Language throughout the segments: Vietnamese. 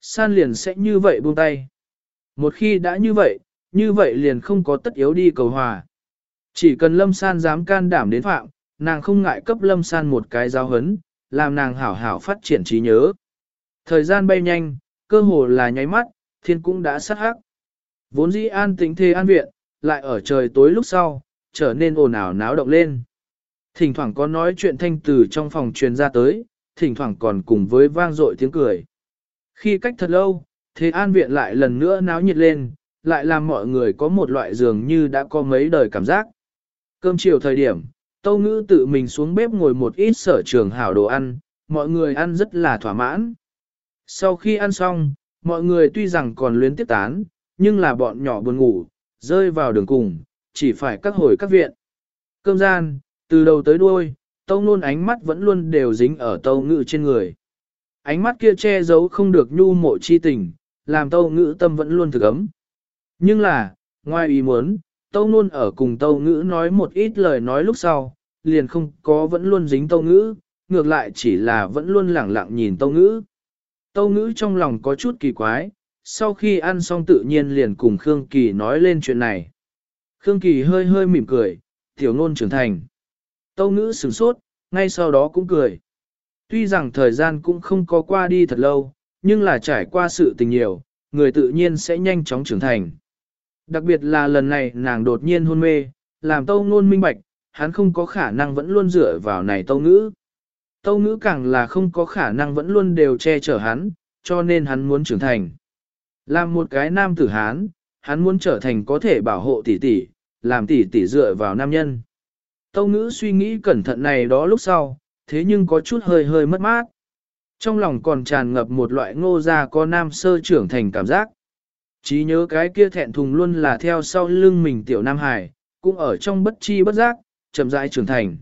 san liền sẽ như vậy buông tay. Một khi đã như vậy, như vậy liền không có tất yếu đi cầu hòa. Chỉ cần lâm san dám can đảm đến phạm, nàng không ngại cấp lâm san một cái giáo hấn, làm nàng hảo hảo phát triển trí nhớ. Thời gian bay nhanh, cơ hồ là nháy mắt, thiên cũng đã sát hắc. Vốn dĩ an tĩnh thê an viện, lại ở trời tối lúc sau, trở nên ồn ào náo động lên. Thỉnh thoảng có nói chuyện thanh từ trong phòng truyền ra tới, thỉnh thoảng còn cùng với vang dội tiếng cười. Khi cách thật lâu, thế an viện lại lần nữa náo nhiệt lên, lại làm mọi người có một loại giường như đã có mấy đời cảm giác. Cơm chiều thời điểm, Tâu Ngữ tự mình xuống bếp ngồi một ít sở trường hảo đồ ăn, mọi người ăn rất là thỏa mãn. Sau khi ăn xong, mọi người tuy rằng còn luyến tiếp tán, nhưng là bọn nhỏ buồn ngủ, rơi vào đường cùng, chỉ phải các hồi các viện. Cơm gian, từ đầu tới đuôi, Tâu Nôn ánh mắt vẫn luôn đều dính ở Tâu Ngữ trên người. Ánh mắt kia che giấu không được nhu mộ chi tình, làm Tâu Ngữ tâm vẫn luôn thực ấm. Nhưng là, ngoài ý muốn, Tâu luôn ở cùng Tâu Ngữ nói một ít lời nói lúc sau, liền không có vẫn luôn dính Tâu Ngữ, ngược lại chỉ là vẫn luôn lẳng lặng nhìn Tâu Ngữ. Tâu Ngữ trong lòng có chút kỳ quái, sau khi ăn xong tự nhiên liền cùng Khương Kỳ nói lên chuyện này. Khương Kỳ hơi hơi mỉm cười, tiểu Nôn trưởng thành. Tâu Ngữ sửng sốt, ngay sau đó cũng cười. Tuy rằng thời gian cũng không có qua đi thật lâu, nhưng là trải qua sự tình nhiều, người tự nhiên sẽ nhanh chóng trưởng thành. Đặc biệt là lần này nàng đột nhiên hôn mê, làm tâu ngôn minh bạch, hắn không có khả năng vẫn luôn dựa vào này tâu ngữ. Tâu ngữ càng là không có khả năng vẫn luôn đều che chở hắn, cho nên hắn muốn trưởng thành. Làm một cái nam tử hán, hắn muốn trở thành có thể bảo hộ tỷ tỷ, làm tỷ tỷ dựa vào nam nhân. Tâu ngữ suy nghĩ cẩn thận này đó lúc sau, thế nhưng có chút hơi hơi mất mát. Trong lòng còn tràn ngập một loại ngô gia có nam sơ trưởng thành cảm giác. Chỉ nhớ cái kia thẹn thùng luôn là theo sau lưng mình tiểu Nam Hải, cũng ở trong bất chi bất giác, chậm rãi trưởng thành.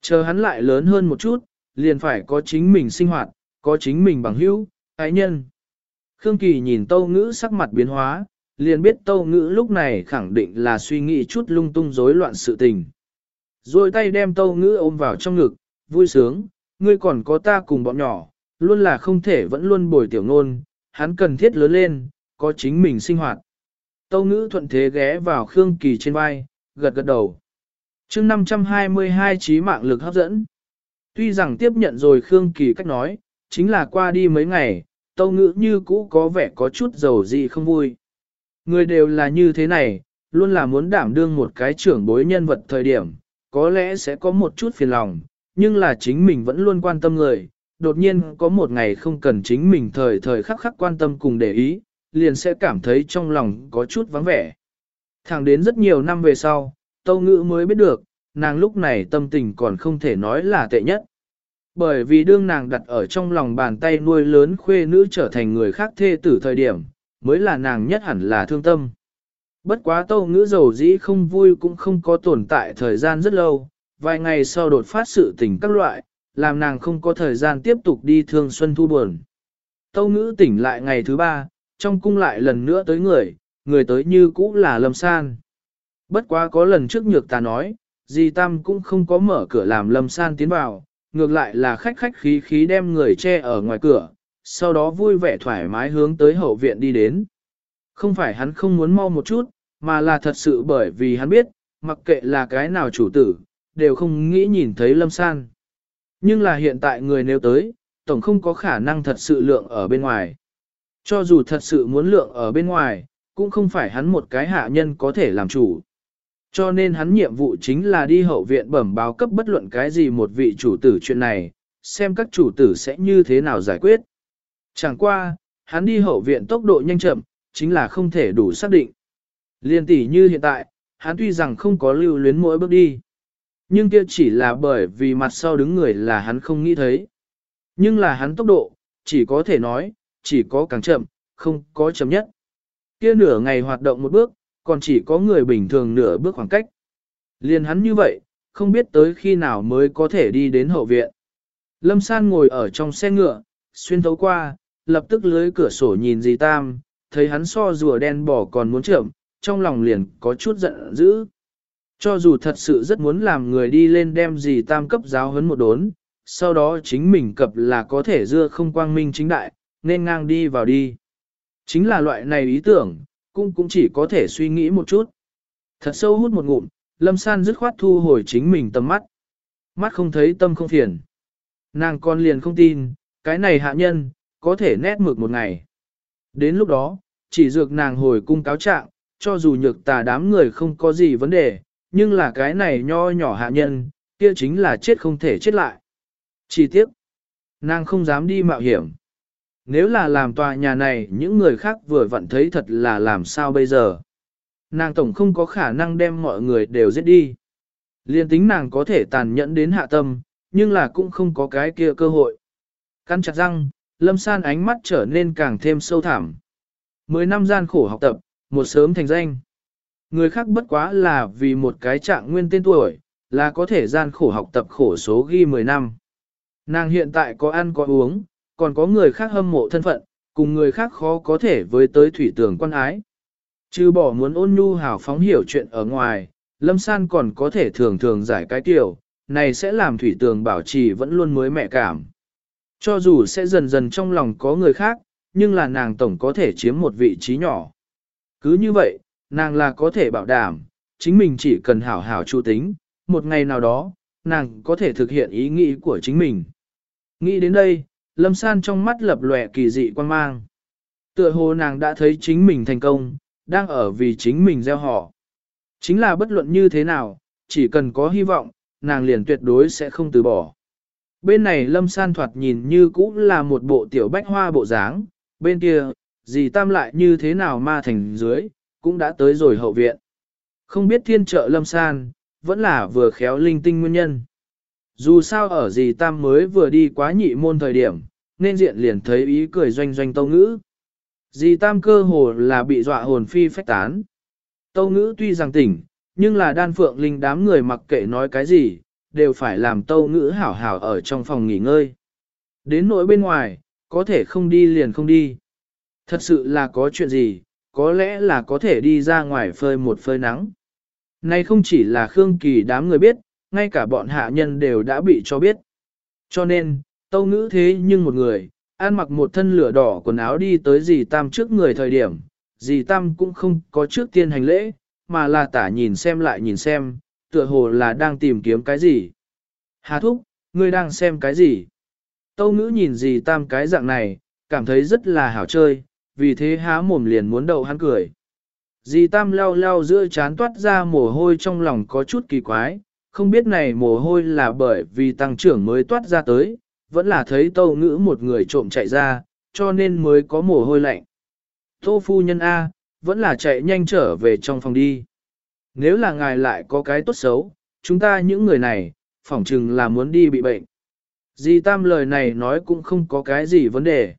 Chờ hắn lại lớn hơn một chút, liền phải có chính mình sinh hoạt, có chính mình bằng hữu, ái nhân. Khương Kỳ nhìn Tâu Ngữ sắc mặt biến hóa, liền biết Tâu Ngữ lúc này khẳng định là suy nghĩ chút lung tung rối loạn sự tình. Rồi tay đem Tâu Ngữ ôm vào trong ngực, vui sướng, ngươi còn có ta cùng bọn nhỏ, luôn là không thể vẫn luôn bồi tiểu ngôn, hắn cần thiết lớn lên, có chính mình sinh hoạt. Tâu ngữ thuận thế ghé vào Khương Kỳ trên vai, gật gật đầu. chương 522 trí mạng lực hấp dẫn. Tuy rằng tiếp nhận rồi Khương Kỳ cách nói, chính là qua đi mấy ngày, tâu ngữ như cũ có vẻ có chút dầu gì không vui. Người đều là như thế này, luôn là muốn đảm đương một cái trưởng bối nhân vật thời điểm, có lẽ sẽ có một chút phiền lòng, nhưng là chính mình vẫn luôn quan tâm người, đột nhiên có một ngày không cần chính mình thời thời khắc khắc quan tâm cùng để ý, liền sẽ cảm thấy trong lòng có chút vắng vẻ. Thẳng đến rất nhiều năm về sau, Tâu Ngữ mới biết được, nàng lúc này tâm tình còn không thể nói là tệ nhất. Bởi vì đương nàng đặt ở trong lòng bàn tay nuôi lớn khuê nữ trở thành người khác thê tử thời điểm, mới là nàng nhất hẳn là thương tâm. Bất quá Tâu Ngữ giàu dĩ không vui cũng không có tồn tại thời gian rất lâu, vài ngày sau đột phát sự tình các loại, làm nàng không có thời gian tiếp tục đi thương xuân thu buồn. Tâu Ngữ tỉnh lại ngày thứ ba, trong cung lại lần nữa tới người, người tới như cũ là Lâm San. Bất quá có lần trước nhược ta nói, dì Tam cũng không có mở cửa làm Lâm San tiến vào, ngược lại là khách khách khí khí đem người che ở ngoài cửa, sau đó vui vẻ thoải mái hướng tới hậu viện đi đến. Không phải hắn không muốn mau một chút, mà là thật sự bởi vì hắn biết, mặc kệ là cái nào chủ tử, đều không nghĩ nhìn thấy Lâm San. Nhưng là hiện tại người nếu tới, tổng không có khả năng thật sự lượng ở bên ngoài. Cho dù thật sự muốn lượng ở bên ngoài, cũng không phải hắn một cái hạ nhân có thể làm chủ. Cho nên hắn nhiệm vụ chính là đi hậu viện bẩm báo cấp bất luận cái gì một vị chủ tử chuyện này, xem các chủ tử sẽ như thế nào giải quyết. Chẳng qua, hắn đi hậu viện tốc độ nhanh chậm, chính là không thể đủ xác định. Liên tỷ như hiện tại, hắn tuy rằng không có lưu luyến mỗi bước đi. Nhưng kia chỉ là bởi vì mặt sau đứng người là hắn không nghĩ thấy. Nhưng là hắn tốc độ, chỉ có thể nói, chỉ có càng chậm, không có chậm nhất. Kia nửa ngày hoạt động một bước, còn chỉ có người bình thường nửa bước khoảng cách. Liền hắn như vậy, không biết tới khi nào mới có thể đi đến hậu viện. Lâm San ngồi ở trong xe ngựa, xuyên thấu qua, lập tức lưới cửa sổ nhìn dì Tam, thấy hắn so rùa đen bỏ còn muốn chậm, trong lòng liền có chút giận dữ. Cho dù thật sự rất muốn làm người đi lên đem gì Tam cấp giáo huấn một đốn, sau đó chính mình cập là có thể dưa không quang minh chính đại, nên ngang đi vào đi. Chính là loại này ý tưởng, cũng cũng chỉ có thể suy nghĩ một chút. Thật sâu hút một ngụm, lâm san dứt khoát thu hồi chính mình tầm mắt. Mắt không thấy tâm không phiền. Nàng con liền không tin, cái này hạ nhân, có thể nét mực một ngày. Đến lúc đó, chỉ dược nàng hồi cung cáo trạng, cho dù nhược tà đám người không có gì vấn đề, nhưng là cái này nho nhỏ hạ nhân, kia chính là chết không thể chết lại. Chỉ tiếc, nàng không dám đi mạo hiểm. Nếu là làm tòa nhà này, những người khác vừa vặn thấy thật là làm sao bây giờ. Nàng tổng không có khả năng đem mọi người đều giết đi. Liên tính nàng có thể tàn nhẫn đến hạ tâm, nhưng là cũng không có cái kia cơ hội. Căn chặt răng, lâm san ánh mắt trở nên càng thêm sâu thẳm. Mười năm gian khổ học tập, một sớm thành danh. Người khác bất quá là vì một cái trạng nguyên tên tuổi, là có thể gian khổ học tập khổ số ghi 10 năm. Nàng hiện tại có ăn có uống, còn có người khác hâm mộ thân phận, cùng người khác khó có thể với tới thủy tường quan ái. Chứ bỏ muốn ôn nhu hào phóng hiểu chuyện ở ngoài, Lâm San còn có thể thường thường giải cái tiểu, này sẽ làm thủy tường bảo trì vẫn luôn mới mẹ cảm. Cho dù sẽ dần dần trong lòng có người khác, nhưng là nàng tổng có thể chiếm một vị trí nhỏ. Cứ như vậy, nàng là có thể bảo đảm, chính mình chỉ cần hảo hảo chu tính, một ngày nào đó, nàng có thể thực hiện ý nghĩ của chính mình. Nghĩ đến đây, Lâm San trong mắt lập lòe kỳ dị quan mang. Tựa hồ nàng đã thấy chính mình thành công, đang ở vì chính mình gieo họ. Chính là bất luận như thế nào, chỉ cần có hy vọng, nàng liền tuyệt đối sẽ không từ bỏ. Bên này Lâm San thoạt nhìn như cũng là một bộ tiểu bách hoa bộ dáng, bên kia, dì Tam lại như thế nào ma thành dưới, cũng đã tới rồi hậu viện. Không biết thiên trợ Lâm San, vẫn là vừa khéo linh tinh nguyên nhân. Dù sao ở gì Tam mới vừa đi quá nhị môn thời điểm, nên diện liền thấy ý cười doanh doanh tâu ngữ. Dì Tam cơ hồ là bị dọa hồn phi phách tán. Tâu ngữ tuy rằng tỉnh, nhưng là đan phượng linh đám người mặc kệ nói cái gì, đều phải làm tâu ngữ hảo hảo ở trong phòng nghỉ ngơi. Đến nỗi bên ngoài, có thể không đi liền không đi. Thật sự là có chuyện gì, có lẽ là có thể đi ra ngoài phơi một phơi nắng. nay không chỉ là Khương Kỳ đám người biết, ngay cả bọn hạ nhân đều đã bị cho biết. Cho nên, tâu ngữ thế nhưng một người, ăn mặc một thân lửa đỏ quần áo đi tới dì Tam trước người thời điểm, dì Tam cũng không có trước tiên hành lễ, mà là tả nhìn xem lại nhìn xem, tựa hồ là đang tìm kiếm cái gì. Hà thúc, ngươi đang xem cái gì? Tâu ngữ nhìn dì Tam cái dạng này, cảm thấy rất là hảo chơi, vì thế há mồm liền muốn đậu hắn cười. Dì Tam lao lao giữa chán toát ra mồ hôi trong lòng có chút kỳ quái, không biết này mồ hôi là bởi vì tăng trưởng mới toát ra tới, vẫn là thấy tâu ngữ một người trộm chạy ra, cho nên mới có mồ hôi lạnh. Tô phu nhân A, vẫn là chạy nhanh trở về trong phòng đi. Nếu là ngài lại có cái tốt xấu, chúng ta những người này, phỏng chừng là muốn đi bị bệnh. Dì Tam lời này nói cũng không có cái gì vấn đề.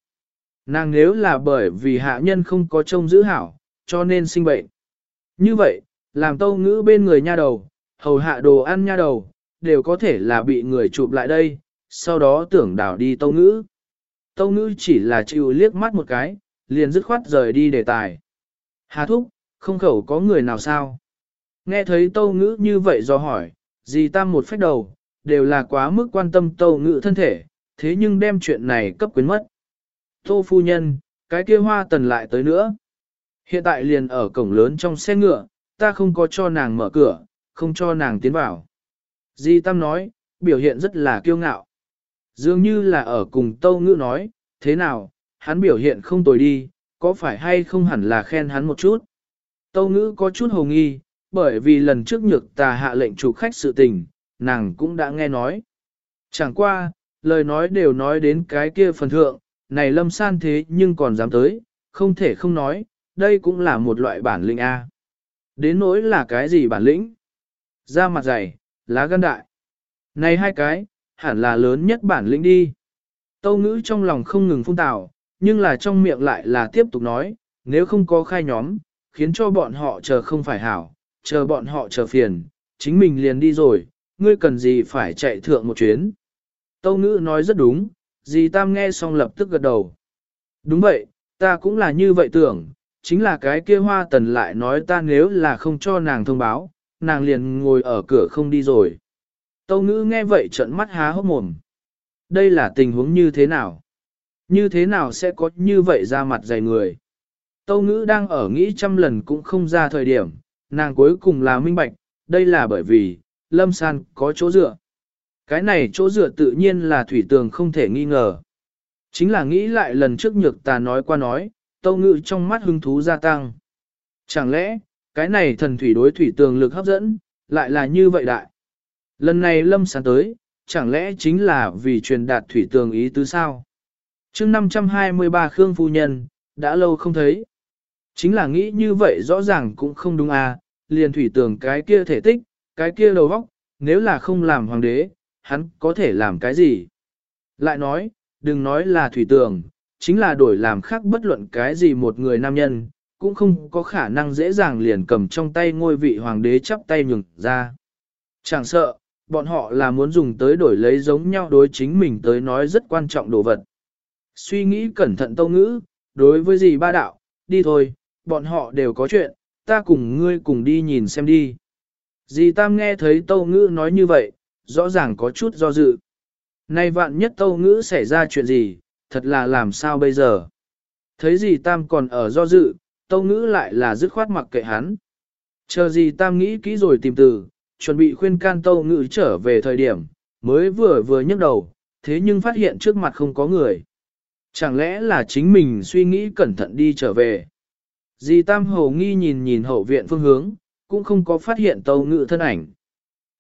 Nàng nếu là bởi vì hạ nhân không có trông giữ hảo, cho nên sinh bệnh. Như vậy, làm tâu ngữ bên người nha đầu, hầu hạ đồ ăn nha đầu, đều có thể là bị người chụp lại đây, sau đó tưởng đảo đi tâu ngữ. Tâu ngữ chỉ là chịu liếc mắt một cái, liền dứt khoát rời đi đề tài. Hà thúc, không khẩu có người nào sao? Nghe thấy tâu ngữ như vậy do hỏi, gì tam một phép đầu, đều là quá mức quan tâm tâu ngữ thân thể, thế nhưng đem chuyện này cấp quyến mất. Tô phu nhân, cái kia hoa tần lại tới nữa. Hiện tại liền ở cổng lớn trong xe ngựa, ta không có cho nàng mở cửa, không cho nàng tiến vào. Di Tam nói, biểu hiện rất là kiêu ngạo. Dường như là ở cùng Tâu Ngữ nói, thế nào, hắn biểu hiện không tồi đi, có phải hay không hẳn là khen hắn một chút. Tâu Ngữ có chút hồ nghi, bởi vì lần trước nhược tà hạ lệnh chủ khách sự tình, nàng cũng đã nghe nói. Chẳng qua, lời nói đều nói đến cái kia phần thượng, này lâm san thế nhưng còn dám tới, không thể không nói, đây cũng là một loại bản lĩnh A. Đến nỗi là cái gì bản lĩnh? Da mặt dày, lá gan đại. Này hai cái, hẳn là lớn nhất bản lĩnh đi. Tâu ngữ trong lòng không ngừng phun tạo, nhưng là trong miệng lại là tiếp tục nói, nếu không có khai nhóm, khiến cho bọn họ chờ không phải hảo, chờ bọn họ chờ phiền, chính mình liền đi rồi, ngươi cần gì phải chạy thượng một chuyến. Tâu ngữ nói rất đúng, dì Tam nghe xong lập tức gật đầu. Đúng vậy, ta cũng là như vậy tưởng, chính là cái kia hoa tần lại nói ta nếu là không cho nàng thông báo, nàng liền ngồi ở cửa không đi rồi. Tâu ngữ nghe vậy trận mắt há hốc mồm. Đây là tình huống như thế nào? Như thế nào sẽ có như vậy ra mặt dày người? Tâu ngữ đang ở nghĩ trăm lần cũng không ra thời điểm, nàng cuối cùng là minh bạch, đây là bởi vì, lâm san có chỗ dựa. Cái này chỗ dựa tự nhiên là thủy tường không thể nghi ngờ. Chính là nghĩ lại lần trước nhược ta nói qua nói, tâu ngự trong mắt hứng thú gia tăng. Chẳng lẽ, cái này thần thủy đối thủy tường lực hấp dẫn, lại là như vậy đại. Lần này lâm sáng tới, chẳng lẽ chính là vì truyền đạt thủy tường ý tứ sao? chương 523 Khương Phu Nhân, đã lâu không thấy. Chính là nghĩ như vậy rõ ràng cũng không đúng à, liền thủy tường cái kia thể tích, cái kia đầu vóc, nếu là không làm hoàng đế, hắn có thể làm cái gì? Lại nói, đừng nói là thủy tường, chính là đổi làm khác bất luận cái gì một người nam nhân, cũng không có khả năng dễ dàng liền cầm trong tay ngôi vị hoàng đế chắp tay nhường ra. Chẳng sợ, bọn họ là muốn dùng tới đổi lấy giống nhau đối chính mình tới nói rất quan trọng đồ vật. Suy nghĩ cẩn thận tâu ngữ, đối với gì ba đạo, đi thôi, bọn họ đều có chuyện, ta cùng ngươi cùng đi nhìn xem đi. Dì Tam nghe thấy tâu ngữ nói như vậy, rõ ràng có chút do dự. Nay vạn nhất tâu ngữ xảy ra chuyện gì, thật là làm sao bây giờ? Thấy gì Tam còn ở do dự, tâu ngữ lại là dứt khoát mặc kệ hắn. Chờ gì Tam nghĩ kỹ rồi tìm từ, chuẩn bị khuyên can tâu ngữ trở về thời điểm, mới vừa vừa nhấc đầu, thế nhưng phát hiện trước mặt không có người. Chẳng lẽ là chính mình suy nghĩ cẩn thận đi trở về. Dì Tam Hầu nghi nhìn nhìn hậu viện phương hướng, cũng không có phát hiện tâu ngữ thân ảnh.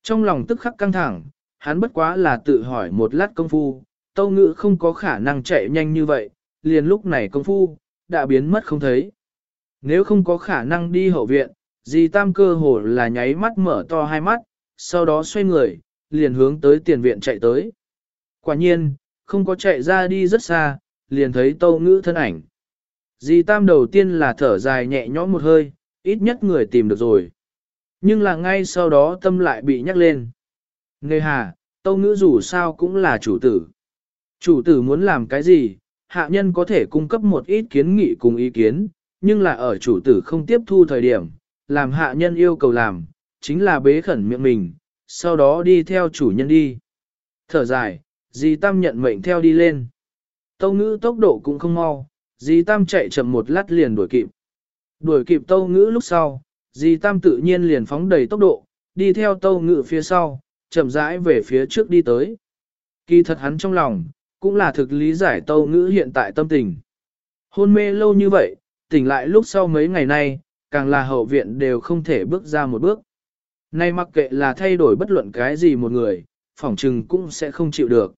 Trong lòng tức khắc căng thẳng, hắn bất quá là tự hỏi một lát công phu, tâu ngữ không có khả năng chạy nhanh như vậy, liền lúc này công phu, đã biến mất không thấy. Nếu không có khả năng đi hậu viện, dì Tam cơ hồ là nháy mắt mở to hai mắt, sau đó xoay người, liền hướng tới tiền viện chạy tới. Quả nhiên, không có chạy ra đi rất xa, liền thấy tâu ngữ thân ảnh. Dì Tam đầu tiên là thở dài nhẹ nhõm một hơi, ít nhất người tìm được rồi. Nhưng là ngay sau đó tâm lại bị nhắc lên. Nghề hà, tâu ngữ dù sao cũng là chủ tử. Chủ tử muốn làm cái gì, hạ nhân có thể cung cấp một ít kiến nghị cùng ý kiến, nhưng là ở chủ tử không tiếp thu thời điểm, làm hạ nhân yêu cầu làm, chính là bế khẩn miệng mình, sau đó đi theo chủ nhân đi. Thở dài, dì Tam nhận mệnh theo đi lên. Tâu ngữ tốc độ cũng không mau, dì Tam chạy chậm một lát liền đuổi kịp. Đuổi kịp tâu ngữ lúc sau, dì Tam tự nhiên liền phóng đầy tốc độ, đi theo tâu Ngự phía sau, chậm rãi về phía trước đi tới. Kỳ thật hắn trong lòng, cũng là thực lý giải tâu ngữ hiện tại tâm tình. Hôn mê lâu như vậy, tỉnh lại lúc sau mấy ngày nay, càng là hậu viện đều không thể bước ra một bước. Nay mặc kệ là thay đổi bất luận cái gì một người, phỏng trừng cũng sẽ không chịu được.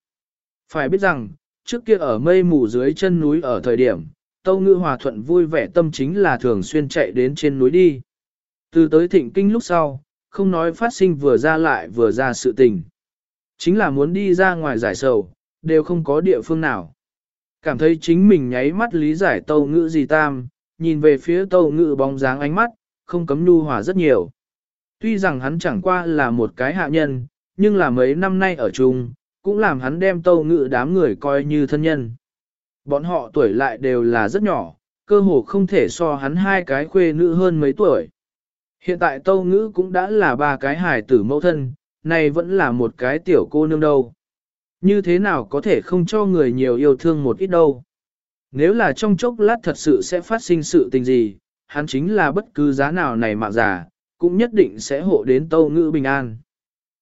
Phải biết rằng, trước kia ở mây mù dưới chân núi ở thời điểm, Tâu Ngư Hòa Thuận vui vẻ tâm chính là thường xuyên chạy đến trên núi đi. Từ tới thịnh kinh lúc sau, không nói phát sinh vừa ra lại vừa ra sự tình. Chính là muốn đi ra ngoài giải sầu, đều không có địa phương nào. Cảm thấy chính mình nháy mắt lý giải tâu ngữ gì tam, nhìn về phía tâu ngữ bóng dáng ánh mắt, không cấm nhu hòa rất nhiều. Tuy rằng hắn chẳng qua là một cái hạ nhân, nhưng là mấy năm nay ở chung, cũng làm hắn đem tâu ngữ đám người coi như thân nhân. Bọn họ tuổi lại đều là rất nhỏ, cơ hồ không thể so hắn hai cái khuê nữ hơn mấy tuổi. Hiện tại tâu ngữ cũng đã là ba cái hài tử mẫu thân, này vẫn là một cái tiểu cô nương đâu. Như thế nào có thể không cho người nhiều yêu thương một ít đâu. Nếu là trong chốc lát thật sự sẽ phát sinh sự tình gì, hắn chính là bất cứ giá nào này mạng giả, cũng nhất định sẽ hộ đến tâu ngữ bình an.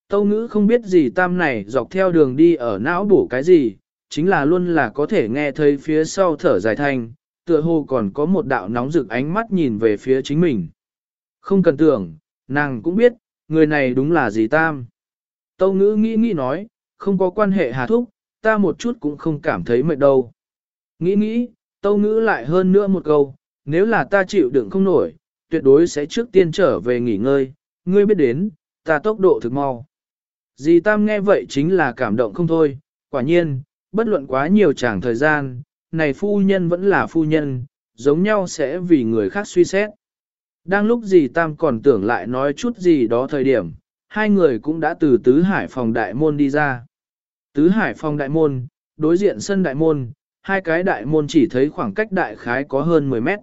Tâu ngữ không biết gì tam này dọc theo đường đi ở não bổ cái gì, chính là luôn là có thể nghe thấy phía sau thở dài thanh, tựa hồ còn có một đạo nóng rực ánh mắt nhìn về phía chính mình. Không cần tưởng, nàng cũng biết, người này đúng là gì tam. Tâu ngữ nghĩ nghĩ nói, không có quan hệ hà thúc, ta một chút cũng không cảm thấy mệt đâu. Nghĩ nghĩ, tâu ngữ lại hơn nữa một câu, nếu là ta chịu đựng không nổi, tuyệt đối sẽ trước tiên trở về nghỉ ngơi, ngươi biết đến, ta tốc độ thực mau. Dì Tam nghe vậy chính là cảm động không thôi, quả nhiên, bất luận quá nhiều chàng thời gian, này phu nhân vẫn là phu nhân, giống nhau sẽ vì người khác suy xét. Đang lúc dì Tam còn tưởng lại nói chút gì đó thời điểm, hai người cũng đã từ tứ hải phòng đại môn đi ra. Tứ hải phòng đại môn, đối diện sân đại môn, hai cái đại môn chỉ thấy khoảng cách đại khái có hơn 10 mét.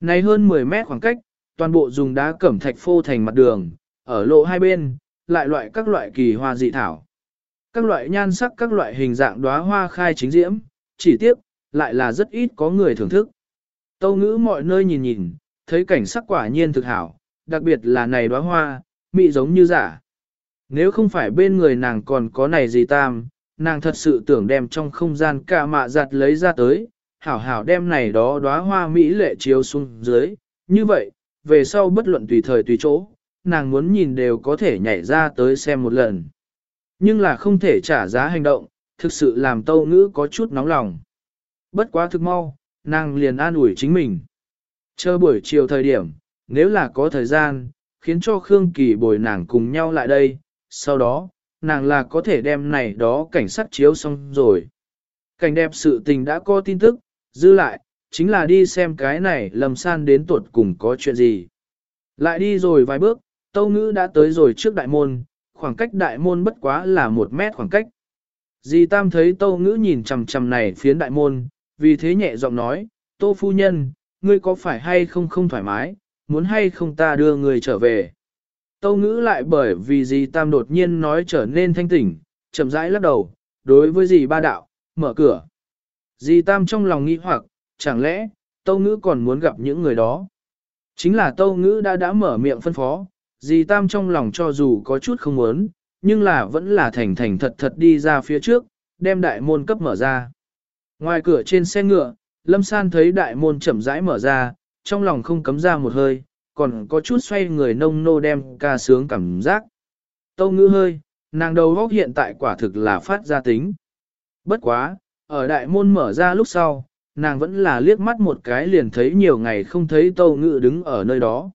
Này hơn 10 mét khoảng cách, toàn bộ dùng đá cẩm thạch phô thành mặt đường, ở lộ hai bên, lại loại các loại kỳ hoa dị thảo. Các loại nhan sắc các loại hình dạng đóa hoa khai chính diễm, chỉ tiếc, lại là rất ít có người thưởng thức. Tâu ngữ mọi nơi nhìn nhìn, thấy cảnh sắc quả nhiên thực hảo, đặc biệt là này đóa hoa, mị giống như giả. Nếu không phải bên người nàng còn có này gì tam, nàng thật sự tưởng đem trong không gian cả mạ giặt lấy ra tới, hảo hảo đem này đó đóa hoa mỹ lệ chiếu xuống dưới, như vậy, về sau bất luận tùy thời tùy chỗ, nàng muốn nhìn đều có thể nhảy ra tới xem một lần. Nhưng là không thể trả giá hành động, thực sự làm tâu ngữ có chút nóng lòng. Bất quá thực mau, nàng liền an ủi chính mình. Chờ buổi chiều thời điểm, nếu là có thời gian, khiến cho Khương Kỳ bồi nàng cùng nhau lại đây, sau đó, nàng là có thể đem này đó cảnh sát chiếu xong rồi. Cảnh đẹp sự tình đã có tin tức, dư lại, chính là đi xem cái này lầm san đến tuột cùng có chuyện gì. Lại đi rồi vài bước, tâu ngữ đã tới rồi trước đại môn, khoảng cách đại môn bất quá là một mét khoảng cách. Dì Tam thấy tâu ngữ nhìn chầm chầm này phiến đại môn, vì thế nhẹ giọng nói, tô phu nhân, ngươi có phải hay không không thoải mái, muốn hay không ta đưa người trở về. Tâu ngữ lại bởi vì dì Tam đột nhiên nói trở nên thanh tỉnh, chậm rãi lắc đầu, đối với dì ba đạo, mở cửa. Dì Tam trong lòng nghi hoặc, chẳng lẽ, Tâu ngữ còn muốn gặp những người đó. Chính là Tâu ngữ đã đã mở miệng phân phó, dì Tam trong lòng cho dù có chút không muốn, nhưng là vẫn là thành thành thật thật đi ra phía trước, đem đại môn cấp mở ra. Ngoài cửa trên xe ngựa, Lâm San thấy đại môn chậm rãi mở ra, trong lòng không cấm ra một hơi, còn có chút xoay người nông nô đem ca sướng cảm giác. Tâu ngữ hơi, nàng đầu góc hiện tại quả thực là phát ra tính. Bất quá, ở đại môn mở ra lúc sau, nàng vẫn là liếc mắt một cái liền thấy nhiều ngày không thấy tâu ngữ đứng ở nơi đó.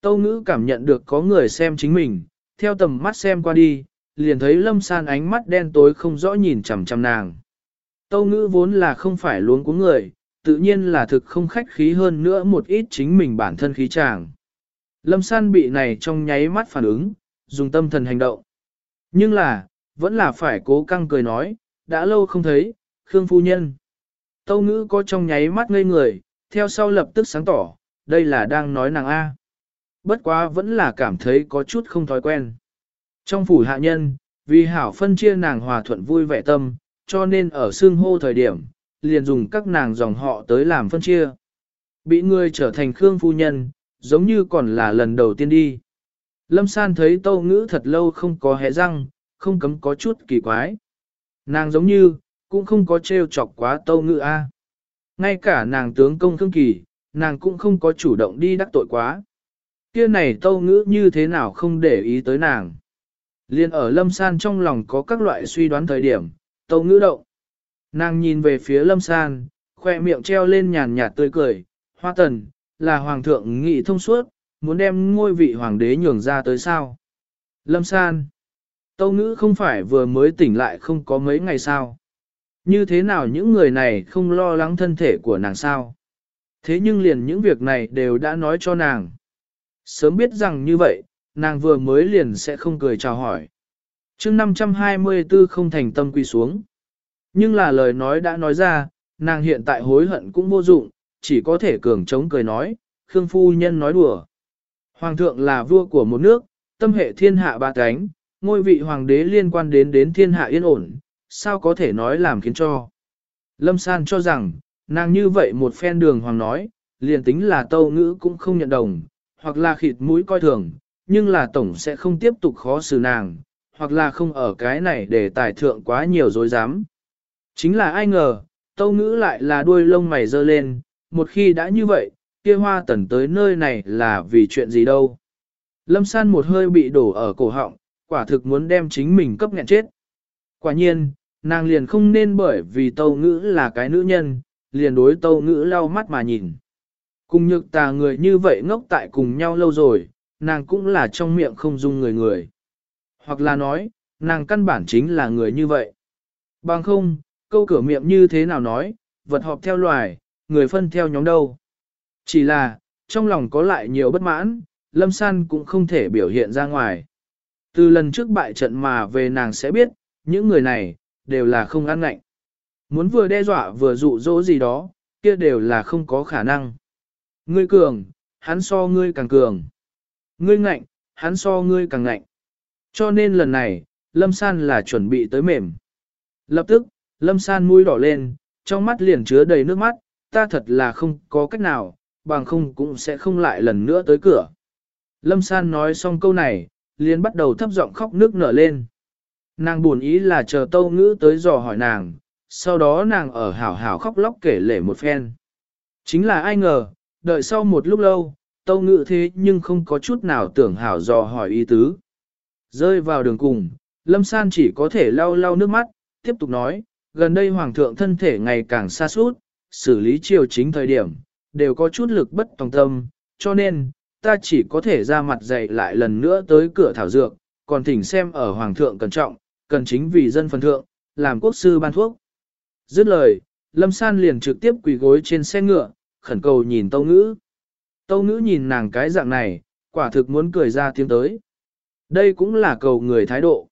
Tâu ngữ cảm nhận được có người xem chính mình, theo tầm mắt xem qua đi, liền thấy lâm san ánh mắt đen tối không rõ nhìn chằm chằm nàng. Tâu ngữ vốn là không phải luống của người, tự nhiên là thực không khách khí hơn nữa một ít chính mình bản thân khí chàng. Lâm san bị này trong nháy mắt phản ứng, dùng tâm thần hành động. Nhưng là, vẫn là phải cố căng cười nói, đã lâu không thấy, Khương Phu Nhân. Tâu ngữ có trong nháy mắt ngây người, theo sau lập tức sáng tỏ, đây là đang nói nàng A. Bất quá vẫn là cảm thấy có chút không thói quen. Trong phủ hạ nhân, vì hảo phân chia nàng hòa thuận vui vẻ tâm, cho nên ở xương hô thời điểm, liền dùng các nàng dòng họ tới làm phân chia. Bị người trở thành Khương Phu Nhân, giống như còn là lần đầu tiên đi. Lâm San thấy tâu ngữ thật lâu không có hẹ răng, không cấm có chút kỳ quái. Nàng giống như, cũng không có trêu chọc quá tâu ngữ a Ngay cả nàng tướng công thương kỳ, nàng cũng không có chủ động đi đắc tội quá. Kia này tâu ngữ như thế nào không để ý tới nàng. Liên ở lâm san trong lòng có các loại suy đoán thời điểm, tâu ngữ động. Nàng nhìn về phía lâm san, khoe miệng treo lên nhàn nhạt tươi cười, hoa tần, là hoàng thượng nghị thông suốt, muốn đem ngôi vị hoàng đế nhường ra tới sao. Lâm san, tâu ngữ không phải vừa mới tỉnh lại không có mấy ngày sao. Như thế nào những người này không lo lắng thân thể của nàng sao? Thế nhưng liền những việc này đều đã nói cho nàng. Sớm biết rằng như vậy, nàng vừa mới liền sẽ không cười chào hỏi chương 524 không thành tâm quy xuống. Nhưng là lời nói đã nói ra, nàng hiện tại hối hận cũng vô dụng, chỉ có thể cường chống cười nói, Khương Phu Nhân nói đùa. Hoàng thượng là vua của một nước, tâm hệ thiên hạ ba cánh, ngôi vị hoàng đế liên quan đến đến thiên hạ yên ổn, sao có thể nói làm khiến cho. Lâm San cho rằng, nàng như vậy một phen đường hoàng nói, liền tính là tâu ngữ cũng không nhận đồng, hoặc là khịt mũi coi thường, nhưng là tổng sẽ không tiếp tục khó xử nàng, hoặc là không ở cái này để tài thượng quá nhiều dối dám. Chính là ai ngờ, tâu ngữ lại là đuôi lông mày dơ lên, một khi đã như vậy, kia hoa tần tới nơi này là vì chuyện gì đâu. Lâm san một hơi bị đổ ở cổ họng, quả thực muốn đem chính mình cấp nghẹn chết. Quả nhiên, nàng liền không nên bởi vì tâu ngữ là cái nữ nhân, liền đối tâu ngữ lau mắt mà nhìn. Cùng nhược tà người như vậy ngốc tại cùng nhau lâu rồi, nàng cũng là trong miệng không dung người người. Hoặc là nói, nàng căn bản chính là người như vậy. Bằng không, câu cửa miệng như thế nào nói, vật họp theo loài, người phân theo nhóm đâu. Chỉ là, trong lòng có lại nhiều bất mãn, Lâm San cũng không thể biểu hiện ra ngoài. Từ lần trước bại trận mà về nàng sẽ biết, những người này, đều là không ăn ngạnh. Muốn vừa đe dọa vừa dụ dỗ gì đó, kia đều là không có khả năng. Ngươi cường, hắn so ngươi càng cường. Ngươi ngạnh, hắn so ngươi càng ngạnh. Cho nên lần này, Lâm San là chuẩn bị tới mềm. Lập tức, Lâm San mũi đỏ lên, trong mắt liền chứa đầy nước mắt, ta thật là không có cách nào, bằng không cũng sẽ không lại lần nữa tới cửa. Lâm San nói xong câu này, liền bắt đầu thấp giọng khóc nước nở lên. Nàng buồn ý là chờ tâu ngữ tới dò hỏi nàng, sau đó nàng ở hảo hảo khóc lóc kể lể một phen. Chính là ai ngờ, đợi sau một lúc lâu, tâu ngữ thế nhưng không có chút nào tưởng hảo dò hỏi ý tứ. Rơi vào đường cùng, Lâm San chỉ có thể lau lau nước mắt, tiếp tục nói, gần đây Hoàng thượng thân thể ngày càng xa suốt, xử lý triều chính thời điểm, đều có chút lực bất tòng tâm, cho nên, ta chỉ có thể ra mặt dạy lại lần nữa tới cửa thảo dược, còn thỉnh xem ở Hoàng thượng cẩn trọng, cần chính vì dân phần thượng, làm quốc sư ban thuốc. Dứt lời, Lâm San liền trực tiếp quỳ gối trên xe ngựa, khẩn cầu nhìn Tâu Ngữ. Tâu Ngữ nhìn nàng cái dạng này, quả thực muốn cười ra tiếng tới. Đây cũng là cầu người thái độ.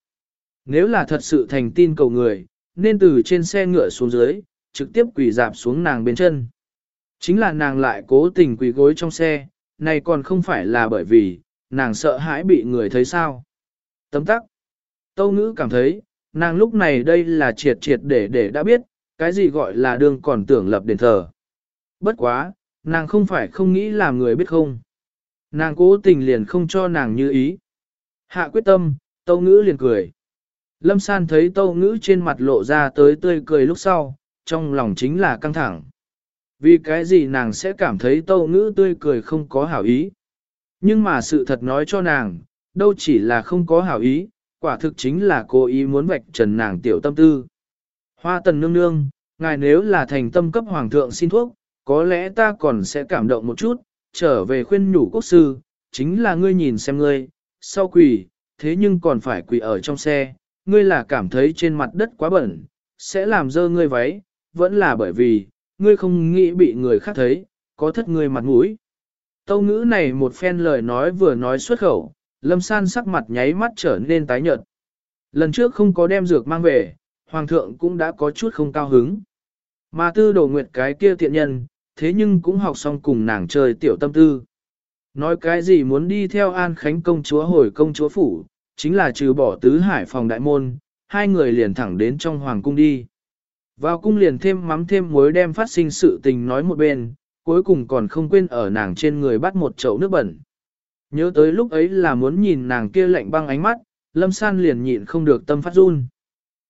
Nếu là thật sự thành tin cầu người, nên từ trên xe ngựa xuống dưới, trực tiếp quỳ dạp xuống nàng bên chân. Chính là nàng lại cố tình quỳ gối trong xe, này còn không phải là bởi vì, nàng sợ hãi bị người thấy sao. Tấm tắc. Tâu ngữ cảm thấy, nàng lúc này đây là triệt triệt để để đã biết, cái gì gọi là đương còn tưởng lập đền thờ. Bất quá, nàng không phải không nghĩ làm người biết không. Nàng cố tình liền không cho nàng như ý. Hạ quyết tâm, tâu ngữ liền cười. Lâm san thấy tâu ngữ trên mặt lộ ra tới tươi cười lúc sau, trong lòng chính là căng thẳng. Vì cái gì nàng sẽ cảm thấy tâu ngữ tươi cười không có hảo ý. Nhưng mà sự thật nói cho nàng, đâu chỉ là không có hảo ý, quả thực chính là cố ý muốn vạch trần nàng tiểu tâm tư. Hoa tần nương nương, ngài nếu là thành tâm cấp hoàng thượng xin thuốc, có lẽ ta còn sẽ cảm động một chút, trở về khuyên nhủ quốc sư, chính là ngươi nhìn xem ngươi, sau quỳ, thế nhưng còn phải quỳ ở trong xe, ngươi là cảm thấy trên mặt đất quá bẩn, sẽ làm dơ ngươi váy, vẫn là bởi vì, ngươi không nghĩ bị người khác thấy, có thất ngươi mặt mũi. Tâu ngữ này một phen lời nói vừa nói xuất khẩu, lâm san sắc mặt nháy mắt trở nên tái nhợt. Lần trước không có đem dược mang về, hoàng thượng cũng đã có chút không cao hứng. Mà tư đồ nguyệt cái kia thiện nhân, thế nhưng cũng học xong cùng nàng chơi tiểu tâm tư. Nói cái gì muốn đi theo An Khánh công chúa hồi công chúa phủ, chính là trừ bỏ tứ hải phòng đại môn, hai người liền thẳng đến trong hoàng cung đi. Vào cung liền thêm mắm thêm muối đem phát sinh sự tình nói một bên, cuối cùng còn không quên ở nàng trên người bắt một chậu nước bẩn. Nhớ tới lúc ấy là muốn nhìn nàng kia lạnh băng ánh mắt, lâm san liền nhịn không được tâm phát run.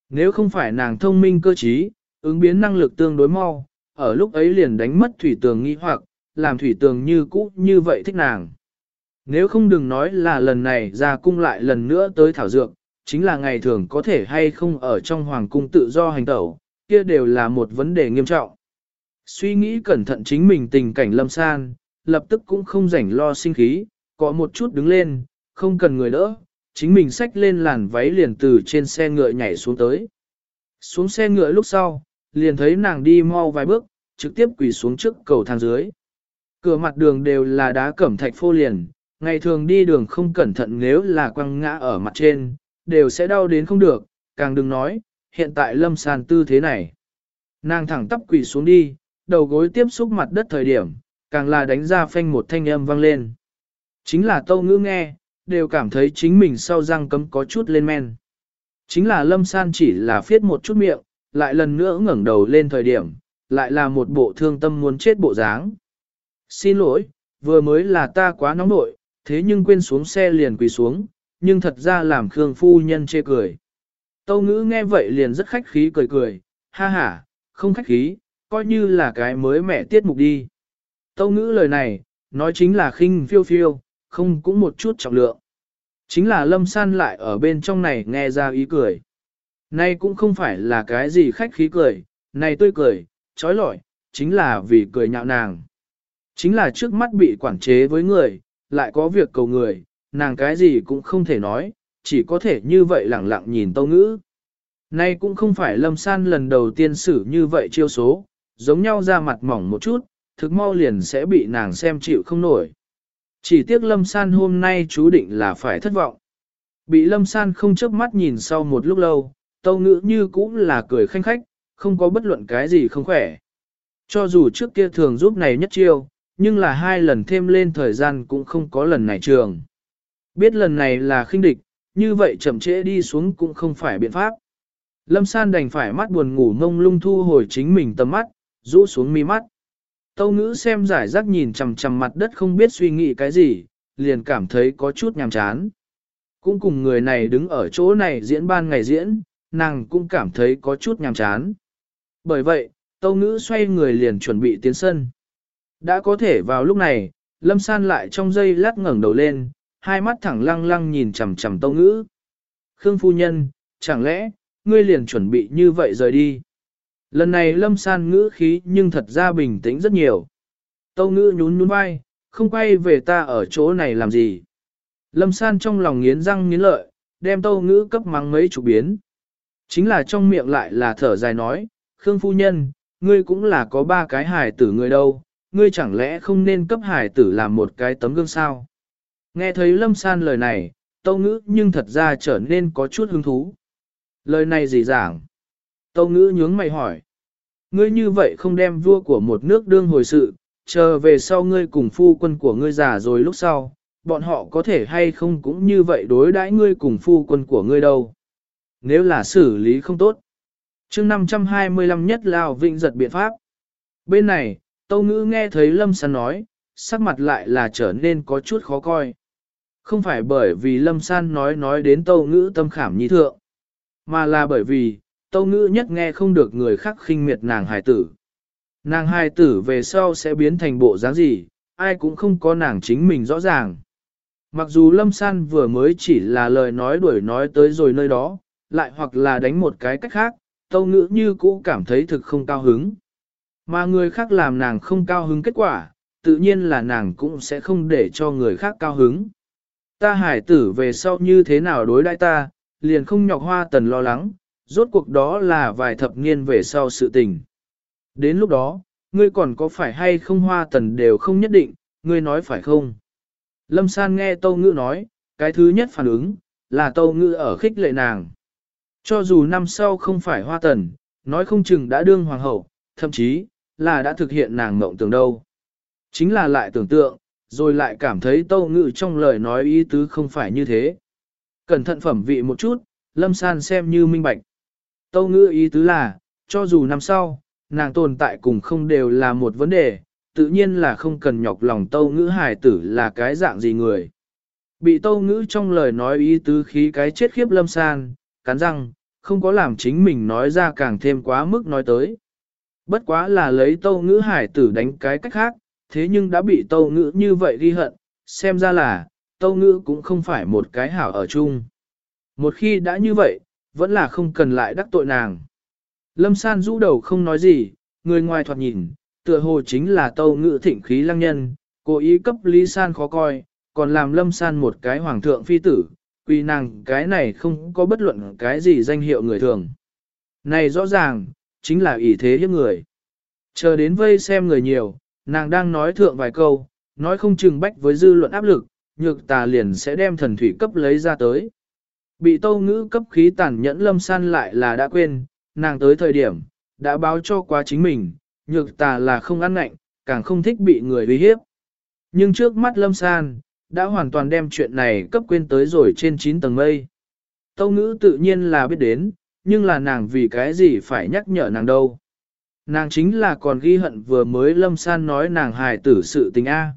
Nếu không phải nàng thông minh cơ trí, ứng biến năng lực tương đối mau, ở lúc ấy liền đánh mất thủy tường nghi hoặc, làm thủy tường như cũ như vậy thích nàng. Nếu không đừng nói là lần này ra cung lại lần nữa tới thảo dược, chính là ngày thường có thể hay không ở trong hoàng cung tự do hành tẩu, kia đều là một vấn đề nghiêm trọng. Suy nghĩ cẩn thận chính mình tình cảnh lâm san, lập tức cũng không rảnh lo sinh khí, có một chút đứng lên, không cần người đỡ, chính mình xách lên làn váy liền từ trên xe ngựa nhảy xuống tới. Xuống xe ngựa lúc sau, liền thấy nàng đi mau vài bước, trực tiếp quỳ xuống trước cầu thang dưới. Cửa mặt đường đều là đá cẩm thạch phô liền, ngày thường đi đường không cẩn thận nếu là quăng ngã ở mặt trên, đều sẽ đau đến không được, càng đừng nói, hiện tại lâm sàn tư thế này. Nàng thẳng tắp quỳ xuống đi, đầu gối tiếp xúc mặt đất thời điểm, càng là đánh ra phanh một thanh âm vang lên. Chính là tâu ngữ nghe, đều cảm thấy chính mình sau răng cấm có chút lên men. Chính là lâm san chỉ là phiết một chút miệng, lại lần nữa ngẩng đầu lên thời điểm, lại là một bộ thương tâm muốn chết bộ dáng. Xin lỗi, vừa mới là ta quá nóng nội, thế nhưng quên xuống xe liền quỳ xuống, nhưng thật ra làm Khương phu nhân chê cười. Tâu ngữ nghe vậy liền rất khách khí cười cười, ha ha, không khách khí, coi như là cái mới mẹ tiết mục đi. Tâu ngữ lời này, nói chính là khinh phiêu phiêu, không cũng một chút trọng lượng. Chính là lâm san lại ở bên trong này nghe ra ý cười. Nay cũng không phải là cái gì khách khí cười, này tôi cười, trói lọi, chính là vì cười nhạo nàng. Chính là trước mắt bị quản chế với người, lại có việc cầu người, nàng cái gì cũng không thể nói, chỉ có thể như vậy lẳng lặng nhìn tâu ngữ. Nay cũng không phải lâm san lần đầu tiên xử như vậy chiêu số, giống nhau ra mặt mỏng một chút, thực mau liền sẽ bị nàng xem chịu không nổi. Chỉ tiếc lâm san hôm nay chú định là phải thất vọng. Bị lâm san không chớp mắt nhìn sau một lúc lâu, tâu ngữ như cũng là cười khanh khách, không có bất luận cái gì không khỏe. Cho dù trước kia thường giúp này nhất chiêu, nhưng là hai lần thêm lên thời gian cũng không có lần này trường. Biết lần này là khinh địch, như vậy chậm trễ đi xuống cũng không phải biện pháp. Lâm san đành phải mắt buồn ngủ ngông lung thu hồi chính mình tầm mắt, rũ xuống mi mắt. Tâu ngữ xem giải rác nhìn chầm chầm mặt đất không biết suy nghĩ cái gì, liền cảm thấy có chút nhàm chán. Cũng cùng người này đứng ở chỗ này diễn ban ngày diễn, nàng cũng cảm thấy có chút nhàm chán. Bởi vậy, tâu ngữ xoay người liền chuẩn bị tiến sân. Đã có thể vào lúc này, lâm san lại trong giây lát ngẩng đầu lên, hai mắt thẳng lăng lăng nhìn chằm chằm tâu ngữ. Khương phu nhân, chẳng lẽ, ngươi liền chuẩn bị như vậy rời đi? Lần này lâm san ngữ khí nhưng thật ra bình tĩnh rất nhiều. Tâu ngữ nhún nhún vai, không quay về ta ở chỗ này làm gì. Lâm san trong lòng nghiến răng nghiến lợi, đem tâu ngữ cấp mắng mấy chục biến. Chính là trong miệng lại là thở dài nói, Khương phu nhân, ngươi cũng là có ba cái hài tử người đâu, ngươi chẳng lẽ không nên cấp hải tử làm một cái tấm gương sao? Nghe thấy lâm san lời này, tâu ngữ nhưng thật ra trở nên có chút hứng thú. Lời này gì giảng? Tâu ngữ nhướng mày hỏi. Ngươi như vậy không đem vua của một nước đương hồi sự, chờ về sau ngươi cùng phu quân của ngươi già rồi lúc sau, bọn họ có thể hay không cũng như vậy đối đãi ngươi cùng phu quân của ngươi đâu. Nếu là xử lý không tốt. chương 525 nhất Lào Vịnh giật biện pháp. Bên này, Tâu Ngữ nghe thấy Lâm San nói, sắc mặt lại là trở nên có chút khó coi. Không phải bởi vì Lâm San nói nói đến Tâu Ngữ tâm khảm nhi thượng, mà là bởi vì, Tâu Ngữ nhất nghe không được người khác khinh miệt nàng hài tử. Nàng hài tử về sau sẽ biến thành bộ dáng gì, ai cũng không có nàng chính mình rõ ràng. Mặc dù Lâm San vừa mới chỉ là lời nói đuổi nói tới rồi nơi đó, lại hoặc là đánh một cái cách khác, Tâu Ngữ như cũ cảm thấy thực không cao hứng. Mà người khác làm nàng không cao hứng kết quả, tự nhiên là nàng cũng sẽ không để cho người khác cao hứng. Ta hải tử về sau như thế nào đối đãi ta, liền không nhọc hoa tần lo lắng, rốt cuộc đó là vài thập niên về sau sự tình. Đến lúc đó, ngươi còn có phải hay không hoa tần đều không nhất định, ngươi nói phải không? Lâm San nghe Tâu Ngữ nói, cái thứ nhất phản ứng, là Tâu Ngữ ở khích lệ nàng. Cho dù năm sau không phải hoa tần, nói không chừng đã đương hoàng hậu, thậm chí, là đã thực hiện nàng mộng tưởng đâu. Chính là lại tưởng tượng, rồi lại cảm thấy Tâu ngự trong lời nói ý tứ không phải như thế. Cẩn thận phẩm vị một chút, Lâm San xem như minh bạch. Tâu ngự ý tứ là, cho dù năm sau, nàng tồn tại cùng không đều là một vấn đề, tự nhiên là không cần nhọc lòng Tâu Ngữ hài tử là cái dạng gì người. Bị Tâu Ngữ trong lời nói ý tứ khí cái chết khiếp Lâm San, cắn răng, không có làm chính mình nói ra càng thêm quá mức nói tới. Bất quá là lấy Tâu Ngữ hải tử đánh cái cách khác, thế nhưng đã bị Tâu Ngữ như vậy ghi hận, xem ra là, Tâu Ngữ cũng không phải một cái hảo ở chung. Một khi đã như vậy, vẫn là không cần lại đắc tội nàng. Lâm San rũ đầu không nói gì, người ngoài thoạt nhìn, tựa hồ chính là Tâu Ngữ thịnh khí lăng nhân, cố ý cấp Lý San khó coi, còn làm Lâm San một cái hoàng thượng phi tử, quy nàng cái này không có bất luận cái gì danh hiệu người thường. Này rõ ràng, chính là ý thế hiếp người. Chờ đến vây xem người nhiều, nàng đang nói thượng vài câu, nói không chừng bách với dư luận áp lực, nhược tà liền sẽ đem thần thủy cấp lấy ra tới. Bị tâu ngữ cấp khí tàn nhẫn lâm san lại là đã quên, nàng tới thời điểm, đã báo cho quá chính mình, nhược tà là không ăn ngạnh, càng không thích bị người uy hiếp. Nhưng trước mắt lâm san, đã hoàn toàn đem chuyện này cấp quên tới rồi trên 9 tầng mây. Tâu ngữ tự nhiên là biết đến, nhưng là nàng vì cái gì phải nhắc nhở nàng đâu. Nàng chính là còn ghi hận vừa mới Lâm San nói nàng hài tử sự tình A.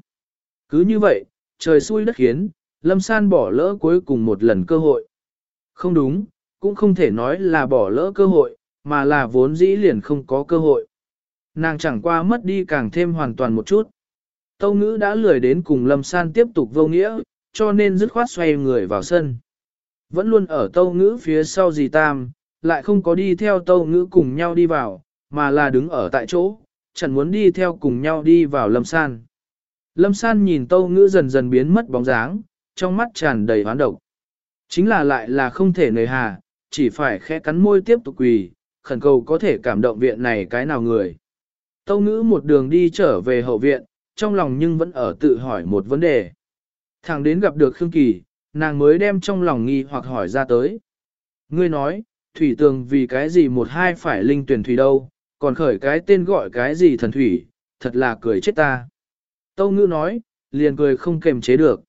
Cứ như vậy, trời xui đất khiến, Lâm San bỏ lỡ cuối cùng một lần cơ hội. Không đúng, cũng không thể nói là bỏ lỡ cơ hội, mà là vốn dĩ liền không có cơ hội. Nàng chẳng qua mất đi càng thêm hoàn toàn một chút. Tâu ngữ đã lười đến cùng Lâm San tiếp tục vô nghĩa, cho nên dứt khoát xoay người vào sân. Vẫn luôn ở tâu ngữ phía sau dì Tam, lại không có đi theo tâu ngữ cùng nhau đi vào, mà là đứng ở tại chỗ, chẳng muốn đi theo cùng nhau đi vào lâm san. Lâm san nhìn tâu ngữ dần dần biến mất bóng dáng, trong mắt tràn đầy hoán độc. Chính là lại là không thể nời hà, chỉ phải khẽ cắn môi tiếp tục quỳ, khẩn cầu có thể cảm động viện này cái nào người. Tâu ngữ một đường đi trở về hậu viện, trong lòng nhưng vẫn ở tự hỏi một vấn đề. Thằng đến gặp được Khương Kỳ, nàng mới đem trong lòng nghi hoặc hỏi ra tới. Ngươi nói, thủy tường vì cái gì một hai phải linh tuyển thủy đâu, còn khởi cái tên gọi cái gì thần thủy, thật là cười chết ta. Tâu ngữ nói, liền cười không kềm chế được.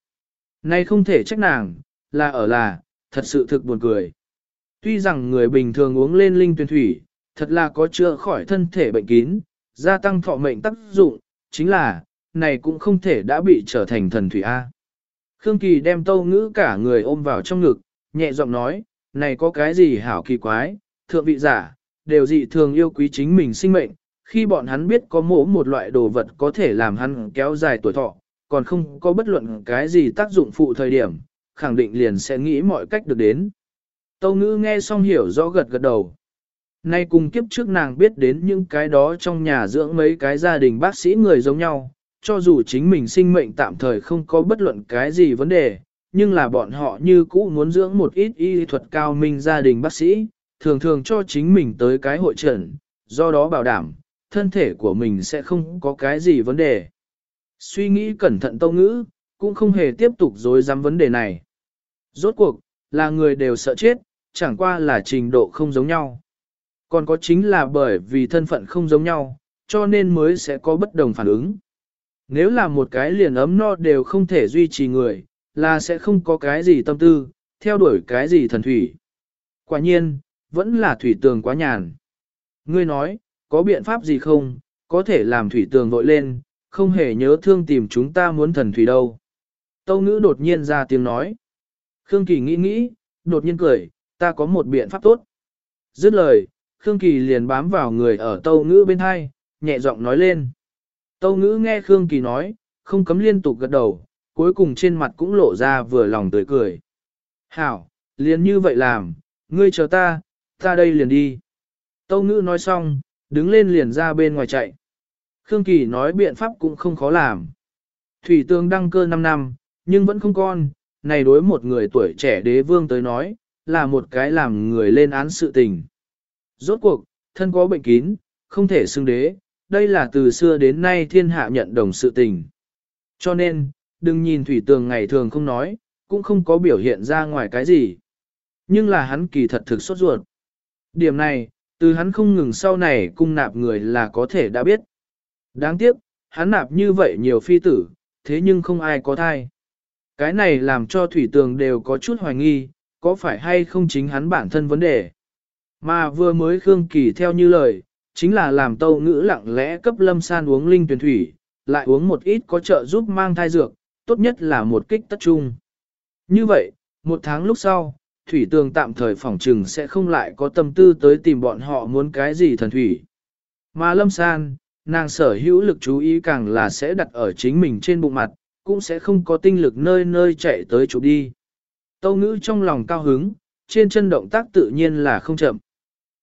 Nay không thể trách nàng, là ở là, thật sự thực buồn cười. Tuy rằng người bình thường uống lên linh tuyển thủy, thật là có chữa khỏi thân thể bệnh kín, gia tăng thọ mệnh tác dụng, chính là, này cũng không thể đã bị trở thành thần thủy A. Khương Kỳ đem tâu ngữ cả người ôm vào trong ngực, nhẹ giọng nói, này có cái gì hảo kỳ quái, thượng vị giả, đều dị thường yêu quý chính mình sinh mệnh, khi bọn hắn biết có mỗ một loại đồ vật có thể làm hắn kéo dài tuổi thọ, còn không có bất luận cái gì tác dụng phụ thời điểm, khẳng định liền sẽ nghĩ mọi cách được đến. Tâu ngữ nghe xong hiểu rõ gật gật đầu. Nay cùng kiếp trước nàng biết đến những cái đó trong nhà dưỡng mấy cái gia đình bác sĩ người giống nhau, cho dù chính mình sinh mệnh tạm thời không có bất luận cái gì vấn đề, nhưng là bọn họ như cũ muốn dưỡng một ít y thuật cao minh gia đình bác sĩ, thường thường cho chính mình tới cái hội trần, do đó bảo đảm, thân thể của mình sẽ không có cái gì vấn đề. Suy nghĩ cẩn thận tâu ngữ, cũng không hề tiếp tục dối dám vấn đề này. Rốt cuộc, là người đều sợ chết, chẳng qua là trình độ không giống nhau. Còn có chính là bởi vì thân phận không giống nhau, cho nên mới sẽ có bất đồng phản ứng. Nếu là một cái liền ấm no đều không thể duy trì người, là sẽ không có cái gì tâm tư, theo đuổi cái gì thần thủy. Quả nhiên, vẫn là thủy tường quá nhàn. Ngươi nói, có biện pháp gì không, có thể làm thủy tường vội lên, không hề nhớ thương tìm chúng ta muốn thần thủy đâu. Tâu ngữ đột nhiên ra tiếng nói. Khương Kỳ nghĩ nghĩ, đột nhiên cười, ta có một biện pháp tốt. Dứt lời, Khương Kỳ liền bám vào người ở tâu ngữ bên hai, nhẹ giọng nói lên. Tâu ngữ nghe Khương Kỳ nói, không cấm liên tục gật đầu, cuối cùng trên mặt cũng lộ ra vừa lòng tươi cười. Hảo, liền như vậy làm, ngươi chờ ta, ta đây liền đi. Tâu ngữ nói xong, đứng lên liền ra bên ngoài chạy. Khương Kỳ nói biện pháp cũng không khó làm. Thủy tương đăng cơ 5 năm, nhưng vẫn không con, này đối một người tuổi trẻ đế vương tới nói, là một cái làm người lên án sự tình. Rốt cuộc, thân có bệnh kín, không thể xưng đế, đây là từ xưa đến nay thiên hạ nhận đồng sự tình. Cho nên, đừng nhìn thủy tường ngày thường không nói, cũng không có biểu hiện ra ngoài cái gì. Nhưng là hắn kỳ thật thực sốt ruột. Điểm này, từ hắn không ngừng sau này cung nạp người là có thể đã biết. Đáng tiếc, hắn nạp như vậy nhiều phi tử, thế nhưng không ai có thai. Cái này làm cho thủy tường đều có chút hoài nghi, có phải hay không chính hắn bản thân vấn đề. Mà vừa mới Khương Kỳ theo như lời, chính là làm tâu ngữ lặng lẽ cấp lâm san uống linh tuyển thủy, lại uống một ít có trợ giúp mang thai dược, tốt nhất là một kích tất trung. Như vậy, một tháng lúc sau, thủy tường tạm thời phỏng trừng sẽ không lại có tâm tư tới tìm bọn họ muốn cái gì thần thủy. Mà lâm san, nàng sở hữu lực chú ý càng là sẽ đặt ở chính mình trên bụng mặt, cũng sẽ không có tinh lực nơi nơi chạy tới chụp đi. Tâu ngữ trong lòng cao hứng, trên chân động tác tự nhiên là không chậm.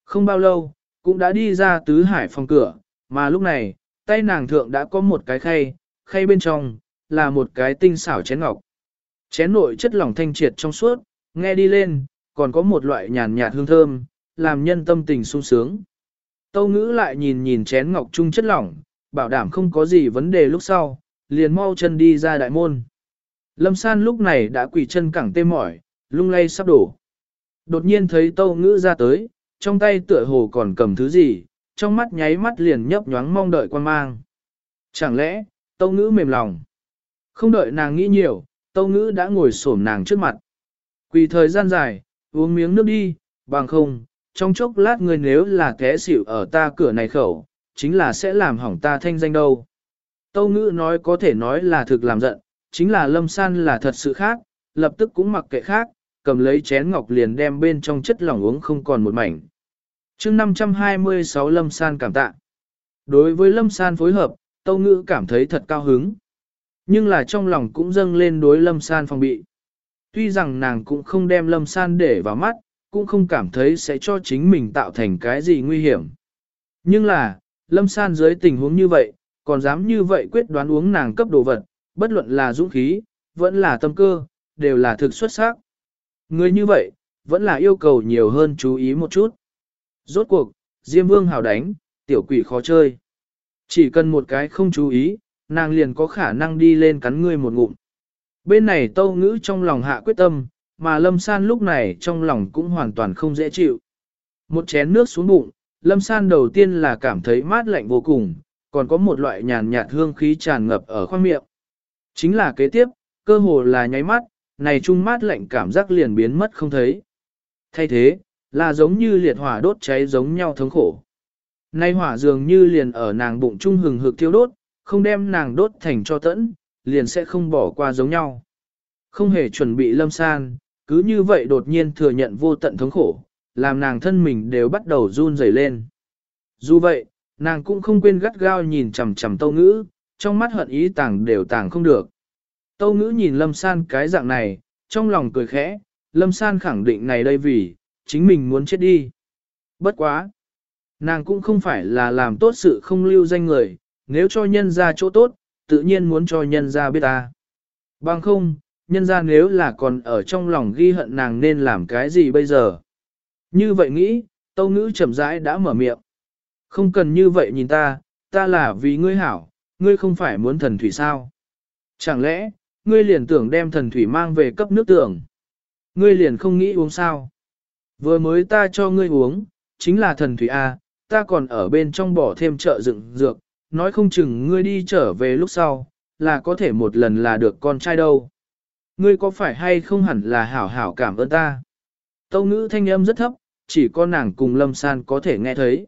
Không bao lâu, cũng đã đi ra tứ hải phòng cửa, mà lúc này, tay nàng thượng đã có một cái khay, khay bên trong, là một cái tinh xảo chén ngọc. Chén nội chất lỏng thanh triệt trong suốt, nghe đi lên, còn có một loại nhàn nhạt hương thơm, làm nhân tâm tình sung sướng. Tâu ngữ lại nhìn nhìn chén ngọc trung chất lỏng, bảo đảm không có gì vấn đề lúc sau, liền mau chân đi ra đại môn. Lâm san lúc này đã quỳ chân cẳng tê mỏi, lung lay sắp đổ. Đột nhiên thấy tâu ngữ ra tới, trong tay tựa hồ còn cầm thứ gì, trong mắt nháy mắt liền nhấp nhoáng mong đợi quan mang. Chẳng lẽ, tâu ngữ mềm lòng. Không đợi nàng nghĩ nhiều, tâu ngữ đã ngồi xổm nàng trước mặt. Quỳ thời gian dài, uống miếng nước đi, bằng không, trong chốc lát người nếu là té xỉu ở ta cửa này khẩu, chính là sẽ làm hỏng ta thanh danh đâu. Tâu ngữ nói có thể nói là thực làm giận, chính là lâm san là thật sự khác, lập tức cũng mặc kệ khác, cầm lấy chén ngọc liền đem bên trong chất lỏng uống không còn một mảnh. chương 526 lâm san cảm tạ. Đối với lâm san phối hợp, tâu ngữ cảm thấy thật cao hứng. Nhưng là trong lòng cũng dâng lên đối lâm san phòng bị. Tuy rằng nàng cũng không đem lâm san để vào mắt, cũng không cảm thấy sẽ cho chính mình tạo thành cái gì nguy hiểm. Nhưng là, lâm san dưới tình huống như vậy, còn dám như vậy quyết đoán uống nàng cấp đồ vật, bất luận là dũng khí, vẫn là tâm cơ, đều là thực xuất sắc. Người như vậy, vẫn là yêu cầu nhiều hơn chú ý một chút. Rốt cuộc, Diêm Vương hào đánh, tiểu quỷ khó chơi. Chỉ cần một cái không chú ý, nàng liền có khả năng đi lên cắn ngươi một ngụm. Bên này tâu ngữ trong lòng hạ quyết tâm, mà lâm san lúc này trong lòng cũng hoàn toàn không dễ chịu. Một chén nước xuống bụng, lâm san đầu tiên là cảm thấy mát lạnh vô cùng, còn có một loại nhàn nhạt hương khí tràn ngập ở khoang miệng. Chính là kế tiếp, cơ hồ là nháy mắt, này trung mát lạnh cảm giác liền biến mất không thấy. Thay thế, là giống như liệt hỏa đốt cháy giống nhau thống khổ. Nay hỏa dường như liền ở nàng bụng trung hừng hực thiêu đốt, không đem nàng đốt thành cho tẫn, liền sẽ không bỏ qua giống nhau. Không hề chuẩn bị lâm san, cứ như vậy đột nhiên thừa nhận vô tận thống khổ, làm nàng thân mình đều bắt đầu run rẩy lên. Dù vậy, nàng cũng không quên gắt gao nhìn chằm chằm tâu ngữ, trong mắt hận ý tàng đều tàng không được. Tâu ngữ nhìn lâm san cái dạng này, trong lòng cười khẽ, lâm san khẳng định này đây vì, chính mình muốn chết đi. Bất quá. Nàng cũng không phải là làm tốt sự không lưu danh người, nếu cho nhân ra chỗ tốt, tự nhiên muốn cho nhân ra biết ta. Bằng không, nhân ra nếu là còn ở trong lòng ghi hận nàng nên làm cái gì bây giờ. Như vậy nghĩ, tâu ngữ chậm rãi đã mở miệng. Không cần như vậy nhìn ta, ta là vì ngươi hảo, ngươi không phải muốn thần thủy sao. Chẳng lẽ, ngươi liền tưởng đem thần thủy mang về cấp nước tưởng. Ngươi liền không nghĩ uống sao. Vừa mới ta cho ngươi uống, chính là thần thủy A, ta còn ở bên trong bỏ thêm trợ dựng dược, nói không chừng ngươi đi trở về lúc sau, là có thể một lần là được con trai đâu. Ngươi có phải hay không hẳn là hảo hảo cảm ơn ta? Tâu ngữ thanh âm rất thấp, chỉ có nàng cùng Lâm San có thể nghe thấy.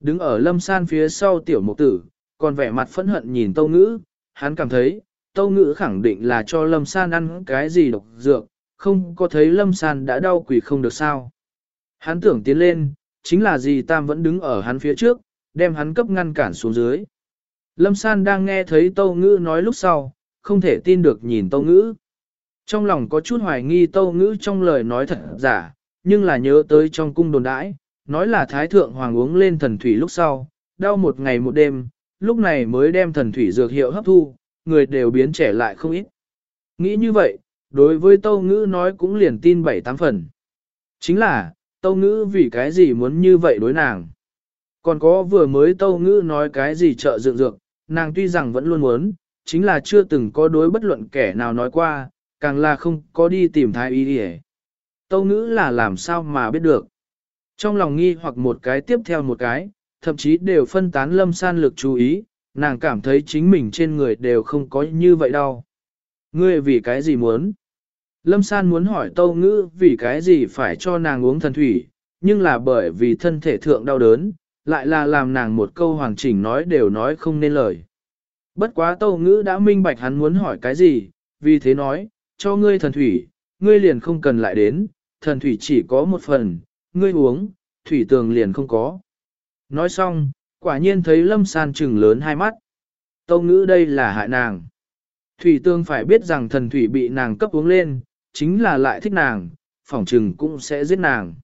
Đứng ở Lâm San phía sau tiểu mục tử, còn vẻ mặt phẫn hận nhìn Tâu ngữ, hắn cảm thấy, Tâu ngữ khẳng định là cho Lâm San ăn cái gì độc dược, không có thấy Lâm San đã đau quỷ không được sao. Hắn tưởng tiến lên, chính là gì Tam vẫn đứng ở hắn phía trước, đem hắn cấp ngăn cản xuống dưới. Lâm San đang nghe thấy Tâu Ngữ nói lúc sau, không thể tin được nhìn Tâu Ngữ. Trong lòng có chút hoài nghi Tâu Ngữ trong lời nói thật giả, nhưng là nhớ tới trong cung đồn đãi, nói là Thái Thượng Hoàng uống lên thần thủy lúc sau, đau một ngày một đêm, lúc này mới đem thần thủy dược hiệu hấp thu, người đều biến trẻ lại không ít. Nghĩ như vậy, đối với Tâu Ngữ nói cũng liền tin bảy tám phần. Chính là, Tâu Ngữ vì cái gì muốn như vậy đối nàng. Còn có vừa mới Tâu Ngữ nói cái gì trợ dựng dược, nàng tuy rằng vẫn luôn muốn, chính là chưa từng có đối bất luận kẻ nào nói qua, càng là không có đi tìm thái y đi Tâu Ngữ là làm sao mà biết được. Trong lòng nghi hoặc một cái tiếp theo một cái, thậm chí đều phân tán lâm san lực chú ý, nàng cảm thấy chính mình trên người đều không có như vậy đâu. Ngươi vì cái gì muốn? Lâm san muốn hỏi tâu ngữ vì cái gì phải cho nàng uống thần thủy, nhưng là bởi vì thân thể thượng đau đớn, lại là làm nàng một câu hoàn chỉnh nói đều nói không nên lời. Bất quá tâu ngữ đã minh bạch hắn muốn hỏi cái gì, vì thế nói, cho ngươi thần thủy, ngươi liền không cần lại đến, thần thủy chỉ có một phần, ngươi uống, thủy tường liền không có. Nói xong, quả nhiên thấy lâm san trừng lớn hai mắt. Tâu ngữ đây là hại nàng. Thủy tương phải biết rằng thần thủy bị nàng cấp uống lên, chính là lại thích nàng, phỏng trừng cũng sẽ giết nàng.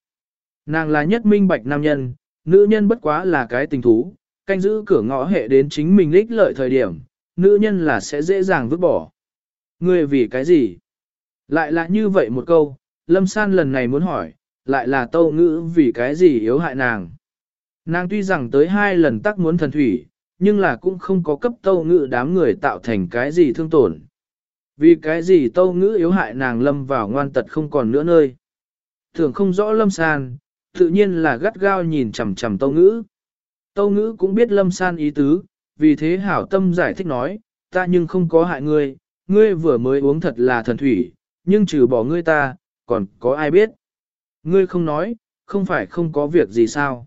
Nàng là nhất minh bạch nam nhân, nữ nhân bất quá là cái tình thú, canh giữ cửa ngõ hệ đến chính mình lích lợi thời điểm, nữ nhân là sẽ dễ dàng vứt bỏ. Ngươi vì cái gì? Lại là như vậy một câu, Lâm San lần này muốn hỏi, lại là tâu ngữ vì cái gì yếu hại nàng. Nàng tuy rằng tới hai lần tắc muốn thần thủy, nhưng là cũng không có cấp tâu ngữ đám người tạo thành cái gì thương tổn. Vì cái gì tâu ngữ yếu hại nàng lâm vào ngoan tật không còn nữa nơi. Thường không rõ lâm san, tự nhiên là gắt gao nhìn chằm chằm tâu ngữ. Tâu ngữ cũng biết lâm san ý tứ, vì thế hảo tâm giải thích nói, ta nhưng không có hại ngươi, ngươi vừa mới uống thật là thần thủy, nhưng trừ bỏ ngươi ta, còn có ai biết. Ngươi không nói, không phải không có việc gì sao.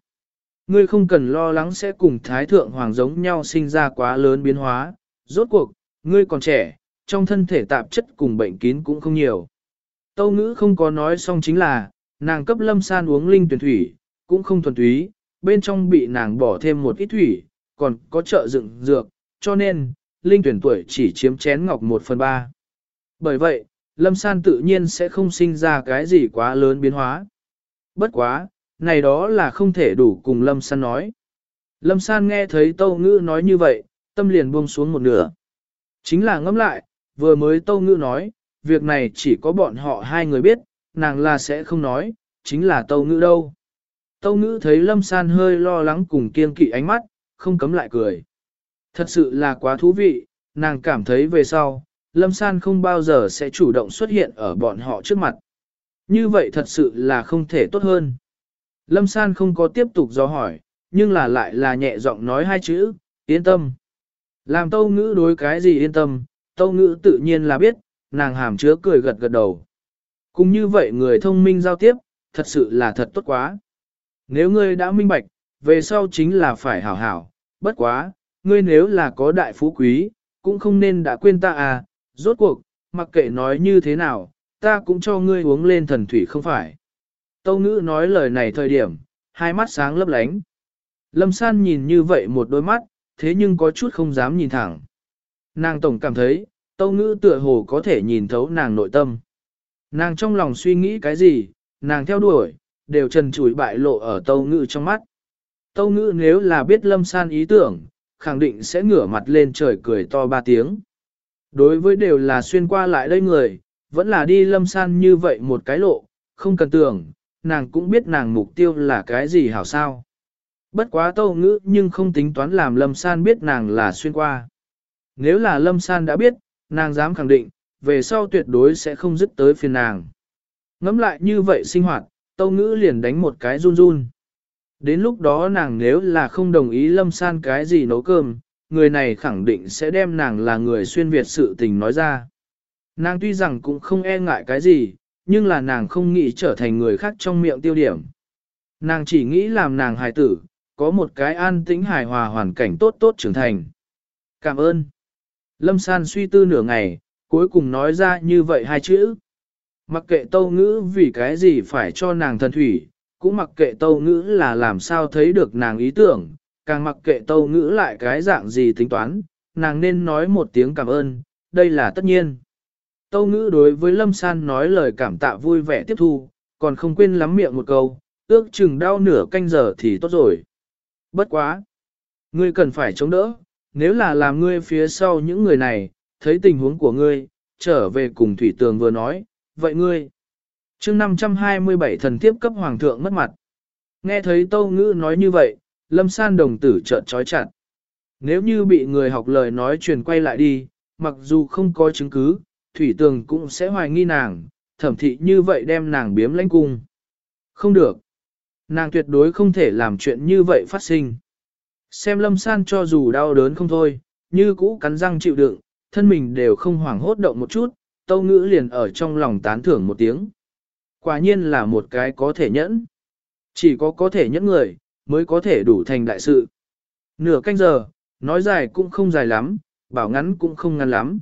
Ngươi không cần lo lắng sẽ cùng Thái Thượng Hoàng giống nhau sinh ra quá lớn biến hóa, rốt cuộc, ngươi còn trẻ, trong thân thể tạp chất cùng bệnh kín cũng không nhiều. Tâu ngữ không có nói xong chính là, nàng cấp lâm san uống linh tuyển thủy, cũng không thuần túy, bên trong bị nàng bỏ thêm một ít thủy, còn có trợ dựng dược, cho nên, linh tuyển tuổi chỉ chiếm chén ngọc 1 phần 3. Bởi vậy, lâm san tự nhiên sẽ không sinh ra cái gì quá lớn biến hóa. Bất quá, này đó là không thể đủ cùng lâm san nói. Lâm san nghe thấy tâu ngữ nói như vậy, tâm liền buông xuống một nửa. Chính là ngẫm lại, vừa mới tâu ngữ nói, việc này chỉ có bọn họ hai người biết, nàng là sẽ không nói, chính là tâu ngữ đâu. Tâu ngữ thấy lâm san hơi lo lắng cùng kiên kỵ ánh mắt, không cấm lại cười. Thật sự là quá thú vị, nàng cảm thấy về sau, lâm san không bao giờ sẽ chủ động xuất hiện ở bọn họ trước mặt. Như vậy thật sự là không thể tốt hơn. Lâm san không có tiếp tục do hỏi, nhưng là lại là nhẹ giọng nói hai chữ, yên tâm. Làm tâu ngữ đối cái gì yên tâm, tâu ngữ tự nhiên là biết, nàng hàm chứa cười gật gật đầu. Cũng như vậy người thông minh giao tiếp, thật sự là thật tốt quá. Nếu ngươi đã minh bạch, về sau chính là phải hảo hảo, bất quá, ngươi nếu là có đại phú quý, cũng không nên đã quên ta à, rốt cuộc, mặc kệ nói như thế nào, ta cũng cho ngươi uống lên thần thủy không phải. Tâu ngữ nói lời này thời điểm, hai mắt sáng lấp lánh. Lâm san nhìn như vậy một đôi mắt, thế nhưng có chút không dám nhìn thẳng. Nàng tổng cảm thấy, tâu ngữ tựa hồ có thể nhìn thấu nàng nội tâm. Nàng trong lòng suy nghĩ cái gì, nàng theo đuổi, đều trần trụi bại lộ ở tâu ngữ trong mắt. Tâu ngữ nếu là biết lâm san ý tưởng, khẳng định sẽ ngửa mặt lên trời cười to ba tiếng. Đối với đều là xuyên qua lại đây người, vẫn là đi lâm san như vậy một cái lộ, không cần tưởng, nàng cũng biết nàng mục tiêu là cái gì hảo sao. Bất quá tâu ngữ nhưng không tính toán làm lâm san biết nàng là xuyên qua. Nếu là lâm san đã biết, nàng dám khẳng định, về sau tuyệt đối sẽ không dứt tới phiền nàng. Ngắm lại như vậy sinh hoạt, tâu ngữ liền đánh một cái run run. Đến lúc đó nàng nếu là không đồng ý lâm san cái gì nấu cơm, người này khẳng định sẽ đem nàng là người xuyên Việt sự tình nói ra. Nàng tuy rằng cũng không e ngại cái gì, nhưng là nàng không nghĩ trở thành người khác trong miệng tiêu điểm. Nàng chỉ nghĩ làm nàng hài tử, có một cái an tĩnh hài hòa hoàn cảnh tốt tốt trưởng thành. Cảm ơn. Lâm San suy tư nửa ngày, cuối cùng nói ra như vậy hai chữ. Mặc kệ tâu ngữ vì cái gì phải cho nàng thần thủy, cũng mặc kệ tâu ngữ là làm sao thấy được nàng ý tưởng, càng mặc kệ tâu ngữ lại cái dạng gì tính toán, nàng nên nói một tiếng cảm ơn, đây là tất nhiên. Tâu ngữ đối với Lâm San nói lời cảm tạ vui vẻ tiếp thu, còn không quên lắm miệng một câu, ước chừng đau nửa canh giờ thì tốt rồi. Bất quá! Ngươi cần phải chống đỡ, nếu là làm ngươi phía sau những người này, thấy tình huống của ngươi, trở về cùng Thủy Tường vừa nói, vậy ngươi chương 527 thần tiếp cấp hoàng thượng mất mặt. Nghe thấy Tâu Ngữ nói như vậy, Lâm San đồng tử trợn trói chặt. Nếu như bị người học lời nói truyền quay lại đi, mặc dù không có chứng cứ, Thủy Tường cũng sẽ hoài nghi nàng, thẩm thị như vậy đem nàng biếm lãnh cung. Không được. Nàng tuyệt đối không thể làm chuyện như vậy phát sinh. Xem Lâm San cho dù đau đớn không thôi, như cũ cắn răng chịu đựng, thân mình đều không hoảng hốt động một chút, Tâu Ngữ liền ở trong lòng tán thưởng một tiếng. Quả nhiên là một cái có thể nhẫn. Chỉ có có thể nhẫn người, mới có thể đủ thành đại sự. Nửa canh giờ, nói dài cũng không dài lắm, bảo ngắn cũng không ngắn lắm.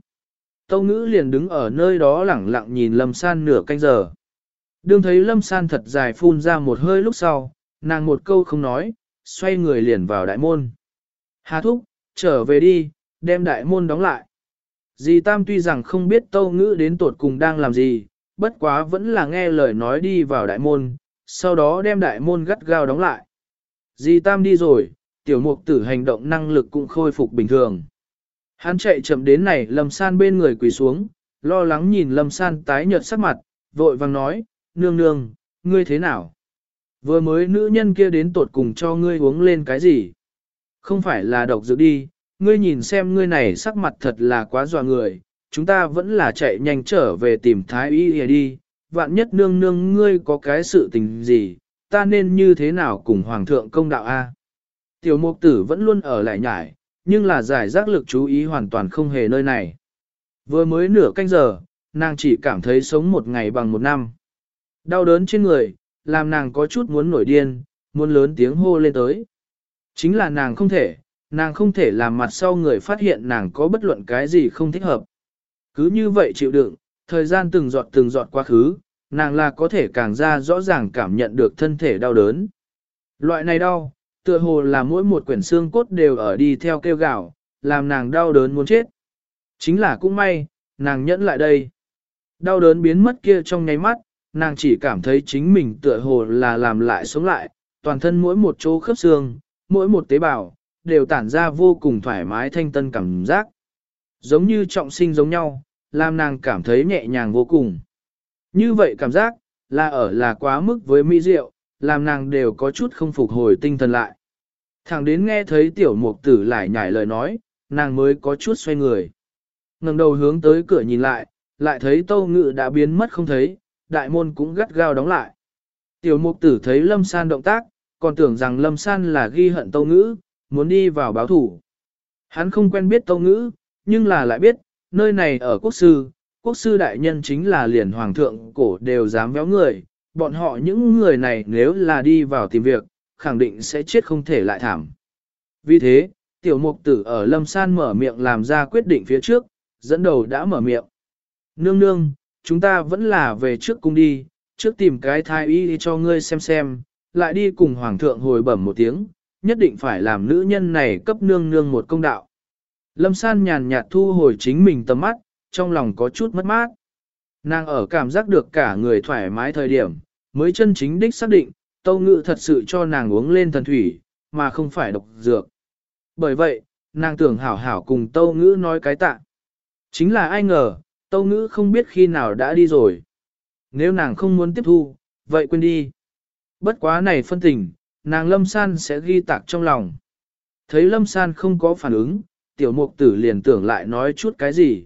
Tâu ngữ liền đứng ở nơi đó lẳng lặng nhìn lâm san nửa canh giờ. Đương thấy lâm san thật dài phun ra một hơi lúc sau, nàng một câu không nói, xoay người liền vào đại môn. Hà thúc, trở về đi, đem đại môn đóng lại. Dì Tam tuy rằng không biết tâu ngữ đến tột cùng đang làm gì, bất quá vẫn là nghe lời nói đi vào đại môn, sau đó đem đại môn gắt gao đóng lại. Dì Tam đi rồi, tiểu mục tử hành động năng lực cũng khôi phục bình thường. Hắn chạy chậm đến này Lâm San bên người quỳ xuống, lo lắng nhìn Lâm San tái nhợt sắc mặt, vội vàng nói, nương nương, ngươi thế nào? Vừa mới nữ nhân kia đến tột cùng cho ngươi uống lên cái gì? Không phải là độc dược đi, ngươi nhìn xem ngươi này sắc mặt thật là quá dọa người, chúng ta vẫn là chạy nhanh trở về tìm thái y đi, vạn nhất nương nương ngươi có cái sự tình gì, ta nên như thế nào cùng hoàng thượng công đạo a? Tiểu mục tử vẫn luôn ở lại nhải, nhưng là giải giác lực chú ý hoàn toàn không hề nơi này. Vừa mới nửa canh giờ, nàng chỉ cảm thấy sống một ngày bằng một năm. Đau đớn trên người, làm nàng có chút muốn nổi điên, muốn lớn tiếng hô lên tới. Chính là nàng không thể, nàng không thể làm mặt sau người phát hiện nàng có bất luận cái gì không thích hợp. Cứ như vậy chịu đựng, thời gian từng giọt từng giọt quá khứ, nàng là có thể càng ra rõ ràng cảm nhận được thân thể đau đớn. Loại này đau, tựa hồ là mỗi một quyển xương cốt đều ở đi theo kêu gạo, làm nàng đau đớn muốn chết. Chính là cũng may, nàng nhẫn lại đây. Đau đớn biến mất kia trong nháy mắt, nàng chỉ cảm thấy chính mình tựa hồ là làm lại sống lại, toàn thân mỗi một chỗ khớp xương, mỗi một tế bào, đều tản ra vô cùng thoải mái thanh tân cảm giác. Giống như trọng sinh giống nhau, làm nàng cảm thấy nhẹ nhàng vô cùng. Như vậy cảm giác, là ở là quá mức với mỹ diệu, làm nàng đều có chút không phục hồi tinh thần lại. Thẳng đến nghe thấy tiểu mục tử lại nhảy lời nói, nàng mới có chút xoay người. ngẩng đầu hướng tới cửa nhìn lại, lại thấy tâu ngự đã biến mất không thấy, đại môn cũng gắt gao đóng lại. Tiểu mục tử thấy lâm san động tác, còn tưởng rằng lâm san là ghi hận tâu ngữ, muốn đi vào báo thủ. Hắn không quen biết tâu ngữ, nhưng là lại biết, nơi này ở quốc sư, quốc sư đại nhân chính là liền hoàng thượng cổ đều dám véo người, bọn họ những người này nếu là đi vào tìm việc, khẳng định sẽ chết không thể lại thảm. Vì thế, tiểu mục tử ở lâm san mở miệng làm ra quyết định phía trước, dẫn đầu đã mở miệng. Nương nương, chúng ta vẫn là về trước cung đi, trước tìm cái thai y cho ngươi xem xem, lại đi cùng hoàng thượng hồi bẩm một tiếng, nhất định phải làm nữ nhân này cấp nương nương một công đạo. Lâm san nhàn nhạt thu hồi chính mình tầm mắt, trong lòng có chút mất mát. Nàng ở cảm giác được cả người thoải mái thời điểm, mới chân chính đích xác định, tâu ngự thật sự cho nàng uống lên thần thủy, mà không phải độc dược. Bởi vậy, nàng tưởng hảo hảo cùng tâu ngữ nói cái tạ. Chính là ai ngờ, tâu ngữ không biết khi nào đã đi rồi. Nếu nàng không muốn tiếp thu, vậy quên đi. Bất quá này phân tình, nàng lâm san sẽ ghi tạc trong lòng. Thấy lâm san không có phản ứng, tiểu mục tử liền tưởng lại nói chút cái gì.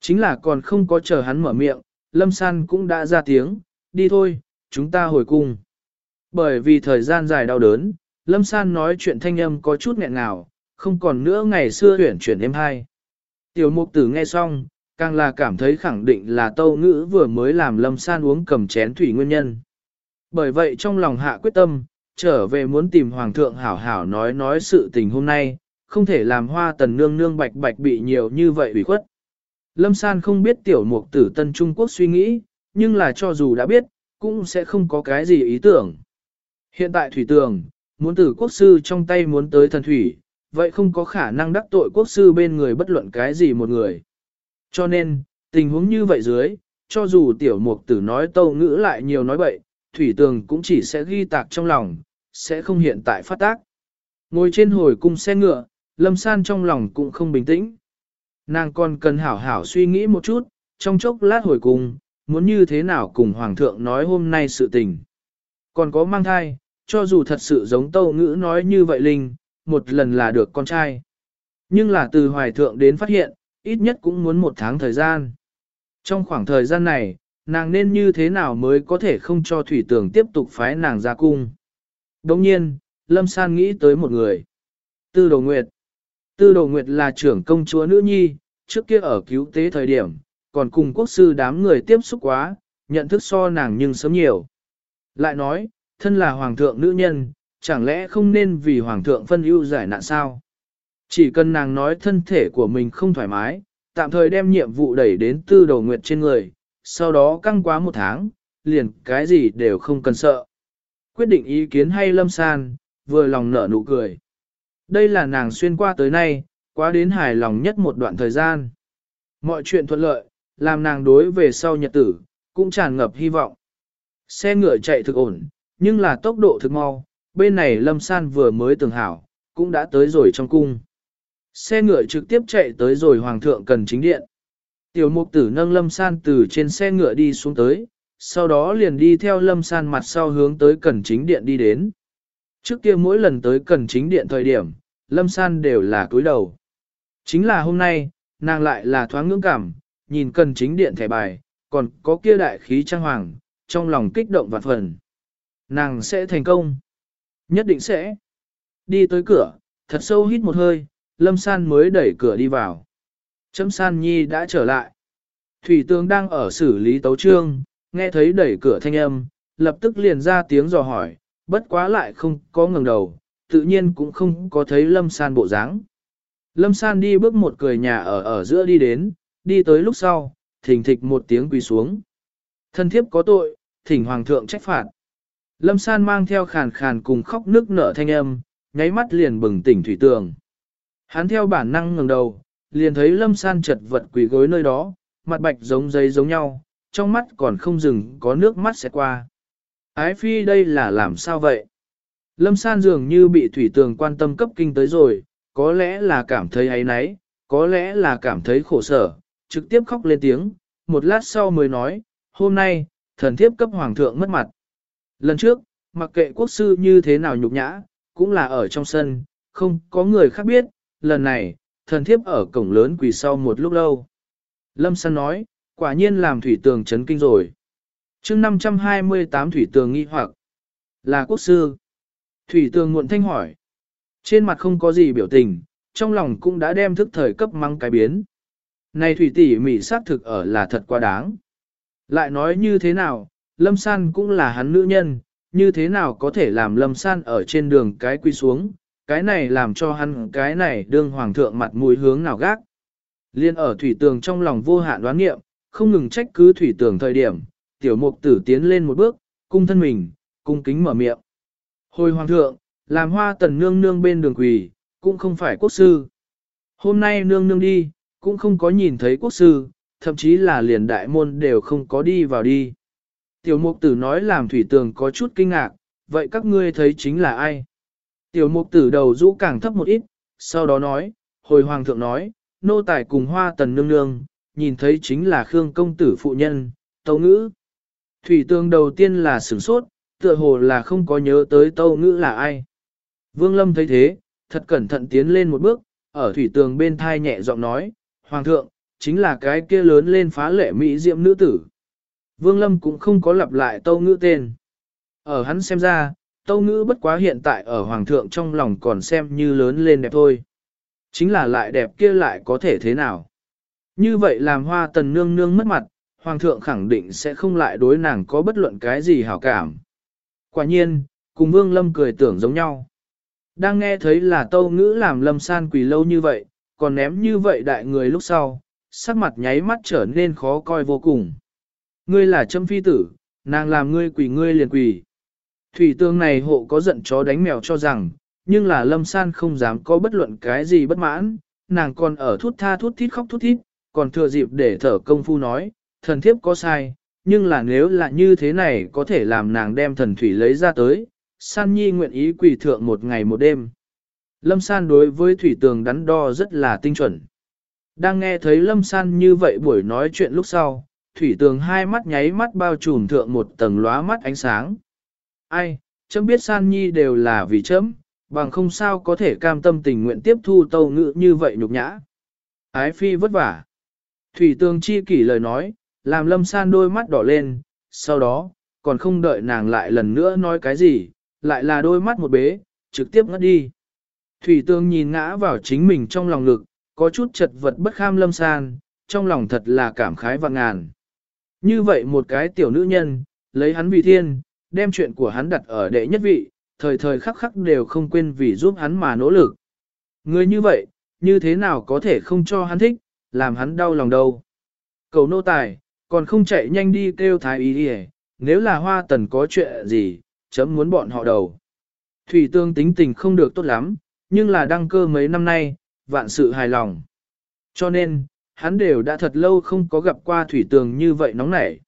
Chính là còn không có chờ hắn mở miệng, lâm san cũng đã ra tiếng, đi thôi, chúng ta hồi cung. Bởi vì thời gian dài đau đớn, lâm san nói chuyện thanh âm có chút nghẹn ngào, không còn nữa ngày xưa huyển chuyển êm hai. Tiểu mục tử nghe xong, càng là cảm thấy khẳng định là tâu ngữ vừa mới làm lâm san uống cầm chén thủy nguyên nhân. Bởi vậy trong lòng hạ quyết tâm, trở về muốn tìm hoàng thượng hảo hảo nói nói sự tình hôm nay, không thể làm hoa tần nương nương bạch bạch bị nhiều như vậy ủy khuất. Lâm san không biết tiểu mục tử tân Trung Quốc suy nghĩ, nhưng là cho dù đã biết, cũng sẽ không có cái gì ý tưởng. Hiện tại thủy tường, muốn từ quốc sư trong tay muốn tới thần thủy, vậy không có khả năng đắc tội quốc sư bên người bất luận cái gì một người. Cho nên, tình huống như vậy dưới, cho dù tiểu mục tử nói tâu ngữ lại nhiều nói bậy, thủy tường cũng chỉ sẽ ghi tạc trong lòng, sẽ không hiện tại phát tác. Ngồi trên hồi cung xe ngựa, lâm san trong lòng cũng không bình tĩnh. Nàng còn cần hảo hảo suy nghĩ một chút, trong chốc lát hồi cung, muốn như thế nào cùng hoàng thượng nói hôm nay sự tình. Còn có mang thai, cho dù thật sự giống tâu ngữ nói như vậy Linh, một lần là được con trai. Nhưng là từ hoài thượng đến phát hiện, ít nhất cũng muốn một tháng thời gian. Trong khoảng thời gian này, nàng nên như thế nào mới có thể không cho thủy tường tiếp tục phái nàng ra cung. Đồng nhiên, Lâm San nghĩ tới một người. Tư Đồ Nguyệt. Tư Đồ Nguyệt là trưởng công chúa nữ nhi, trước kia ở cứu tế thời điểm, còn cùng quốc sư đám người tiếp xúc quá, nhận thức so nàng nhưng sớm nhiều. Lại nói, thân là hoàng thượng nữ nhân, chẳng lẽ không nên vì hoàng thượng phân ưu giải nạn sao? Chỉ cần nàng nói thân thể của mình không thoải mái, tạm thời đem nhiệm vụ đẩy đến tư đầu nguyệt trên người, sau đó căng quá một tháng, liền cái gì đều không cần sợ. Quyết định ý kiến hay lâm san, vừa lòng nở nụ cười. Đây là nàng xuyên qua tới nay, quá đến hài lòng nhất một đoạn thời gian. Mọi chuyện thuận lợi, làm nàng đối về sau nhật tử, cũng tràn ngập hy vọng. Xe ngựa chạy thực ổn, nhưng là tốc độ thực mau, bên này lâm san vừa mới tường hảo, cũng đã tới rồi trong cung. Xe ngựa trực tiếp chạy tới rồi hoàng thượng cần chính điện. Tiểu mục tử nâng lâm san từ trên xe ngựa đi xuống tới, sau đó liền đi theo lâm san mặt sau hướng tới cần chính điện đi đến. Trước kia mỗi lần tới cần chính điện thời điểm, lâm san đều là cúi đầu. Chính là hôm nay, nàng lại là thoáng ngưỡng cảm, nhìn cần chính điện thẻ bài, còn có kia đại khí trang hoàng, trong lòng kích động vạn phần. Nàng sẽ thành công. Nhất định sẽ. Đi tới cửa, thật sâu hít một hơi, Lâm San mới đẩy cửa đi vào. Chấm San Nhi đã trở lại. Thủy tướng đang ở xử lý tấu trương, nghe thấy đẩy cửa thanh âm, lập tức liền ra tiếng dò hỏi, bất quá lại không có ngừng đầu, tự nhiên cũng không có thấy Lâm San bộ dáng. Lâm San đi bước một cười nhà ở ở giữa đi đến, đi tới lúc sau, thỉnh thịch một tiếng quỳ xuống. Thân thiếp có tội, thỉnh hoàng thượng trách phạt. Lâm San mang theo khàn khàn cùng khóc nước nở thanh âm, nháy mắt liền bừng tỉnh thủy tường. Hắn theo bản năng ngẩng đầu, liền thấy Lâm San chật vật quỳ gối nơi đó, mặt bạch giống giấy giống nhau, trong mắt còn không dừng có nước mắt sẽ qua. Ái phi đây là làm sao vậy? Lâm San dường như bị thủy tường quan tâm cấp kinh tới rồi, có lẽ là cảm thấy ấy náy, có lẽ là cảm thấy khổ sở, trực tiếp khóc lên tiếng, một lát sau mới nói, hôm nay, thần thiếp cấp hoàng thượng mất mặt. Lần trước, mặc kệ quốc sư như thế nào nhục nhã, cũng là ở trong sân, không có người khác biết, lần này, thần thiếp ở cổng lớn quỳ sau một lúc lâu. Lâm san nói, quả nhiên làm thủy tường chấn kinh rồi. chương 528 thủy tường nghi hoặc là quốc sư. Thủy tường muộn thanh hỏi. Trên mặt không có gì biểu tình, trong lòng cũng đã đem thức thời cấp măng cái biến. Này thủy tỷ mỉ sát thực ở là thật quá đáng. Lại nói như thế nào, Lâm San cũng là hắn nữ nhân, như thế nào có thể làm Lâm San ở trên đường cái quy xuống, cái này làm cho hắn cái này đương hoàng thượng mặt mũi hướng nào gác. Liên ở thủy tường trong lòng vô hạn đoán nghiệm, không ngừng trách cứ thủy tưởng thời điểm, tiểu mục tử tiến lên một bước, cung thân mình, cung kính mở miệng. Hồi hoàng thượng, làm hoa tần nương nương bên đường quỳ, cũng không phải quốc sư. Hôm nay nương nương đi, cũng không có nhìn thấy quốc sư, thậm chí là liền đại môn đều không có đi vào đi. Tiểu mục tử nói làm thủy tường có chút kinh ngạc, vậy các ngươi thấy chính là ai? Tiểu mục tử đầu rũ càng thấp một ít, sau đó nói, hồi hoàng thượng nói, nô tài cùng hoa tần nương nương, nhìn thấy chính là Khương công tử phụ nhân, tâu ngữ. Thủy tường đầu tiên là sửng sốt, tựa hồ là không có nhớ tới tâu ngữ là ai. Vương Lâm thấy thế, thật cẩn thận tiến lên một bước, ở thủy tường bên thai nhẹ giọng nói, Hoàng thượng, chính là cái kia lớn lên phá lệ mỹ diệm nữ tử. Vương Lâm cũng không có lặp lại tâu ngữ tên. Ở hắn xem ra, tâu ngữ bất quá hiện tại ở Hoàng thượng trong lòng còn xem như lớn lên đẹp thôi. Chính là lại đẹp kia lại có thể thế nào. Như vậy làm hoa tần nương nương mất mặt, Hoàng thượng khẳng định sẽ không lại đối nàng có bất luận cái gì hảo cảm. Quả nhiên, cùng Vương Lâm cười tưởng giống nhau. Đang nghe thấy là tâu ngữ làm Lâm san quỳ lâu như vậy, còn ném như vậy đại người lúc sau, sắc mặt nháy mắt trở nên khó coi vô cùng. Ngươi là châm phi tử, nàng làm ngươi quỳ ngươi liền quỳ. Thủy tương này hộ có giận chó đánh mèo cho rằng, nhưng là lâm san không dám có bất luận cái gì bất mãn, nàng còn ở thút tha thút thít khóc thút thít, còn thừa dịp để thở công phu nói, thần thiếp có sai, nhưng là nếu là như thế này có thể làm nàng đem thần thủy lấy ra tới, san nhi nguyện ý quỳ thượng một ngày một đêm. Lâm san đối với thủy tường đắn đo rất là tinh chuẩn. Đang nghe thấy lâm san như vậy buổi nói chuyện lúc sau, thủy tường hai mắt nháy mắt bao trùm thượng một tầng lóa mắt ánh sáng. Ai, chấm biết san nhi đều là vì chấm, bằng không sao có thể cam tâm tình nguyện tiếp thu tâu ngữ như vậy nhục nhã. Ái phi vất vả. Thủy tương chi kỷ lời nói, làm lâm san đôi mắt đỏ lên, sau đó, còn không đợi nàng lại lần nữa nói cái gì, lại là đôi mắt một bế, trực tiếp ngất đi. Thủy tương nhìn ngã vào chính mình trong lòng ngực, có chút chật vật bất kham lâm san, trong lòng thật là cảm khái và ngàn. Như vậy một cái tiểu nữ nhân, lấy hắn vì thiên, đem chuyện của hắn đặt ở đệ nhất vị, thời thời khắc khắc đều không quên vì giúp hắn mà nỗ lực. Người như vậy, như thế nào có thể không cho hắn thích, làm hắn đau lòng đâu. Cầu nô tài, còn không chạy nhanh đi kêu thái y đi nếu là hoa tần có chuyện gì, chấm muốn bọn họ đầu. Thủy tương tính tình không được tốt lắm, nhưng là đăng cơ mấy năm nay, vạn sự hài lòng. Cho nên, hắn đều đã thật lâu không có gặp qua thủy tường như vậy nóng nảy.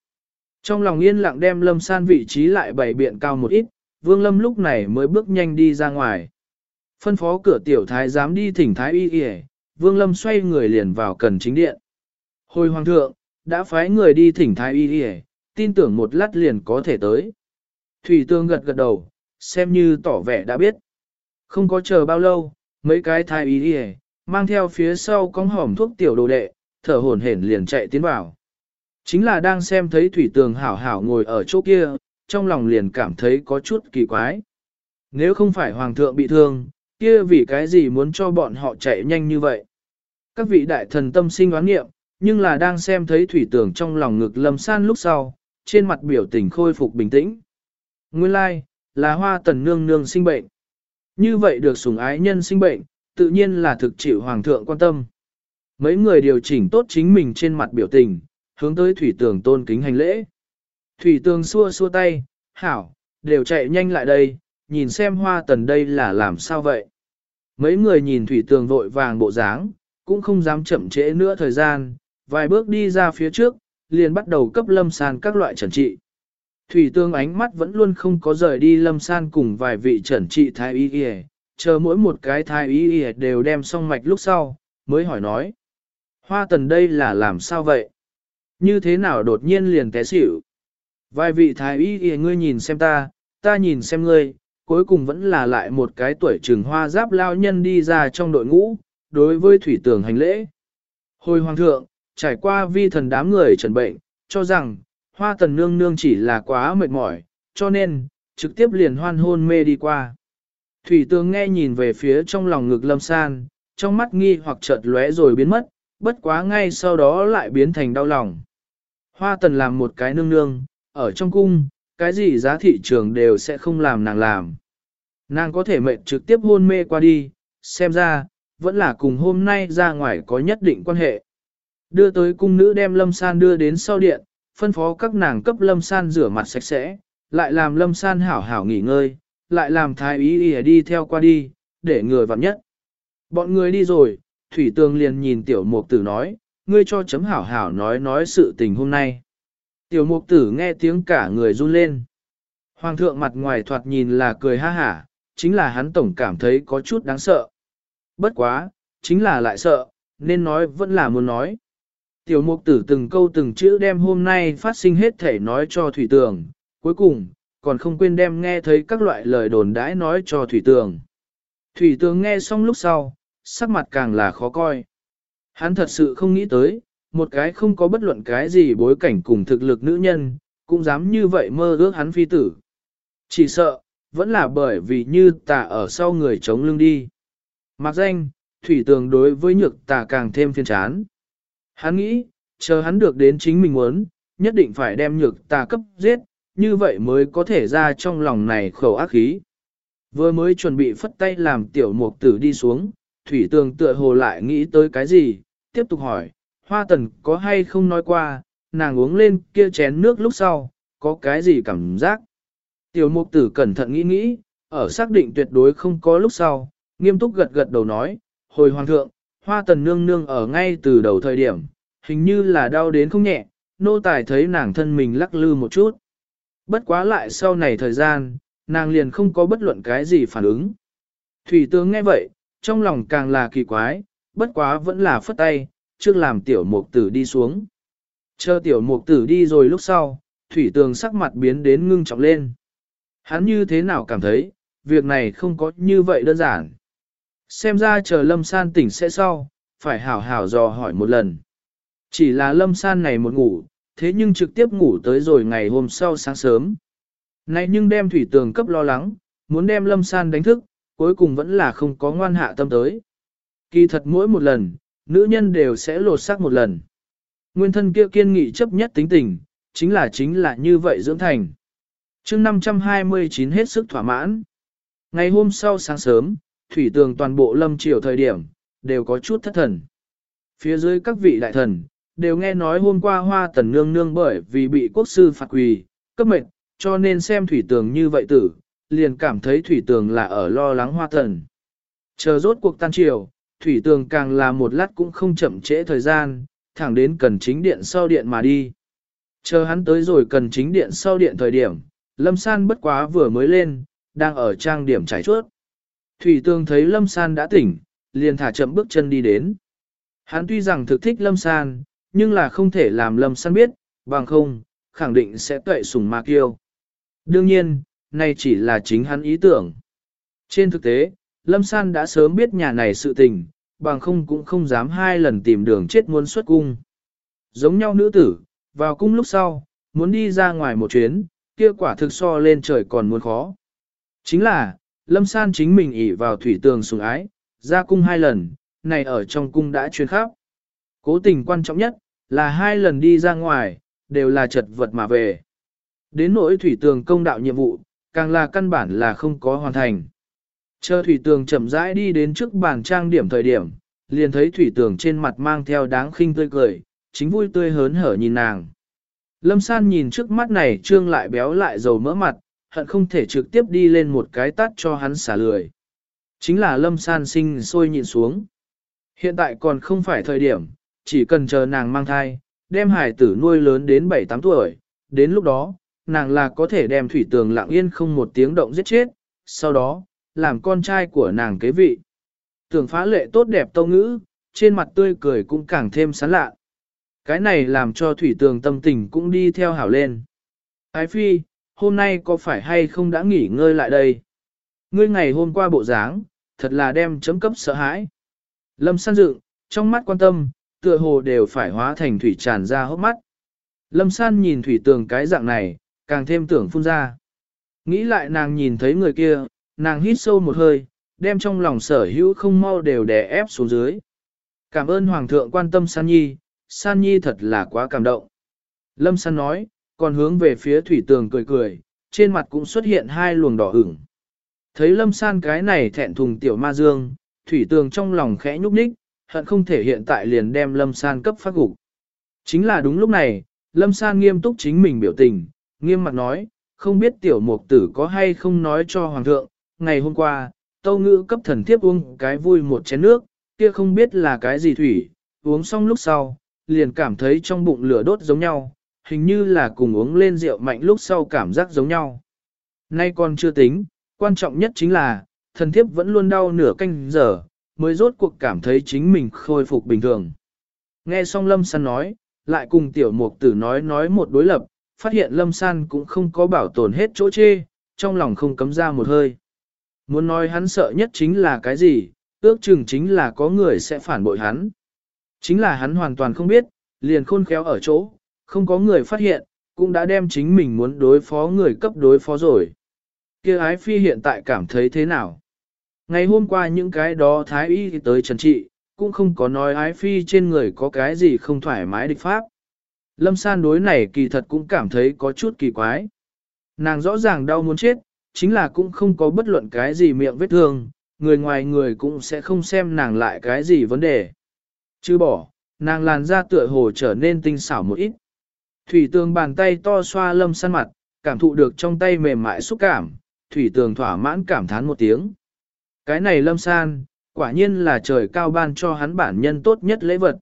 Trong lòng yên lặng đem lâm san vị trí lại bảy biện cao một ít, vương lâm lúc này mới bước nhanh đi ra ngoài. Phân phó cửa tiểu thái dám đi thỉnh thái y y vương lâm xoay người liền vào cần chính điện. Hồi hoàng thượng, đã phái người đi thỉnh thái y đi tin tưởng một lát liền có thể tới. Thủy tương gật gật đầu, xem như tỏ vẻ đã biết. Không có chờ bao lâu, mấy cái thái y đi mang theo phía sau con hỏm thuốc tiểu đồ đệ, thở hổn hển liền chạy tiến vào. Chính là đang xem thấy thủy tường hảo hảo ngồi ở chỗ kia, trong lòng liền cảm thấy có chút kỳ quái. Nếu không phải hoàng thượng bị thương, kia vì cái gì muốn cho bọn họ chạy nhanh như vậy? Các vị đại thần tâm sinh oán nghiệm, nhưng là đang xem thấy thủy tường trong lòng ngực lâm san lúc sau, trên mặt biểu tình khôi phục bình tĩnh. Nguyên lai, like, là hoa tần nương nương sinh bệnh. Như vậy được sủng ái nhân sinh bệnh, tự nhiên là thực chịu hoàng thượng quan tâm. Mấy người điều chỉnh tốt chính mình trên mặt biểu tình, hướng tới thủy tường tôn kính hành lễ. Thủy tường xua xua tay, hảo, đều chạy nhanh lại đây, nhìn xem hoa tần đây là làm sao vậy. Mấy người nhìn thủy tường vội vàng bộ dáng, cũng không dám chậm trễ nữa thời gian, vài bước đi ra phía trước, liền bắt đầu cấp lâm san các loại trần trị. Thủy tương ánh mắt vẫn luôn không có rời đi lâm san cùng vài vị trần trị thái y y, chờ mỗi một cái thái y y đều đem xong mạch lúc sau, mới hỏi nói. Hoa tần đây là làm sao vậy? Như thế nào đột nhiên liền té xỉu? Vài vị thái y y ngươi nhìn xem ta, ta nhìn xem ngươi, cuối cùng vẫn là lại một cái tuổi trừng hoa giáp lao nhân đi ra trong đội ngũ, đối với thủy tường hành lễ. Hồi hoàng thượng, trải qua vi thần đám người trần bệnh, cho rằng, hoa tần nương nương chỉ là quá mệt mỏi, cho nên, trực tiếp liền hoan hôn mê đi qua. Thủy tường nghe nhìn về phía trong lòng ngực lâm san, trong mắt nghi hoặc chợt lóe rồi biến mất, bất quá ngay sau đó lại biến thành đau lòng. Hoa tần làm một cái nương nương, ở trong cung, cái gì giá thị trường đều sẽ không làm nàng làm. Nàng có thể mệnh trực tiếp hôn mê qua đi, xem ra, vẫn là cùng hôm nay ra ngoài có nhất định quan hệ. Đưa tới cung nữ đem lâm san đưa đến sau điện, phân phó các nàng cấp lâm san rửa mặt sạch sẽ, lại làm lâm san hảo hảo nghỉ ngơi, lại làm thái ý đi theo qua đi, để người vặn nhất. Bọn người đi rồi, Thủy Tường liền nhìn tiểu mục tử nói, ngươi cho chấm hảo hảo nói nói sự tình hôm nay. Tiểu mục tử nghe tiếng cả người run lên. Hoàng thượng mặt ngoài thoạt nhìn là cười ha hả, chính là hắn tổng cảm thấy có chút đáng sợ. Bất quá, chính là lại sợ, nên nói vẫn là muốn nói. Tiểu mục tử từng câu từng chữ đem hôm nay phát sinh hết thể nói cho Thủy Tường, cuối cùng, còn không quên đem nghe thấy các loại lời đồn đãi nói cho Thủy Tường. Thủy Tường nghe xong lúc sau, sắc mặt càng là khó coi. Hắn thật sự không nghĩ tới, một cái không có bất luận cái gì bối cảnh cùng thực lực nữ nhân, cũng dám như vậy mơ ước hắn phi tử. Chỉ sợ, vẫn là bởi vì như tà ở sau người chống lưng đi. Mặc danh, thủy tường đối với nhược tà càng thêm phiên chán. Hắn nghĩ, chờ hắn được đến chính mình muốn, nhất định phải đem nhược tà cấp giết, như vậy mới có thể ra trong lòng này khẩu ác khí. Vừa mới chuẩn bị phất tay làm tiểu mục tử đi xuống, thủy tường tựa hồ lại nghĩ tới cái gì, tiếp tục hỏi, hoa tần có hay không nói qua, nàng uống lên kia chén nước lúc sau, có cái gì cảm giác. Tiểu mục tử cẩn thận nghĩ nghĩ, ở xác định tuyệt đối không có lúc sau, nghiêm túc gật gật đầu nói, hồi hoàng thượng, hoa tần nương nương ở ngay từ đầu thời điểm, hình như là đau đến không nhẹ, nô tài thấy nàng thân mình lắc lư một chút. Bất quá lại sau này thời gian, nàng liền không có bất luận cái gì phản ứng. Thủy tướng nghe vậy, trong lòng càng là kỳ quái, bất quá vẫn là phất tay, trước làm tiểu mục tử đi xuống. Chờ tiểu mục tử đi rồi lúc sau, thủy tường sắc mặt biến đến ngưng trọng lên. Hắn như thế nào cảm thấy, việc này không có như vậy đơn giản. Xem ra chờ lâm san tỉnh sẽ sau, phải hảo hảo dò hỏi một lần. Chỉ là lâm san này một ngủ, thế nhưng trực tiếp ngủ tới rồi ngày hôm sau sáng sớm. Này nhưng đem thủy tường cấp lo lắng, muốn đem lâm san đánh thức, cuối cùng vẫn là không có ngoan hạ tâm tới. Kỳ thật mỗi một lần, nữ nhân đều sẽ lột xác một lần. Nguyên thân kia kiên nghị chấp nhất tính tình, chính là chính là như vậy dưỡng thành. chương 529 hết sức thỏa mãn. Ngày hôm sau sáng sớm, thủy tường toàn bộ lâm triều thời điểm, đều có chút thất thần. Phía dưới các vị đại thần, đều nghe nói hôm qua hoa tần nương nương bởi vì bị quốc sư phạt quỳ, cấp mệnh, cho nên xem thủy tường như vậy tử, liền cảm thấy thủy tường là ở lo lắng hoa tần. Chờ rốt cuộc tan triều, thủy tường càng là một lát cũng không chậm trễ thời gian, thẳng đến cần chính điện sau điện mà đi. Chờ hắn tới rồi cần chính điện sau điện thời điểm, lâm san bất quá vừa mới lên, đang ở trang điểm trải chuốt. Thủy tường thấy lâm san đã tỉnh, liền thả chậm bước chân đi đến. Hắn tuy rằng thực thích lâm san, nhưng là không thể làm lâm san biết, bằng không, khẳng định sẽ tuệ sùng ma kiêu. Đương nhiên, này chỉ là chính hắn ý tưởng. Trên thực tế, Lâm San đã sớm biết nhà này sự tình, bằng không cũng không dám hai lần tìm đường chết muốn xuất cung. Giống nhau nữ tử, vào cung lúc sau, muốn đi ra ngoài một chuyến, kia quả thực so lên trời còn muốn khó. Chính là, Lâm San chính mình ỉ vào thủy tường sùng ái, ra cung hai lần, này ở trong cung đã chuyên khắp. Cố tình quan trọng nhất, là hai lần đi ra ngoài, đều là chật vật mà về. Đến nỗi thủy tường công đạo nhiệm vụ, càng là căn bản là không có hoàn thành. Chờ thủy tường chậm rãi đi đến trước bàn trang điểm thời điểm, liền thấy thủy tường trên mặt mang theo đáng khinh tươi cười, chính vui tươi hớn hở nhìn nàng. Lâm san nhìn trước mắt này trương lại béo lại dầu mỡ mặt, hận không thể trực tiếp đi lên một cái tắt cho hắn xả lười. Chính là lâm san sinh sôi nhìn xuống. Hiện tại còn không phải thời điểm, chỉ cần chờ nàng mang thai, đem hải tử nuôi lớn đến 7-8 tuổi, đến lúc đó, nàng là có thể đem thủy tường lặng yên không một tiếng động giết chết, sau đó, làm con trai của nàng kế vị. Tưởng phá lệ tốt đẹp tâu ngữ, trên mặt tươi cười cũng càng thêm sán lạ. Cái này làm cho thủy tường tâm tình cũng đi theo hảo lên. Ái phi, hôm nay có phải hay không đã nghỉ ngơi lại đây? Ngươi ngày hôm qua bộ dáng, thật là đem chấm cấp sợ hãi. Lâm san dựng, trong mắt quan tâm, tựa hồ đều phải hóa thành thủy tràn ra hốc mắt. Lâm san nhìn thủy tường cái dạng này, càng thêm tưởng phun ra. Nghĩ lại nàng nhìn thấy người kia, nàng hít sâu một hơi, đem trong lòng sở hữu không mau đều đè ép xuống dưới. Cảm ơn Hoàng thượng quan tâm San Nhi, San Nhi thật là quá cảm động. Lâm San nói, còn hướng về phía thủy tường cười cười, trên mặt cũng xuất hiện hai luồng đỏ ửng. Thấy lâm san cái này thẹn thùng tiểu ma dương, thủy tường trong lòng khẽ nhúc nhích, hận không thể hiện tại liền đem lâm san cấp phát gục. Chính là đúng lúc này, lâm san nghiêm túc chính mình biểu tình, nghiêm mặt nói, không biết tiểu mục tử có hay không nói cho hoàng thượng, ngày hôm qua, tâu ngữ cấp thần thiếp uống cái vui một chén nước, kia không biết là cái gì thủy, uống xong lúc sau, liền cảm thấy trong bụng lửa đốt giống nhau, hình như là cùng uống lên rượu mạnh lúc sau cảm giác giống nhau. Nay còn chưa tính, quan trọng nhất chính là, thần thiếp vẫn luôn đau nửa canh giờ, mới rốt cuộc cảm thấy chính mình khôi phục bình thường. Nghe xong Lâm San nói, lại cùng tiểu mục tử nói nói một đối lập, phát hiện Lâm San cũng không có bảo tồn hết chỗ chê, trong lòng không cấm ra một hơi. Muốn nói hắn sợ nhất chính là cái gì, ước chừng chính là có người sẽ phản bội hắn. Chính là hắn hoàn toàn không biết, liền khôn khéo ở chỗ, không có người phát hiện, cũng đã đem chính mình muốn đối phó người cấp đối phó rồi. kia ái phi hiện tại cảm thấy thế nào? Ngày hôm qua những cái đó thái y tới trần trị, cũng không có nói ái phi trên người có cái gì không thoải mái địch pháp. Lâm san đối này kỳ thật cũng cảm thấy có chút kỳ quái. Nàng rõ ràng đau muốn chết, chính là cũng không có bất luận cái gì miệng vết thương, người ngoài người cũng sẽ không xem nàng lại cái gì vấn đề. Chứ bỏ, nàng làn da tựa hồ trở nên tinh xảo một ít. Thủy tường bàn tay to xoa lâm săn mặt, cảm thụ được trong tay mềm mại xúc cảm, thủy tường thỏa mãn cảm thán một tiếng. Cái này lâm san, quả nhiên là trời cao ban cho hắn bản nhân tốt nhất lễ vật.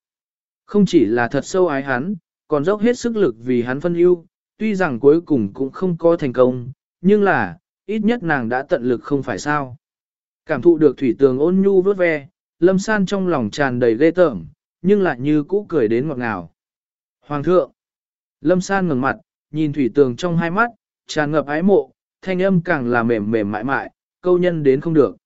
Không chỉ là thật sâu ái hắn, còn dốc hết sức lực vì hắn phân ưu, tuy rằng cuối cùng cũng không có thành công, nhưng là, ít nhất nàng đã tận lực không phải sao. Cảm thụ được thủy tường ôn nhu vớt ve, lâm san trong lòng tràn đầy ghê tởm, nhưng lại như cũ cười đến ngọt ngào. Hoàng thượng! Lâm san ngừng mặt, nhìn thủy tường trong hai mắt, tràn ngập ái mộ, thanh âm càng là mềm mềm mại mại, câu nhân đến không được.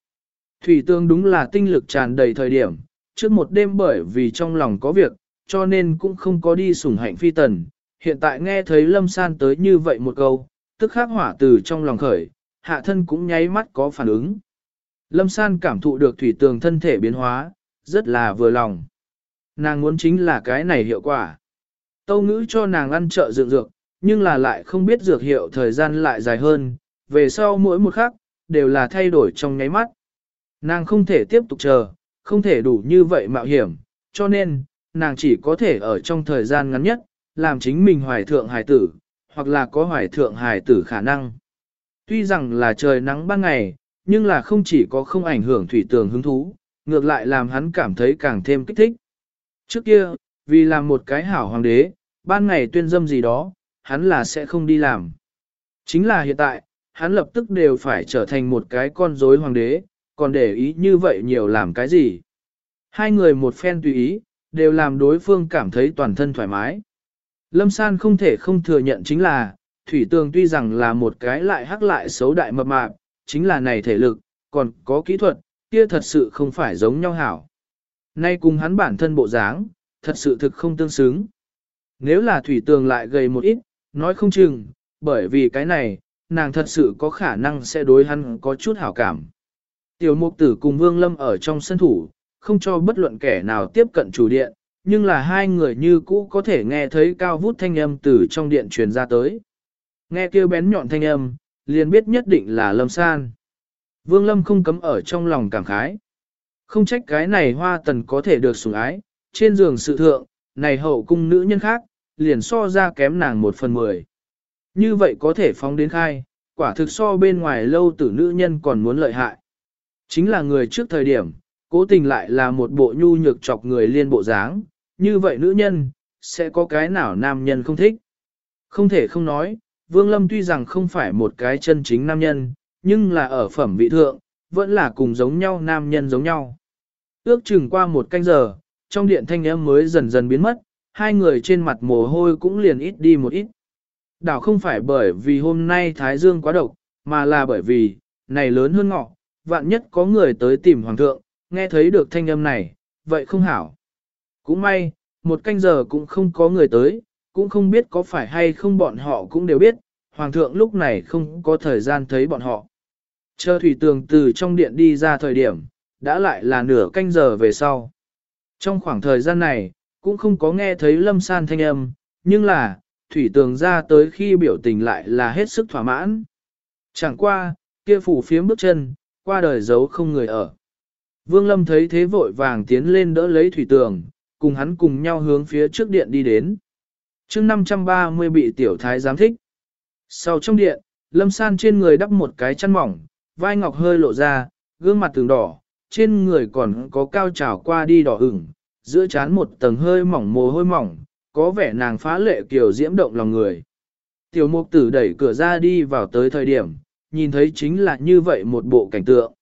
Thủy tường đúng là tinh lực tràn đầy thời điểm, trước một đêm bởi vì trong lòng có việc, cho nên cũng không có đi sủng hạnh phi tần. Hiện tại nghe thấy lâm san tới như vậy một câu, tức khắc hỏa từ trong lòng khởi, hạ thân cũng nháy mắt có phản ứng. Lâm san cảm thụ được thủy tường thân thể biến hóa, rất là vừa lòng. Nàng muốn chính là cái này hiệu quả. Tâu ngữ cho nàng ăn trợ dược dược, nhưng là lại không biết dược hiệu thời gian lại dài hơn, về sau mỗi một khắc, đều là thay đổi trong nháy mắt. Nàng không thể tiếp tục chờ, không thể đủ như vậy mạo hiểm, cho nên, nàng chỉ có thể ở trong thời gian ngắn nhất, làm chính mình hoài thượng hài tử, hoặc là có hoài thượng hài tử khả năng. Tuy rằng là trời nắng ban ngày, nhưng là không chỉ có không ảnh hưởng thủy tường hứng thú, ngược lại làm hắn cảm thấy càng thêm kích thích. Trước kia, vì làm một cái hảo hoàng đế, ban ngày tuyên dâm gì đó, hắn là sẽ không đi làm. Chính là hiện tại, hắn lập tức đều phải trở thành một cái con rối hoàng đế, còn để ý như vậy nhiều làm cái gì. Hai người một phen tùy ý, đều làm đối phương cảm thấy toàn thân thoải mái. Lâm San không thể không thừa nhận chính là, Thủy Tường tuy rằng là một cái lại hắc lại xấu đại mập mạp, chính là này thể lực, còn có kỹ thuật, kia thật sự không phải giống nhau hảo. Nay cùng hắn bản thân bộ dáng, thật sự thực không tương xứng. Nếu là Thủy Tường lại gầy một ít, nói không chừng, bởi vì cái này, nàng thật sự có khả năng sẽ đối hắn có chút hảo cảm. Tiểu mục tử cùng Vương Lâm ở trong sân thủ, không cho bất luận kẻ nào tiếp cận chủ điện, nhưng là hai người như cũ có thể nghe thấy cao vút thanh âm từ trong điện truyền ra tới. Nghe kêu bén nhọn thanh âm, liền biết nhất định là Lâm San. Vương Lâm không cấm ở trong lòng cảm khái. Không trách cái này hoa tần có thể được sủng ái, trên giường sự thượng, này hậu cung nữ nhân khác, liền so ra kém nàng một phần mười. Như vậy có thể phóng đến khai, quả thực so bên ngoài lâu tử nữ nhân còn muốn lợi hại. Chính là người trước thời điểm, cố tình lại là một bộ nhu nhược chọc người liên bộ dáng, như vậy nữ nhân, sẽ có cái nào nam nhân không thích. Không thể không nói, Vương Lâm tuy rằng không phải một cái chân chính nam nhân, nhưng là ở phẩm vị thượng, vẫn là cùng giống nhau nam nhân giống nhau. Ước chừng qua một canh giờ, trong điện thanh âm mới dần dần biến mất, hai người trên mặt mồ hôi cũng liền ít đi một ít. Đảo không phải bởi vì hôm nay Thái Dương quá độc, mà là bởi vì, này lớn hơn ngọ, vạn nhất có người tới tìm Hoàng thượng, nghe thấy được thanh âm này, vậy không hảo. Cũng may, một canh giờ cũng không có người tới, cũng không biết có phải hay không bọn họ cũng đều biết, Hoàng thượng lúc này không có thời gian thấy bọn họ. Chờ thủy tường từ trong điện đi ra thời điểm, đã lại là nửa canh giờ về sau. Trong khoảng thời gian này, cũng không có nghe thấy lâm san thanh âm, nhưng là, thủy tường ra tới khi biểu tình lại là hết sức thỏa mãn. Chẳng qua, kia phủ phiếm bước chân, qua đời giấu không người ở. Vương Lâm thấy thế vội vàng tiến lên đỡ lấy thủy tường, cùng hắn cùng nhau hướng phía trước điện đi đến chương 530 bị tiểu thái giám thích. Sau trong điện, Lâm San trên người đắp một cái chăn mỏng, vai ngọc hơi lộ ra, gương mặt tường đỏ, trên người còn có cao trào qua đi đỏ ửng, giữa trán một tầng hơi mỏng mồ hôi mỏng, có vẻ nàng phá lệ kiểu diễm động lòng người. Tiểu mục tử đẩy cửa ra đi vào tới thời điểm, nhìn thấy chính là như vậy một bộ cảnh tượng.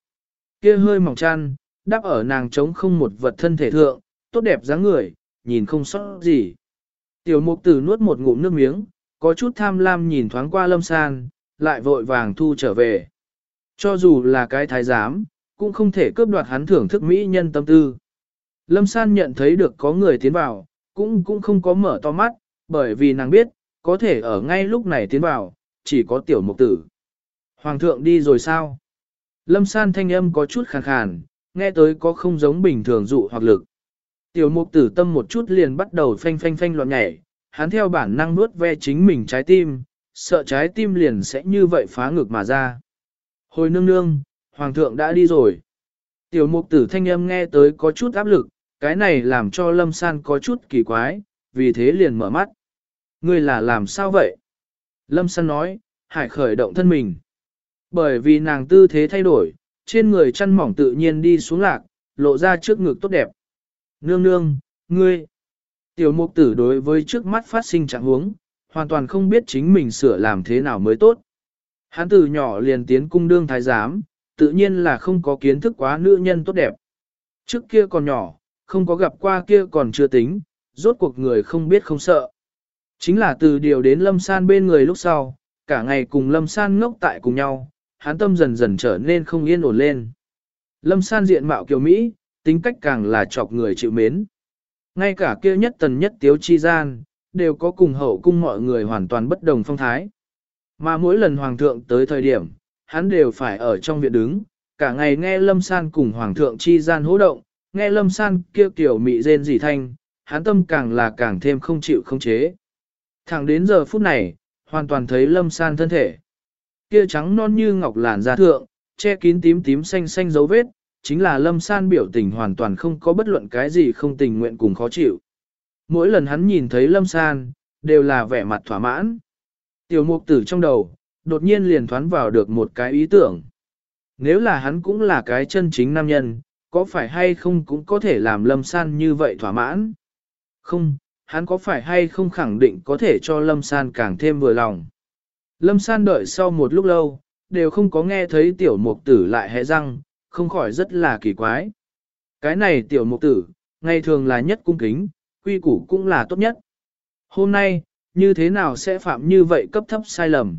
Kia hơi mỏng chăn, đắp ở nàng trống không một vật thân thể thượng, tốt đẹp dáng người, nhìn không sót gì. Tiểu mục tử nuốt một ngụm nước miếng, có chút tham lam nhìn thoáng qua lâm san, lại vội vàng thu trở về. Cho dù là cái thái giám, cũng không thể cướp đoạt hắn thưởng thức mỹ nhân tâm tư. Lâm san nhận thấy được có người tiến vào, cũng cũng không có mở to mắt, bởi vì nàng biết, có thể ở ngay lúc này tiến vào, chỉ có tiểu mục tử. Hoàng thượng đi rồi sao? Lâm san thanh âm có chút khàn khàn, nghe tới có không giống bình thường dụ hoặc lực. Tiểu mục tử tâm một chút liền bắt đầu phanh phanh phanh loạn nhảy, hắn theo bản năng nuốt ve chính mình trái tim, sợ trái tim liền sẽ như vậy phá ngực mà ra. Hồi nương nương, hoàng thượng đã đi rồi. Tiểu mục tử thanh âm nghe tới có chút áp lực, cái này làm cho lâm san có chút kỳ quái, vì thế liền mở mắt. Ngươi là làm sao vậy? Lâm san nói, hải khởi động thân mình. Bởi vì nàng tư thế thay đổi, trên người chăn mỏng tự nhiên đi xuống lạc, lộ ra trước ngực tốt đẹp. Nương nương, ngươi. Tiểu mục tử đối với trước mắt phát sinh trạng huống, hoàn toàn không biết chính mình sửa làm thế nào mới tốt. Hắn từ nhỏ liền tiến cung đương thái giám, tự nhiên là không có kiến thức quá nữ nhân tốt đẹp. Trước kia còn nhỏ, không có gặp qua kia còn chưa tính, rốt cuộc người không biết không sợ. Chính là từ điều đến lâm san bên người lúc sau, cả ngày cùng lâm san ngốc tại cùng nhau, hắn tâm dần dần trở nên không yên ổn lên. Lâm san diện mạo kiều Mỹ, tính cách càng là chọc người chịu mến. Ngay cả kia nhất tần nhất tiếu chi gian, đều có cùng hậu cung mọi người hoàn toàn bất đồng phong thái. Mà mỗi lần hoàng thượng tới thời điểm, hắn đều phải ở trong viện đứng, cả ngày nghe lâm san cùng hoàng thượng chi gian hỗ động, nghe lâm san kia kiểu mị rên rỉ thanh, hắn tâm càng là càng thêm không chịu không chế. Thẳng đến giờ phút này, hoàn toàn thấy lâm san thân thể. Kia trắng non như ngọc làn da thượng, che kín tím tím xanh xanh dấu vết, chính là lâm san biểu tình hoàn toàn không có bất luận cái gì không tình nguyện cùng khó chịu. Mỗi lần hắn nhìn thấy lâm san, đều là vẻ mặt thỏa mãn. Tiểu mục tử trong đầu, đột nhiên liền thoán vào được một cái ý tưởng. Nếu là hắn cũng là cái chân chính nam nhân, có phải hay không cũng có thể làm lâm san như vậy thỏa mãn? Không, hắn có phải hay không khẳng định có thể cho lâm san càng thêm vừa lòng. Lâm san đợi sau một lúc lâu, đều không có nghe thấy tiểu mục tử lại hẹ răng, không khỏi rất là kỳ quái. Cái này tiểu mục tử, ngày thường là nhất cung kính, quy củ cũng là tốt nhất. Hôm nay, như thế nào sẽ phạm như vậy cấp thấp sai lầm?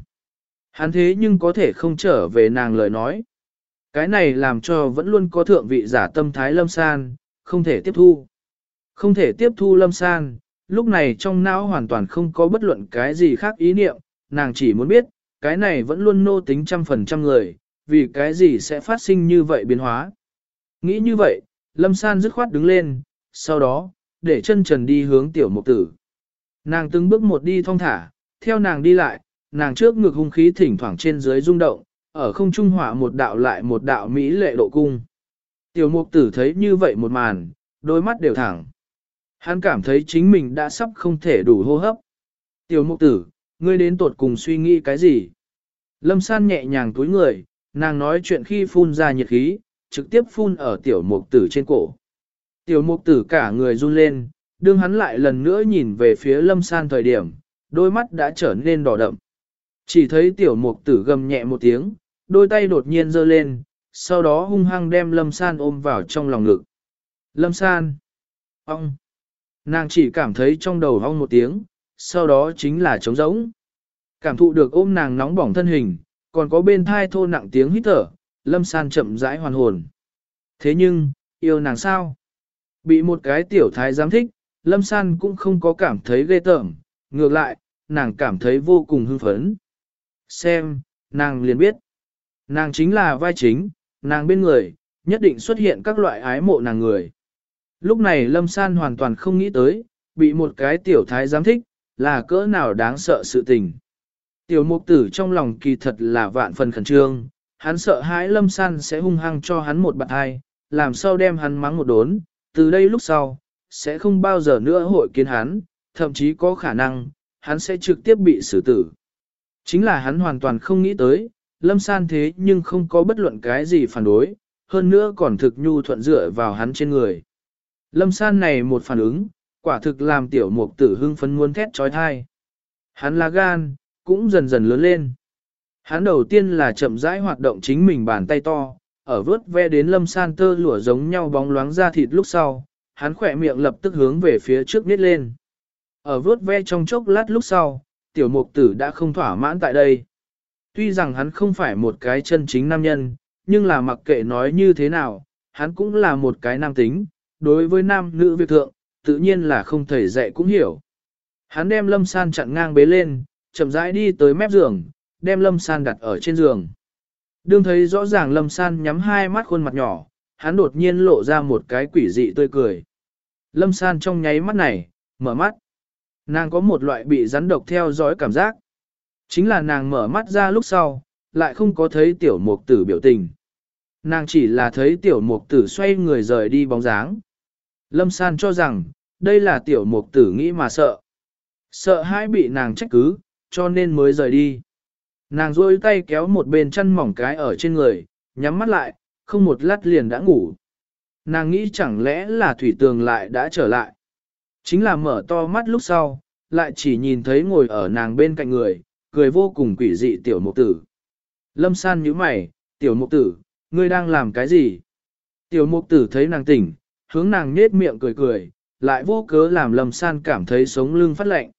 Hắn thế nhưng có thể không trở về nàng lời nói. Cái này làm cho vẫn luôn có thượng vị giả tâm thái lâm san, không thể tiếp thu. Không thể tiếp thu lâm san, lúc này trong não hoàn toàn không có bất luận cái gì khác ý niệm, nàng chỉ muốn biết, cái này vẫn luôn nô tính trăm phần trăm người, vì cái gì sẽ phát sinh như vậy biến hóa. Nghĩ như vậy, lâm san dứt khoát đứng lên, sau đó, để chân trần đi hướng tiểu mục tử. Nàng từng bước một đi thong thả, theo nàng đi lại, nàng trước ngực hung khí thỉnh thoảng trên dưới rung động, ở không trung hỏa một đạo lại một đạo mỹ lệ độ cung. Tiểu mục tử thấy như vậy một màn, đôi mắt đều thẳng. Hắn cảm thấy chính mình đã sắp không thể đủ hô hấp. Tiểu mục tử, ngươi đến tột cùng suy nghĩ cái gì? Lâm san nhẹ nhàng túi người, nàng nói chuyện khi phun ra nhiệt khí, trực tiếp phun ở tiểu mục tử trên cổ. Tiểu mục tử cả người run lên, đương hắn lại lần nữa nhìn về phía lâm san thời điểm, đôi mắt đã trở nên đỏ đậm. Chỉ thấy tiểu mục tử gầm nhẹ một tiếng, đôi tay đột nhiên giơ lên, sau đó hung hăng đem lâm san ôm vào trong lòng ngực. Lâm san! Ông! Nàng chỉ cảm thấy trong đầu ong một tiếng, sau đó chính là trống rỗng. Cảm thụ được ôm nàng nóng bỏng thân hình, còn có bên thai thô nặng tiếng hít thở, lâm san chậm rãi hoàn hồn. Thế nhưng, yêu nàng sao? Bị một cái tiểu thái giám thích, lâm san cũng không có cảm thấy ghê tởm, ngược lại, nàng cảm thấy vô cùng hưng phấn. Xem, nàng liền biết. Nàng chính là vai chính, nàng bên người, nhất định xuất hiện các loại ái mộ nàng người. Lúc này lâm san hoàn toàn không nghĩ tới, bị một cái tiểu thái giám thích, là cỡ nào đáng sợ sự tình. Tiểu mục tử trong lòng kỳ thật là vạn phần khẩn trương, hắn sợ hãi lâm san sẽ hung hăng cho hắn một bạn hai, làm sao đem hắn mắng một đốn, từ đây lúc sau, sẽ không bao giờ nữa hội kiến hắn, thậm chí có khả năng, hắn sẽ trực tiếp bị xử tử. Chính là hắn hoàn toàn không nghĩ tới, lâm san thế nhưng không có bất luận cái gì phản đối, hơn nữa còn thực nhu thuận dựa vào hắn trên người. Lâm san này một phản ứng, quả thực làm tiểu mục tử hưng phấn muốn thét trói thai. Hắn là gan, cũng dần dần lớn lên. Hắn đầu tiên là chậm rãi hoạt động chính mình bàn tay to, ở vớt ve đến lâm san tơ lụa giống nhau bóng loáng ra thịt lúc sau, hắn khỏe miệng lập tức hướng về phía trước nít lên. Ở vớt ve trong chốc lát lúc sau, tiểu mục tử đã không thỏa mãn tại đây. Tuy rằng hắn không phải một cái chân chính nam nhân, nhưng là mặc kệ nói như thế nào, hắn cũng là một cái nam tính, đối với nam nữ việc thượng, tự nhiên là không thể dạy cũng hiểu. Hắn đem lâm san chặn ngang bế lên, chậm rãi đi tới mép giường, đem lâm san đặt ở trên giường. Đương thấy rõ ràng lâm san nhắm hai mắt khuôn mặt nhỏ, hắn đột nhiên lộ ra một cái quỷ dị tươi cười. Lâm san trong nháy mắt này, mở mắt. Nàng có một loại bị rắn độc theo dõi cảm giác. Chính là nàng mở mắt ra lúc sau, lại không có thấy tiểu mục tử biểu tình. Nàng chỉ là thấy tiểu mục tử xoay người rời đi bóng dáng. Lâm san cho rằng, đây là tiểu mục tử nghĩ mà sợ. Sợ hãi bị nàng trách cứ, cho nên mới rời đi. Nàng rôi tay kéo một bên chân mỏng cái ở trên người, nhắm mắt lại, không một lát liền đã ngủ. Nàng nghĩ chẳng lẽ là thủy tường lại đã trở lại. Chính là mở to mắt lúc sau, lại chỉ nhìn thấy ngồi ở nàng bên cạnh người, cười vô cùng quỷ dị tiểu mục tử. Lâm san nhíu mày, tiểu mục tử, ngươi đang làm cái gì? Tiểu mục tử thấy nàng tỉnh, hướng nàng nết miệng cười cười, lại vô cớ làm lâm san cảm thấy sống lưng phát lạnh.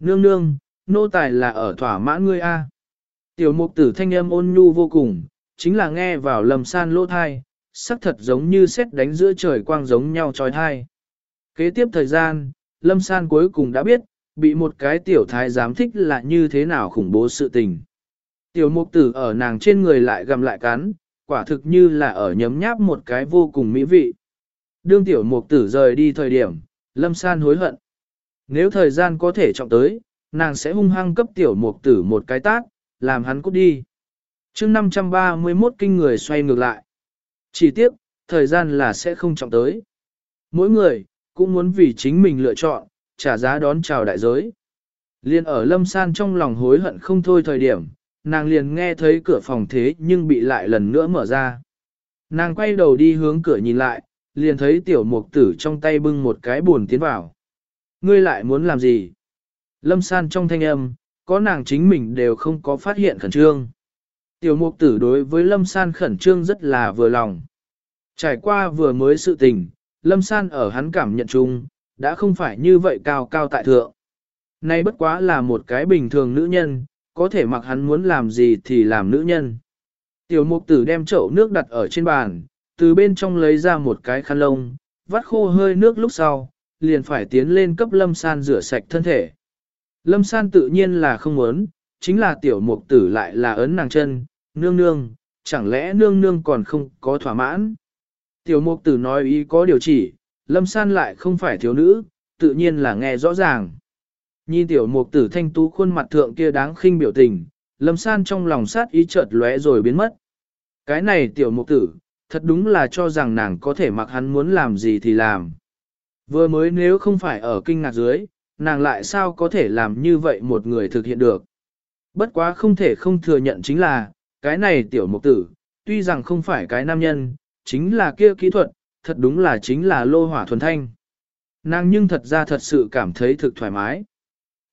Nương nương, nô tài là ở thỏa mãn ngươi a. Tiểu mục tử thanh âm ôn nhu vô cùng, chính là nghe vào lầm san lỗ thai, sắc thật giống như xét đánh giữa trời quang giống nhau trói thai. Kế tiếp thời gian, lâm san cuối cùng đã biết, bị một cái tiểu thái giám thích là như thế nào khủng bố sự tình. Tiểu mục tử ở nàng trên người lại gầm lại cắn, quả thực như là ở nhấm nháp một cái vô cùng mỹ vị. Đương tiểu mục tử rời đi thời điểm, lâm san hối hận. Nếu thời gian có thể trọng tới, nàng sẽ hung hăng cấp tiểu mục tử một cái tát, làm hắn cút đi. chương 531 kinh người xoay ngược lại. Chỉ tiếc, thời gian là sẽ không trọng tới. Mỗi người, cũng muốn vì chính mình lựa chọn, trả giá đón chào đại giới. Liên ở lâm san trong lòng hối hận không thôi thời điểm, nàng liền nghe thấy cửa phòng thế nhưng bị lại lần nữa mở ra. Nàng quay đầu đi hướng cửa nhìn lại, liền thấy tiểu mục tử trong tay bưng một cái buồn tiến vào. Ngươi lại muốn làm gì? Lâm san trong thanh âm, có nàng chính mình đều không có phát hiện khẩn trương. Tiểu mục tử đối với Lâm San khẩn trương rất là vừa lòng. Trải qua vừa mới sự tình, Lâm San ở hắn cảm nhận chung, đã không phải như vậy cao cao tại thượng. Nay bất quá là một cái bình thường nữ nhân, có thể mặc hắn muốn làm gì thì làm nữ nhân. Tiểu mục tử đem chậu nước đặt ở trên bàn, từ bên trong lấy ra một cái khăn lông, vắt khô hơi nước lúc sau, liền phải tiến lên cấp lâm san rửa sạch thân thể. Lâm san tự nhiên là không muốn, chính là tiểu mục tử lại là ấn nàng chân, nương nương, chẳng lẽ nương nương còn không có thỏa mãn. Tiểu mục tử nói ý có điều chỉ, lâm san lại không phải thiếu nữ, tự nhiên là nghe rõ ràng. Nhìn tiểu mục tử thanh tú khuôn mặt thượng kia đáng khinh biểu tình, lâm san trong lòng sát ý chợt lóe rồi biến mất. Cái này tiểu mục tử, thật đúng là cho rằng nàng có thể mặc hắn muốn làm gì thì làm. Vừa mới nếu không phải ở kinh ngạc dưới, nàng lại sao có thể làm như vậy một người thực hiện được. Bất quá không thể không thừa nhận chính là, cái này tiểu mục tử, tuy rằng không phải cái nam nhân, chính là kia kỹ thuật, thật đúng là chính là lô hỏa thuần thanh. Nàng nhưng thật ra thật sự cảm thấy thực thoải mái.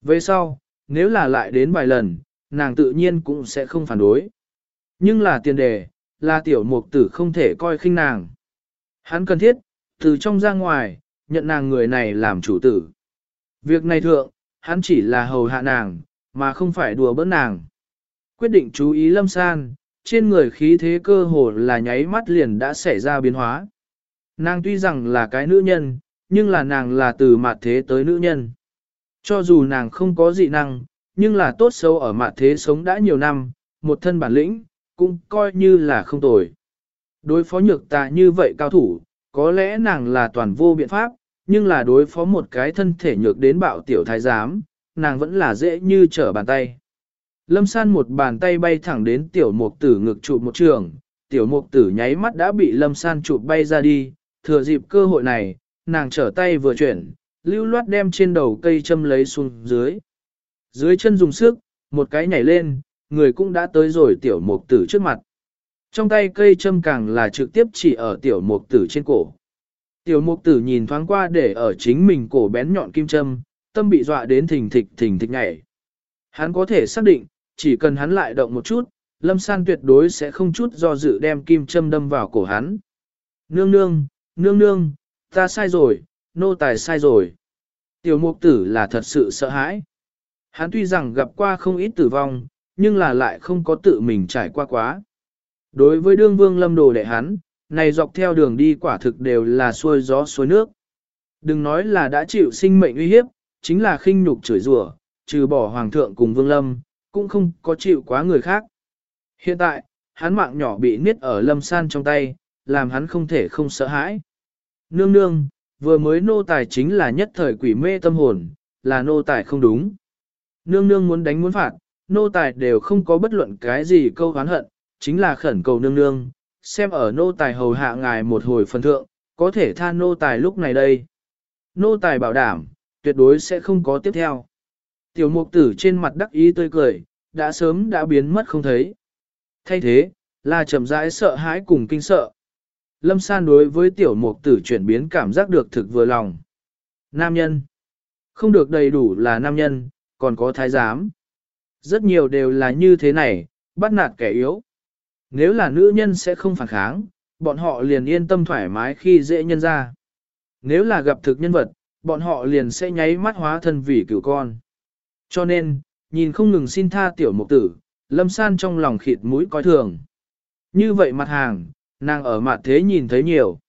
Về sau, nếu là lại đến vài lần, nàng tự nhiên cũng sẽ không phản đối. Nhưng là tiền đề, là tiểu mục tử không thể coi khinh nàng. Hắn cần thiết, từ trong ra ngoài, nhận nàng người này làm chủ tử. Việc này thượng, hắn chỉ là hầu hạ nàng, mà không phải đùa bỡn nàng. Quyết định chú ý lâm san, trên người khí thế cơ hồ là nháy mắt liền đã xảy ra biến hóa. Nàng tuy rằng là cái nữ nhân, nhưng là nàng là từ mặt thế tới nữ nhân. Cho dù nàng không có dị năng, nhưng là tốt xấu ở mặt thế sống đã nhiều năm, một thân bản lĩnh, cũng coi như là không tồi. Đối phó nhược tà như vậy cao thủ, có lẽ nàng là toàn vô biện pháp, nhưng là đối phó một cái thân thể nhược đến bạo tiểu thái giám, nàng vẫn là dễ như trở bàn tay. Lâm san một bàn tay bay thẳng đến tiểu mục tử ngực chụp một trường, tiểu mục tử nháy mắt đã bị lâm san chụp bay ra đi, thừa dịp cơ hội này, nàng trở tay vừa chuyển, lưu loát đem trên đầu cây châm lấy xuống dưới. Dưới chân dùng sức, một cái nhảy lên, người cũng đã tới rồi tiểu mục tử trước mặt. Trong tay cây châm càng là trực tiếp chỉ ở tiểu mục tử trên cổ. Tiểu mục tử nhìn thoáng qua để ở chính mình cổ bén nhọn kim châm, tâm bị dọa đến thình thịch thình thịch nhảy. Hắn có thể xác định, chỉ cần hắn lại động một chút, lâm san tuyệt đối sẽ không chút do dự đem kim châm đâm vào cổ hắn. Nương nương, nương nương, ta sai rồi, nô tài sai rồi. Tiểu mục tử là thật sự sợ hãi. Hắn tuy rằng gặp qua không ít tử vong, nhưng là lại không có tự mình trải qua quá. Đối với đương vương lâm đồ đệ hắn, này dọc theo đường đi quả thực đều là xuôi gió xuôi nước. Đừng nói là đã chịu sinh mệnh uy hiếp, chính là khinh nhục chửi rủa, trừ bỏ hoàng thượng cùng vương lâm, cũng không có chịu quá người khác. Hiện tại, hắn mạng nhỏ bị niết ở lâm san trong tay, làm hắn không thể không sợ hãi. Nương nương, vừa mới nô tài chính là nhất thời quỷ mê tâm hồn, là nô tài không đúng. Nương nương muốn đánh muốn phạt, nô tài đều không có bất luận cái gì câu hán hận, chính là khẩn cầu nương nương, xem ở nô tài hầu hạ ngài một hồi phần thượng, có thể tha nô tài lúc này đây. Nô tài bảo đảm, tuyệt đối sẽ không có tiếp theo. Tiểu mục tử trên mặt đắc ý tươi cười, đã sớm đã biến mất không thấy. Thay thế, là chậm rãi sợ hãi cùng kinh sợ. Lâm san đối với tiểu mục tử chuyển biến cảm giác được thực vừa lòng. Nam nhân. Không được đầy đủ là nam nhân, còn có thái giám. Rất nhiều đều là như thế này, bắt nạt kẻ yếu. Nếu là nữ nhân sẽ không phản kháng, bọn họ liền yên tâm thoải mái khi dễ nhân ra. Nếu là gặp thực nhân vật, bọn họ liền sẽ nháy mắt hóa thân vì cửu con. Cho nên, nhìn không ngừng xin tha tiểu mục tử, lâm san trong lòng khịt mũi coi thường. Như vậy mặt hàng, nàng ở mặt thế nhìn thấy nhiều.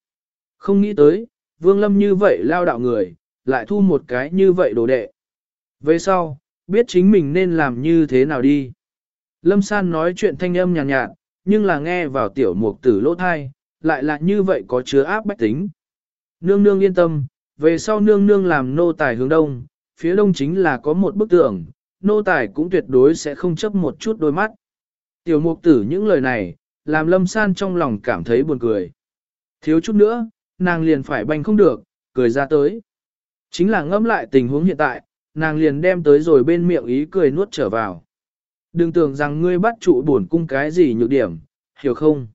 Không nghĩ tới, vương lâm như vậy lao đạo người, lại thu một cái như vậy đồ đệ. Về sau, biết chính mình nên làm như thế nào đi. Lâm san nói chuyện thanh âm nhàn nhạt, nhạt, nhưng là nghe vào tiểu mục tử lỗ thai, lại là như vậy có chứa áp bách tính. Nương nương yên tâm, về sau nương nương làm nô tài hướng đông, phía đông chính là có một bức tượng nô tài cũng tuyệt đối sẽ không chấp một chút đôi mắt. Tiểu mục tử những lời này, làm lâm san trong lòng cảm thấy buồn cười. Thiếu chút nữa, nàng liền phải banh không được, cười ra tới. Chính là ngẫm lại tình huống hiện tại, nàng liền đem tới rồi bên miệng ý cười nuốt trở vào. Đừng tưởng rằng ngươi bắt trụ bổn cung cái gì nhược điểm, hiểu không?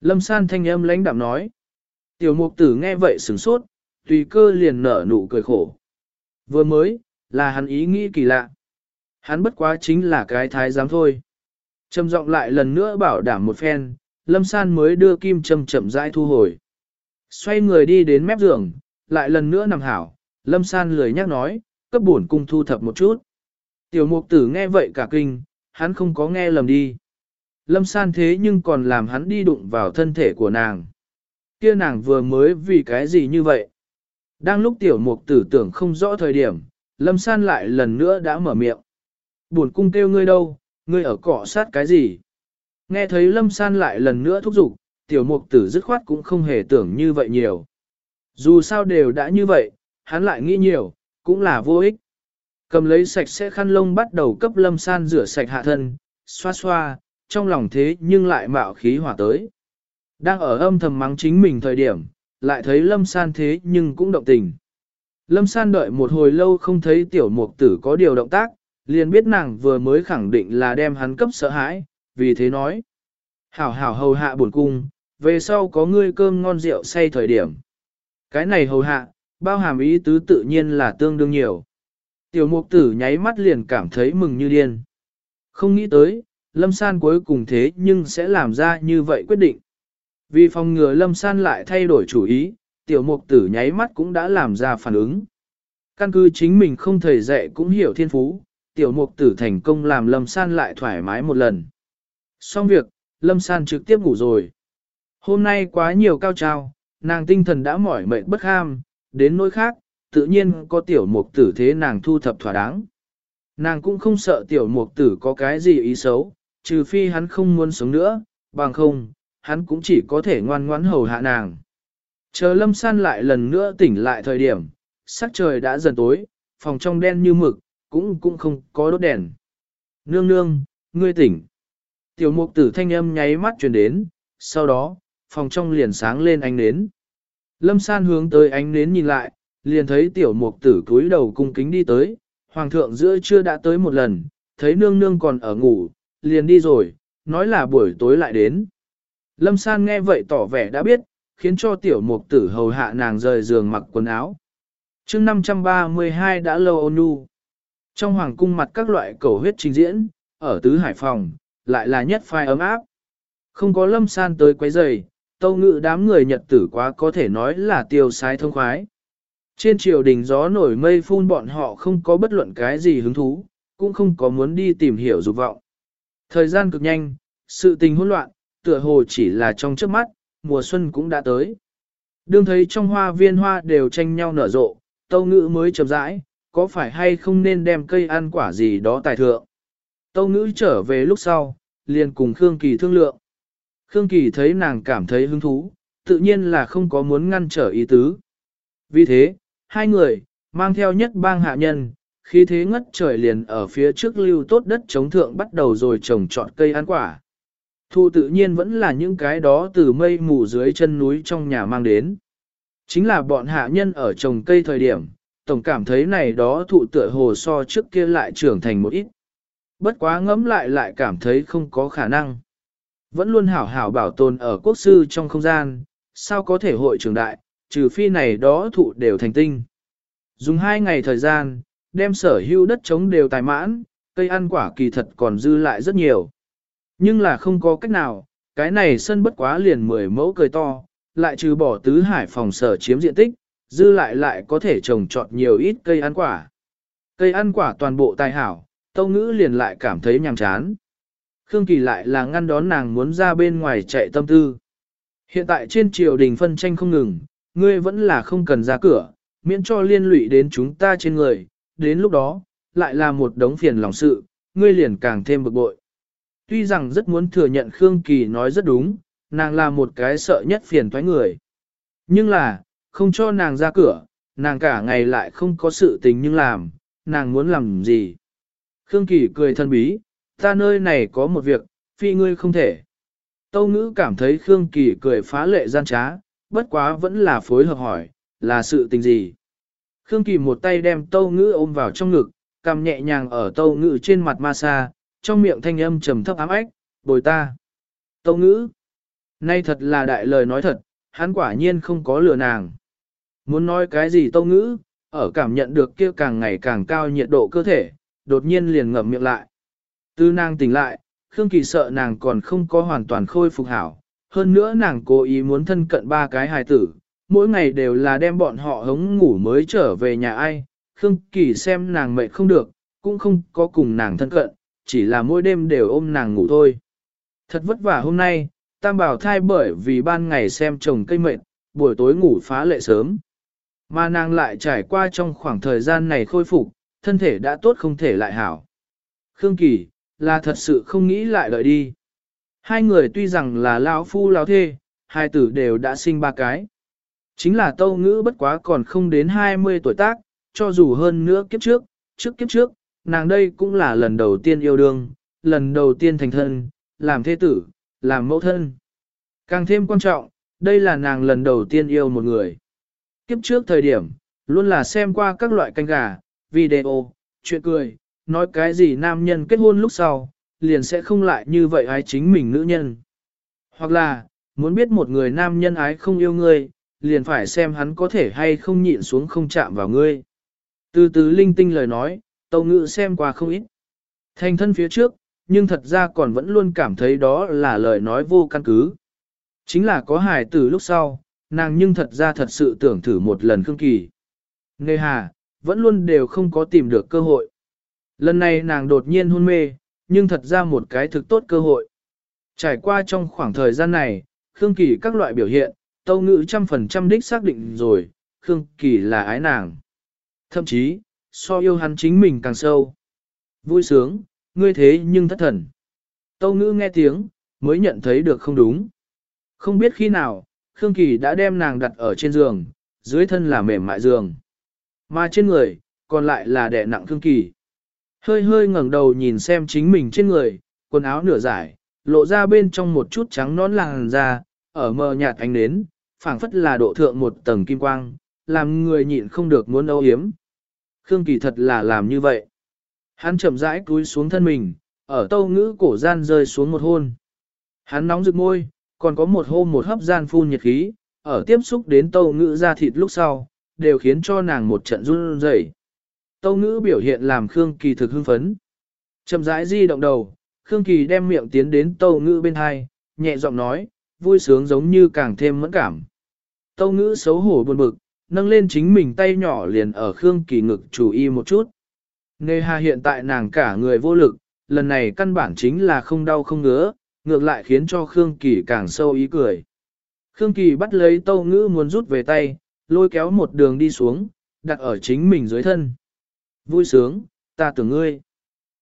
Lâm san thanh âm lãnh đạm nói. Tiểu mục tử nghe vậy sửng sốt, tùy cơ liền nở nụ cười khổ. Vừa mới, là hắn ý nghĩ kỳ lạ. Hắn bất quá chính là cái thái giám thôi. Trầm giọng lại lần nữa bảo đảm một phen, lâm san mới đưa kim châm chậm rãi thu hồi. Xoay người đi đến mép giường, lại lần nữa nằm hảo, lâm san lười nhắc nói, cấp bổn cung thu thập một chút. Tiểu mục tử nghe vậy cả kinh, hắn không có nghe lầm đi. Lâm san thế nhưng còn làm hắn đi đụng vào thân thể của nàng. Kia nàng vừa mới vì cái gì như vậy? Đang lúc tiểu mục tử tưởng không rõ thời điểm, lâm san lại lần nữa đã mở miệng. Buồn cung kêu ngươi đâu, ngươi ở cọ sát cái gì? Nghe thấy lâm san lại lần nữa thúc giục, tiểu mục tử dứt khoát cũng không hề tưởng như vậy nhiều. Dù sao đều đã như vậy, hắn lại nghĩ nhiều, cũng là vô ích. Cầm lấy sạch sẽ khăn lông bắt đầu cấp lâm san rửa sạch hạ thân, xoa xoa, trong lòng thế nhưng lại mạo khí hỏa tới. Đang ở âm thầm mắng chính mình thời điểm, lại thấy lâm san thế nhưng cũng động tình. Lâm san đợi một hồi lâu không thấy tiểu mục tử có điều động tác, liền biết nàng vừa mới khẳng định là đem hắn cấp sợ hãi, vì thế nói. Hảo hảo hầu hạ buồn cung, về sau có ngươi cơm ngon rượu say thời điểm. Cái này hầu hạ, bao hàm ý tứ tự nhiên là tương đương nhiều. Tiểu mục tử nháy mắt liền cảm thấy mừng như điên. Không nghĩ tới, Lâm San cuối cùng thế nhưng sẽ làm ra như vậy quyết định. Vì phòng ngừa Lâm San lại thay đổi chủ ý, tiểu mục tử nháy mắt cũng đã làm ra phản ứng. Căn cứ chính mình không thầy dạy cũng hiểu thiên phú, tiểu mục tử thành công làm Lâm San lại thoải mái một lần. Xong việc, Lâm San trực tiếp ngủ rồi. Hôm nay quá nhiều cao trào, nàng tinh thần đã mỏi mệt bất ham, đến nỗi khác, tự nhiên có tiểu mục tử thế nàng thu thập thỏa đáng. Nàng cũng không sợ tiểu mục tử có cái gì ý xấu, trừ phi hắn không muốn sống nữa, bằng không, hắn cũng chỉ có thể ngoan ngoãn hầu hạ nàng. Chờ lâm san lại lần nữa tỉnh lại thời điểm, sắc trời đã dần tối, phòng trong đen như mực, cũng cũng không có đốt đèn. Nương nương, ngươi tỉnh. Tiểu mục tử thanh âm nháy mắt truyền đến, sau đó, phòng trong liền sáng lên ánh nến. Lâm san hướng tới ánh nến nhìn lại, liền thấy tiểu mục tử cúi đầu cung kính đi tới, hoàng thượng giữa chưa đã tới một lần, thấy nương nương còn ở ngủ, liền đi rồi, nói là buổi tối lại đến. Lâm san nghe vậy tỏ vẻ đã biết, khiến cho tiểu mục tử hầu hạ nàng rời giường mặc quần áo. chương 532 đã lâu ôn nhu. Trong hoàng cung mặt các loại cầu huyết trình diễn, ở tứ hải phòng, lại là nhất phai ấm áp. Không có lâm san tới quấy rầy, tâu ngự đám người nhật tử quá có thể nói là tiêu sái thông khoái. Trên triều đình gió nổi mây phun bọn họ không có bất luận cái gì hứng thú, cũng không có muốn đi tìm hiểu dục vọng. Thời gian cực nhanh, sự tình hỗn loạn, tựa hồ chỉ là trong trước mắt, mùa xuân cũng đã tới. Đương thấy trong hoa viên hoa đều tranh nhau nở rộ, tâu ngữ mới chậm rãi, có phải hay không nên đem cây ăn quả gì đó tài thượng. Tâu ngữ trở về lúc sau, liền cùng Khương Kỳ thương lượng. Khương Kỳ thấy nàng cảm thấy hứng thú, tự nhiên là không có muốn ngăn trở ý tứ. Vì thế, hai người, mang theo nhất bang hạ nhân, khi thế ngất trời liền ở phía trước lưu tốt đất chống thượng bắt đầu rồi trồng trọt cây ăn quả. Thu tự nhiên vẫn là những cái đó từ mây mù dưới chân núi trong nhà mang đến. Chính là bọn hạ nhân ở trồng cây thời điểm, tổng cảm thấy này đó thụ tựa hồ so trước kia lại trưởng thành một ít. Bất quá ngẫm lại lại cảm thấy không có khả năng. Vẫn luôn hảo hảo bảo tồn ở quốc sư trong không gian, sao có thể hội trưởng đại, trừ phi này đó thụ đều thành tinh. Dùng hai ngày thời gian, đem sở hữu đất trống đều tài mãn, cây ăn quả kỳ thật còn dư lại rất nhiều. Nhưng là không có cách nào, cái này sân bất quá liền 10 mẫu cười to, lại trừ bỏ tứ hải phòng sở chiếm diện tích, dư lại lại có thể trồng trọt nhiều ít cây ăn quả. Cây ăn quả toàn bộ tài hảo, tâu ngữ liền lại cảm thấy nhàm chán. Khương Kỳ lại là ngăn đón nàng muốn ra bên ngoài chạy tâm tư. Hiện tại trên triều đình phân tranh không ngừng, ngươi vẫn là không cần ra cửa, miễn cho liên lụy đến chúng ta trên người, đến lúc đó, lại là một đống phiền lòng sự, ngươi liền càng thêm bực bội. Tuy rằng rất muốn thừa nhận Khương Kỳ nói rất đúng, nàng là một cái sợ nhất phiền thoái người. Nhưng là, không cho nàng ra cửa, nàng cả ngày lại không có sự tình nhưng làm, nàng muốn làm gì. Khương Kỳ cười thân bí, ta nơi này có một việc, phi ngươi không thể. Tâu ngữ cảm thấy Khương Kỳ cười phá lệ gian trá, bất quá vẫn là phối hợp hỏi, là sự tình gì. Khương Kỳ một tay đem tâu ngữ ôm vào trong ngực, cầm nhẹ nhàng ở tâu ngữ trên mặt ma xa, trong miệng thanh âm trầm thấp ám ách, bồi ta. Tâu ngữ, nay thật là đại lời nói thật, hắn quả nhiên không có lừa nàng. Muốn nói cái gì tâu ngữ, ở cảm nhận được kia càng ngày càng cao nhiệt độ cơ thể, đột nhiên liền ngậm miệng lại. tư nàng tỉnh lại, Khương Kỳ sợ nàng còn không có hoàn toàn khôi phục hảo. Hơn nữa nàng cố ý muốn thân cận ba cái hài tử, mỗi ngày đều là đem bọn họ hống ngủ mới trở về nhà ai. Khương Kỳ xem nàng mệt không được, cũng không có cùng nàng thân cận, chỉ là mỗi đêm đều ôm nàng ngủ thôi. Thật vất vả hôm nay, tam bảo thai bởi vì ban ngày xem trồng cây mệt, buổi tối ngủ phá lệ sớm. Mà nàng lại trải qua trong khoảng thời gian này khôi phục, thân thể đã tốt không thể lại hảo. Khương Kỳ, là thật sự không nghĩ lại đợi đi. Hai người tuy rằng là lão phu lão thê, hai tử đều đã sinh ba cái. Chính là tâu ngữ bất quá còn không đến 20 tuổi tác, cho dù hơn nữa kiếp trước, trước kiếp trước, nàng đây cũng là lần đầu tiên yêu đương, lần đầu tiên thành thân, làm thế tử, làm mẫu thân. Càng thêm quan trọng, đây là nàng lần đầu tiên yêu một người. Kiếp trước thời điểm, luôn là xem qua các loại canh gà, video, chuyện cười, nói cái gì nam nhân kết hôn lúc sau, liền sẽ không lại như vậy ái chính mình nữ nhân. Hoặc là, muốn biết một người nam nhân ái không yêu ngươi, liền phải xem hắn có thể hay không nhịn xuống không chạm vào ngươi. Từ từ linh tinh lời nói, tâu ngự xem qua không ít. Thành thân phía trước, nhưng thật ra còn vẫn luôn cảm thấy đó là lời nói vô căn cứ. Chính là có hài từ lúc sau, nàng nhưng thật ra thật sự tưởng thử một lần khương kỳ. Nghe hà, vẫn luôn đều không có tìm được cơ hội. Lần này nàng đột nhiên hôn mê, nhưng thật ra một cái thực tốt cơ hội. Trải qua trong khoảng thời gian này, Khương Kỳ các loại biểu hiện, tâu ngữ trăm phần trăm đích xác định rồi, Khương Kỳ là ái nàng. Thậm chí, so yêu hắn chính mình càng sâu. Vui sướng, ngươi thế nhưng thất thần. Tâu ngữ nghe tiếng, mới nhận thấy được không đúng. Không biết khi nào, Khương Kỳ đã đem nàng đặt ở trên giường, dưới thân là mềm mại giường. Mà trên người, còn lại là đẻ nặng Khương Kỳ. Hơi hơi ngẩng đầu nhìn xem chính mình trên người, quần áo nửa giải, lộ ra bên trong một chút trắng nón làn da, ở mờ nhạt ánh nến, phảng phất là độ thượng một tầng kim quang, làm người nhịn không được muốn âu yếm. Khương Kỳ thật là làm như vậy. Hắn chậm rãi cúi xuống thân mình, ở tâu ngữ cổ gian rơi xuống một hôn. Hắn nóng rực môi, còn có một hô một hấp gian phun nhiệt khí, ở tiếp xúc đến tâu ngữ ra thịt lúc sau, đều khiến cho nàng một trận run rẩy. Tâu ngữ biểu hiện làm Khương Kỳ thực hưng phấn. Chậm rãi di động đầu, Khương Kỳ đem miệng tiến đến tâu ngữ bên hai, nhẹ giọng nói, vui sướng giống như càng thêm mẫn cảm. Tâu ngữ xấu hổ buồn bực, nâng lên chính mình tay nhỏ liền ở Khương Kỳ ngực chủ y một chút. Nê hà hiện tại nàng cả người vô lực, lần này căn bản chính là không đau không ngứa, ngược lại khiến cho Khương Kỳ càng sâu ý cười. Khương Kỳ bắt lấy tâu ngữ muốn rút về tay, lôi kéo một đường đi xuống, đặt ở chính mình dưới thân. Vui sướng, ta tưởng ngươi.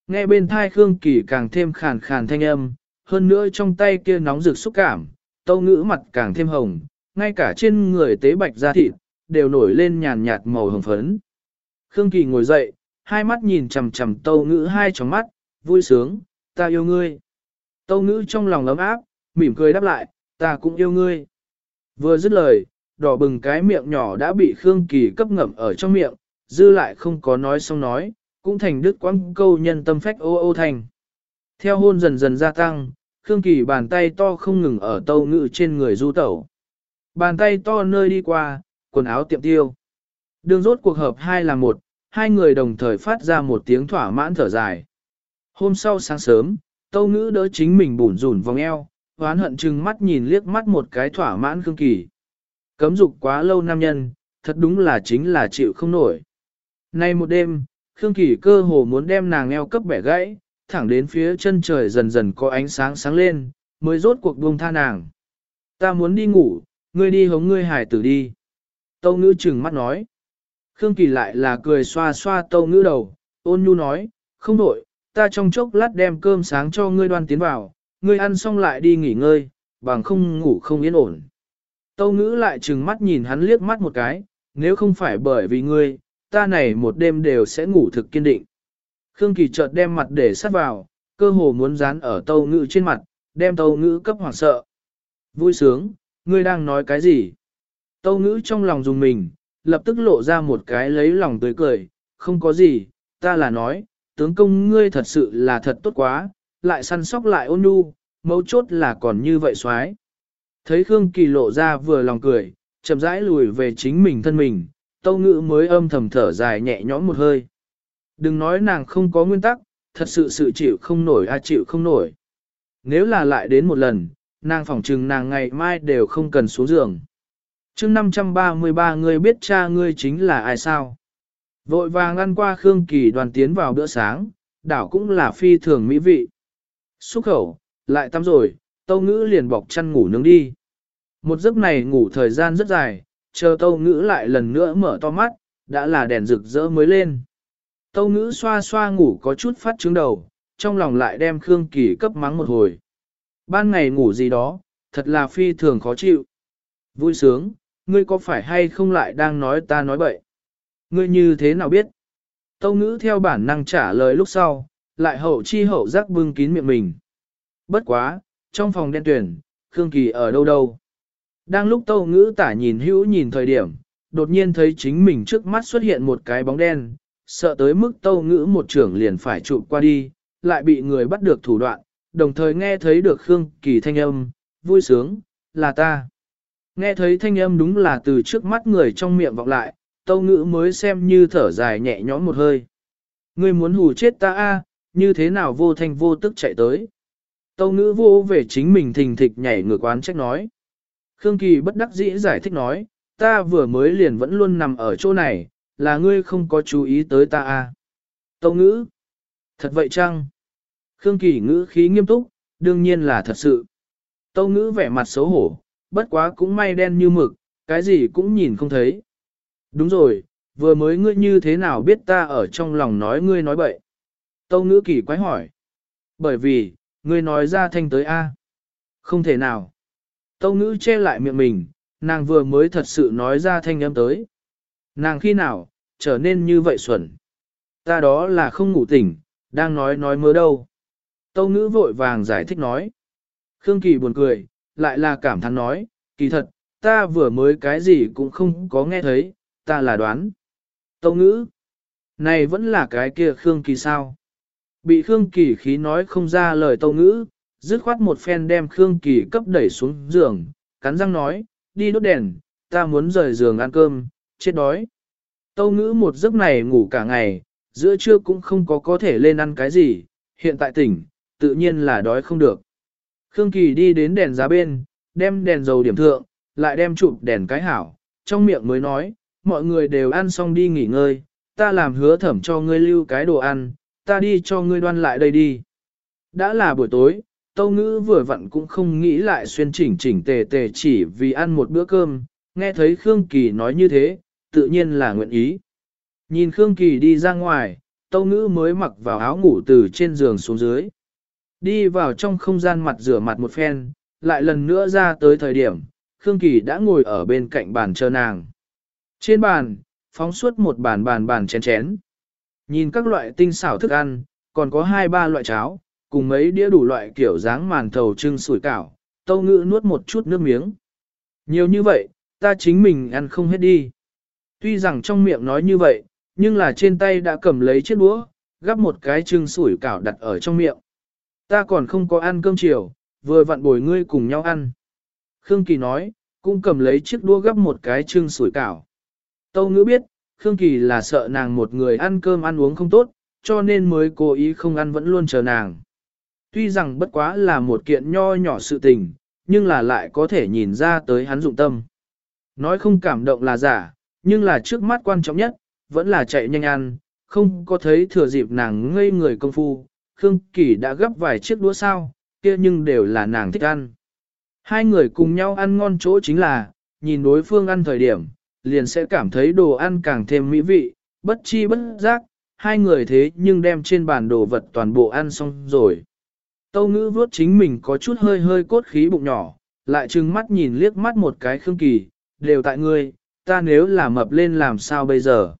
Nghe bên thai Khương Kỳ càng thêm khàn khàn thanh âm, hơn nữa trong tay kia nóng rực xúc cảm, tâu ngữ mặt càng thêm hồng, ngay cả trên người tế bạch da thịt, đều nổi lên nhàn nhạt màu hồng phấn. Khương Kỳ ngồi dậy, hai mắt nhìn chầm chầm tâu ngữ hai tròng mắt, vui sướng, ta yêu ngươi. Tâu ngữ trong lòng ấm áp, mỉm cười đáp lại, ta cũng yêu ngươi. Vừa dứt lời, đỏ bừng cái miệng nhỏ đã bị Khương Kỳ cấp ngậm ở trong miệng, dư lại không có nói xong nói, cũng thành đứt quãng câu nhân tâm phách ô ô thành. Theo hôn dần dần gia tăng, Khương Kỳ bàn tay to không ngừng ở tâu ngự trên người du tẩu. Bàn tay to nơi đi qua, quần áo tiệm tiêu. Đường rốt cuộc hợp hai là một, hai người đồng thời phát ra một tiếng thỏa mãn thở dài. Hôm sau sáng sớm, tâu ngữ đỡ chính mình bủn rủn vòng eo, hoán hận chừng mắt nhìn liếc mắt một cái thỏa mãn Khương Kỳ. Cấm dục quá lâu nam nhân, thật đúng là chính là chịu không nổi. Nay một đêm, Khương Kỳ cơ hồ muốn đem nàng eo cấp bẻ gãy, thẳng đến phía chân trời dần dần có ánh sáng sáng lên, mới rốt cuộc buông tha nàng. Ta muốn đi ngủ, ngươi đi hống ngươi hải tử đi. Tâu ngữ chừng mắt nói. Khương Kỳ lại là cười xoa xoa tâu ngữ đầu, ôn nhu nói, không đổi, ta trong chốc lát đem cơm sáng cho ngươi đoan tiến vào, ngươi ăn xong lại đi nghỉ ngơi, bằng không ngủ không yên ổn. Tâu ngữ lại trừng mắt nhìn hắn liếc mắt một cái, nếu không phải bởi vì ngươi, ta này một đêm đều sẽ ngủ thực kiên định. Khương Kỳ chợt đem mặt để sát vào, cơ hồ muốn dán ở tâu ngữ trên mặt, đem tâu ngữ cấp hoảng sợ. Vui sướng, ngươi đang nói cái gì? Tâu ngữ trong lòng dùng mình, lập tức lộ ra một cái lấy lòng tươi cười, không có gì, ta là nói, tướng công ngươi thật sự là thật tốt quá, lại săn sóc lại ôn nhu, mấu chốt là còn như vậy xoái. Thấy Khương Kỳ lộ ra vừa lòng cười, chậm rãi lùi về chính mình thân mình, tâu ngữ mới âm thầm thở dài nhẹ nhõm một hơi. Đừng nói nàng không có nguyên tắc, thật sự sự chịu không nổi a chịu không nổi. Nếu là lại đến một lần, nàng phỏng trừng nàng ngày mai đều không cần xuống giường. chương 533 người biết cha ngươi chính là ai sao? Vội vàng ăn qua Khương Kỳ đoàn tiến vào bữa sáng, đảo cũng là phi thường mỹ vị. Xúc khẩu, lại tắm rồi, tâu ngữ liền bọc chăn ngủ nướng đi. Một giấc này ngủ thời gian rất dài, chờ tâu ngữ lại lần nữa mở to mắt, đã là đèn rực rỡ mới lên. Tâu ngữ xoa xoa ngủ có chút phát trứng đầu, trong lòng lại đem Khương Kỳ cấp mắng một hồi. Ban ngày ngủ gì đó, thật là phi thường khó chịu. Vui sướng, ngươi có phải hay không lại đang nói ta nói bậy? Ngươi như thế nào biết? Tâu ngữ theo bản năng trả lời lúc sau, lại hậu chi hậu giác bưng kín miệng mình. Bất quá, trong phòng đen tuyển, Khương Kỳ ở đâu đâu? Đang lúc tâu ngữ tả nhìn hữu nhìn thời điểm, đột nhiên thấy chính mình trước mắt xuất hiện một cái bóng đen, sợ tới mức tâu ngữ một trưởng liền phải trụ qua đi, lại bị người bắt được thủ đoạn, đồng thời nghe thấy được Khương Kỳ thanh âm, vui sướng, là ta. Nghe thấy thanh âm đúng là từ trước mắt người trong miệng vọng lại, tâu ngữ mới xem như thở dài nhẹ nhõm một hơi. Ngươi muốn hù chết ta a như thế nào vô thanh vô tức chạy tới. Tâu ngữ vô về chính mình thình thịch nhảy ngược quán trách nói. Khương Kỳ bất đắc dĩ giải thích nói, ta vừa mới liền vẫn luôn nằm ở chỗ này, là ngươi không có chú ý tới ta à. Tâu ngữ. Thật vậy chăng? Khương Kỳ ngữ khí nghiêm túc, đương nhiên là thật sự. Tâu ngữ vẻ mặt xấu hổ, bất quá cũng may đen như mực, cái gì cũng nhìn không thấy. Đúng rồi, vừa mới ngươi như thế nào biết ta ở trong lòng nói ngươi nói bậy. Tâu ngữ kỳ quái hỏi. Bởi vì, ngươi nói ra thanh tới A. Không thể nào. Tâu ngữ che lại miệng mình, nàng vừa mới thật sự nói ra thanh âm tới. Nàng khi nào, trở nên như vậy xuẩn. Ta đó là không ngủ tỉnh, đang nói nói mơ đâu. Tâu ngữ vội vàng giải thích nói. Khương Kỳ buồn cười, lại là cảm thán nói, kỳ thật, ta vừa mới cái gì cũng không có nghe thấy, ta là đoán. Tâu ngữ, này vẫn là cái kia Khương Kỳ sao? Bị Khương Kỳ khí nói không ra lời tâu ngữ, dứt khoát một phen đem Khương Kỳ cấp đẩy xuống giường, cắn răng nói, đi đốt đèn, ta muốn rời giường ăn cơm, chết đói. Tâu ngữ một giấc này ngủ cả ngày, giữa trưa cũng không có có thể lên ăn cái gì, hiện tại tỉnh, tự nhiên là đói không được. Khương Kỳ đi đến đèn giá bên, đem đèn dầu điểm thượng, lại đem chụp đèn cái hảo, trong miệng mới nói, mọi người đều ăn xong đi nghỉ ngơi, ta làm hứa thẩm cho ngươi lưu cái đồ ăn, ta đi cho ngươi đoan lại đây đi. Đã là buổi tối, Tâu Ngữ vừa vặn cũng không nghĩ lại xuyên chỉnh chỉnh tề tề chỉ vì ăn một bữa cơm, nghe thấy Khương Kỳ nói như thế, tự nhiên là nguyện ý. Nhìn Khương Kỳ đi ra ngoài, Tâu Ngữ mới mặc vào áo ngủ từ trên giường xuống dưới. Đi vào trong không gian mặt rửa mặt một phen, lại lần nữa ra tới thời điểm, Khương Kỳ đã ngồi ở bên cạnh bàn chờ nàng. Trên bàn, phóng suốt một bàn bàn bàn chén chén. Nhìn các loại tinh xảo thức ăn, còn có hai ba loại cháo, cùng mấy đĩa đủ loại kiểu dáng màn thầu trưng sủi cảo, tâu ngữ nuốt một chút nước miếng. Nhiều như vậy, ta chính mình ăn không hết đi. Tuy rằng trong miệng nói như vậy, nhưng là trên tay đã cầm lấy chiếc đũa, gắp một cái trưng sủi cảo đặt ở trong miệng. Ta còn không có ăn cơm chiều, vừa vặn bồi ngươi cùng nhau ăn. Khương Kỳ nói, cũng cầm lấy chiếc đũa gắp một cái trưng sủi cảo. Tâu ngữ biết, Khương Kỳ là sợ nàng một người ăn cơm ăn uống không tốt, cho nên mới cố ý không ăn vẫn luôn chờ nàng. Tuy rằng bất quá là một kiện nho nhỏ sự tình, nhưng là lại có thể nhìn ra tới hắn dụng tâm. Nói không cảm động là giả, nhưng là trước mắt quan trọng nhất, vẫn là chạy nhanh ăn, không có thấy thừa dịp nàng ngây người công phu, Khương Kỳ đã gấp vài chiếc đũa sao, kia nhưng đều là nàng thích ăn. Hai người cùng nhau ăn ngon chỗ chính là, nhìn đối phương ăn thời điểm, liền sẽ cảm thấy đồ ăn càng thêm mỹ vị, bất chi bất giác, hai người thế nhưng đem trên bàn đồ vật toàn bộ ăn xong rồi. Tâu ngữ vuốt chính mình có chút hơi hơi cốt khí bụng nhỏ, lại trừng mắt nhìn liếc mắt một cái Khương Kỳ, đều tại ngươi, ta nếu là mập lên làm sao bây giờ.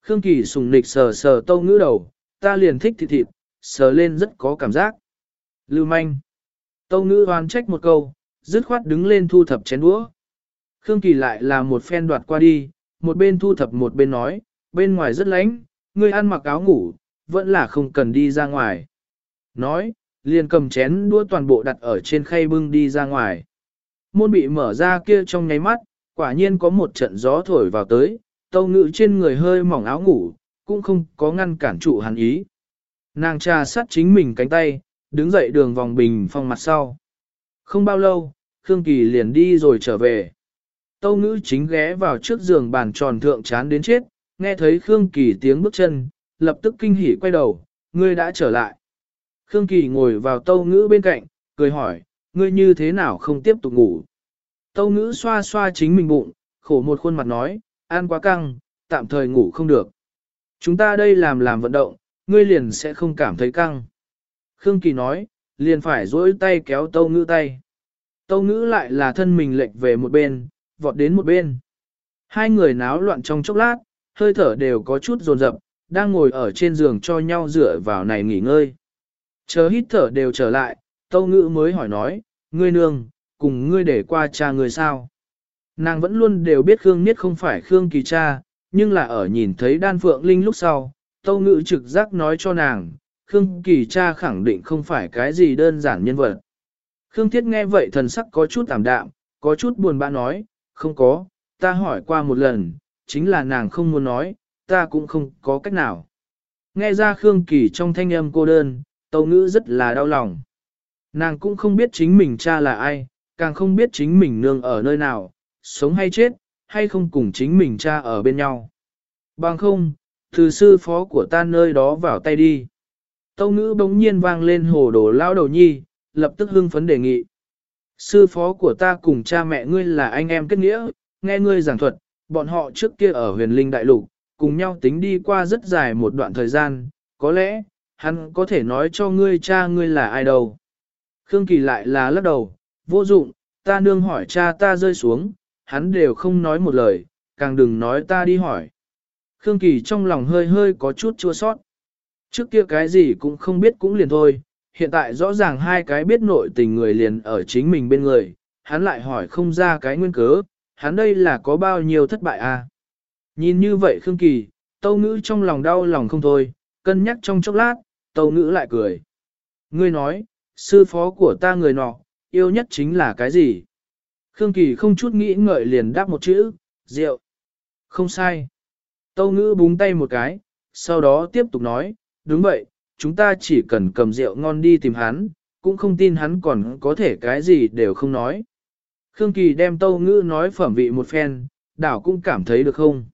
Khương Kỳ sùng nịch sờ sờ tâu ngữ đầu, ta liền thích thịt thịt, sờ lên rất có cảm giác. Lưu manh. Tâu ngữ hoan trách một câu, dứt khoát đứng lên thu thập chén đũa. Khương Kỳ lại là một phen đoạt qua đi, một bên thu thập một bên nói, bên ngoài rất lạnh, ngươi ăn mặc áo ngủ, vẫn là không cần đi ra ngoài. Nói, liền cầm chén đũa toàn bộ đặt ở trên khay bưng đi ra ngoài. Môn bị mở ra kia trong nháy mắt, quả nhiên có một trận gió thổi vào tới, tâu ngự trên người hơi mỏng áo ngủ, cũng không có ngăn cản trụ hắn ý. Nàng trà sát chính mình cánh tay, đứng dậy đường vòng bình phong mặt sau. Không bao lâu, Khương Kỳ liền đi rồi trở về. Tâu ngữ chính ghé vào trước giường bàn tròn thượng chán đến chết, nghe thấy Khương Kỳ tiếng bước chân, lập tức kinh hỉ quay đầu, ngươi đã trở lại. Khương Kỳ ngồi vào tâu ngữ bên cạnh, cười hỏi, ngươi như thế nào không tiếp tục ngủ. Tâu ngữ xoa xoa chính mình bụng, khổ một khuôn mặt nói, ăn quá căng, tạm thời ngủ không được. Chúng ta đây làm làm vận động, ngươi liền sẽ không cảm thấy căng. Khương Kỳ nói, liền phải dối tay kéo tâu ngữ tay. Tâu ngữ lại là thân mình lệch về một bên, vọt đến một bên. Hai người náo loạn trong chốc lát, hơi thở đều có chút dồn rập, đang ngồi ở trên giường cho nhau dựa vào này nghỉ ngơi. Chờ hít thở đều trở lại, tâu ngữ mới hỏi nói, ngươi nương, cùng ngươi để qua cha ngươi sao. Nàng vẫn luôn đều biết Khương Niết không phải Khương Kỳ cha, nhưng là ở nhìn thấy đan phượng linh lúc sau, tâu ngữ trực giác nói cho nàng, Khương Kỳ cha khẳng định không phải cái gì đơn giản nhân vật. Khương Thiết nghe vậy thần sắc có chút tạm đạm, có chút buồn bã nói, không có, ta hỏi qua một lần, chính là nàng không muốn nói, ta cũng không có cách nào. Nghe ra Khương Kỳ trong thanh âm cô đơn, tâu ngữ rất là đau lòng. Nàng cũng không biết chính mình cha là ai, càng không biết chính mình nương ở nơi nào, sống hay chết, hay không cùng chính mình cha ở bên nhau. Bằng không, từ sư phó của ta nơi đó vào tay đi. Tâu ngữ bỗng nhiên vang lên hồ đồ lao đầu nhi, lập tức hưng phấn đề nghị. Sư phó của ta cùng cha mẹ ngươi là anh em kết nghĩa, nghe ngươi giảng thuật, bọn họ trước kia ở huyền linh đại lục, cùng nhau tính đi qua rất dài một đoạn thời gian, có lẽ, hắn có thể nói cho ngươi cha ngươi là ai đâu. Khương Kỳ lại là lắc đầu, vô dụng, ta nương hỏi cha ta rơi xuống, hắn đều không nói một lời, càng đừng nói ta đi hỏi. Khương Kỳ trong lòng hơi hơi có chút chua sót. Trước kia cái gì cũng không biết cũng liền thôi, hiện tại rõ ràng hai cái biết nội tình người liền ở chính mình bên người, hắn lại hỏi không ra cái nguyên cớ, hắn đây là có bao nhiêu thất bại à? Nhìn như vậy Khương Kỳ, tâu ngữ trong lòng đau lòng không thôi, cân nhắc trong chốc lát, tâu ngữ lại cười. Ngươi nói, sư phó của ta người nọ, yêu nhất chính là cái gì? Khương Kỳ không chút nghĩ ngợi liền đáp một chữ, rượu. Không sai. Tâu ngữ búng tay một cái, sau đó tiếp tục nói, đúng vậy, chúng ta chỉ cần cầm rượu ngon đi tìm hắn, cũng không tin hắn còn có thể cái gì đều không nói. Khương Kỳ đem tâu ngữ nói phẩm vị một phen, đảo cũng cảm thấy được không?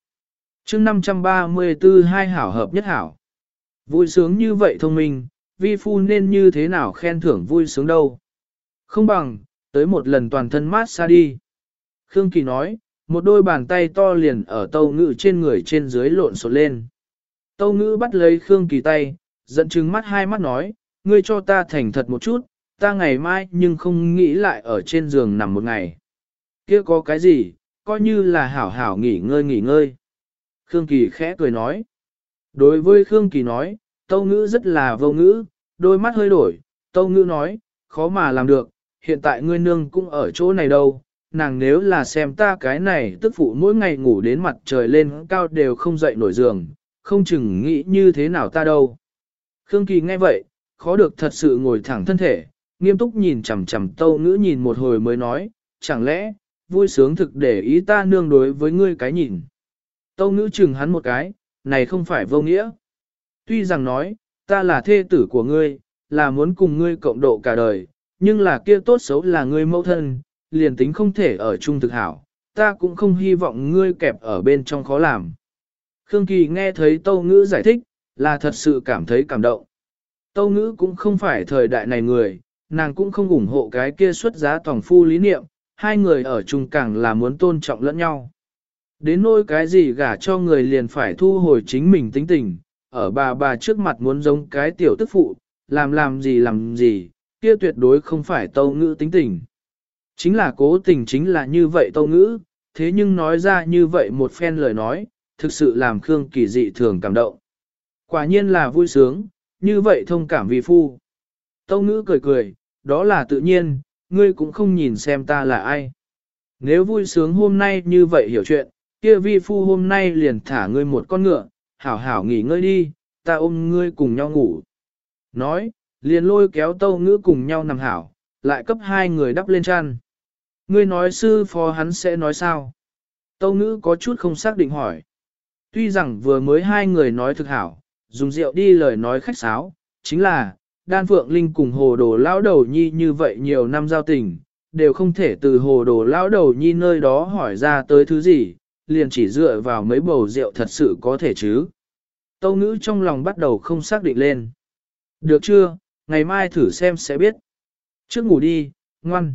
chương 534 hai hảo hợp nhất hảo. Vui sướng như vậy thông minh, vi phu nên như thế nào khen thưởng vui sướng đâu. Không bằng, tới một lần toàn thân mát xa đi. Khương Kỳ nói, một đôi bàn tay to liền ở tâu ngữ trên người trên dưới lộn xộn lên. Tâu ngữ bắt lấy Khương Kỳ tay, giận chứng mắt hai mắt nói, ngươi cho ta thành thật một chút, ta ngày mai nhưng không nghĩ lại ở trên giường nằm một ngày. kia có cái gì, coi như là hảo hảo nghỉ ngơi nghỉ ngơi. Khương Kỳ khẽ cười nói. Đối với Khương Kỳ nói, Tâu Ngữ rất là vô ngữ, đôi mắt hơi đổi, Tâu Ngữ nói, khó mà làm được, hiện tại ngươi nương cũng ở chỗ này đâu, nàng nếu là xem ta cái này tức phụ mỗi ngày ngủ đến mặt trời lên cao đều không dậy nổi giường, không chừng nghĩ như thế nào ta đâu. Khương Kỳ nghe vậy, khó được thật sự ngồi thẳng thân thể, nghiêm túc nhìn chằm chằm Tâu Ngữ nhìn một hồi mới nói, chẳng lẽ, vui sướng thực để ý ta nương đối với ngươi cái nhìn. Tâu Ngữ chừng hắn một cái, này không phải vô nghĩa. Tuy rằng nói, ta là thê tử của ngươi, là muốn cùng ngươi cộng độ cả đời, nhưng là kia tốt xấu là ngươi mẫu thân, liền tính không thể ở chung thực hảo, ta cũng không hy vọng ngươi kẹp ở bên trong khó làm. Khương Kỳ nghe thấy Tâu Ngữ giải thích, là thật sự cảm thấy cảm động. Tâu Ngữ cũng không phải thời đại này người, nàng cũng không ủng hộ cái kia xuất giá tổng phu lý niệm, hai người ở chung càng là muốn tôn trọng lẫn nhau. Đến nỗi cái gì gả cho người liền phải thu hồi chính mình tính tình, ở bà bà trước mặt muốn giống cái tiểu tức phụ, làm làm gì làm gì, kia tuyệt đối không phải tâu ngữ tính tình. Chính là cố tình chính là như vậy tâu ngữ, thế nhưng nói ra như vậy một phen lời nói, thực sự làm Khương Kỳ dị thường cảm động. Quả nhiên là vui sướng, như vậy thông cảm vì phu. Tâu ngữ cười cười, đó là tự nhiên, ngươi cũng không nhìn xem ta là ai. Nếu vui sướng hôm nay như vậy hiểu chuyện, kia vi phu hôm nay liền thả ngươi một con ngựa, hảo hảo nghỉ ngơi đi, ta ôm ngươi cùng nhau ngủ. Nói, liền lôi kéo tâu ngữ cùng nhau nằm hảo, lại cấp hai người đắp lên chăn. Ngươi nói sư phó hắn sẽ nói sao? Tâu ngữ có chút không xác định hỏi. Tuy rằng vừa mới hai người nói thực hảo, dùng rượu đi lời nói khách sáo, chính là, đan phượng linh cùng hồ đồ lão đầu nhi như vậy nhiều năm giao tình, đều không thể từ hồ đồ lão đầu nhi nơi đó hỏi ra tới thứ gì, liền chỉ dựa vào mấy bầu rượu thật sự có thể chứ. Tâu ngữ trong lòng bắt đầu không xác định lên. Được chưa, ngày mai thử xem sẽ biết. Trước ngủ đi, ngoan.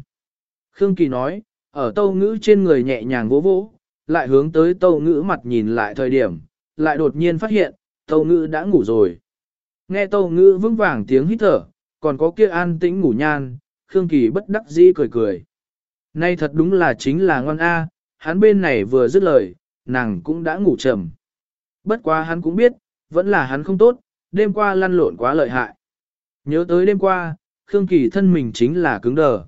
Khương Kỳ nói, ở tâu ngữ trên người nhẹ nhàng vỗ vỗ, lại hướng tới tâu ngữ mặt nhìn lại thời điểm, lại đột nhiên phát hiện, tâu ngữ đã ngủ rồi. Nghe tâu ngữ vững vàng tiếng hít thở, còn có kia an tĩnh ngủ nhan, Khương Kỳ bất đắc dĩ cười cười. Nay thật đúng là chính là ngon A, hắn bên này vừa dứt lời, nàng cũng đã ngủ trầm. Bất quá hắn cũng biết, vẫn là hắn không tốt, đêm qua lăn lộn quá lợi hại. Nhớ tới đêm qua, Khương Kỳ thân mình chính là cứng đờ.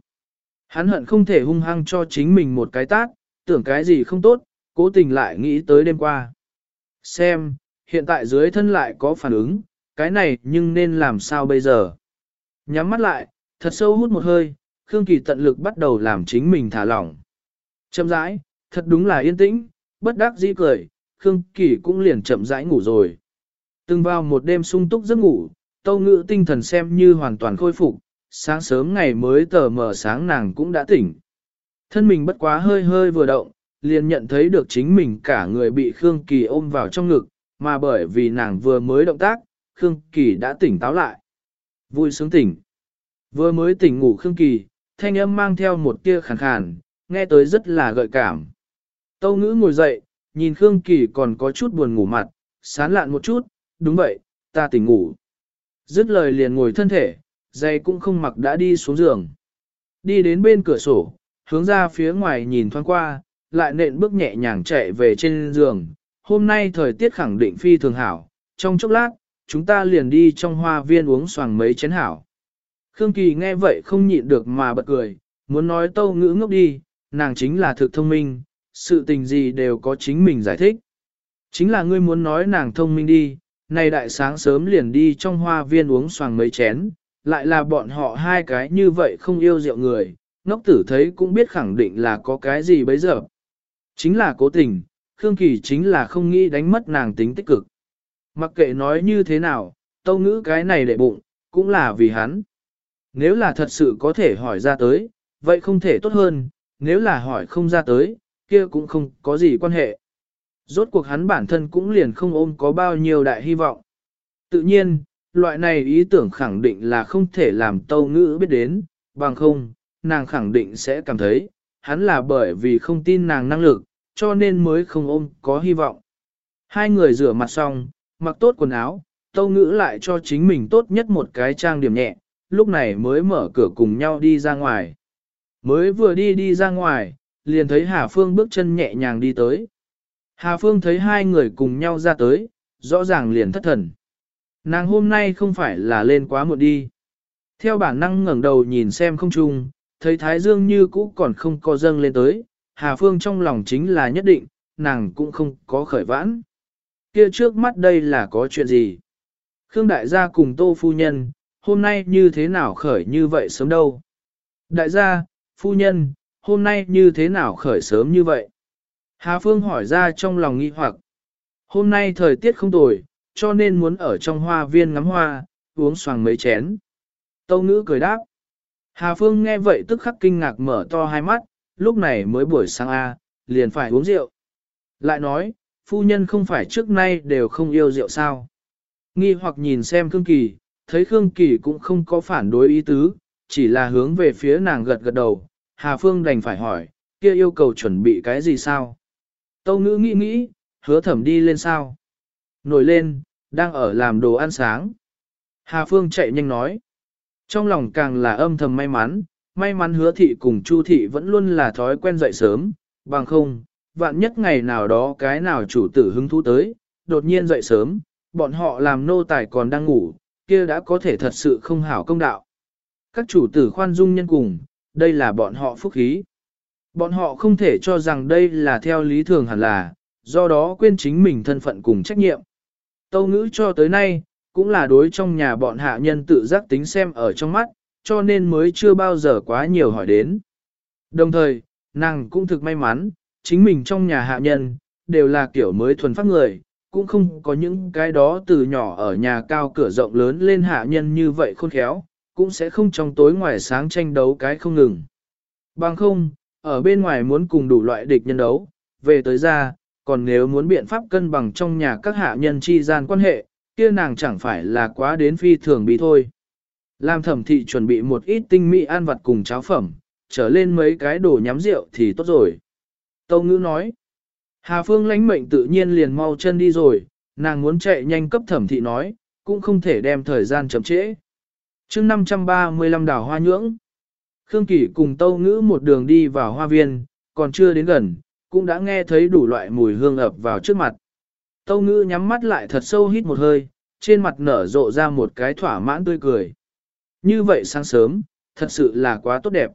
Hắn hận không thể hung hăng cho chính mình một cái tát, tưởng cái gì không tốt, cố tình lại nghĩ tới đêm qua. Xem, hiện tại dưới thân lại có phản ứng, cái này nhưng nên làm sao bây giờ? Nhắm mắt lại, thật sâu hút một hơi, Khương Kỳ tận lực bắt đầu làm chính mình thả lỏng. Châm rãi, thật đúng là yên tĩnh, bất đắc dĩ cười, Khương Kỳ cũng liền chậm rãi ngủ rồi. Từng vào một đêm sung túc giấc ngủ, tâu ngữ tinh thần xem như hoàn toàn khôi phục, sáng sớm ngày mới tờ mở sáng nàng cũng đã tỉnh. Thân mình bất quá hơi hơi vừa động, liền nhận thấy được chính mình cả người bị Khương Kỳ ôm vào trong ngực, mà bởi vì nàng vừa mới động tác, Khương Kỳ đã tỉnh táo lại. Vui sướng tỉnh. Vừa mới tỉnh ngủ Khương Kỳ, thanh âm mang theo một tia khàn khàn, nghe tới rất là gợi cảm. Tâu ngữ ngồi dậy, nhìn Khương Kỳ còn có chút buồn ngủ mặt, sán lạn một chút, đúng vậy, ta tỉnh ngủ. Dứt lời liền ngồi thân thể, giày cũng không mặc đã đi xuống giường. Đi đến bên cửa sổ, hướng ra phía ngoài nhìn thoáng qua, lại nện bước nhẹ nhàng chạy về trên giường. Hôm nay thời tiết khẳng định phi thường hảo, trong chốc lát, chúng ta liền đi trong hoa viên uống xoàng mấy chén hảo. Khương Kỳ nghe vậy không nhịn được mà bật cười, muốn nói tâu ngữ ngốc đi, nàng chính là thực thông minh, sự tình gì đều có chính mình giải thích. Chính là ngươi muốn nói nàng thông minh đi, Nay đại sáng sớm liền đi trong hoa viên uống xoàng mấy chén, lại là bọn họ hai cái như vậy không yêu rượu người, ngốc tử thấy cũng biết khẳng định là có cái gì bấy giờ. Chính là cố tình, Khương Kỳ chính là không nghĩ đánh mất nàng tính tích cực. Mặc kệ nói như thế nào, tâu ngữ cái này đệ bụng, cũng là vì hắn. Nếu là thật sự có thể hỏi ra tới, vậy không thể tốt hơn, nếu là hỏi không ra tới, kia cũng không có gì quan hệ. Rốt cuộc hắn bản thân cũng liền không ôm có bao nhiêu đại hy vọng. Tự nhiên, loại này ý tưởng khẳng định là không thể làm tâu ngữ biết đến, bằng không, nàng khẳng định sẽ cảm thấy, hắn là bởi vì không tin nàng năng lực, cho nên mới không ôm có hy vọng. Hai người rửa mặt xong, mặc tốt quần áo, tâu ngữ lại cho chính mình tốt nhất một cái trang điểm nhẹ, lúc này mới mở cửa cùng nhau đi ra ngoài. Mới vừa đi đi ra ngoài, liền thấy Hà Phương bước chân nhẹ nhàng đi tới. Hà Phương thấy hai người cùng nhau ra tới, rõ ràng liền thất thần. Nàng hôm nay không phải là lên quá muộn đi. Theo bản năng ngẩng đầu nhìn xem không Trung, thấy Thái Dương như cũ còn không có dâng lên tới, Hà Phương trong lòng chính là nhất định, nàng cũng không có khởi vãn. Kia trước mắt đây là có chuyện gì? Khương đại gia cùng tô phu nhân, hôm nay như thế nào khởi như vậy sớm đâu? Đại gia, phu nhân, hôm nay như thế nào khởi sớm như vậy? Hà Phương hỏi ra trong lòng nghi hoặc. Hôm nay thời tiết không tồi, cho nên muốn ở trong hoa viên ngắm hoa, uống xoàng mấy chén. Tâu ngữ cười đáp. Hà Phương nghe vậy tức khắc kinh ngạc mở to hai mắt, lúc này mới buổi sáng A, liền phải uống rượu. Lại nói, phu nhân không phải trước nay đều không yêu rượu sao. Nghi hoặc nhìn xem Khương Kỳ, thấy Khương Kỳ cũng không có phản đối ý tứ, chỉ là hướng về phía nàng gật gật đầu, Hà Phương đành phải hỏi, kia yêu cầu chuẩn bị cái gì sao? Tâu ngữ nghĩ nghĩ, hứa thẩm đi lên sao? Nổi lên, đang ở làm đồ ăn sáng. Hà Phương chạy nhanh nói. Trong lòng càng là âm thầm may mắn, may mắn hứa thị cùng Chu thị vẫn luôn là thói quen dậy sớm, bằng không, vạn nhất ngày nào đó cái nào chủ tử hứng thú tới, đột nhiên dậy sớm, bọn họ làm nô tài còn đang ngủ, kia đã có thể thật sự không hảo công đạo. Các chủ tử khoan dung nhân cùng, đây là bọn họ phúc khí. Bọn họ không thể cho rằng đây là theo lý thường hẳn là, do đó quên chính mình thân phận cùng trách nhiệm. Tâu ngữ cho tới nay, cũng là đối trong nhà bọn hạ nhân tự giác tính xem ở trong mắt, cho nên mới chưa bao giờ quá nhiều hỏi đến. Đồng thời, nàng cũng thực may mắn, chính mình trong nhà hạ nhân, đều là kiểu mới thuần phát người, cũng không có những cái đó từ nhỏ ở nhà cao cửa rộng lớn lên hạ nhân như vậy khôn khéo, cũng sẽ không trong tối ngoài sáng tranh đấu cái không ngừng. Bằng không, ở bên ngoài muốn cùng đủ loại địch nhân đấu, về tới ra, còn nếu muốn biện pháp cân bằng trong nhà các hạ nhân chi gian quan hệ, kia nàng chẳng phải là quá đến phi thường bị thôi. Làm thẩm thị chuẩn bị một ít tinh mỹ ăn vặt cùng cháo phẩm, trở lên mấy cái đồ nhắm rượu thì tốt rồi. Tâu ngữ nói, Hà Phương lãnh mệnh tự nhiên liền mau chân đi rồi, nàng muốn chạy nhanh cấp thẩm thị nói, cũng không thể đem thời gian chậm trễ chương 535 đảo hoa nhưỡng, Khương Kỳ cùng Tâu Ngữ một đường đi vào hoa viên, còn chưa đến gần, cũng đã nghe thấy đủ loại mùi hương ập vào trước mặt. Tâu Ngữ nhắm mắt lại thật sâu hít một hơi, trên mặt nở rộ ra một cái thỏa mãn tươi cười. Như vậy sáng sớm, thật sự là quá tốt đẹp.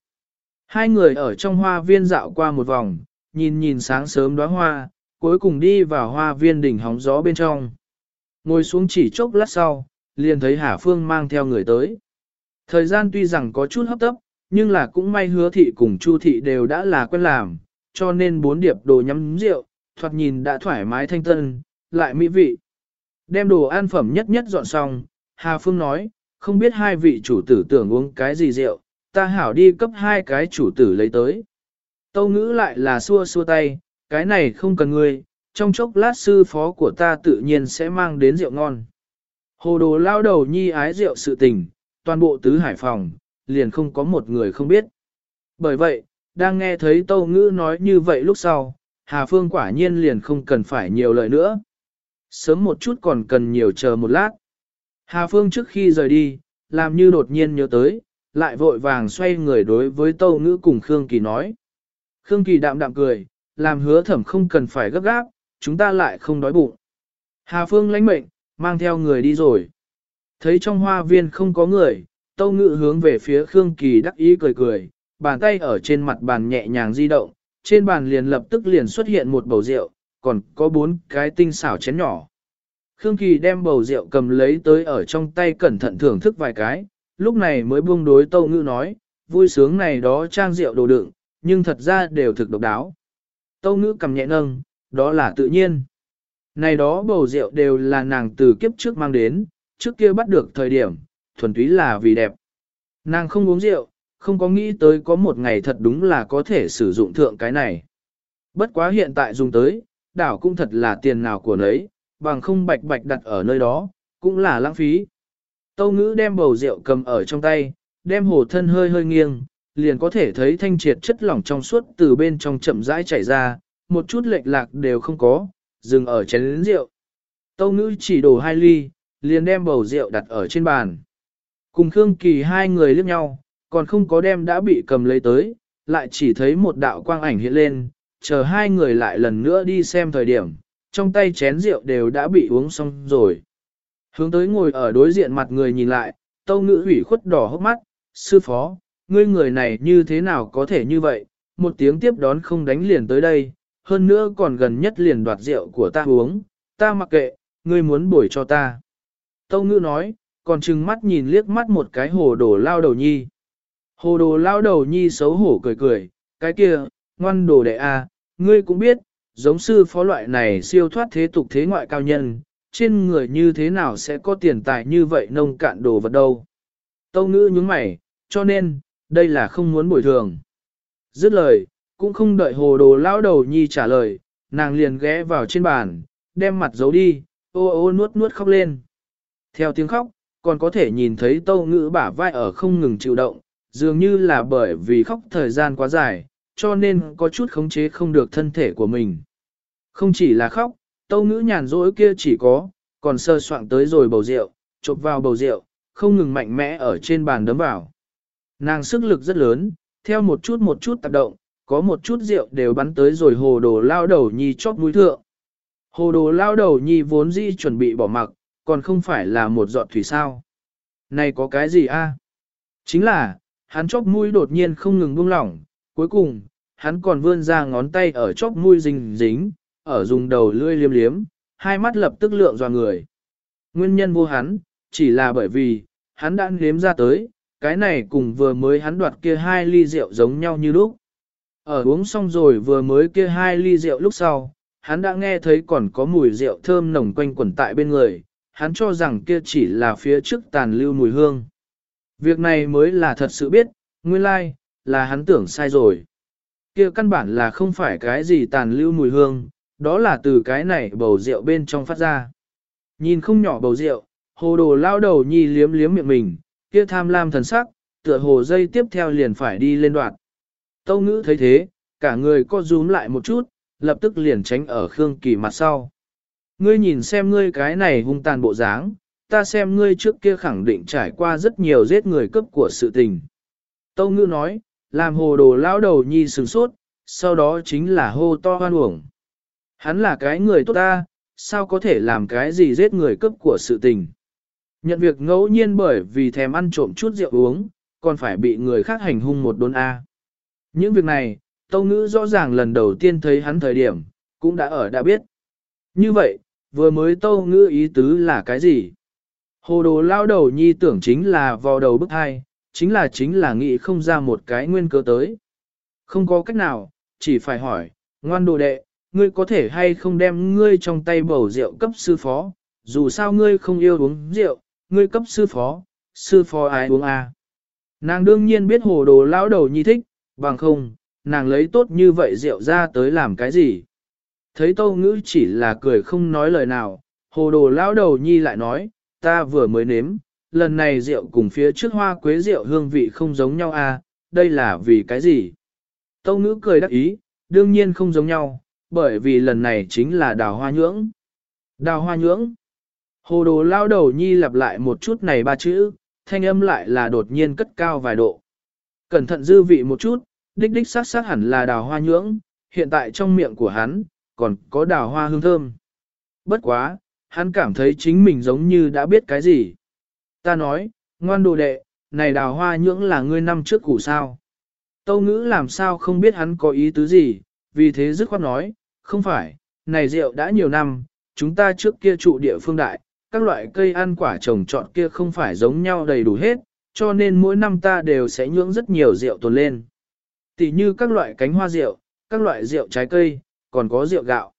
Hai người ở trong hoa viên dạo qua một vòng, nhìn nhìn sáng sớm đóa hoa, cuối cùng đi vào hoa viên đỉnh hóng gió bên trong. Ngồi xuống chỉ chốc lát sau, liền thấy Hà Phương mang theo người tới. Thời gian tuy rằng có chút hấp tấp, nhưng là cũng may hứa thị cùng chu thị đều đã là quen làm, cho nên bốn điệp đồ nhắm rượu, thoạt nhìn đã thoải mái thanh tân, lại mỹ vị. Đem đồ ăn phẩm nhất nhất dọn xong, Hà Phương nói, không biết hai vị chủ tử tưởng uống cái gì rượu, ta hảo đi cấp hai cái chủ tử lấy tới. Tâu ngữ lại là xua xua tay, cái này không cần ngươi, trong chốc lát sư phó của ta tự nhiên sẽ mang đến rượu ngon. Hồ đồ lao đầu nhi ái rượu sự tình, toàn bộ tứ hải phòng, liền không có một người không biết. Bởi vậy, đang nghe thấy tâu ngữ nói như vậy lúc sau, Hà Phương quả nhiên liền không cần phải nhiều lời nữa. Sớm một chút còn cần nhiều chờ một lát. Hà Phương trước khi rời đi, làm như đột nhiên nhớ tới, lại vội vàng xoay người đối với tâu ngữ cùng Khương Kỳ nói. Khương Kỳ đạm đạm cười, làm hứa thẩm không cần phải gấp gáp, chúng ta lại không đói bụng. Hà Phương lãnh mệnh, mang theo người đi rồi. Thấy trong hoa viên không có người, tâu ngự hướng về phía Khương Kỳ đắc ý cười cười, bàn tay ở trên mặt bàn nhẹ nhàng di động, trên bàn liền lập tức liền xuất hiện một bầu rượu, còn có bốn cái tinh xảo chén nhỏ. Khương Kỳ đem bầu rượu cầm lấy tới ở trong tay cẩn thận thưởng thức vài cái, lúc này mới buông đối tâu ngự nói, vui sướng này đó trang rượu đồ đựng, nhưng thật ra đều thực độc đáo. Tâu ngự cầm nhẹ nâng, đó là tự nhiên. Này đó bầu rượu đều là nàng từ kiếp trước mang đến, trước kia bắt được thời điểm, thuần túy là vì đẹp. Nàng không uống rượu, không có nghĩ tới có một ngày thật đúng là có thể sử dụng thượng cái này. Bất quá hiện tại dùng tới, đảo cũng thật là tiền nào của nấy, bằng không bạch bạch đặt ở nơi đó, cũng là lãng phí. Tâu ngữ đem bầu rượu cầm ở trong tay, đem hồ thân hơi hơi nghiêng, liền có thể thấy thanh triệt chất lỏng trong suốt từ bên trong chậm rãi chảy ra, một chút lệch lạc đều không có, dừng ở chén lĩnh rượu. Tâu ngữ chỉ đổ hai ly, liền đem bầu rượu đặt ở trên bàn. Cùng Khương Kỳ hai người liếc nhau, còn không có đem đã bị cầm lấy tới, lại chỉ thấy một đạo quang ảnh hiện lên, chờ hai người lại lần nữa đi xem thời điểm, trong tay chén rượu đều đã bị uống xong rồi. Hướng tới ngồi ở đối diện mặt người nhìn lại, tâu ngữ hủy khuất đỏ hốc mắt, sư phó, ngươi người này như thế nào có thể như vậy, một tiếng tiếp đón không đánh liền tới đây, hơn nữa còn gần nhất liền đoạt rượu của ta uống, ta mặc kệ, ngươi muốn bồi cho ta. Tâu ngữ nói, còn trừng mắt nhìn liếc mắt một cái hồ đồ lao đầu nhi. Hồ đồ lao đầu nhi xấu hổ cười cười, cái kia, ngoan đồ đệ a, ngươi cũng biết, giống sư phó loại này siêu thoát thế tục thế ngoại cao nhân, trên người như thế nào sẽ có tiền tài như vậy nông cạn đồ vật đâu. Tâu ngữ nhướng mày, cho nên, đây là không muốn bồi thường. Dứt lời, cũng không đợi hồ đồ lao đầu nhi trả lời, nàng liền ghé vào trên bàn, đem mặt giấu đi, ô ô nuốt nuốt khóc lên. Theo tiếng khóc, còn có thể nhìn thấy tâu ngữ bả vai ở không ngừng chịu động, dường như là bởi vì khóc thời gian quá dài, cho nên có chút khống chế không được thân thể của mình. Không chỉ là khóc, tâu ngữ nhàn rỗi kia chỉ có, còn sơ soạn tới rồi bầu rượu, chộp vào bầu rượu, không ngừng mạnh mẽ ở trên bàn đấm vào. Nàng sức lực rất lớn, theo một chút một chút tác động, có một chút rượu đều bắn tới rồi hồ đồ lao đầu nhi chót mũi thượng. Hồ đồ lao đầu nhi vốn dĩ chuẩn bị bỏ mặc, còn không phải là một giọt thủy sao. Này có cái gì a? Chính là, hắn chóp mũi đột nhiên không ngừng buông lỏng, cuối cùng, hắn còn vươn ra ngón tay ở chóp mũi dính dính, ở dùng đầu lươi liếm liếm, hai mắt lập tức lượng dò người. Nguyên nhân vô hắn, chỉ là bởi vì, hắn đã nếm ra tới, cái này cùng vừa mới hắn đoạt kia hai ly rượu giống nhau như lúc. Ở uống xong rồi vừa mới kia hai ly rượu lúc sau, hắn đã nghe thấy còn có mùi rượu thơm nồng quanh quẩn tại bên người, hắn cho rằng kia chỉ là phía trước tàn lưu mùi hương. Việc này mới là thật sự biết, nguyên lai, like, là hắn tưởng sai rồi. Kia căn bản là không phải cái gì tàn lưu mùi hương, đó là từ cái này bầu rượu bên trong phát ra. Nhìn không nhỏ bầu rượu, hồ đồ lao đầu nhi liếm liếm miệng mình, kia tham lam thần sắc, tựa hồ dây tiếp theo liền phải đi lên đoạn. Tâu ngữ thấy thế, cả người co rúm lại một chút, lập tức liền tránh ở Khương Kỳ mặt sau. Ngươi nhìn xem ngươi cái này hung tàn bộ dáng, ta xem ngươi trước kia khẳng định trải qua rất nhiều giết người cấp của sự tình. Tâu ngữ nói, làm hồ đồ lao đầu nhi sừng sốt, sau đó chính là hô to hoan uổng. Hắn là cái người tốt ta, sao có thể làm cái gì giết người cấp của sự tình. Nhận việc ngẫu nhiên bởi vì thèm ăn trộm chút rượu uống, còn phải bị người khác hành hung một đốn A. Những việc này, Tâu Ngữ rõ ràng lần đầu tiên thấy hắn thời điểm, cũng đã ở đã biết. Như vậy, vừa mới Tâu Ngữ ý tứ là cái gì? Hồ đồ lao đầu nhi tưởng chính là vào đầu bức hai, chính là chính là nghĩ không ra một cái nguyên cơ tới. Không có cách nào, chỉ phải hỏi, ngoan đồ đệ, ngươi có thể hay không đem ngươi trong tay bầu rượu cấp sư phó, dù sao ngươi không yêu uống rượu, ngươi cấp sư phó, sư phó ai uống à. Nàng đương nhiên biết hồ đồ lão đầu nhi thích, bằng không, nàng lấy tốt như vậy rượu ra tới làm cái gì. Thấy tâu ngữ chỉ là cười không nói lời nào, hồ đồ lão đầu nhi lại nói, ta vừa mới nếm, lần này rượu cùng phía trước hoa quế rượu hương vị không giống nhau à, đây là vì cái gì? Tâu ngữ cười đắc ý, đương nhiên không giống nhau, bởi vì lần này chính là đào hoa nhưỡng. Đào hoa nhưỡng. Hồ đồ lao đầu nhi lặp lại một chút này ba chữ, thanh âm lại là đột nhiên cất cao vài độ. Cẩn thận dư vị một chút, đích đích sát sát hẳn là đào hoa nhưỡng, hiện tại trong miệng của hắn, còn có đào hoa hương thơm. Bất quá, hắn cảm thấy chính mình giống như đã biết cái gì. Ta nói, ngoan đồ đệ, này đào hoa nhưỡng là ngươi năm trước củ sao. Tâu ngữ làm sao không biết hắn có ý tứ gì, vì thế dứt khoát nói, không phải, này rượu đã nhiều năm, chúng ta trước kia trụ địa phương đại, các loại cây ăn quả trồng trọt kia không phải giống nhau đầy đủ hết, cho nên mỗi năm ta đều sẽ nhưỡng rất nhiều rượu tồn lên. Tỷ như các loại cánh hoa rượu, các loại rượu trái cây, còn có rượu gạo.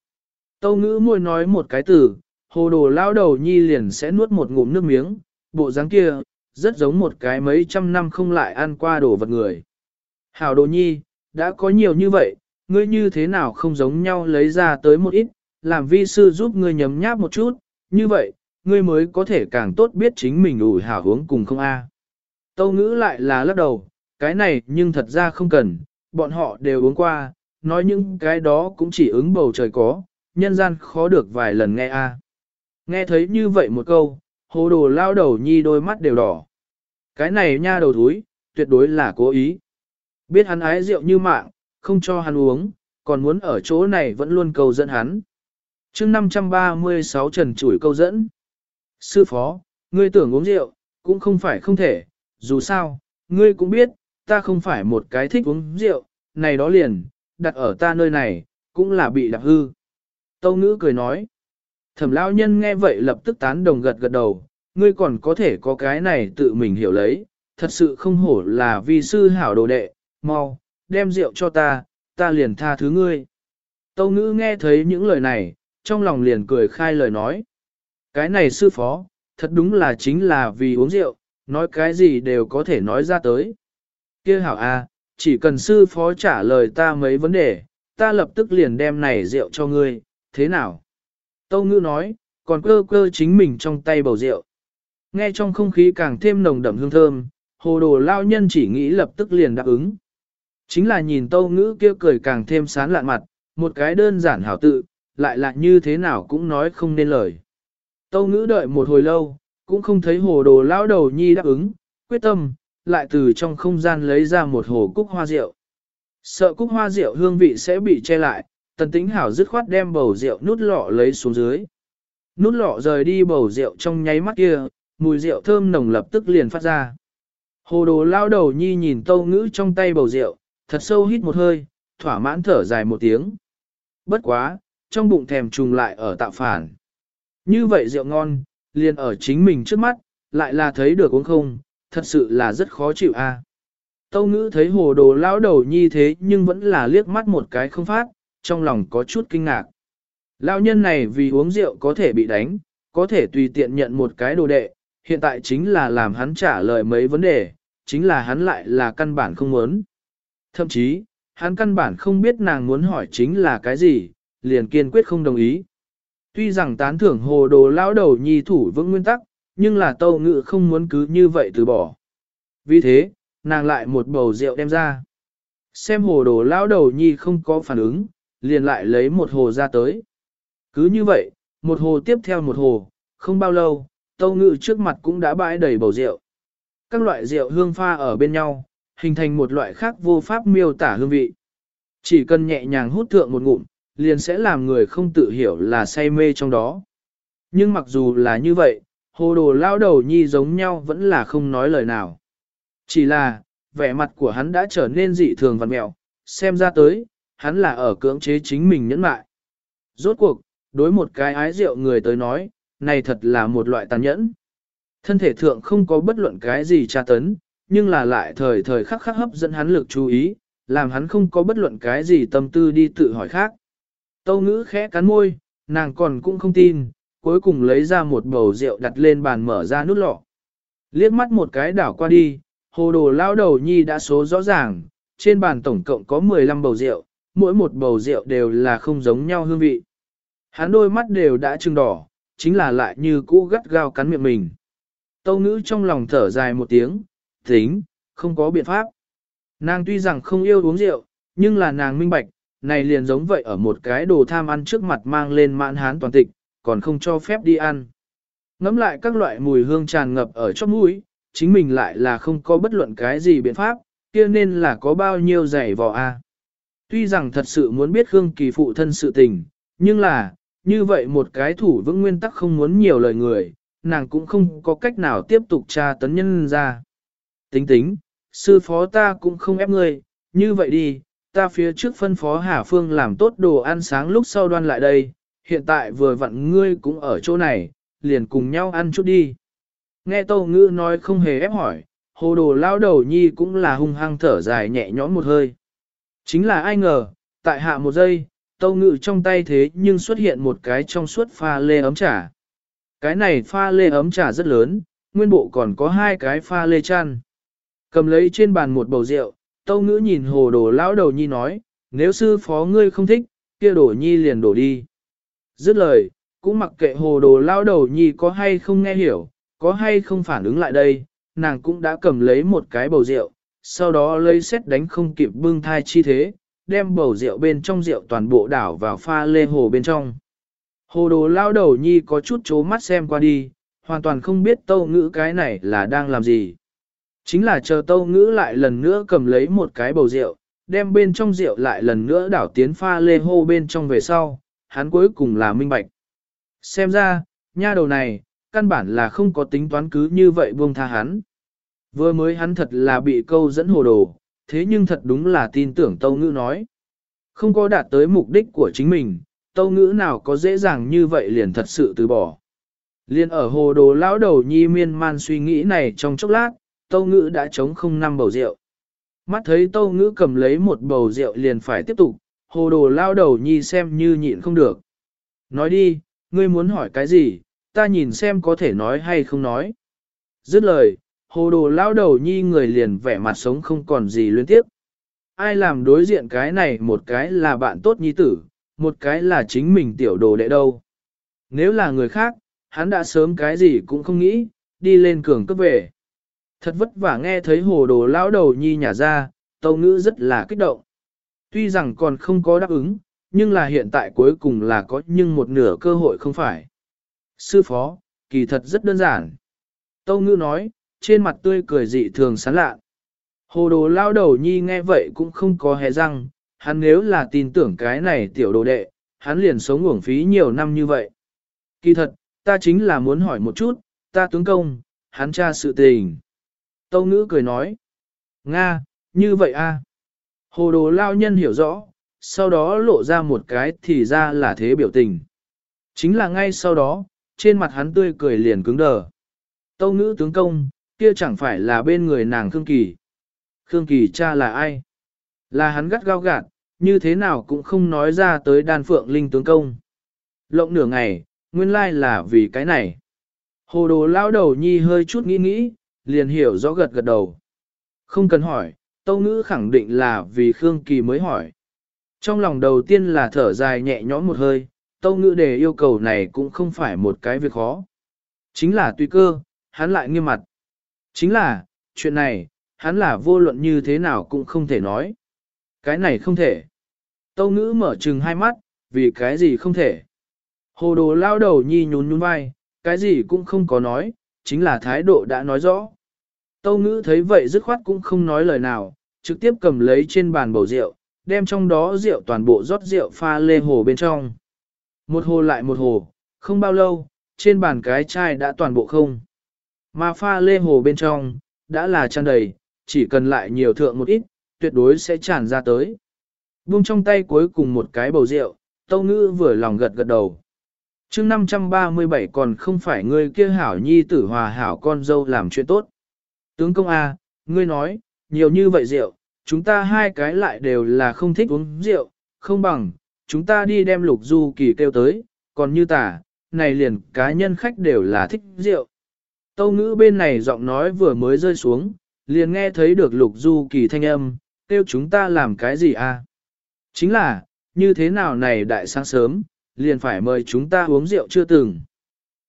Tâu ngữ môi nói một cái từ, hồ đồ lao đầu nhi liền sẽ nuốt một ngụm nước miếng, bộ dáng kia, rất giống một cái mấy trăm năm không lại ăn qua đồ vật người. Hảo đồ nhi, đã có nhiều như vậy, ngươi như thế nào không giống nhau lấy ra tới một ít, làm vi sư giúp ngươi nhấm nháp một chút, như vậy, ngươi mới có thể càng tốt biết chính mình ủi hảo hướng cùng không a. Tâu ngữ lại là lắc đầu, cái này nhưng thật ra không cần, bọn họ đều uống qua, nói những cái đó cũng chỉ ứng bầu trời có, nhân gian khó được vài lần nghe a. Nghe thấy như vậy một câu, hồ đồ lao đầu nhi đôi mắt đều đỏ. Cái này nha đầu thúi, tuyệt đối là cố ý. Biết hắn ái rượu như mạng, không cho hắn uống, còn muốn ở chỗ này vẫn luôn cầu dẫn hắn. chương 536 trần chủi câu dẫn. Sư phó, ngươi tưởng uống rượu, cũng không phải không thể, dù sao, ngươi cũng biết, ta không phải một cái thích uống rượu, này đó liền, đặt ở ta nơi này, cũng là bị đạp hư. Tâu ngữ cười nói. Thẩm lão nhân nghe vậy lập tức tán đồng gật gật đầu, ngươi còn có thể có cái này tự mình hiểu lấy, thật sự không hổ là vi sư hảo đồ đệ, mau, đem rượu cho ta, ta liền tha thứ ngươi. Tâu ngữ nghe thấy những lời này, trong lòng liền cười khai lời nói. Cái này sư phó, thật đúng là chính là vì uống rượu, nói cái gì đều có thể nói ra tới. kia hảo a, à, chỉ cần sư phó trả lời ta mấy vấn đề, ta lập tức liền đem này rượu cho ngươi, thế nào? Tâu ngữ nói, còn cơ cơ chính mình trong tay bầu rượu. Nghe trong không khí càng thêm nồng đậm hương thơm, hồ đồ lao nhân chỉ nghĩ lập tức liền đáp ứng. Chính là nhìn tâu ngữ kia cười càng thêm sán lạn mặt, một cái đơn giản hảo tự, lại là như thế nào cũng nói không nên lời. Tâu ngữ đợi một hồi lâu, cũng không thấy hồ đồ lao đầu nhi đáp ứng, quyết tâm, lại từ trong không gian lấy ra một hồ cúc hoa rượu. Sợ cúc hoa rượu hương vị sẽ bị che lại, tần tính hảo dứt khoát đem bầu rượu nút lọ lấy xuống dưới. Nút lọ rời đi bầu rượu trong nháy mắt kia, mùi rượu thơm nồng lập tức liền phát ra. Hồ đồ lao đầu nhi nhìn tâu ngữ trong tay bầu rượu, thật sâu hít một hơi, thỏa mãn thở dài một tiếng. Bất quá, trong bụng thèm trùng lại ở tạo phản. Như vậy rượu ngon, liền ở chính mình trước mắt, lại là thấy được uống không, thật sự là rất khó chịu a. Tâu ngữ thấy hồ đồ lao đầu nhi thế nhưng vẫn là liếc mắt một cái không phát, trong lòng có chút kinh ngạc. Lão nhân này vì uống rượu có thể bị đánh, có thể tùy tiện nhận một cái đồ đệ, hiện tại chính là làm hắn trả lời mấy vấn đề, chính là hắn lại là căn bản không muốn. Thậm chí, hắn căn bản không biết nàng muốn hỏi chính là cái gì, liền kiên quyết không đồng ý. Tuy rằng tán thưởng hồ đồ lão đầu nhi thủ vững nguyên tắc, nhưng là tâu ngự không muốn cứ như vậy từ bỏ. Vì thế, nàng lại một bầu rượu đem ra. Xem hồ đồ lão đầu nhi không có phản ứng, liền lại lấy một hồ ra tới. Cứ như vậy, một hồ tiếp theo một hồ, không bao lâu, tâu ngự trước mặt cũng đã bãi đầy bầu rượu. Các loại rượu hương pha ở bên nhau, hình thành một loại khác vô pháp miêu tả hương vị. Chỉ cần nhẹ nhàng hút thượng một ngụm, liền sẽ làm người không tự hiểu là say mê trong đó. Nhưng mặc dù là như vậy, hồ đồ lao đầu nhi giống nhau vẫn là không nói lời nào. Chỉ là, vẻ mặt của hắn đã trở nên dị thường văn mẹo, xem ra tới, hắn là ở cưỡng chế chính mình nhẫn mại. Rốt cuộc, đối một cái ái rượu người tới nói, này thật là một loại tàn nhẫn. Thân thể thượng không có bất luận cái gì tra tấn, nhưng là lại thời thời khắc khắc hấp dẫn hắn lực chú ý, làm hắn không có bất luận cái gì tâm tư đi tự hỏi khác. Tâu ngữ khẽ cắn môi, nàng còn cũng không tin, cuối cùng lấy ra một bầu rượu đặt lên bàn mở ra nút lọ. Liếc mắt một cái đảo qua đi, hồ đồ lao đầu nhi đã số rõ ràng, trên bàn tổng cộng có 15 bầu rượu, mỗi một bầu rượu đều là không giống nhau hương vị. Hắn đôi mắt đều đã trừng đỏ, chính là lại như cũ gắt gao cắn miệng mình. Tâu ngữ trong lòng thở dài một tiếng, tính, không có biện pháp. Nàng tuy rằng không yêu uống rượu, nhưng là nàng minh bạch, này liền giống vậy ở một cái đồ tham ăn trước mặt mang lên mãn hán toàn tịch, còn không cho phép đi ăn. Ngắm lại các loại mùi hương tràn ngập ở trong mũi, chính mình lại là không có bất luận cái gì biện pháp, kia nên là có bao nhiêu giày vò a. Tuy rằng thật sự muốn biết Khương Kỳ phụ thân sự tình, nhưng là, Như vậy một cái thủ vững nguyên tắc không muốn nhiều lời người, nàng cũng không có cách nào tiếp tục tra tấn nhân ra. Tính tính, sư phó ta cũng không ép ngươi, như vậy đi, ta phía trước phân phó Hà Phương làm tốt đồ ăn sáng lúc sau đoan lại đây, hiện tại vừa vặn ngươi cũng ở chỗ này, liền cùng nhau ăn chút đi. Nghe Tâu Ngữ nói không hề ép hỏi, hồ đồ lao đầu nhi cũng là hung hăng thở dài nhẹ nhõm một hơi. Chính là ai ngờ, tại hạ một giây, Tâu Ngữ trong tay thế nhưng xuất hiện một cái trong suốt pha lê ấm trà. Cái này pha lê ấm trà rất lớn, nguyên bộ còn có hai cái pha lê chăn. Cầm lấy trên bàn một bầu rượu, Tâu Ngữ nhìn hồ đồ lão đầu nhi nói, nếu sư phó ngươi không thích, kia đổ nhi liền đổ đi. Dứt lời, cũng mặc kệ hồ đồ lao đầu nhi có hay không nghe hiểu, có hay không phản ứng lại đây, nàng cũng đã cầm lấy một cái bầu rượu, sau đó lấy xét đánh không kịp bưng thai chi thế, đem bầu rượu bên trong rượu toàn bộ đảo vào pha lê hồ bên trong. Hồ đồ lao đầu nhi có chút chố mắt xem qua đi, hoàn toàn không biết tâu ngữ cái này là đang làm gì. Chính là chờ tâu ngữ lại lần nữa cầm lấy một cái bầu rượu, đem bên trong rượu lại lần nữa đảo tiến pha lê hô bên trong về sau, hắn cuối cùng là minh bạch. Xem ra, nha đầu này, căn bản là không có tính toán cứ như vậy buông tha hắn. Vừa mới hắn thật là bị câu dẫn hồ đồ, thế nhưng thật đúng là tin tưởng Tâu Ngữ nói. Không có đạt tới mục đích của chính mình, Tâu Ngữ nào có dễ dàng như vậy liền thật sự từ bỏ. Liên ở hồ đồ lão đầu nhi miên man suy nghĩ này trong chốc lát, Tâu Ngữ đã chống không năm bầu rượu. Mắt thấy Tâu Ngữ cầm lấy một bầu rượu liền phải tiếp tục, hồ đồ lao đầu nhi xem như nhịn không được. Nói đi, ngươi muốn hỏi cái gì, ta nhìn xem có thể nói hay không nói. Dứt lời, hồ đồ lao đầu nhi người liền vẻ mặt sống không còn gì luyến tiếp. Ai làm đối diện cái này một cái là bạn tốt nhi tử, một cái là chính mình tiểu đồ đệ đâu. Nếu là người khác, hắn đã sớm cái gì cũng không nghĩ, đi lên cường cấp về. Thật vất vả nghe thấy hồ đồ lão đầu nhi nhả ra, tâu ngữ rất là kích động. Tuy rằng còn không có đáp ứng, nhưng là hiện tại cuối cùng là có nhưng một nửa cơ hội không phải. Sư phó, kỳ thật rất đơn giản. Tâu ngữ nói, trên mặt tươi cười dị thường sán lạ. Hồ đồ lao đầu nhi nghe vậy cũng không có hề răng, hắn nếu là tin tưởng cái này tiểu đồ đệ, hắn liền sống uổng phí nhiều năm như vậy. Kỳ thật, ta chính là muốn hỏi một chút, ta tướng công, hắn tra sự tình. Tâu ngữ cười nói, Nga, như vậy a à? Hồ đồ lao nhân hiểu rõ, sau đó lộ ra một cái thì ra là thế biểu tình. Chính là ngay sau đó, trên mặt hắn tươi cười liền cứng đờ. Tâu ngữ tướng công, kia chẳng phải là bên người nàng Khương Kỳ. Khương Kỳ cha là ai? Là hắn gắt gao gạt, như thế nào cũng không nói ra tới đan phượng linh tướng công. Lộng nửa ngày, nguyên lai là vì cái này. Hồ đồ lao đầu nhi hơi chút nghĩ nghĩ, liền hiểu rõ gật gật đầu. Không cần hỏi, tâu ngữ khẳng định là vì Khương Kỳ mới hỏi. Trong lòng đầu tiên là thở dài nhẹ nhõm một hơi, tâu ngữ đề yêu cầu này cũng không phải một cái việc khó. Chính là tùy cơ, hắn lại nghiêm mặt. Chính là, chuyện này, hắn là vô luận như thế nào cũng không thể nói. Cái này không thể. Tâu ngữ mở trừng hai mắt, vì cái gì không thể. Hồ đồ lao đầu nhi nhún nhún vai, cái gì cũng không có nói, chính là thái độ đã nói rõ. Tâu ngữ thấy vậy dứt khoát cũng không nói lời nào, trực tiếp cầm lấy trên bàn bầu rượu, đem trong đó rượu toàn bộ rót rượu pha lê hồ bên trong. Một hồ lại một hồ, không bao lâu, trên bàn cái chai đã toàn bộ không. Mà pha lê hồ bên trong, đã là tràn đầy, chỉ cần lại nhiều thượng một ít, tuyệt đối sẽ tràn ra tới. Buông trong tay cuối cùng một cái bầu rượu, tâu ngữ vừa lòng gật gật đầu. chương 537 còn không phải người kia hảo nhi tử hòa hảo con dâu làm chuyện tốt. Tướng công A, ngươi nói, nhiều như vậy rượu, chúng ta hai cái lại đều là không thích uống rượu, không bằng, chúng ta đi đem lục du kỳ kêu tới, còn như tả, này liền cá nhân khách đều là thích rượu. Tâu ngữ bên này giọng nói vừa mới rơi xuống, liền nghe thấy được lục du kỳ thanh âm, kêu chúng ta làm cái gì a? Chính là, như thế nào này đại sáng sớm, liền phải mời chúng ta uống rượu chưa từng.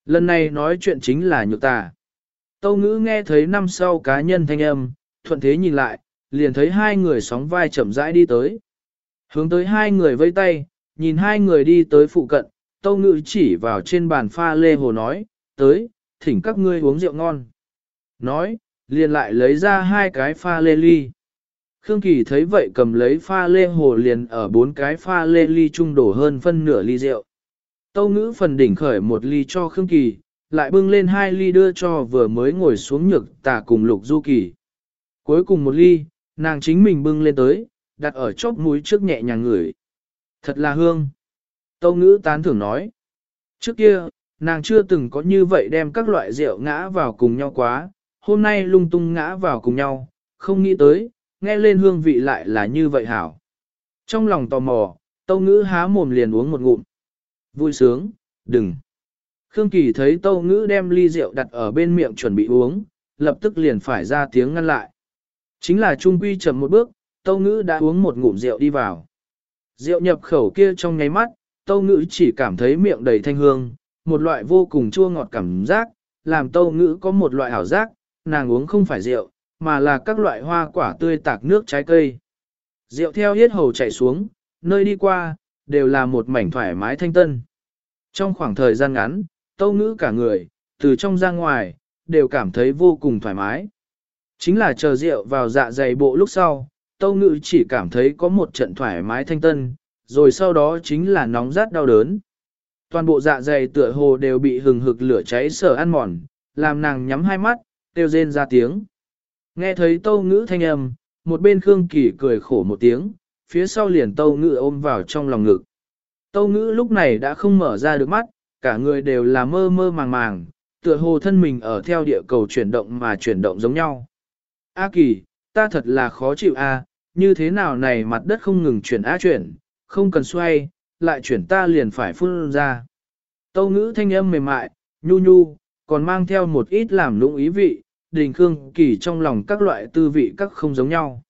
Lần này nói chuyện chính là nhược tà. Tâu ngữ nghe thấy năm sau cá nhân thanh âm, thuận thế nhìn lại, liền thấy hai người sóng vai chậm rãi đi tới. Hướng tới hai người vây tay, nhìn hai người đi tới phụ cận, tâu ngữ chỉ vào trên bàn pha lê hồ nói, tới, thỉnh các ngươi uống rượu ngon. Nói, liền lại lấy ra hai cái pha lê ly. Khương Kỳ thấy vậy cầm lấy pha lê hồ liền ở bốn cái pha lê ly trung đổ hơn phân nửa ly rượu. Tâu ngữ phần đỉnh khởi một ly cho Khương Kỳ, lại bưng lên hai ly đưa cho vừa mới ngồi xuống nhược tà cùng lục du kỳ. Cuối cùng một ly, nàng chính mình bưng lên tới, đặt ở chóp mũi trước nhẹ nhàng ngửi. Thật là hương. Tâu ngữ tán thưởng nói. Trước kia, nàng chưa từng có như vậy đem các loại rượu ngã vào cùng nhau quá, hôm nay lung tung ngã vào cùng nhau, không nghĩ tới, nghe lên hương vị lại là như vậy hảo. Trong lòng tò mò, tâu ngữ há mồm liền uống một ngụm. Vui sướng, đừng. Khương Kỳ thấy tâu ngữ đem ly rượu đặt ở bên miệng chuẩn bị uống, lập tức liền phải ra tiếng ngăn lại. Chính là Trung Quy chậm một bước, tâu ngữ đã uống một ngụm rượu đi vào. Rượu nhập khẩu kia trong nháy mắt, tâu ngữ chỉ cảm thấy miệng đầy thanh hương, một loại vô cùng chua ngọt cảm giác, làm tâu ngữ có một loại ảo giác, nàng uống không phải rượu, mà là các loại hoa quả tươi tạc nước trái cây. Rượu theo hết hầu chạy xuống, nơi đi qua, đều là một mảnh thoải mái thanh tân. Trong khoảng thời gian ngắn, tâu ngữ cả người, từ trong ra ngoài, đều cảm thấy vô cùng thoải mái. Chính là chờ rượu vào dạ dày bộ lúc sau, tâu ngữ chỉ cảm thấy có một trận thoải mái thanh tân, rồi sau đó chính là nóng rát đau đớn. Toàn bộ dạ dày tựa hồ đều bị hừng hực lửa cháy sở ăn mòn, làm nàng nhắm hai mắt, kêu rên ra tiếng. Nghe thấy tâu ngữ thanh âm, một bên Khương Kỳ cười khổ một tiếng, phía sau liền tâu ngữ ôm vào trong lòng ngực. Tâu ngữ lúc này đã không mở ra được mắt, cả người đều là mơ mơ màng màng, tựa hồ thân mình ở theo địa cầu chuyển động mà chuyển động giống nhau. A kỳ, ta thật là khó chịu a, như thế nào này mặt đất không ngừng chuyển a chuyển, không cần xoay, lại chuyển ta liền phải phun ra. Tâu ngữ thanh âm mềm mại, nhu nhu, còn mang theo một ít làm lũng ý vị, đình khương kỳ trong lòng các loại tư vị các không giống nhau.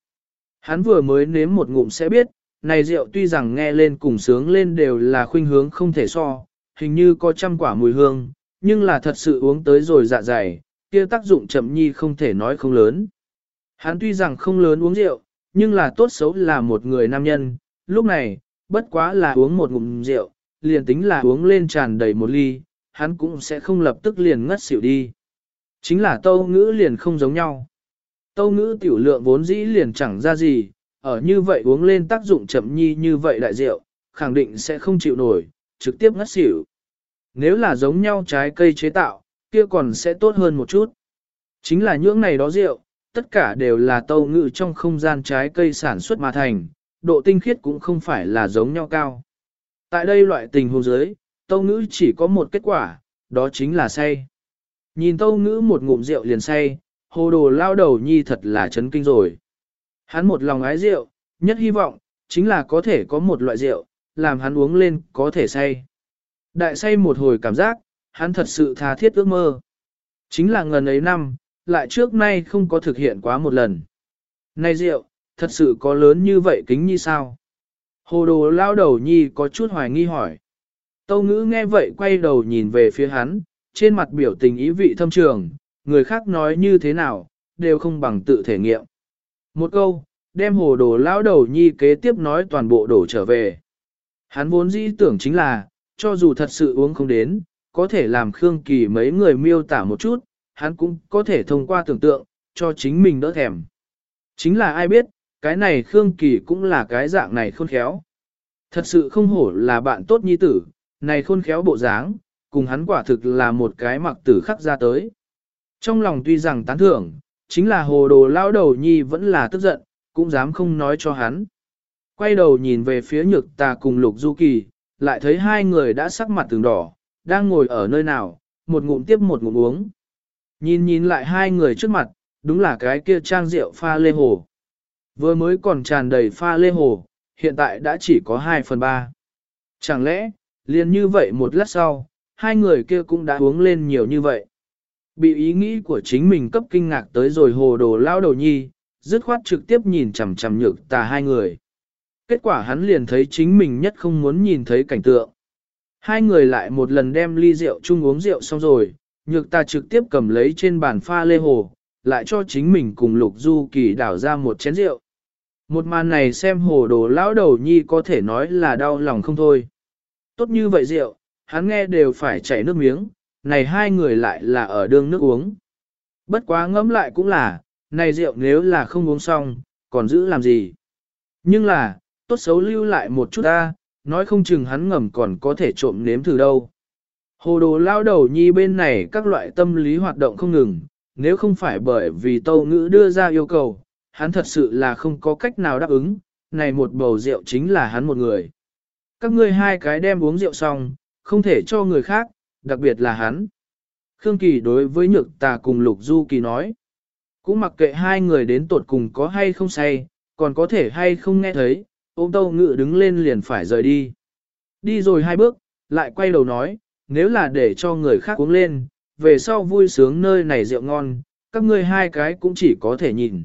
Hắn vừa mới nếm một ngụm sẽ biết, này rượu tuy rằng nghe lên cùng sướng lên đều là khuynh hướng không thể so, hình như có trăm quả mùi hương, nhưng là thật sự uống tới rồi dạ dày, kia tác dụng chậm nhi không thể nói không lớn. Hắn tuy rằng không lớn uống rượu, nhưng là tốt xấu là một người nam nhân, lúc này, bất quá là uống một ngụm rượu, liền tính là uống lên tràn đầy một ly, hắn cũng sẽ không lập tức liền ngất xỉu đi. Chính là tâu ngữ liền không giống nhau. Tâu ngữ tiểu lượng vốn dĩ liền chẳng ra gì, ở như vậy uống lên tác dụng chậm nhi như vậy đại rượu, khẳng định sẽ không chịu nổi, trực tiếp ngất xỉu. Nếu là giống nhau trái cây chế tạo, kia còn sẽ tốt hơn một chút. Chính là những này đó rượu, tất cả đều là tâu ngự trong không gian trái cây sản xuất mà thành, độ tinh khiết cũng không phải là giống nhau cao. Tại đây loại tình huống dưới, tâu ngữ chỉ có một kết quả, đó chính là say. Nhìn tâu ngữ một ngụm rượu liền say, hồ đồ lao đầu nhi thật là chấn kinh rồi. Hắn một lòng ái rượu, nhất hy vọng, chính là có thể có một loại rượu, làm hắn uống lên có thể say. Đại say một hồi cảm giác, hắn thật sự tha thiết ước mơ. Chính là ngần ấy năm, lại trước nay không có thực hiện quá một lần. Này rượu, thật sự có lớn như vậy kính như sao? Hồ đồ lao đầu nhi có chút hoài nghi hỏi. Tâu ngữ nghe vậy quay đầu nhìn về phía hắn, trên mặt biểu tình ý vị thâm trường, người khác nói như thế nào, đều không bằng tự thể nghiệm. Một câu, đem hồ đồ lao đầu nhi kế tiếp nói toàn bộ đổ trở về. Hắn vốn dĩ tưởng chính là, cho dù thật sự uống không đến, có thể làm Khương Kỳ mấy người miêu tả một chút, hắn cũng có thể thông qua tưởng tượng, cho chính mình đỡ thèm. Chính là ai biết, cái này Khương Kỳ cũng là cái dạng này khôn khéo. Thật sự không hổ là bạn tốt nhi tử, này khôn khéo bộ dáng, cùng hắn quả thực là một cái mặc tử khắc ra tới. Trong lòng tuy rằng tán thưởng, chính là hồ đồ lao đầu nhi vẫn là tức giận, cũng dám không nói cho hắn. Quay đầu nhìn về phía nhược tà cùng lục du kỳ, lại thấy hai người đã sắc mặt từng đỏ, đang ngồi ở nơi nào, một ngụm tiếp một ngụm uống. Nhìn nhìn lại hai người trước mặt, đúng là cái kia trang rượu pha lê hồ. Vừa mới còn tràn đầy pha lê hồ, hiện tại đã chỉ có 2 phần 3. Chẳng lẽ, liền như vậy một lát sau, hai người kia cũng đã uống lên nhiều như vậy. Bị ý nghĩ của chính mình cấp kinh ngạc tới rồi hồ đồ lao đầu nhi, dứt khoát trực tiếp nhìn chằm chằm nhược tà hai người. Kết quả hắn liền thấy chính mình nhất không muốn nhìn thấy cảnh tượng. Hai người lại một lần đem ly rượu chung uống rượu xong rồi, nhược ta trực tiếp cầm lấy trên bàn pha lê hồ, lại cho chính mình cùng lục du kỳ đảo ra một chén rượu. Một màn này xem hồ đồ lão đầu nhi có thể nói là đau lòng không thôi. Tốt như vậy rượu, hắn nghe đều phải chảy nước miếng, này hai người lại là ở đương nước uống. Bất quá ngẫm lại cũng là, này rượu nếu là không uống xong, còn giữ làm gì. Nhưng là, tốt xấu lưu lại một chút ta, Nói không chừng hắn ngầm còn có thể trộm nếm thử đâu. Hồ đồ lao đầu nhi bên này các loại tâm lý hoạt động không ngừng, nếu không phải bởi vì tâu ngữ đưa ra yêu cầu, hắn thật sự là không có cách nào đáp ứng, này một bầu rượu chính là hắn một người. Các ngươi hai cái đem uống rượu xong, không thể cho người khác, đặc biệt là hắn. Khương Kỳ đối với nhược tà cùng Lục Du Kỳ nói, cũng mặc kệ hai người đến tột cùng có hay không say, còn có thể hay không nghe thấy, ôm tâu ngự đứng lên liền phải rời đi. Đi rồi hai bước, lại quay đầu nói, nếu là để cho người khác uống lên, về sau vui sướng nơi này rượu ngon, các ngươi hai cái cũng chỉ có thể nhìn.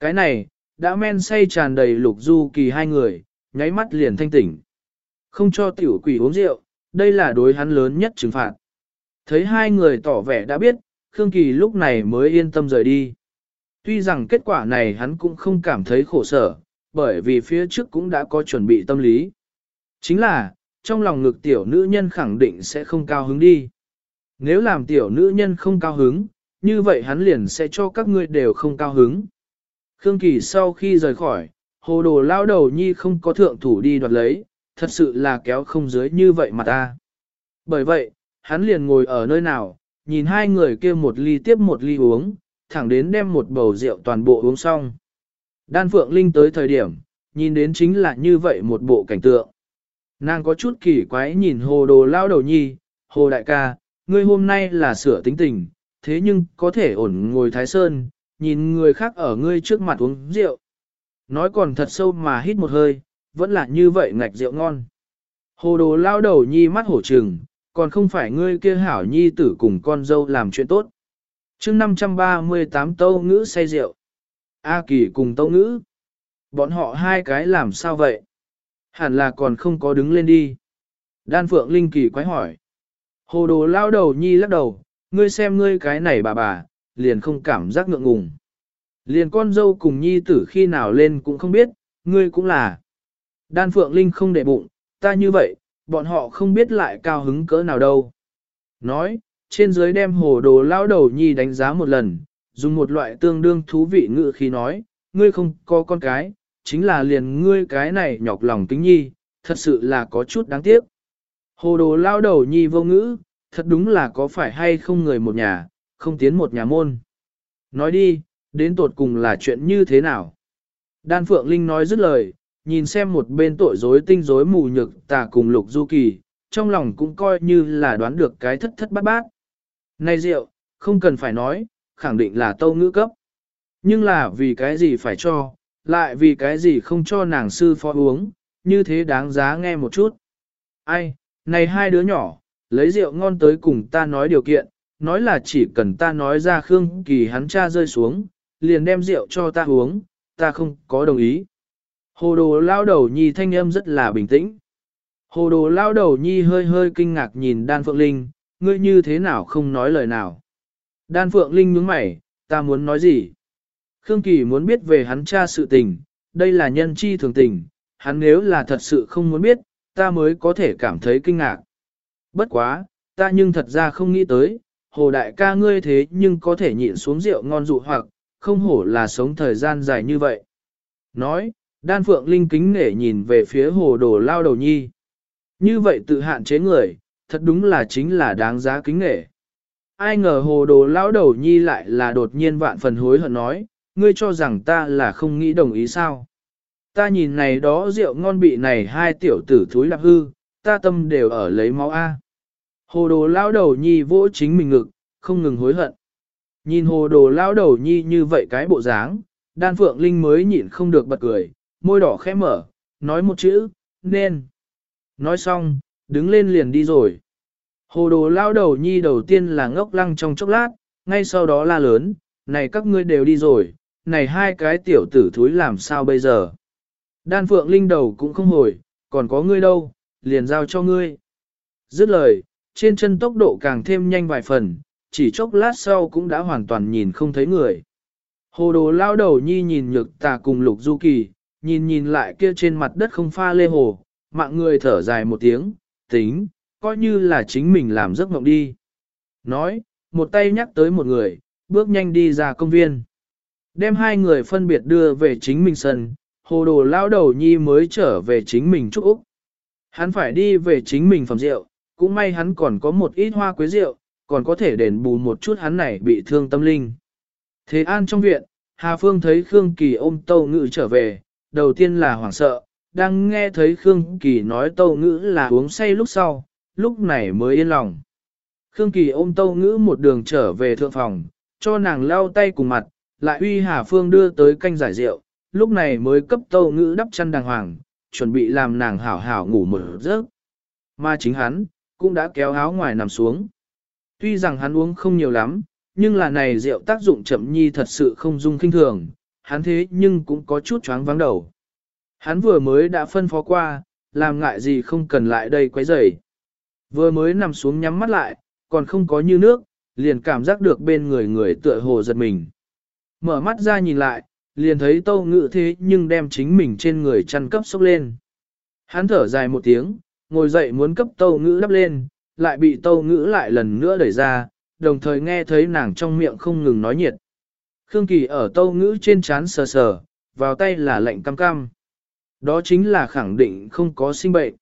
Cái này, đã men say tràn đầy lục du kỳ hai người, nháy mắt liền thanh tỉnh. Không cho tiểu quỷ uống rượu, đây là đối hắn lớn nhất trừng phạt. Thấy hai người tỏ vẻ đã biết, Khương Kỳ lúc này mới yên tâm rời đi. Tuy rằng kết quả này hắn cũng không cảm thấy khổ sở, bởi vì phía trước cũng đã có chuẩn bị tâm lý. Chính là, trong lòng ngực tiểu nữ nhân khẳng định sẽ không cao hứng đi. Nếu làm tiểu nữ nhân không cao hứng, như vậy hắn liền sẽ cho các ngươi đều không cao hứng. Khương Kỳ sau khi rời khỏi, hồ đồ lao đầu nhi không có thượng thủ đi đoạt lấy, thật sự là kéo không dưới như vậy mà ta. Bởi vậy, hắn liền ngồi ở nơi nào, nhìn hai người kia một ly tiếp một ly uống, thẳng đến đem một bầu rượu toàn bộ uống xong. Đan Phượng Linh tới thời điểm, nhìn đến chính là như vậy một bộ cảnh tượng. Nàng có chút kỳ quái nhìn hồ đồ lao đầu nhi, hồ đại ca, ngươi hôm nay là sửa tính tình, thế nhưng có thể ổn ngồi thái sơn, nhìn người khác ở ngươi trước mặt uống rượu. Nói còn thật sâu mà hít một hơi, vẫn là như vậy ngạch rượu ngon. Hồ đồ lao đầu nhi mắt hổ trừng, còn không phải ngươi kia hảo nhi tử cùng con dâu làm chuyện tốt. chương 538 tâu ngữ say rượu. A kỳ cùng tâu ngữ. Bọn họ hai cái làm sao vậy? Hẳn là còn không có đứng lên đi. Đan Phượng Linh kỳ quái hỏi. Hồ đồ lao đầu nhi lắc đầu, ngươi xem ngươi cái này bà bà, liền không cảm giác ngượng ngùng. Liền con dâu cùng nhi tử khi nào lên cũng không biết, ngươi cũng là. Đan Phượng Linh không để bụng, ta như vậy, bọn họ không biết lại cao hứng cỡ nào đâu. Nói, trên dưới đem hồ đồ lao đầu nhi đánh giá một lần, dùng một loại tương đương thú vị ngữ khi nói, ngươi không có con cái, chính là liền ngươi cái này nhọc lòng tính nhi, thật sự là có chút đáng tiếc. Hồ đồ lao đầu nhi vô ngữ, thật đúng là có phải hay không người một nhà, không tiến một nhà môn. Nói đi, đến tột cùng là chuyện như thế nào? Đan Phượng Linh nói dứt lời, nhìn xem một bên tội rối tinh rối mù nhược tà cùng lục du kỳ, trong lòng cũng coi như là đoán được cái thất thất bát bát. Này rượu, không cần phải nói, khẳng định là tâu ngữ cấp. Nhưng là vì cái gì phải cho, lại vì cái gì không cho nàng sư phó uống, như thế đáng giá nghe một chút. Ai, này hai đứa nhỏ, lấy rượu ngon tới cùng ta nói điều kiện, nói là chỉ cần ta nói ra Khương Kỳ hắn cha rơi xuống, liền đem rượu cho ta uống, ta không có đồng ý. Hồ đồ lao đầu nhi thanh âm rất là bình tĩnh. Hồ đồ lao đầu nhi hơi hơi kinh ngạc nhìn đan phượng linh, ngươi như thế nào không nói lời nào. Đan phượng linh nhướng mày, ta muốn nói gì? Khương Kỳ muốn biết về hắn cha sự tình, đây là nhân chi thường tình, hắn nếu là thật sự không muốn biết, ta mới có thể cảm thấy kinh ngạc. Bất quá, ta nhưng thật ra không nghĩ tới, hồ đại ca ngươi thế nhưng có thể nhịn xuống rượu ngon dụ hoặc, không hổ là sống thời gian dài như vậy. Nói, đan phượng linh kính nể nhìn về phía hồ đồ lao đầu nhi. Như vậy tự hạn chế người, thật đúng là chính là đáng giá kính nể. Ai ngờ hồ đồ lão đầu nhi lại là đột nhiên vạn phần hối hận nói, ngươi cho rằng ta là không nghĩ đồng ý sao. Ta nhìn này đó rượu ngon bị này hai tiểu tử thúi lạc hư, ta tâm đều ở lấy máu A. Hồ đồ lão đầu nhi vỗ chính mình ngực, không ngừng hối hận. Nhìn hồ đồ lão đầu nhi như vậy cái bộ dáng, đan phượng linh mới nhịn không được bật cười, môi đỏ khẽ mở, nói một chữ, nên. Nói xong, đứng lên liền đi rồi. Hồ đồ lao đầu nhi đầu tiên là ngốc lăng trong chốc lát, ngay sau đó la lớn, này các ngươi đều đi rồi, này hai cái tiểu tử thúi làm sao bây giờ. Đan phượng linh đầu cũng không hồi, còn có ngươi đâu, liền giao cho ngươi. Dứt lời, trên chân tốc độ càng thêm nhanh vài phần, chỉ chốc lát sau cũng đã hoàn toàn nhìn không thấy người. Hồ đồ lao đầu nhi nhìn nhược tà cùng lục du kỳ, nhìn nhìn lại kia trên mặt đất không pha lê hồ, mạng người thở dài một tiếng, tính, coi như là chính mình làm giấc mộng đi. Nói, một tay nhắc tới một người, bước nhanh đi ra công viên. Đem hai người phân biệt đưa về chính mình sân, hồ đồ lao đầu nhi mới trở về chính mình trúc Úc. Hắn phải đi về chính mình phẩm rượu, cũng may hắn còn có một ít hoa quế rượu, còn có thể đền bù một chút hắn này bị thương tâm linh. Thế an trong viện, Hà Phương thấy Khương Kỳ ôm Tâu Ngữ trở về, đầu tiên là hoảng sợ, đang nghe thấy Khương Kỳ nói Tâu Ngữ là uống say lúc sau, lúc này mới yên lòng. Khương Kỳ ôm Tâu Ngữ một đường trở về thượng phòng, cho nàng lau tay cùng mặt, lại uy Hà Phương đưa tới canh giải rượu, lúc này mới cấp Tâu Ngữ đắp chăn đàng hoàng, chuẩn bị làm nàng hảo hảo ngủ một giấc. Mà chính hắn, cũng đã kéo áo ngoài nằm xuống. Tuy rằng hắn uống không nhiều lắm, nhưng là này rượu tác dụng chậm nhi thật sự không dung kinh thường, hắn thế nhưng cũng có chút choáng vắng đầu. Hắn vừa mới đã phân phó qua, làm ngại gì không cần lại đây quấy rầy. Vừa mới nằm xuống nhắm mắt lại, còn không có như nước, liền cảm giác được bên người người tựa hồ giật mình. Mở mắt ra nhìn lại, liền thấy tâu ngự thế nhưng đem chính mình trên người chăn cấp sốc lên. Hắn thở dài một tiếng, ngồi dậy muốn cấp tâu ngữ đắp lên, lại bị tâu ngữ lại lần nữa đẩy ra, đồng thời nghe thấy nàng trong miệng không ngừng nói nhiệt. Khương Kỳ ở tâu ngữ trên chán sờ sờ, vào tay là lạnh cam cam. Đó chính là khẳng định không có sinh bệnh.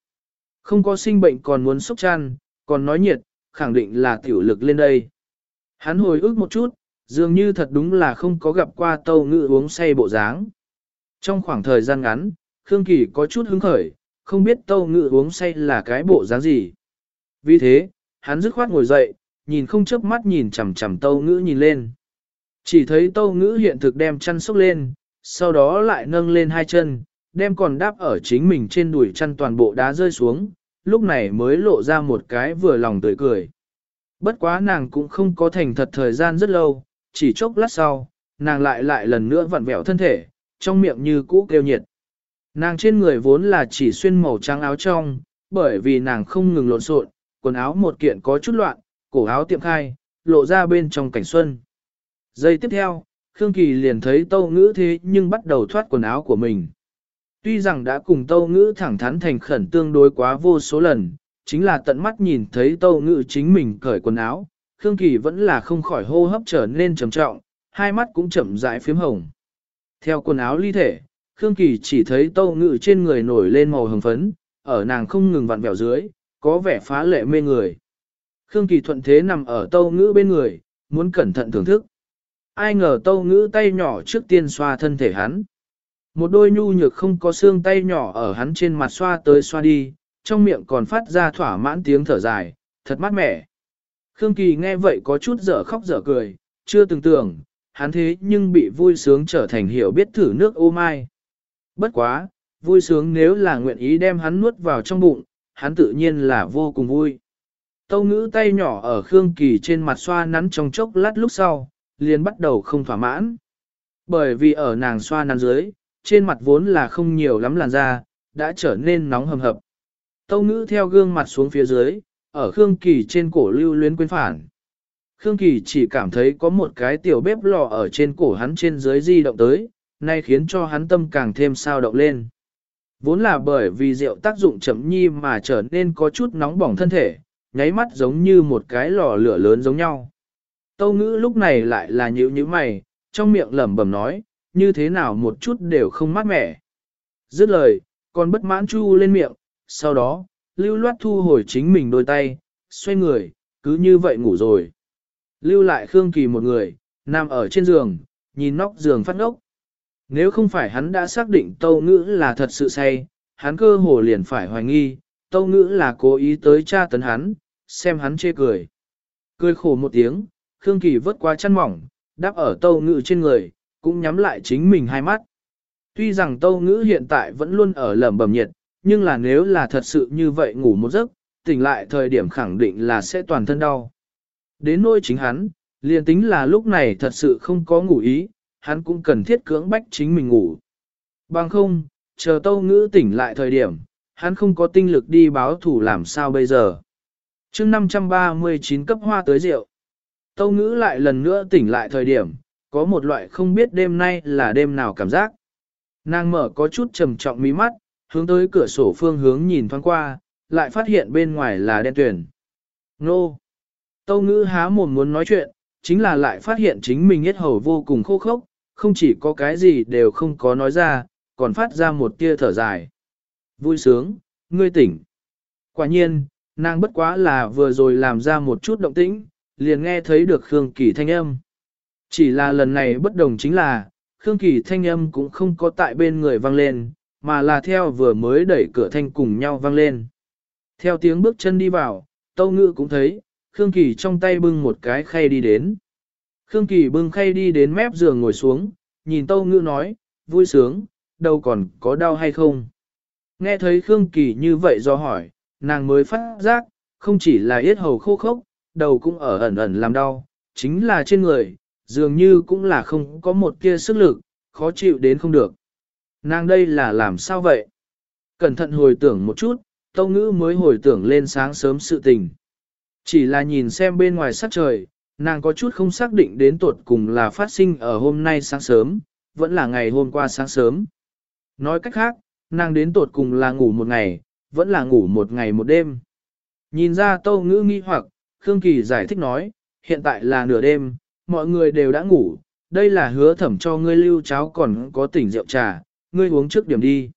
Không có sinh bệnh còn muốn sốc chăn, còn nói nhiệt, khẳng định là tiểu lực lên đây. Hắn hồi ức một chút, dường như thật đúng là không có gặp qua tâu ngự uống say bộ dáng. Trong khoảng thời gian ngắn, Khương Kỳ có chút hứng khởi, không biết tâu ngự uống say là cái bộ dáng gì. Vì thế, hắn dứt khoát ngồi dậy, nhìn không chớp mắt nhìn chằm chằm tâu ngữ nhìn lên. Chỉ thấy tâu ngữ hiện thực đem chăn sốc lên, sau đó lại nâng lên hai chân, đem còn đáp ở chính mình trên đùi chăn toàn bộ đá rơi xuống, lúc này mới lộ ra một cái vừa lòng tươi cười. Bất quá nàng cũng không có thành thật thời gian rất lâu, chỉ chốc lát sau, nàng lại lại lần nữa vặn vẹo thân thể, trong miệng như cũ kêu nhiệt. Nàng trên người vốn là chỉ xuyên màu trắng áo trong, bởi vì nàng không ngừng lộn xộn, quần áo một kiện có chút loạn, cổ áo tiệm khai, lộ ra bên trong cảnh xuân. Giây tiếp theo, Khương Kỳ liền thấy tâu ngữ thế nhưng bắt đầu thoát quần áo của mình. Tuy rằng đã cùng tâu ngữ thẳng thắn thành khẩn tương đối quá vô số lần, chính là tận mắt nhìn thấy tâu ngữ chính mình cởi quần áo, Khương Kỳ vẫn là không khỏi hô hấp trở nên trầm trọng, hai mắt cũng chậm rãi phím hồng. Theo quần áo ly thể, Khương Kỳ chỉ thấy tâu ngữ trên người nổi lên màu hồng phấn, ở nàng không ngừng vặn vẹo dưới, có vẻ phá lệ mê người. Khương Kỳ thuận thế nằm ở tâu ngữ bên người, muốn cẩn thận thưởng thức. Ai ngờ tâu ngữ tay nhỏ trước tiên xoa thân thể hắn. Một đôi nhu nhược không có xương tay nhỏ ở hắn trên mặt xoa tới xoa đi, trong miệng còn phát ra thỏa mãn tiếng thở dài, thật mát mẻ. Khương Kỳ nghe vậy có chút dở khóc dở cười, chưa từng tưởng, hắn thế nhưng bị vui sướng trở thành hiểu biết thử nước ô mai. Bất quá, vui sướng nếu là nguyện ý đem hắn nuốt vào trong bụng, hắn tự nhiên là vô cùng vui. Tâu ngữ tay nhỏ ở Khương Kỳ trên mặt xoa nắn trong chốc lát lúc sau, liền bắt đầu không thỏa mãn. Bởi vì ở nàng xoa nắn dưới, trên mặt vốn là không nhiều lắm làn da, đã trở nên nóng hầm hập. Tâu ngữ theo gương mặt xuống phía dưới, ở Khương Kỳ trên cổ lưu luyến quên phản. Khương Kỳ chỉ cảm thấy có một cái tiểu bếp lò ở trên cổ hắn trên dưới di động tới, nay khiến cho hắn tâm càng thêm sao động lên. Vốn là bởi vì rượu tác dụng chậm nhi mà trở nên có chút nóng bỏng thân thể, nháy mắt giống như một cái lò lửa lớn giống nhau. Tâu ngữ lúc này lại là nhữ như mày, trong miệng lẩm bẩm nói, như thế nào một chút đều không mát mẻ. Dứt lời, còn bất mãn chu lên miệng, sau đó, lưu loát thu hồi chính mình đôi tay, xoay người, cứ như vậy ngủ rồi. Lưu lại Khương Kỳ một người, nằm ở trên giường, nhìn nóc giường phát ngốc. Nếu không phải hắn đã xác định tâu ngữ là thật sự say, hắn cơ hồ liền phải hoài nghi, tâu ngữ là cố ý tới tra tấn hắn, xem hắn chê cười. Cười khổ một tiếng, Khương Kỳ vớt qua chăn mỏng, đáp ở tâu ngữ trên người, cũng nhắm lại chính mình hai mắt. Tuy rằng tâu ngữ hiện tại vẫn luôn ở lầm bầm nhiệt, nhưng là nếu là thật sự như vậy ngủ một giấc, tỉnh lại thời điểm khẳng định là sẽ toàn thân đau. Đến nỗi chính hắn, liền tính là lúc này thật sự không có ngủ ý, hắn cũng cần thiết cưỡng bách chính mình ngủ. Bằng không, chờ tâu ngữ tỉnh lại thời điểm, hắn không có tinh lực đi báo thủ làm sao bây giờ. chương 539 cấp hoa tới rượu. Tâu ngữ lại lần nữa tỉnh lại thời điểm, có một loại không biết đêm nay là đêm nào cảm giác. Nàng mở có chút trầm trọng mí mắt, hướng tới cửa sổ phương hướng nhìn thoáng qua, lại phát hiện bên ngoài là đen tuyển. Nô! Tâu ngữ há mồm muốn nói chuyện, chính là lại phát hiện chính mình hết hầu vô cùng khô khốc, không chỉ có cái gì đều không có nói ra, còn phát ra một tia thở dài. Vui sướng, ngươi tỉnh. Quả nhiên, nàng bất quá là vừa rồi làm ra một chút động tĩnh, liền nghe thấy được Khương Kỳ thanh âm. Chỉ là lần này bất đồng chính là, Khương Kỳ thanh âm cũng không có tại bên người vang lên, mà là theo vừa mới đẩy cửa thanh cùng nhau vang lên. Theo tiếng bước chân đi vào, Tâu Ngự cũng thấy, Khương Kỳ trong tay bưng một cái khay đi đến. Khương Kỳ bưng khay đi đến mép giường ngồi xuống, nhìn Tâu Ngự nói, vui sướng, đâu còn có đau hay không. Nghe thấy Khương Kỳ như vậy do hỏi, nàng mới phát giác, không chỉ là yết hầu khô khốc, đầu cũng ở ẩn ẩn làm đau, chính là trên người, dường như cũng là không có một kia sức lực, khó chịu đến không được. Nàng đây là làm sao vậy? Cẩn thận hồi tưởng một chút, Tâu Ngữ mới hồi tưởng lên sáng sớm sự tình. Chỉ là nhìn xem bên ngoài sắc trời, nàng có chút không xác định đến tuột cùng là phát sinh ở hôm nay sáng sớm, vẫn là ngày hôm qua sáng sớm. Nói cách khác, nàng đến tuột cùng là ngủ một ngày, vẫn là ngủ một ngày một đêm. Nhìn ra Tâu Ngữ nghi hoặc, Khương Kỳ giải thích nói, hiện tại là nửa đêm, mọi người đều đã ngủ, đây là hứa thẩm cho ngươi lưu cháo còn có tỉnh rượu trà, ngươi uống trước điểm đi.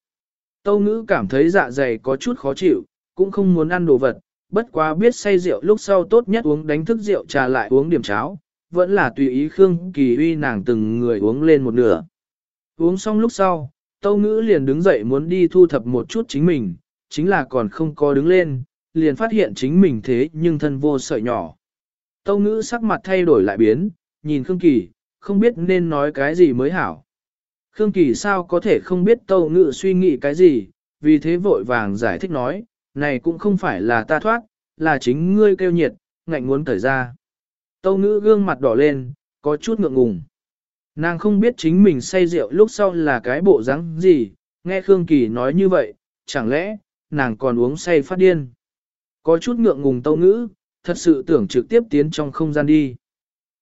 Tâu ngữ cảm thấy dạ dày có chút khó chịu, cũng không muốn ăn đồ vật, bất quá biết say rượu lúc sau tốt nhất uống đánh thức rượu trà lại uống điểm cháo, vẫn là tùy ý Khương Kỳ uy nàng từng người uống lên một nửa. Uống xong lúc sau, Tâu Ngữ liền đứng dậy muốn đi thu thập một chút chính mình, chính là còn không có đứng lên, liền phát hiện chính mình thế nhưng thân vô sợi nhỏ. Tâu Ngữ sắc mặt thay đổi lại biến, nhìn Khương Kỳ, không biết nên nói cái gì mới hảo. Khương Kỳ sao có thể không biết Tâu Ngự suy nghĩ cái gì, vì thế vội vàng giải thích nói, này cũng không phải là ta thoát, là chính ngươi kêu nhiệt, ngạnh muốn thở ra. Tâu Ngự gương mặt đỏ lên, có chút ngượng ngùng. Nàng không biết chính mình say rượu lúc sau là cái bộ dáng gì, nghe Khương Kỳ nói như vậy, chẳng lẽ, nàng còn uống say phát điên. Có chút ngượng ngùng Tâu Ngữ, thật sự tưởng trực tiếp tiến trong không gian đi.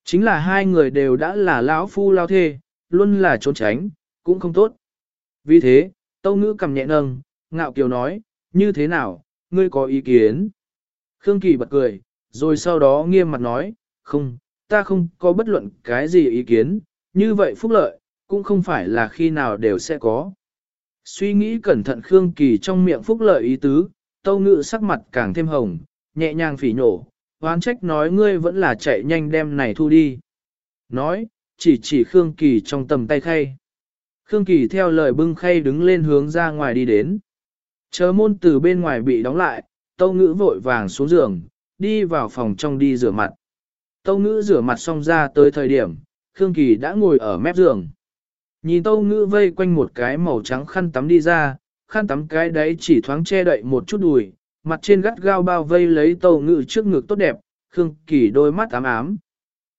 Chính là hai người đều đã là lão phu lao thê, luôn là trốn tránh, cũng không tốt. Vì thế, tâu ngữ cầm nhẹ nâng, ngạo kiều nói, như thế nào, ngươi có ý kiến? Khương Kỳ bật cười, rồi sau đó nghiêm mặt nói, không, ta không có bất luận cái gì ý kiến, như vậy phúc lợi, cũng không phải là khi nào đều sẽ có. Suy nghĩ cẩn thận Khương Kỳ trong miệng phúc lợi ý tứ, tâu ngữ sắc mặt càng thêm hồng, nhẹ nhàng phỉ nhổ, hoán trách nói ngươi vẫn là chạy nhanh đem này thu đi. Nói, chỉ chỉ Khương Kỳ trong tầm tay khay. Khương Kỳ theo lời bưng khay đứng lên hướng ra ngoài đi đến. Chờ môn từ bên ngoài bị đóng lại, tâu ngữ vội vàng xuống giường, đi vào phòng trong đi rửa mặt. Tâu ngữ rửa mặt xong ra tới thời điểm, Khương Kỳ đã ngồi ở mép giường. Nhìn tâu ngữ vây quanh một cái màu trắng khăn tắm đi ra, khăn tắm cái đấy chỉ thoáng che đậy một chút đùi, mặt trên gắt gao bao vây lấy tâu ngữ trước ngực tốt đẹp, Khương Kỳ đôi mắt ám ám.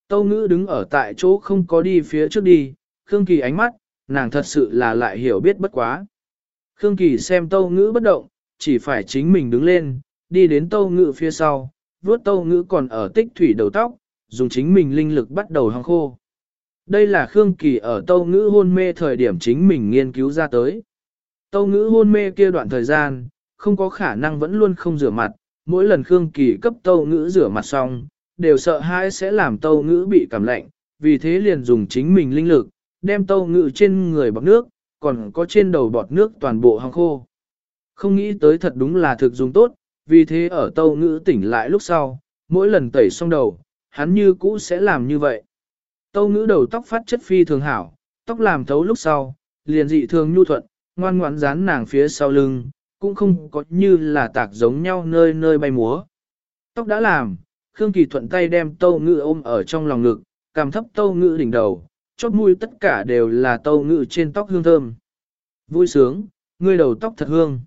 Tâu ngữ đứng ở tại chỗ không có đi phía trước đi, Khương Kỳ ánh mắt, nàng thật sự là lại hiểu biết bất quá. Khương Kỳ xem tâu ngữ bất động, chỉ phải chính mình đứng lên, đi đến tâu ngữ phía sau, vuốt tâu ngữ còn ở tích thủy đầu tóc, dùng chính mình linh lực bắt đầu hong khô. Đây là Khương Kỳ ở tâu ngữ hôn mê thời điểm chính mình nghiên cứu ra tới. Tâu ngữ hôn mê kia đoạn thời gian, không có khả năng vẫn luôn không rửa mặt, mỗi lần Khương Kỳ cấp tâu ngữ rửa mặt xong, đều sợ hãi sẽ làm tâu ngữ bị cảm lạnh, vì thế liền dùng chính mình linh lực, đem tâu ngữ trên người bọc nước, còn có trên đầu bọt nước toàn bộ hàng khô. Không nghĩ tới thật đúng là thực dùng tốt, vì thế ở tâu ngữ tỉnh lại lúc sau, mỗi lần tẩy xong đầu, hắn như cũ sẽ làm như vậy. Tâu ngữ đầu tóc phát chất phi thường hảo, tóc làm thấu lúc sau, liền dị thường nhu thuận, ngoan ngoãn dán nàng phía sau lưng, cũng không có như là tạc giống nhau nơi nơi bay múa. Tóc đã làm, Khương Kỳ thuận tay đem tâu ngự ôm ở trong lòng ngực, cảm thấp tâu ngự đỉnh đầu, chót mũi tất cả đều là tâu ngự trên tóc hương thơm. Vui sướng, ngươi đầu tóc thật hương.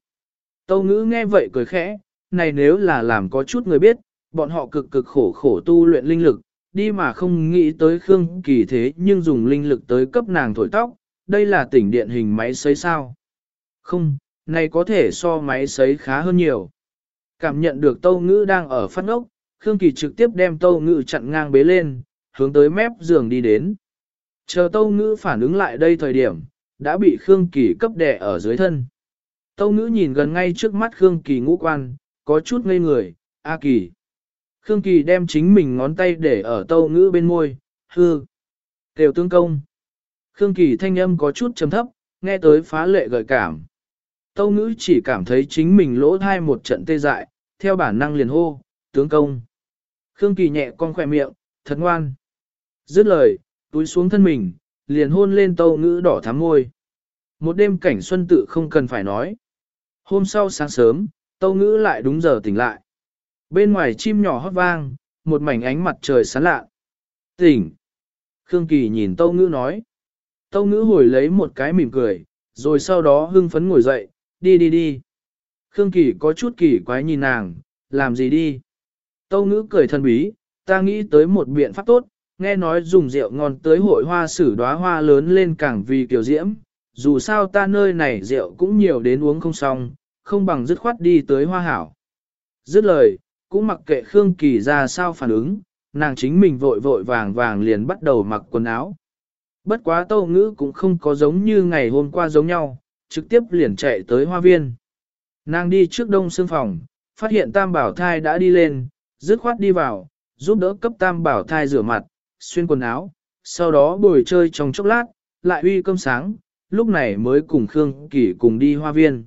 Tâu ngữ nghe vậy cười khẽ, này nếu là làm có chút người biết, bọn họ cực cực khổ khổ tu luyện linh lực, đi mà không nghĩ tới Khương Kỳ thế nhưng dùng linh lực tới cấp nàng thổi tóc, đây là tỉnh điện hình máy sấy sao. Không, này có thể so máy sấy khá hơn nhiều. Cảm nhận được tâu ngữ đang ở phát ngốc, Khương Kỳ trực tiếp đem tâu ngữ chặn ngang bế lên, hướng tới mép giường đi đến. Chờ tâu ngữ phản ứng lại đây thời điểm, đã bị Khương Kỳ cấp đè ở dưới thân. Tâu ngữ nhìn gần ngay trước mắt Khương Kỳ ngũ quan, có chút ngây người, A Kỳ. Khương Kỳ đem chính mình ngón tay để ở tâu ngữ bên môi, hư. Tiểu tương công. Khương Kỳ thanh âm có chút trầm thấp, nghe tới phá lệ gợi cảm. Tâu ngữ chỉ cảm thấy chính mình lỗ thai một trận tê dại, theo bản năng liền hô, tướng công. Khương Kỳ nhẹ con khỏe miệng, thật ngoan. Dứt lời, túi xuống thân mình, liền hôn lên tâu ngữ đỏ thắm môi. Một đêm cảnh xuân tự không cần phải nói. Hôm sau sáng sớm, tâu ngữ lại đúng giờ tỉnh lại. Bên ngoài chim nhỏ hót vang, một mảnh ánh mặt trời sáng lạ. Tỉnh. Khương Kỳ nhìn tâu ngữ nói. Tâu ngữ hồi lấy một cái mỉm cười, rồi sau đó hưng phấn ngồi dậy, đi đi đi. Khương Kỳ có chút kỳ quái nhìn nàng, làm gì đi. Tâu ngữ cười thân bí, ta nghĩ tới một biện pháp tốt, nghe nói dùng rượu ngon tới hội hoa sử đóa hoa lớn lên càng vì kiểu diễm, dù sao ta nơi này rượu cũng nhiều đến uống không xong, không bằng dứt khoát đi tới hoa hảo. Dứt lời, cũng mặc kệ Khương Kỳ ra sao phản ứng, nàng chính mình vội vội vàng vàng liền bắt đầu mặc quần áo. Bất quá tâu ngữ cũng không có giống như ngày hôm qua giống nhau, trực tiếp liền chạy tới hoa viên. Nàng đi trước đông xương phòng, phát hiện tam bảo thai đã đi lên, dứt khoát đi vào, giúp đỡ cấp tam bảo thai rửa mặt, xuyên quần áo, sau đó bồi chơi trong chốc lát, lại uy cơm sáng, lúc này mới cùng Khương Kỳ cùng đi hoa viên.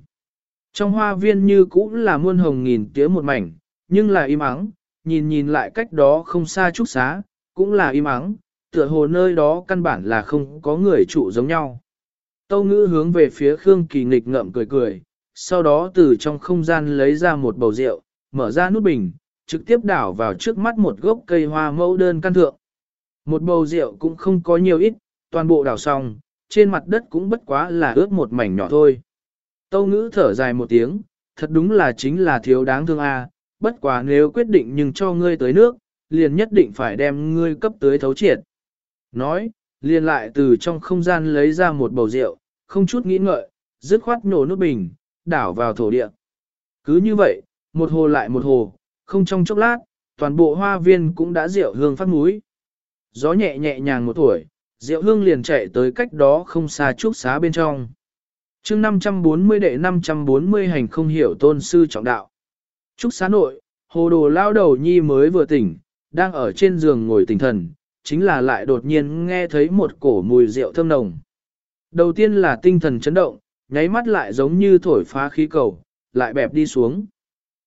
Trong hoa viên như cũ là muôn hồng nghìn tía một mảnh, nhưng là im ắng, nhìn nhìn lại cách đó không xa chút xá, cũng là im ắng, tựa hồ nơi đó căn bản là không có người trụ giống nhau. Tâu ngữ hướng về phía Khương Kỳ nghịch ngậm cười cười, sau đó từ trong không gian lấy ra một bầu rượu, mở ra nút bình, trực tiếp đảo vào trước mắt một gốc cây hoa mẫu đơn căn thượng. Một bầu rượu cũng không có nhiều ít, toàn bộ đảo xong, trên mặt đất cũng bất quá là ướt một mảnh nhỏ thôi. Tâu ngữ thở dài một tiếng, thật đúng là chính là thiếu đáng thương a bất quá nếu quyết định nhưng cho ngươi tới nước, liền nhất định phải đem ngươi cấp tới thấu triệt. Nói, liền lại từ trong không gian lấy ra một bầu rượu, không chút nghĩ ngợi, dứt khoát nổ nút bình, đảo vào thổ địa. Cứ như vậy, một hồ lại một hồ, không trong chốc lát, toàn bộ hoa viên cũng đã rượu hương phát núi. Gió nhẹ nhẹ nhàng một tuổi, rượu hương liền chạy tới cách đó không xa trúc xá bên trong. chương 540 đệ 540 hành không hiểu tôn sư trọng đạo. Trúc xá nội, hồ đồ lao đầu nhi mới vừa tỉnh, đang ở trên giường ngồi tỉnh thần, chính là lại đột nhiên nghe thấy một cổ mùi rượu thơm nồng. Đầu tiên là tinh thần chấn động, nháy mắt lại giống như thổi phá khí cầu, lại bẹp đi xuống.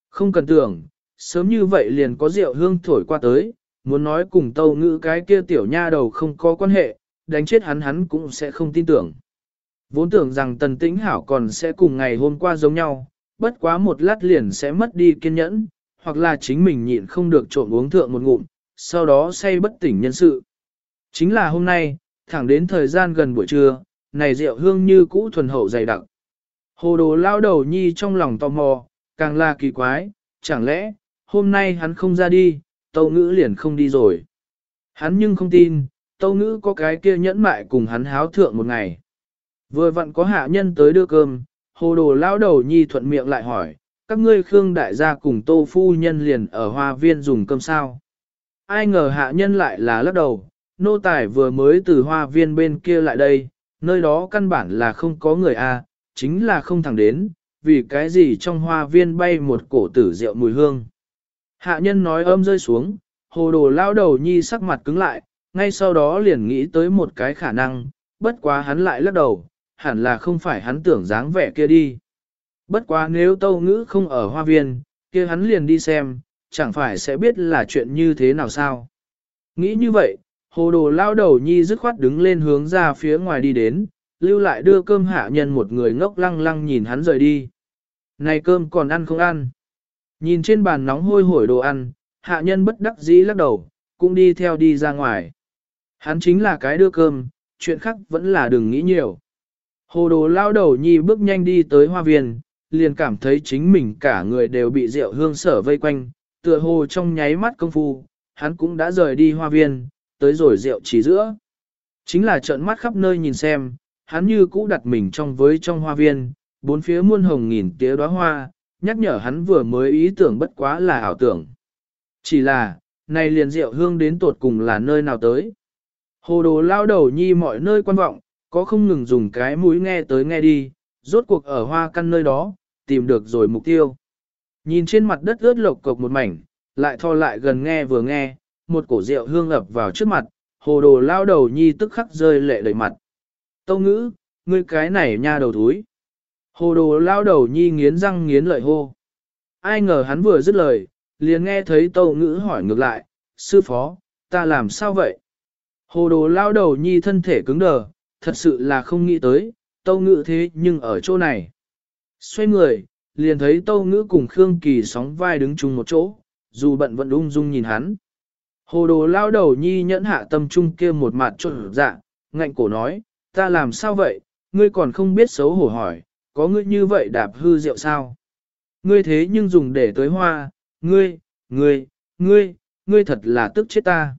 Không cần tưởng, sớm như vậy liền có rượu hương thổi qua tới, muốn nói cùng tâu ngữ cái kia tiểu nha đầu không có quan hệ, đánh chết hắn hắn cũng sẽ không tin tưởng. Vốn tưởng rằng tần tĩnh hảo còn sẽ cùng ngày hôm qua giống nhau, bất quá một lát liền sẽ mất đi kiên nhẫn, hoặc là chính mình nhịn không được trộn uống thượng một ngụm, sau đó say bất tỉnh nhân sự. Chính là hôm nay, thẳng đến thời gian gần buổi trưa, này rượu hương như cũ thuần hậu dày đặc. Hồ đồ lao đầu nhi trong lòng tò mò, càng là kỳ quái, chẳng lẽ, hôm nay hắn không ra đi, tâu ngữ liền không đi rồi. Hắn nhưng không tin, tâu ngữ có cái kia nhẫn mại cùng hắn háo thượng một ngày. Vừa vặn có hạ nhân tới đưa cơm, hồ đồ lao đầu nhi thuận miệng lại hỏi, các ngươi khương đại gia cùng tô phu nhân liền ở hoa viên dùng cơm sao. Ai ngờ hạ nhân lại là lắc đầu, nô tài vừa mới từ hoa viên bên kia lại đây, nơi đó căn bản là không có người a, chính là không thẳng đến, vì cái gì trong hoa viên bay một cổ tử rượu mùi hương. Hạ nhân nói âm rơi xuống, hồ đồ lao đầu nhi sắc mặt cứng lại, ngay sau đó liền nghĩ tới một cái khả năng, bất quá hắn lại lắc đầu, hẳn là không phải hắn tưởng dáng vẻ kia đi. Bất quá nếu tâu ngữ không ở hoa viên, kia hắn liền đi xem, chẳng phải sẽ biết là chuyện như thế nào sao. Nghĩ như vậy, hồ đồ lao đầu nhi dứt khoát đứng lên hướng ra phía ngoài đi đến, lưu lại đưa cơm hạ nhân một người ngốc lăng lăng nhìn hắn rời đi. Này cơm còn ăn không ăn? Nhìn trên bàn nóng hôi hổi đồ ăn, hạ nhân bất đắc dĩ lắc đầu, cũng đi theo đi ra ngoài. Hắn chính là cái đưa cơm, chuyện khác vẫn là đừng nghĩ nhiều. Hồ đồ lao đầu nhi bước nhanh đi tới hoa viên, liền cảm thấy chính mình cả người đều bị rượu hương sở vây quanh, tựa hồ trong nháy mắt công phu, hắn cũng đã rời đi hoa viên, tới rồi rượu chỉ giữa. Chính là trợn mắt khắp nơi nhìn xem, hắn như cũ đặt mình trong với trong hoa viên, bốn phía muôn hồng nghìn tía đóa hoa, nhắc nhở hắn vừa mới ý tưởng bất quá là ảo tưởng. Chỉ là, này liền rượu hương đến tột cùng là nơi nào tới. Hồ đồ lao đầu nhi mọi nơi quan vọng, có không ngừng dùng cái mũi nghe tới nghe đi, rốt cuộc ở hoa căn nơi đó, tìm được rồi mục tiêu. Nhìn trên mặt đất ướt lộc cộc một mảnh, lại thò lại gần nghe vừa nghe, một cổ rượu hương ập vào trước mặt, hồ đồ lao đầu nhi tức khắc rơi lệ đầy mặt. Tâu ngữ, ngươi cái này nha đầu thúi. Hồ đồ lao đầu nhi nghiến răng nghiến lợi hô. Ai ngờ hắn vừa dứt lời, liền nghe thấy tâu ngữ hỏi ngược lại, sư phó, ta làm sao vậy? Hồ đồ lao đầu nhi thân thể cứng đờ, thật sự là không nghĩ tới, tâu ngữ thế nhưng ở chỗ này. Xoay người, liền thấy tâu ngữ cùng Khương Kỳ sóng vai đứng chung một chỗ, dù bận vẫn ung dung nhìn hắn. Hồ đồ lao đầu nhi nhẫn hạ tâm trung kia một mặt trộn dạ, ngạnh cổ nói, ta làm sao vậy, ngươi còn không biết xấu hổ hỏi, có ngươi như vậy đạp hư rượu sao? Ngươi thế nhưng dùng để tới hoa, ngươi, ngươi, ngươi, ngươi thật là tức chết ta.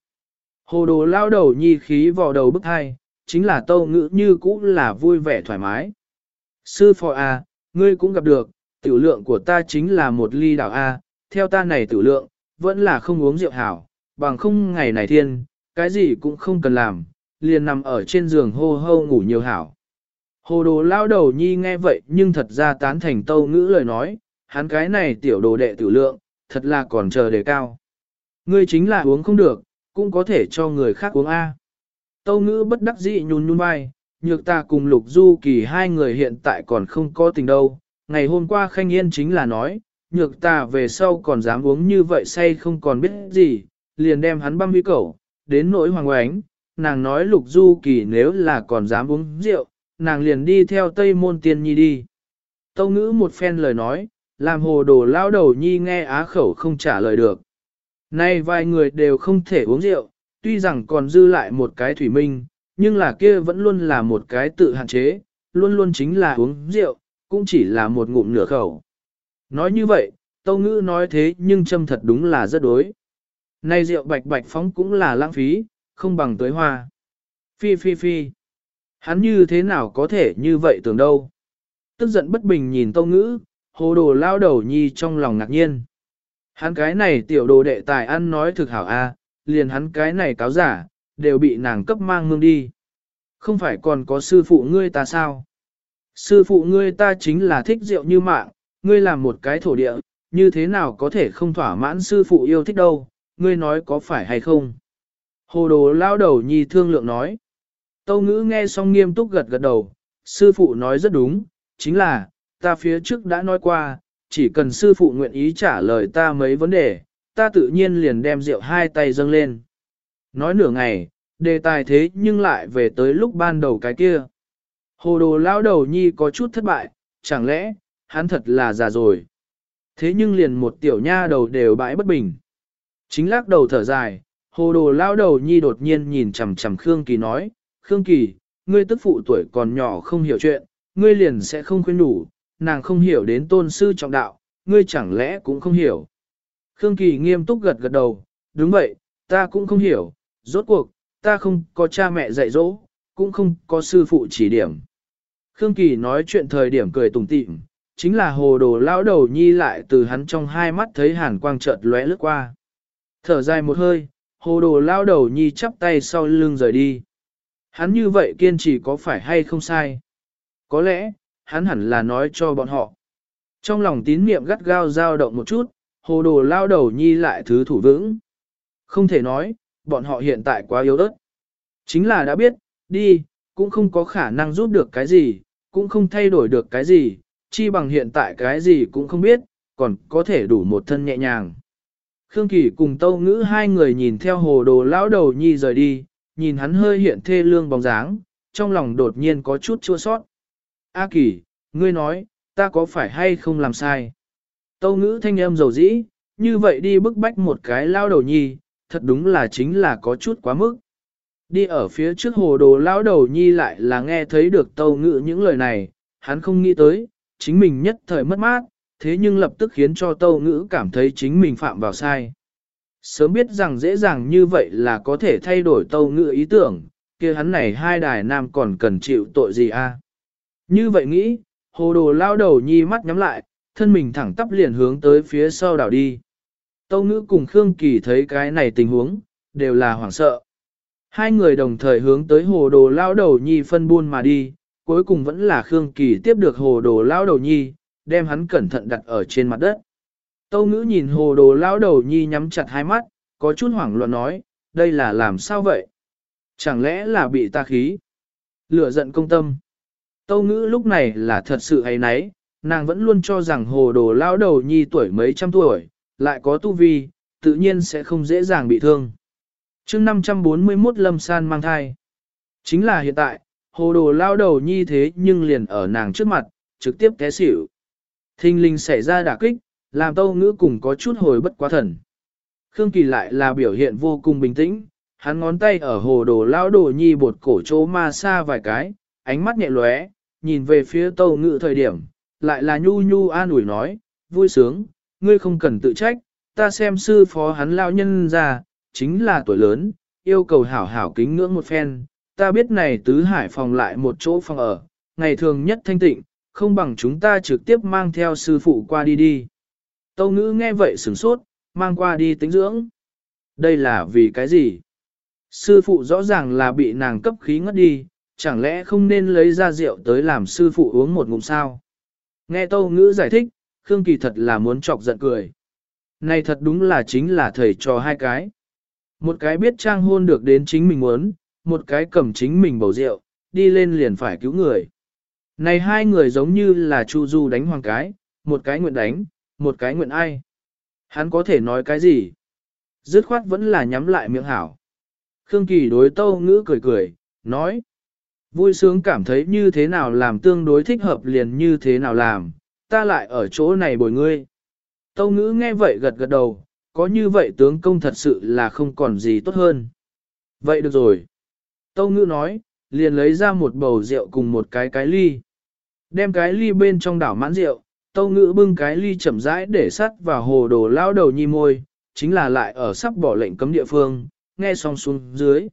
Hồ đồ lao đầu nhi khí vào đầu bức hai, chính là tâu ngữ như cũ là vui vẻ thoải mái. Sư phò A, ngươi cũng gặp được, tiểu lượng của ta chính là một ly đảo A, theo ta này tiểu lượng, vẫn là không uống rượu hảo, bằng không ngày này thiên, cái gì cũng không cần làm, liền nằm ở trên giường hô hô ngủ nhiều hảo. Hồ đồ lao đầu nhi nghe vậy nhưng thật ra tán thành tâu ngữ lời nói, hắn cái này tiểu đồ đệ tiểu lượng, thật là còn chờ đề cao. Ngươi chính là uống không được, cũng có thể cho người khác uống A. Tâu ngữ bất đắc dĩ nhún nhún vai, nhược ta cùng lục du kỳ hai người hiện tại còn không có tình đâu. Ngày hôm qua khanh yên chính là nói, nhược ta về sau còn dám uống như vậy say không còn biết gì, liền đem hắn băm huy cẩu, đến nỗi hoàng oánh, nàng nói lục du kỳ nếu là còn dám uống rượu, nàng liền đi theo tây môn tiên nhi đi. Tâu ngữ một phen lời nói, làm hồ đồ lao đầu nhi nghe á khẩu không trả lời được. Nay vài người đều không thể uống rượu, tuy rằng còn dư lại một cái thủy minh, nhưng là kia vẫn luôn là một cái tự hạn chế, luôn luôn chính là uống rượu, cũng chỉ là một ngụm nửa khẩu. Nói như vậy, tâu ngữ nói thế nhưng châm thật đúng là rất đối. Nay rượu bạch bạch phóng cũng là lãng phí, không bằng tới hoa. Phi phi phi. Hắn như thế nào có thể như vậy tưởng đâu. Tức giận bất bình nhìn tâu ngữ, hồ đồ lao đầu nhi trong lòng ngạc nhiên. Hắn cái này tiểu đồ đệ tài ăn nói thực hảo a, à, liền hắn cái này cáo giả, đều bị nàng cấp mang mương đi. Không phải còn có sư phụ ngươi ta sao? Sư phụ ngươi ta chính là thích rượu như mạng, ngươi làm một cái thổ địa, như thế nào có thể không thỏa mãn sư phụ yêu thích đâu, ngươi nói có phải hay không? Hồ đồ lao đầu nhi thương lượng nói. Tâu ngữ nghe xong nghiêm túc gật gật đầu, sư phụ nói rất đúng, chính là, ta phía trước đã nói qua, chỉ cần sư phụ nguyện ý trả lời ta mấy vấn đề, ta tự nhiên liền đem rượu hai tay dâng lên. Nói nửa ngày, đề tài thế nhưng lại về tới lúc ban đầu cái kia. Hồ đồ lao đầu nhi có chút thất bại, chẳng lẽ, hắn thật là già rồi. Thế nhưng liền một tiểu nha đầu đều bãi bất bình. Chính lắc đầu thở dài, hồ đồ lao đầu nhi đột nhiên nhìn chằm chằm Khương Kỳ nói, Khương Kỳ, ngươi tức phụ tuổi còn nhỏ không hiểu chuyện, ngươi liền sẽ không khuyên đủ, nàng không hiểu đến tôn sư trọng đạo, ngươi chẳng lẽ cũng không hiểu. Khương Kỳ nghiêm túc gật gật đầu, đúng vậy, ta cũng không hiểu, rốt cuộc, ta không có cha mẹ dạy dỗ, cũng không có sư phụ chỉ điểm. Khương Kỳ nói chuyện thời điểm cười tủm tỉm, chính là hồ đồ lão đầu nhi lại từ hắn trong hai mắt thấy hàn quang chợt lóe lướt qua. Thở dài một hơi, hồ đồ lão đầu nhi chắp tay sau lưng rời đi. Hắn như vậy kiên trì có phải hay không sai? Có lẽ, hắn hẳn là nói cho bọn họ. Trong lòng tín niệm gắt gao dao động một chút, hồ đồ lao đầu nhi lại thứ thủ vững. Không thể nói, bọn họ hiện tại quá yếu ớt. Chính là đã biết, đi, cũng không có khả năng giúp được cái gì, cũng không thay đổi được cái gì, chi bằng hiện tại cái gì cũng không biết, còn có thể đủ một thân nhẹ nhàng. Khương Kỳ cùng Tâu Ngữ hai người nhìn theo hồ đồ lão đầu nhi rời đi, nhìn hắn hơi hiện thê lương bóng dáng, trong lòng đột nhiên có chút chua sót. A Kỳ, ngươi nói, ta có phải hay không làm sai? Tâu ngữ thanh âm dầu dĩ, như vậy đi bức bách một cái lao đầu nhi, thật đúng là chính là có chút quá mức. Đi ở phía trước hồ đồ lão đầu nhi lại là nghe thấy được tâu ngự những lời này, hắn không nghĩ tới, chính mình nhất thời mất mát, thế nhưng lập tức khiến cho tâu ngữ cảm thấy chính mình phạm vào sai. Sớm biết rằng dễ dàng như vậy là có thể thay đổi tâu ngữ ý tưởng, kia hắn này hai đài nam còn cần chịu tội gì a Như vậy nghĩ, hồ đồ lao đầu nhi mắt nhắm lại, thân mình thẳng tắp liền hướng tới phía sau đảo đi. Tâu ngữ cùng Khương Kỳ thấy cái này tình huống, đều là hoảng sợ. Hai người đồng thời hướng tới hồ đồ lao đầu nhi phân buôn mà đi, cuối cùng vẫn là Khương Kỳ tiếp được hồ đồ lao đầu nhi, đem hắn cẩn thận đặt ở trên mặt đất. Tâu ngữ nhìn hồ đồ lao đầu nhi nhắm chặt hai mắt, có chút hoảng loạn nói, đây là làm sao vậy? Chẳng lẽ là bị ta khí? Lửa giận công tâm. Tâu ngữ lúc này là thật sự hay nấy, nàng vẫn luôn cho rằng hồ đồ lao đầu nhi tuổi mấy trăm tuổi, lại có tu vi, tự nhiên sẽ không dễ dàng bị thương chương 541 lâm san mang thai. Chính là hiện tại, hồ đồ lao đầu nhi thế nhưng liền ở nàng trước mặt, trực tiếp té xỉu. Thinh linh xảy ra đả kích, làm tâu ngữ cùng có chút hồi bất quá thần. Khương Kỳ lại là biểu hiện vô cùng bình tĩnh, hắn ngón tay ở hồ đồ lao đồ nhi bột cổ chỗ ma xa vài cái, ánh mắt nhẹ lóe, nhìn về phía tâu ngữ thời điểm, lại là nhu nhu an ủi nói, vui sướng, ngươi không cần tự trách, ta xem sư phó hắn lao nhân ra, chính là tuổi lớn, yêu cầu hảo hảo kính ngưỡng một phen, ta biết này tứ hải phòng lại một chỗ phòng ở, ngày thường nhất thanh tịnh, không bằng chúng ta trực tiếp mang theo sư phụ qua đi đi. Tâu ngữ nghe vậy sửng sốt, mang qua đi tính dưỡng. Đây là vì cái gì? Sư phụ rõ ràng là bị nàng cấp khí ngất đi, chẳng lẽ không nên lấy ra rượu tới làm sư phụ uống một ngụm sao? Nghe tâu ngữ giải thích, Khương Kỳ thật là muốn chọc giận cười. Này thật đúng là chính là thầy trò hai cái. Một cái biết trang hôn được đến chính mình muốn, một cái cầm chính mình bầu rượu, đi lên liền phải cứu người. Này hai người giống như là Chu Du đánh hoàng cái, một cái nguyện đánh, một cái nguyện ai. Hắn có thể nói cái gì? Dứt khoát vẫn là nhắm lại miệng hảo. Khương Kỳ đối tâu ngữ cười cười, nói. Vui sướng cảm thấy như thế nào làm tương đối thích hợp liền như thế nào làm, ta lại ở chỗ này bồi ngươi. Tâu ngữ nghe vậy gật gật đầu, có như vậy tướng công thật sự là không còn gì tốt hơn. Vậy được rồi. Tâu ngữ nói, liền lấy ra một bầu rượu cùng một cái cái ly. Đem cái ly bên trong đảo mãn rượu, tâu ngữ bưng cái ly chậm rãi để sắt vào hồ đồ lao đầu nhi môi, chính là lại ở sắp bỏ lệnh cấm địa phương, nghe xong xuống dưới.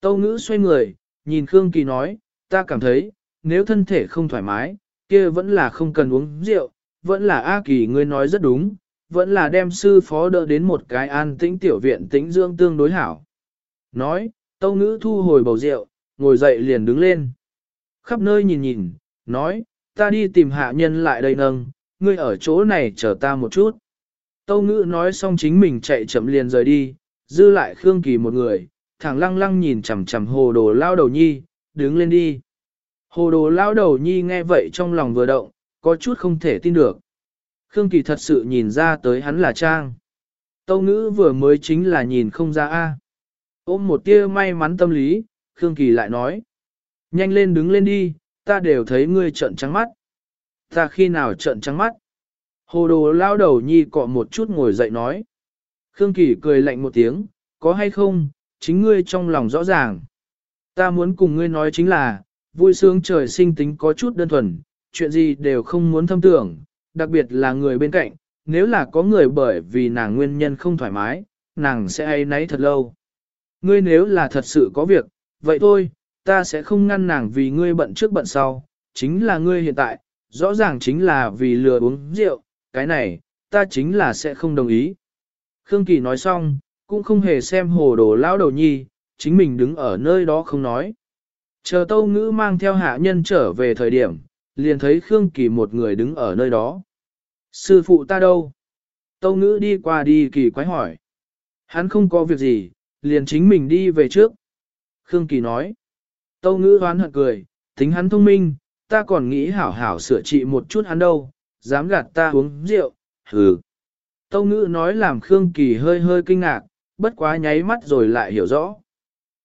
Tâu ngữ xoay người, nhìn Khương Kỳ nói, ta cảm thấy, nếu thân thể không thoải mái, kia vẫn là không cần uống rượu, vẫn là A Kỳ ngươi nói rất đúng, vẫn là đem sư phó đỡ đến một cái an tĩnh tiểu viện tĩnh dưỡng tương đối hảo. Nói, tâu ngữ thu hồi bầu rượu, ngồi dậy liền đứng lên. Khắp nơi nhìn nhìn, nói, ta đi tìm hạ nhân lại đây nâng, ngươi ở chỗ này chờ ta một chút. Tâu ngữ nói xong chính mình chạy chậm liền rời đi, dư lại Khương Kỳ một người, thẳng lăng lăng nhìn chằm chằm hồ đồ lao đầu nhi, đứng lên đi. Hồ đồ lao đầu nhi nghe vậy trong lòng vừa động, có chút không thể tin được. Khương Kỳ thật sự nhìn ra tới hắn là Trang. Tâu ngữ vừa mới chính là nhìn không ra A. Ôm một tia may mắn tâm lý, Khương Kỳ lại nói. Nhanh lên đứng lên đi, ta đều thấy ngươi trợn trắng mắt. Ta khi nào trợn trắng mắt? Hồ đồ lao đầu nhi cọ một chút ngồi dậy nói. Khương Kỳ cười lạnh một tiếng, có hay không, chính ngươi trong lòng rõ ràng. Ta muốn cùng ngươi nói chính là, vui sướng trời sinh tính có chút đơn thuần, chuyện gì đều không muốn thâm tưởng, đặc biệt là người bên cạnh, nếu là có người bởi vì nàng nguyên nhân không thoải mái, nàng sẽ hay nấy thật lâu. Ngươi nếu là thật sự có việc, vậy thôi, ta sẽ không ngăn nàng vì ngươi bận trước bận sau, chính là ngươi hiện tại, rõ ràng chính là vì lừa uống rượu, cái này, ta chính là sẽ không đồng ý. Khương Kỳ nói xong, cũng không hề xem hồ đồ lão đầu nhi, chính mình đứng ở nơi đó không nói. Chờ tâu ngữ mang theo hạ nhân trở về thời điểm, liền thấy Khương Kỳ một người đứng ở nơi đó. Sư phụ ta đâu? Tâu ngữ đi qua đi kỳ quái hỏi. Hắn không có việc gì, liền chính mình đi về trước. Khương Kỳ nói. Tâu ngữ hoán hận cười, tính hắn thông minh, ta còn nghĩ hảo hảo sửa trị một chút hắn đâu, dám gạt ta uống rượu, hừ. Tâu ngữ nói làm Khương Kỳ hơi hơi kinh ngạc, bất quá nháy mắt rồi lại hiểu rõ.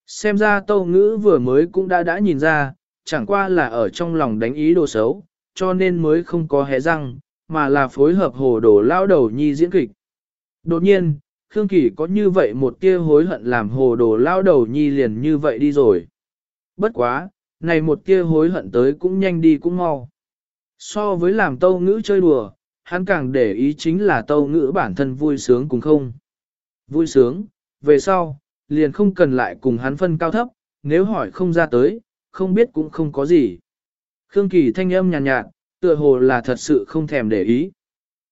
Xem ra tâu ngữ vừa mới cũng đã đã nhìn ra, chẳng qua là ở trong lòng đánh ý đồ xấu, cho nên mới không có hé răng, mà là phối hợp hồ đồ lao đầu nhi diễn kịch. Đột nhiên, Khương Kỳ có như vậy một tia hối hận làm hồ đồ lao đầu nhi liền như vậy đi rồi. Bất quá, này một tia hối hận tới cũng nhanh đi cũng mau. So với làm tâu ngữ chơi đùa, hắn càng để ý chính là tâu ngữ bản thân vui sướng cùng không. Vui sướng, về sau, liền không cần lại cùng hắn phân cao thấp, nếu hỏi không ra tới, không biết cũng không có gì. Khương Kỳ thanh âm nhàn nhạt, nhạt, tựa hồ là thật sự không thèm để ý.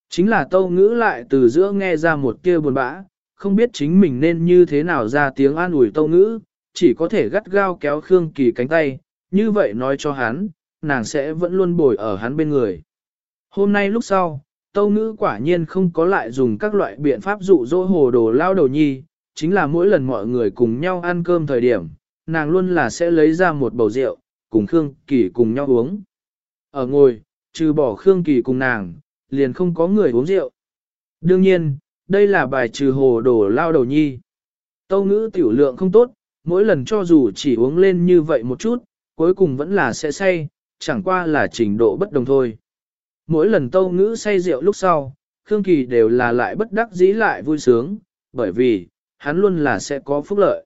Chính là tâu ngữ lại từ giữa nghe ra một kia buồn bã, không biết chính mình nên như thế nào ra tiếng an ủi tâu ngữ, chỉ có thể gắt gao kéo Khương Kỳ cánh tay, như vậy nói cho hắn, nàng sẽ vẫn luôn bồi ở hắn bên người. Hôm nay lúc sau, tâu ngữ quả nhiên không có lại dùng các loại biện pháp dụ dỗ hồ đồ lao đầu nhi, chính là mỗi lần mọi người cùng nhau ăn cơm thời điểm, nàng luôn là sẽ lấy ra một bầu rượu, cùng Khương Kỳ cùng nhau uống. Ở ngồi, Trừ bỏ Khương Kỳ cùng nàng, liền không có người uống rượu. Đương nhiên, đây là bài trừ hồ đổ lao đầu nhi. Tâu ngữ tiểu lượng không tốt, mỗi lần cho dù chỉ uống lên như vậy một chút, cuối cùng vẫn là sẽ say, chẳng qua là trình độ bất đồng thôi. Mỗi lần tâu ngữ say rượu lúc sau, Khương Kỳ đều là lại bất đắc dĩ lại vui sướng, bởi vì, hắn luôn là sẽ có phúc lợi.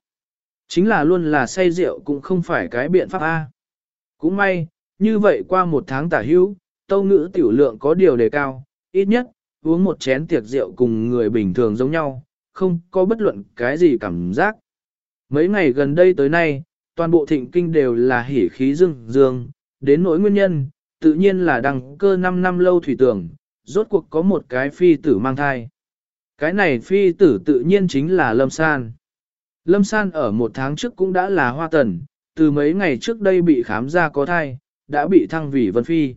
Chính là luôn là say rượu cũng không phải cái biện pháp A. Cũng may, như vậy qua một tháng tả hữu, tâu ngữ tiểu lượng có điều đề cao, ít nhất, uống một chén tiệc rượu cùng người bình thường giống nhau, không có bất luận cái gì cảm giác. Mấy ngày gần đây tới nay, toàn bộ thịnh kinh đều là hỉ khí dương dương, đến nỗi nguyên nhân, tự nhiên là đăng cơ 5 năm lâu thủy tưởng, rốt cuộc có một cái phi tử mang thai. Cái này phi tử tự nhiên chính là Lâm San. Lâm San ở một tháng trước cũng đã là hoa tần, từ mấy ngày trước đây bị khám ra có thai, đã bị thăng vì vân phi.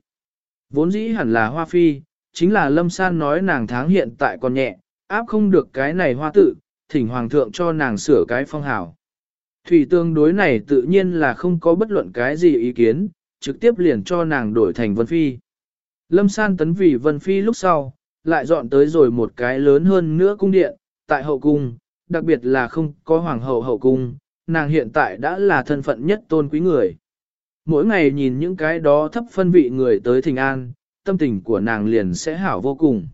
Vốn dĩ hẳn là hoa phi, chính là Lâm San nói nàng tháng hiện tại còn nhẹ, áp không được cái này hoa tự, thỉnh hoàng thượng cho nàng sửa cái phong hào. Thủy tương đối này tự nhiên là không có bất luận cái gì ý kiến, trực tiếp liền cho nàng đổi thành Vân Phi. Lâm San tấn vì Vân Phi lúc sau, lại dọn tới rồi một cái lớn hơn nữa cung điện, tại hậu cung, đặc biệt là không có hoàng hậu hậu cung, nàng hiện tại đã là thân phận nhất tôn quý người. Mỗi ngày nhìn những cái đó thấp phân vị người tới thình an, tâm tình của nàng liền sẽ hảo vô cùng.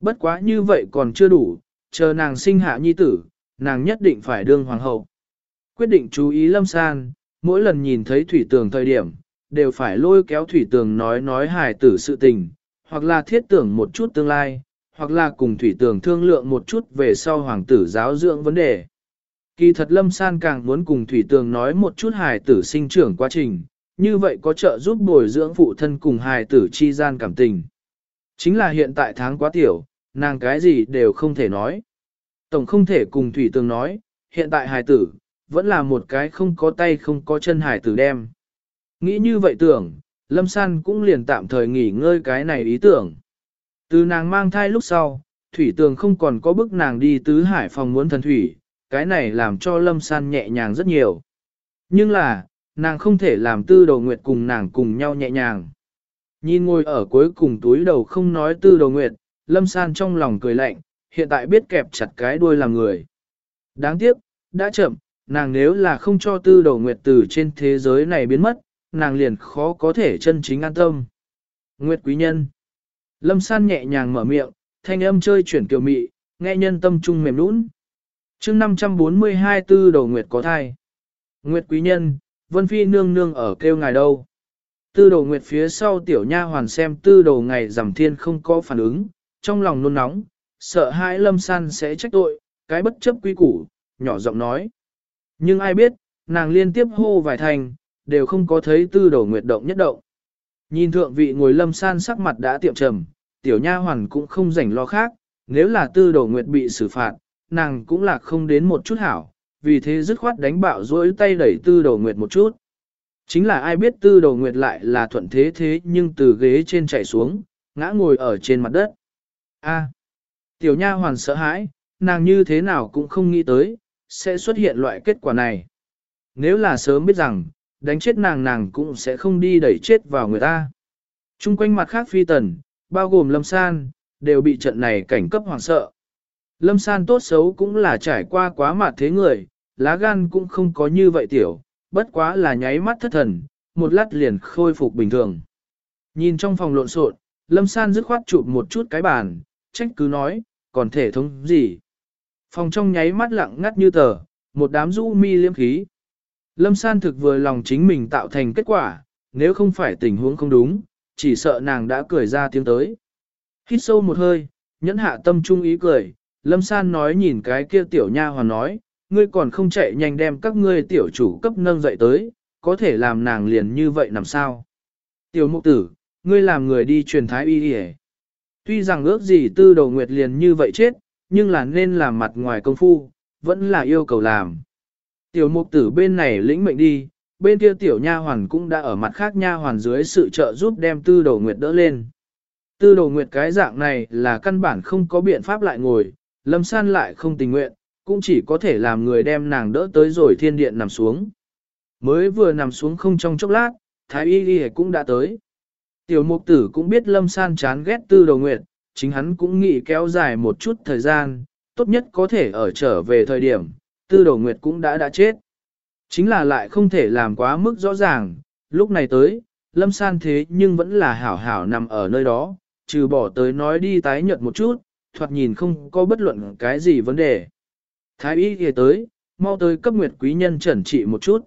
Bất quá như vậy còn chưa đủ, chờ nàng sinh hạ nhi tử, nàng nhất định phải đương hoàng hậu. Quyết định chú ý lâm san, mỗi lần nhìn thấy thủy tường thời điểm, đều phải lôi kéo thủy tường nói nói hài tử sự tình, hoặc là thiết tưởng một chút tương lai, hoặc là cùng thủy tường thương lượng một chút về sau hoàng tử giáo dưỡng vấn đề. Kỳ thật lâm san càng muốn cùng thủy tường nói một chút hài tử sinh trưởng quá trình, như vậy có trợ giúp bồi dưỡng phụ thân cùng hài tử chi gian cảm tình. Chính là hiện tại tháng quá tiểu, nàng cái gì đều không thể nói. Tổng không thể cùng thủy tường nói, hiện tại hài tử, vẫn là một cái không có tay không có chân hài tử đem. Nghĩ như vậy tưởng, Lâm San cũng liền tạm thời nghỉ ngơi cái này ý tưởng. Từ nàng mang thai lúc sau, Thủy Tường không còn có bức nàng đi tứ hải phòng muốn thần thủy, cái này làm cho Lâm San nhẹ nhàng rất nhiều. Nhưng là, nàng không thể làm tư đầu nguyệt cùng nàng cùng nhau nhẹ nhàng. Nhìn ngồi ở cuối cùng túi đầu không nói tư đầu nguyệt, Lâm San trong lòng cười lạnh, hiện tại biết kẹp chặt cái đuôi làm người. Đáng tiếc, đã chậm, nàng nếu là không cho tư đầu nguyệt từ trên thế giới này biến mất, nàng liền khó có thể chân chính an tâm. Nguyệt quý nhân. Lâm san nhẹ nhàng mở miệng, thanh âm chơi chuyển kiều mị, nghe nhân tâm trung mềm nũng. chương 542 tư đầu Nguyệt có thai. Nguyệt quý nhân, Vân Phi nương nương ở kêu ngài đâu. Tư đầu Nguyệt phía sau tiểu nha hoàn xem tư đầu ngày rằm thiên không có phản ứng, trong lòng nôn nóng, sợ hãi lâm san sẽ trách tội, cái bất chấp quy củ, nhỏ giọng nói. Nhưng ai biết, nàng liên tiếp hô vài thành, đều không có thấy tư đầu nguyệt động nhất động. Nhìn thượng vị ngồi lâm san sắc mặt đã tiệm trầm, tiểu nha hoàn cũng không rảnh lo khác, nếu là tư đồ nguyệt bị xử phạt, nàng cũng là không đến một chút hảo, vì thế dứt khoát đánh bạo rỗi tay đẩy tư đồ nguyệt một chút. Chính là ai biết tư đồ nguyệt lại là thuận thế thế nhưng từ ghế trên chạy xuống, ngã ngồi ở trên mặt đất. A. tiểu nha hoàn sợ hãi, nàng như thế nào cũng không nghĩ tới, sẽ xuất hiện loại kết quả này. Nếu là sớm biết rằng, đánh chết nàng nàng cũng sẽ không đi đẩy chết vào người ta. Trung quanh mặt khác phi tần, bao gồm Lâm San, đều bị trận này cảnh cấp hoàng sợ. Lâm San tốt xấu cũng là trải qua quá mặt thế người, lá gan cũng không có như vậy tiểu, bất quá là nháy mắt thất thần, một lát liền khôi phục bình thường. Nhìn trong phòng lộn xộn, Lâm San dứt khoát chụp một chút cái bàn, trách cứ nói, còn thể thống gì. Phòng trong nháy mắt lặng ngắt như tờ, một đám rũ mi liêm khí. Lâm San thực vừa lòng chính mình tạo thành kết quả, nếu không phải tình huống không đúng, chỉ sợ nàng đã cười ra tiếng tới. Hít sâu một hơi, nhẫn hạ tâm trung ý cười, Lâm San nói nhìn cái kia tiểu nha hoàn nói, ngươi còn không chạy nhanh đem các ngươi tiểu chủ cấp nâng dậy tới, có thể làm nàng liền như vậy làm sao. Tiểu mục tử, ngươi làm người đi truyền thái y đi Tuy rằng ước gì tư đầu nguyệt liền như vậy chết, nhưng là nên làm mặt ngoài công phu, vẫn là yêu cầu làm. Tiểu mục tử bên này lĩnh mệnh đi, bên kia tiểu nha hoàn cũng đã ở mặt khác nha hoàn dưới sự trợ giúp đem tư đầu nguyệt đỡ lên. Tư đầu nguyệt cái dạng này là căn bản không có biện pháp lại ngồi, lâm san lại không tình nguyện, cũng chỉ có thể làm người đem nàng đỡ tới rồi thiên điện nằm xuống. Mới vừa nằm xuống không trong chốc lát, thái y đi cũng đã tới. Tiểu mục tử cũng biết lâm san chán ghét tư đầu nguyệt, chính hắn cũng nghĩ kéo dài một chút thời gian, tốt nhất có thể ở trở về thời điểm, tư đầu nguyệt cũng đã đã chết. Chính là lại không thể làm quá mức rõ ràng, lúc này tới, lâm san thế nhưng vẫn là hảo hảo nằm ở nơi đó, trừ bỏ tới nói đi tái nhợt một chút, thoạt nhìn không có bất luận cái gì vấn đề. Thái y kia tới, mau tới cấp nguyệt quý nhân trần trị một chút.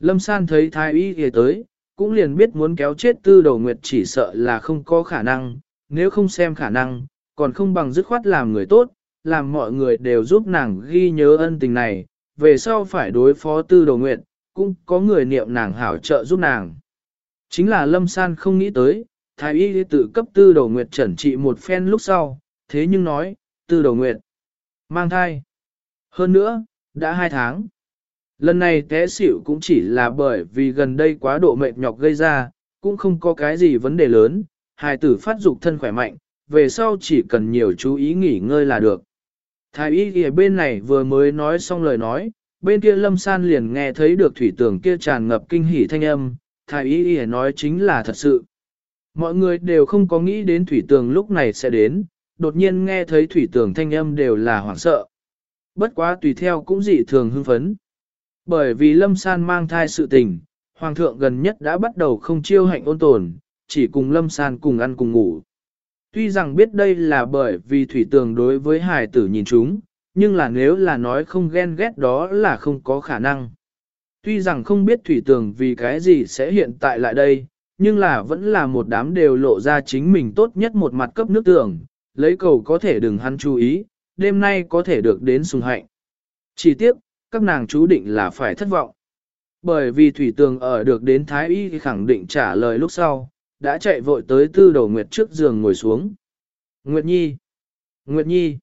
Lâm san thấy thái y kia tới, cũng liền biết muốn kéo chết tư đầu nguyệt chỉ sợ là không có khả năng, nếu không xem khả năng, còn không bằng dứt khoát làm người tốt, làm mọi người đều giúp nàng ghi nhớ ân tình này, về sau phải đối phó tư đầu nguyệt, cũng có người niệm nàng hảo trợ giúp nàng. Chính là Lâm San không nghĩ tới, Thái y tự cấp tư đầu nguyệt chẩn trị một phen lúc sau, thế nhưng nói, tư đầu nguyệt, mang thai. Hơn nữa, đã hai tháng. Lần này té xỉu cũng chỉ là bởi vì gần đây quá độ mệt nhọc gây ra, cũng không có cái gì vấn đề lớn, hài tử phát dục thân khỏe mạnh, về sau chỉ cần nhiều chú ý nghỉ ngơi là được. Thái y ở bên này vừa mới nói xong lời nói, bên kia lâm san liền nghe thấy được thủy tưởng kia tràn ngập kinh hỉ thanh âm, thái y y nói chính là thật sự. Mọi người đều không có nghĩ đến thủy tường lúc này sẽ đến, đột nhiên nghe thấy thủy tường thanh âm đều là hoảng sợ. Bất quá tùy theo cũng dị thường hưng phấn. Bởi vì lâm san mang thai sự tình, hoàng thượng gần nhất đã bắt đầu không chiêu hạnh ôn tồn, chỉ cùng lâm san cùng ăn cùng ngủ. Tuy rằng biết đây là bởi vì thủy tường đối với hài tử nhìn chúng, nhưng là nếu là nói không ghen ghét đó là không có khả năng. Tuy rằng không biết thủy tường vì cái gì sẽ hiện tại lại đây, nhưng là vẫn là một đám đều lộ ra chính mình tốt nhất một mặt cấp nước tường, lấy cầu có thể đừng hắn chú ý, đêm nay có thể được đến sùng hạnh. Chỉ tiếp, các nàng chú định là phải thất vọng. Bởi vì thủy tường ở được đến Thái Y khẳng định trả lời lúc sau, đã chạy vội tới tư đầu Nguyệt trước giường ngồi xuống. Nguyệt Nhi! Nguyệt Nhi!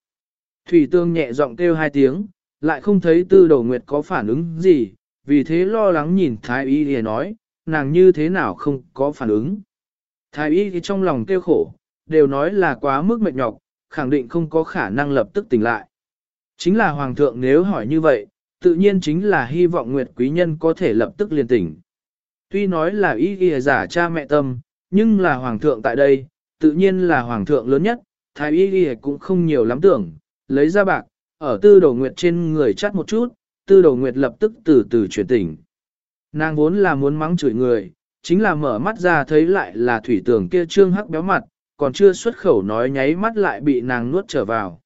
Thủy tương nhẹ giọng kêu hai tiếng, lại không thấy tư đầu Nguyệt có phản ứng gì, vì thế lo lắng nhìn Thái Y thì nói, nàng như thế nào không có phản ứng. Thái Y thì trong lòng kêu khổ, đều nói là quá mức mệt nhọc, khẳng định không có khả năng lập tức tỉnh lại. Chính là Hoàng thượng nếu hỏi như vậy, tự nhiên chính là hy vọng Nguyệt Quý Nhân có thể lập tức liền tỉnh. Tuy nói là ý ghi giả cha mẹ tâm, nhưng là Hoàng thượng tại đây, tự nhiên là Hoàng thượng lớn nhất, Thái y ghi cũng không nhiều lắm tưởng, lấy ra bạc, ở tư đầu Nguyệt trên người chắt một chút, tư đầu Nguyệt lập tức từ từ chuyển tỉnh. Nàng vốn là muốn mắng chửi người, chính là mở mắt ra thấy lại là thủy tường kia trương hắc béo mặt, còn chưa xuất khẩu nói nháy mắt lại bị nàng nuốt trở vào.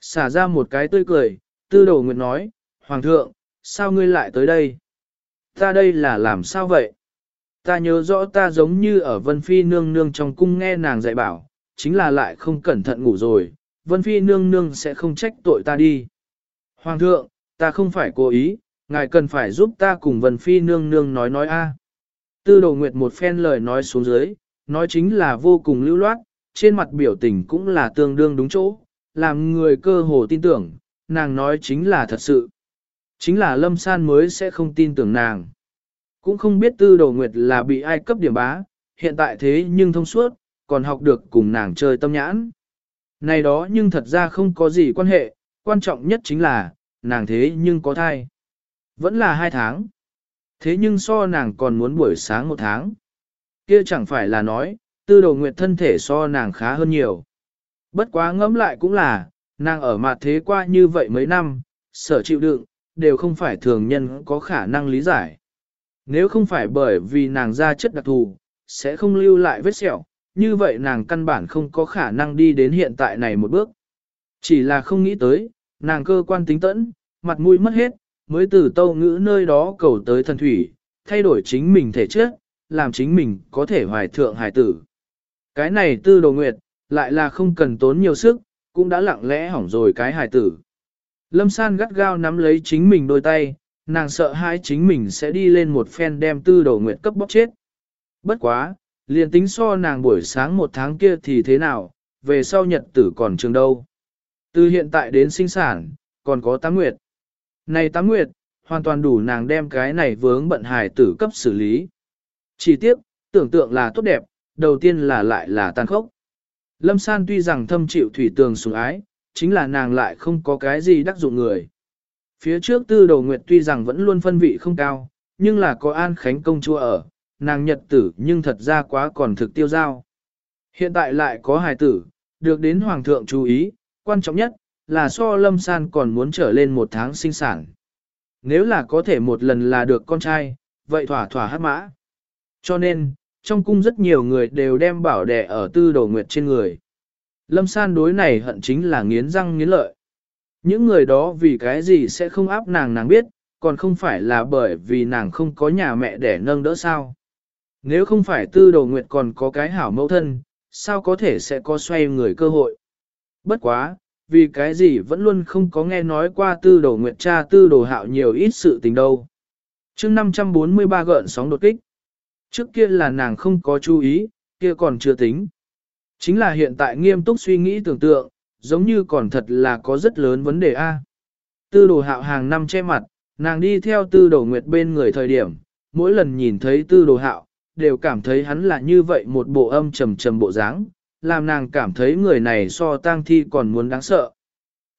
Xả ra một cái tươi cười, tư đầu nguyệt nói, Hoàng thượng, sao ngươi lại tới đây? Ta đây là làm sao vậy? Ta nhớ rõ ta giống như ở Vân Phi nương nương trong cung nghe nàng dạy bảo, chính là lại không cẩn thận ngủ rồi, Vân Phi nương nương sẽ không trách tội ta đi. Hoàng thượng, ta không phải cố ý, ngài cần phải giúp ta cùng Vân Phi nương nương nói nói a. Tư đồ nguyệt một phen lời nói xuống dưới, nói chính là vô cùng lưu loát, trên mặt biểu tình cũng là tương đương đúng chỗ, làm người cơ hồ tin tưởng, nàng nói chính là thật sự. Chính là Lâm San mới sẽ không tin tưởng nàng. Cũng không biết tư đồ nguyệt là bị ai cấp điểm bá, hiện tại thế nhưng thông suốt, còn học được cùng nàng chơi tâm nhãn. Này đó nhưng thật ra không có gì quan hệ, quan trọng nhất chính là, nàng thế nhưng có thai. Vẫn là hai tháng. Thế nhưng so nàng còn muốn buổi sáng một tháng. Kia chẳng phải là nói, tư đồ nguyệt thân thể so nàng khá hơn nhiều. Bất quá ngẫm lại cũng là, nàng ở mặt thế qua như vậy mấy năm, sở chịu đựng, đều không phải thường nhân có khả năng lý giải. Nếu không phải bởi vì nàng ra chất đặc thù, sẽ không lưu lại vết sẹo, như vậy nàng căn bản không có khả năng đi đến hiện tại này một bước. Chỉ là không nghĩ tới, nàng cơ quan tính tẫn, mặt mũi mất hết, mới từ tâu ngữ nơi đó cầu tới thần thủy, thay đổi chính mình thể chất, làm chính mình có thể hoài thượng hài tử. Cái này tư đồ nguyệt, lại là không cần tốn nhiều sức, cũng đã lặng lẽ hỏng rồi cái hài tử. Lâm san gắt gao nắm lấy chính mình đôi tay, nàng sợ hãi chính mình sẽ đi lên một phen đem tư đồ nguyệt cấp bóc chết. Bất quá, liền tính so nàng buổi sáng một tháng kia thì thế nào, về sau nhật tử còn trường đâu. Từ hiện tại đến sinh sản, còn có tám nguyệt. Này tám nguyệt, hoàn toàn đủ nàng đem cái này vướng bận hài tử cấp xử lý. Chỉ tiếc, tưởng tượng là tốt đẹp, đầu tiên là lại là tàn khốc. Lâm San tuy rằng thâm chịu thủy tường sủng ái, chính là nàng lại không có cái gì đắc dụng người. Phía trước tư đầu nguyệt tuy rằng vẫn luôn phân vị không cao, nhưng là có an khánh công chúa ở, nàng nhật tử nhưng thật ra quá còn thực tiêu giao. Hiện tại lại có hài tử, được đến hoàng thượng chú ý, quan trọng nhất là so lâm san còn muốn trở lên một tháng sinh sản. Nếu là có thể một lần là được con trai, vậy thỏa thỏa hát mã. Cho nên, trong cung rất nhiều người đều đem bảo đẻ ở tư đồ nguyệt trên người. Lâm san đối này hận chính là nghiến răng nghiến lợi. Những người đó vì cái gì sẽ không áp nàng nàng biết, còn không phải là bởi vì nàng không có nhà mẹ để nâng đỡ sao. Nếu không phải tư đồ nguyệt còn có cái hảo mẫu thân, sao có thể sẽ có xoay người cơ hội. Bất quá, vì cái gì vẫn luôn không có nghe nói qua tư đồ nguyệt cha tư đồ hạo nhiều ít sự tình đâu. chương 543 gợn sóng đột kích. Trước kia là nàng không có chú ý, kia còn chưa tính. Chính là hiện tại nghiêm túc suy nghĩ tưởng tượng, giống như còn thật là có rất lớn vấn đề A. Tư đồ hạo hàng năm che mặt, nàng đi theo tư đồ nguyệt bên người thời điểm, mỗi lần nhìn thấy tư đồ hạo, đều cảm thấy hắn là như vậy một bộ âm trầm trầm bộ dáng, làm nàng cảm thấy người này so tang thi còn muốn đáng sợ.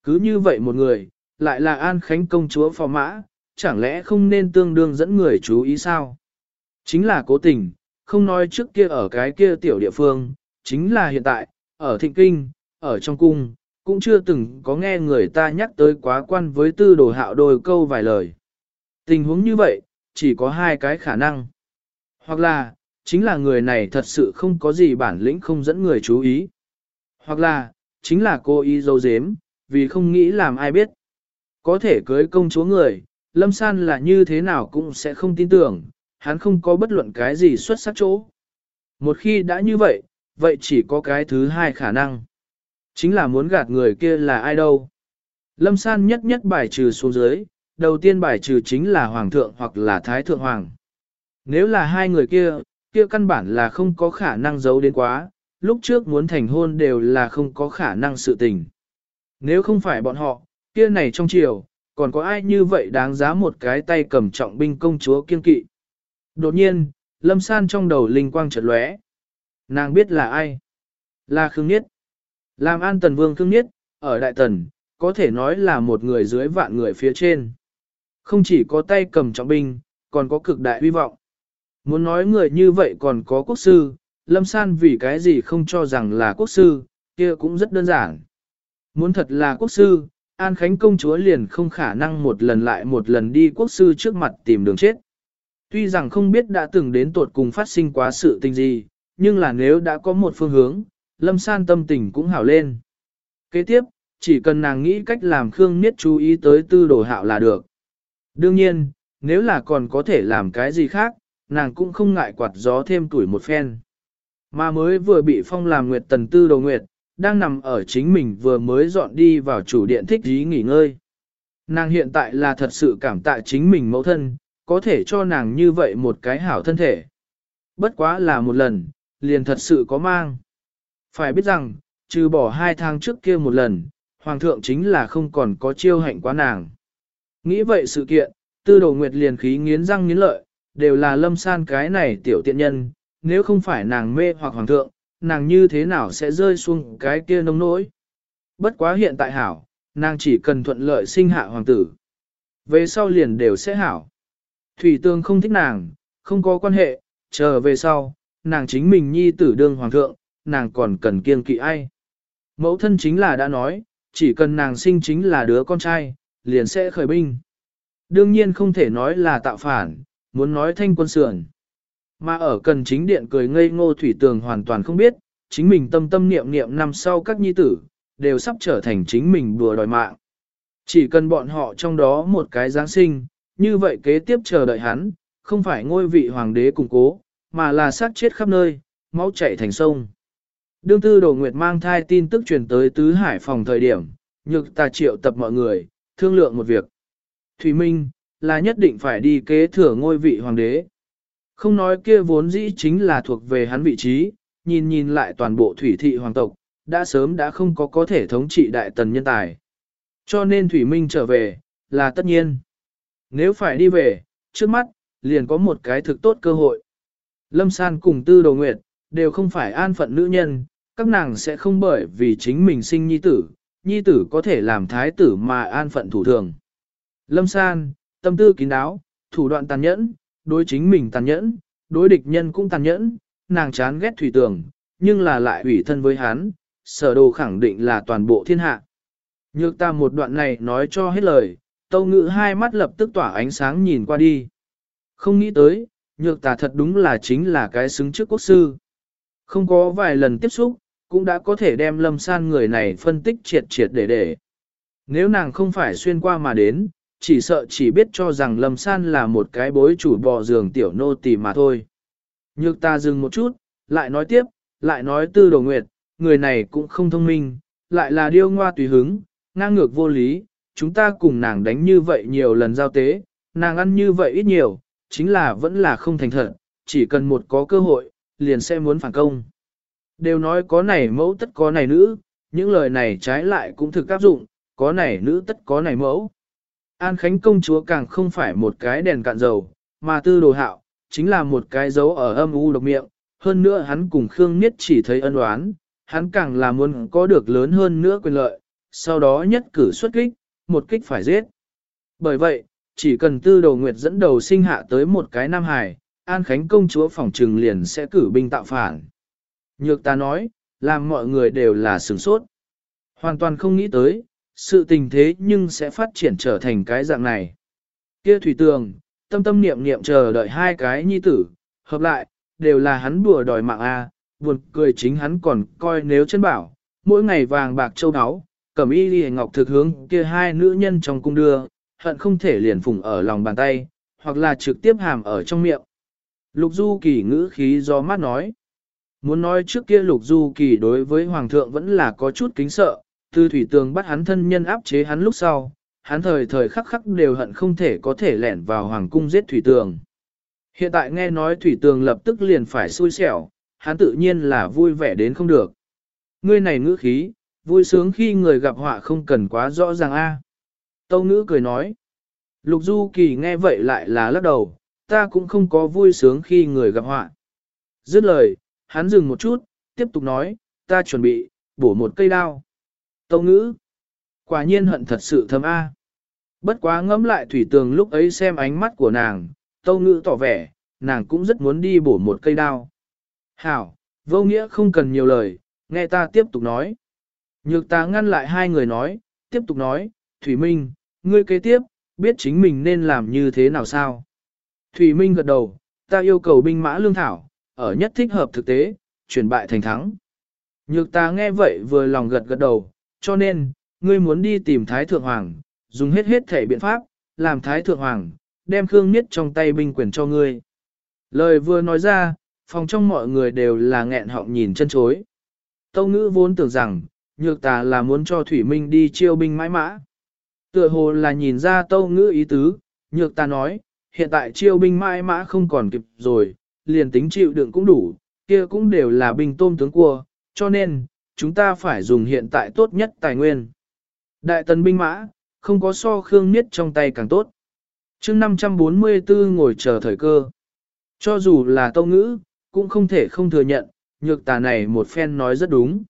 Cứ như vậy một người, lại là An Khánh công chúa phò mã, chẳng lẽ không nên tương đương dẫn người chú ý sao? Chính là cố tình, không nói trước kia ở cái kia tiểu địa phương, chính là hiện tại, ở thịnh kinh, ở trong cung, cũng chưa từng có nghe người ta nhắc tới quá quan với tư đồ hạo đôi câu vài lời. Tình huống như vậy, chỉ có hai cái khả năng. Hoặc là, chính là người này thật sự không có gì bản lĩnh không dẫn người chú ý. Hoặc là, chính là cô ý dâu dếm, vì không nghĩ làm ai biết. Có thể cưới công chúa người, Lâm San là như thế nào cũng sẽ không tin tưởng, hắn không có bất luận cái gì xuất sắc chỗ. Một khi đã như vậy, vậy chỉ có cái thứ hai khả năng. Chính là muốn gạt người kia là ai đâu. Lâm San nhất nhất bài trừ xuống dưới, đầu tiên bài trừ chính là Hoàng thượng hoặc là Thái thượng Hoàng. Nếu là hai người kia, kia căn bản là không có khả năng giấu đến quá, lúc trước muốn thành hôn đều là không có khả năng sự tình. Nếu không phải bọn họ, kia này trong triều, còn có ai như vậy đáng giá một cái tay cầm trọng binh công chúa kiên kỵ. Đột nhiên, Lâm San trong đầu linh quang chợt lóe. Nàng biết là ai? Là Khương Niết. Làm an tần vương cương nhất, ở Đại Tần, có thể nói là một người dưới vạn người phía trên. Không chỉ có tay cầm trọng binh, còn có cực đại hy vọng. Muốn nói người như vậy còn có quốc sư, Lâm San vì cái gì không cho rằng là quốc sư, kia cũng rất đơn giản. Muốn thật là quốc sư, An Khánh công chúa liền không khả năng một lần lại một lần đi quốc sư trước mặt tìm đường chết. Tuy rằng không biết đã từng đến tuột cùng phát sinh quá sự tình gì, nhưng là nếu đã có một phương hướng, Lâm San tâm tình cũng hảo lên. Kế tiếp, chỉ cần nàng nghĩ cách làm Khương Niết chú ý tới tư đồ hạo là được. Đương nhiên, nếu là còn có thể làm cái gì khác, nàng cũng không ngại quạt gió thêm tuổi một phen. Mà mới vừa bị phong làm nguyệt tần tư đồ nguyệt, đang nằm ở chính mình vừa mới dọn đi vào chủ điện thích ý nghỉ ngơi. Nàng hiện tại là thật sự cảm tạ chính mình mẫu thân, có thể cho nàng như vậy một cái hảo thân thể. Bất quá là một lần, liền thật sự có mang. Phải biết rằng, trừ bỏ hai tháng trước kia một lần, Hoàng thượng chính là không còn có chiêu hạnh quá nàng. Nghĩ vậy sự kiện, tư đồ nguyệt liền khí nghiến răng nghiến lợi, đều là lâm san cái này tiểu tiện nhân, nếu không phải nàng mê hoặc hoàng thượng, nàng như thế nào sẽ rơi xuống cái kia nông nỗi. Bất quá hiện tại hảo, nàng chỉ cần thuận lợi sinh hạ hoàng tử. Về sau liền đều sẽ hảo. Thủy tương không thích nàng, không có quan hệ, chờ về sau, nàng chính mình nhi tử đương hoàng thượng, nàng còn cần kiêng kỵ ai. Mẫu thân chính là đã nói, chỉ cần nàng sinh chính là đứa con trai, liền sẽ khởi binh. Đương nhiên không thể nói là tạo phản, muốn nói thanh quân sườn. Mà ở cần chính điện cười ngây ngô thủy tường hoàn toàn không biết, chính mình tâm tâm niệm niệm năm sau các nhi tử, đều sắp trở thành chính mình đùa đòi mạng. Chỉ cần bọn họ trong đó một cái Giáng sinh, như vậy kế tiếp chờ đợi hắn, không phải ngôi vị hoàng đế củng cố, mà là sát chết khắp nơi, máu chảy thành sông. Đương tư đồ nguyệt mang thai tin tức truyền tới tứ hải phòng thời điểm, nhược ta triệu tập mọi người, thương lượng một việc. Thủy Minh, là nhất định phải đi kế thừa ngôi vị hoàng đế. Không nói kia vốn dĩ chính là thuộc về hắn vị trí, nhìn nhìn lại toàn bộ thủy thị hoàng tộc, đã sớm đã không có có thể thống trị đại tần nhân tài. Cho nên Thủy Minh trở về, là tất nhiên. Nếu phải đi về, trước mắt, liền có một cái thực tốt cơ hội. Lâm San cùng Tư Đồ Nguyệt, đều không phải an phận nữ nhân, các nàng sẽ không bởi vì chính mình sinh nhi tử, nhi tử có thể làm thái tử mà an phận thủ thường. Lâm San, tâm tư kín đáo, thủ đoạn tàn nhẫn, đối chính mình tàn nhẫn, đối địch nhân cũng tàn nhẫn, nàng chán ghét thủy tường, nhưng là lại ủy thân với hắn, sở đồ khẳng định là toàn bộ thiên hạ. Nhược ta một đoạn này nói cho hết lời, tâu ngữ hai mắt lập tức tỏa ánh sáng nhìn qua đi. Không nghĩ tới, nhược ta thật đúng là chính là cái xứng trước quốc sư. Không có vài lần tiếp xúc, cũng đã có thể đem lâm san người này phân tích triệt triệt để để. Nếu nàng không phải xuyên qua mà đến, chỉ sợ chỉ biết cho rằng lâm san là một cái bối chủ bò giường tiểu nô tỳ mà thôi. Nhược ta dừng một chút, lại nói tiếp, lại nói tư đồ nguyệt, người này cũng không thông minh, lại là điêu ngoa tùy hứng, ngang ngược vô lý, chúng ta cùng nàng đánh như vậy nhiều lần giao tế, nàng ăn như vậy ít nhiều, chính là vẫn là không thành thật, chỉ cần một có cơ hội, liền sẽ muốn phản công. Đều nói có này mẫu tất có này nữ, những lời này trái lại cũng thực áp dụng, có này nữ tất có này mẫu. An Khánh công chúa càng không phải một cái đèn cạn dầu, mà tư đồ hạo, chính là một cái dấu ở âm u độc miệng, hơn nữa hắn cùng Khương Niết chỉ thấy ân oán, hắn càng là muốn có được lớn hơn nữa quyền lợi, sau đó nhất cử xuất kích, một kích phải giết. Bởi vậy, chỉ cần tư Đồ nguyệt dẫn đầu sinh hạ tới một cái Nam Hải, An Khánh công chúa phòng trừng liền sẽ cử binh tạo phản. Nhược ta nói, làm mọi người đều là sửng sốt. Hoàn toàn không nghĩ tới, sự tình thế nhưng sẽ phát triển trở thành cái dạng này. Kia thủy tường, tâm tâm niệm niệm chờ đợi hai cái nhi tử, hợp lại, đều là hắn đùa đòi mạng a, buồn cười chính hắn còn coi nếu chân bảo, mỗi ngày vàng bạc châu áo, cẩm y đi ngọc thực hướng kia hai nữ nhân trong cung đưa, hận không thể liền phùng ở lòng bàn tay, hoặc là trực tiếp hàm ở trong miệng. Lục Du Kỳ ngữ khí do mát nói. Muốn nói trước kia Lục Du Kỳ đối với Hoàng thượng vẫn là có chút kính sợ, từ thủy tường bắt hắn thân nhân áp chế hắn lúc sau, hắn thời thời khắc khắc đều hận không thể có thể lẻn vào Hoàng cung giết thủy tường. Hiện tại nghe nói thủy tường lập tức liền phải xui xẻo, hắn tự nhiên là vui vẻ đến không được. Ngươi này ngữ khí, vui sướng khi người gặp họa không cần quá rõ ràng a. Tâu ngữ cười nói. Lục Du Kỳ nghe vậy lại là lắc đầu, ta cũng không có vui sướng khi người gặp họa. Dứt lời, hắn dừng một chút, tiếp tục nói, ta chuẩn bị, bổ một cây đao. Tâu ngữ. Quả nhiên hận thật sự thâm a. Bất quá ngẫm lại thủy tường lúc ấy xem ánh mắt của nàng, tâu ngữ tỏ vẻ, nàng cũng rất muốn đi bổ một cây đao. Hảo, vô nghĩa không cần nhiều lời, nghe ta tiếp tục nói. Nhược ta ngăn lại hai người nói, tiếp tục nói, Thủy Minh, ngươi kế tiếp, biết chính mình nên làm như thế nào sao? Thủy Minh gật đầu, ta yêu cầu binh mã lương thảo, ở nhất thích hợp thực tế, chuyển bại thành thắng. Nhược ta nghe vậy vừa lòng gật gật đầu, cho nên, ngươi muốn đi tìm Thái Thượng Hoàng, dùng hết hết thể biện pháp, làm Thái Thượng Hoàng, đem Khương Niết trong tay binh quyền cho ngươi. Lời vừa nói ra, phòng trong mọi người đều là nghẹn họng nhìn chân chối. Tâu ngữ vốn tưởng rằng, nhược tà là muốn cho Thủy Minh đi chiêu binh mãi mã. Tựa hồ là nhìn ra tâu ngữ ý tứ, nhược tà nói, hiện tại chiêu binh mãi mã không còn kịp rồi, liền tính chịu đựng cũng đủ, kia cũng đều là binh tôm tướng cua, cho nên, chúng ta phải dùng hiện tại tốt nhất tài nguyên. Đại tần binh mã, không có so khương niết trong tay càng tốt. chương 544 ngồi chờ thời cơ. Cho dù là tâu ngữ, cũng không thể không thừa nhận, nhược tà này một phen nói rất đúng.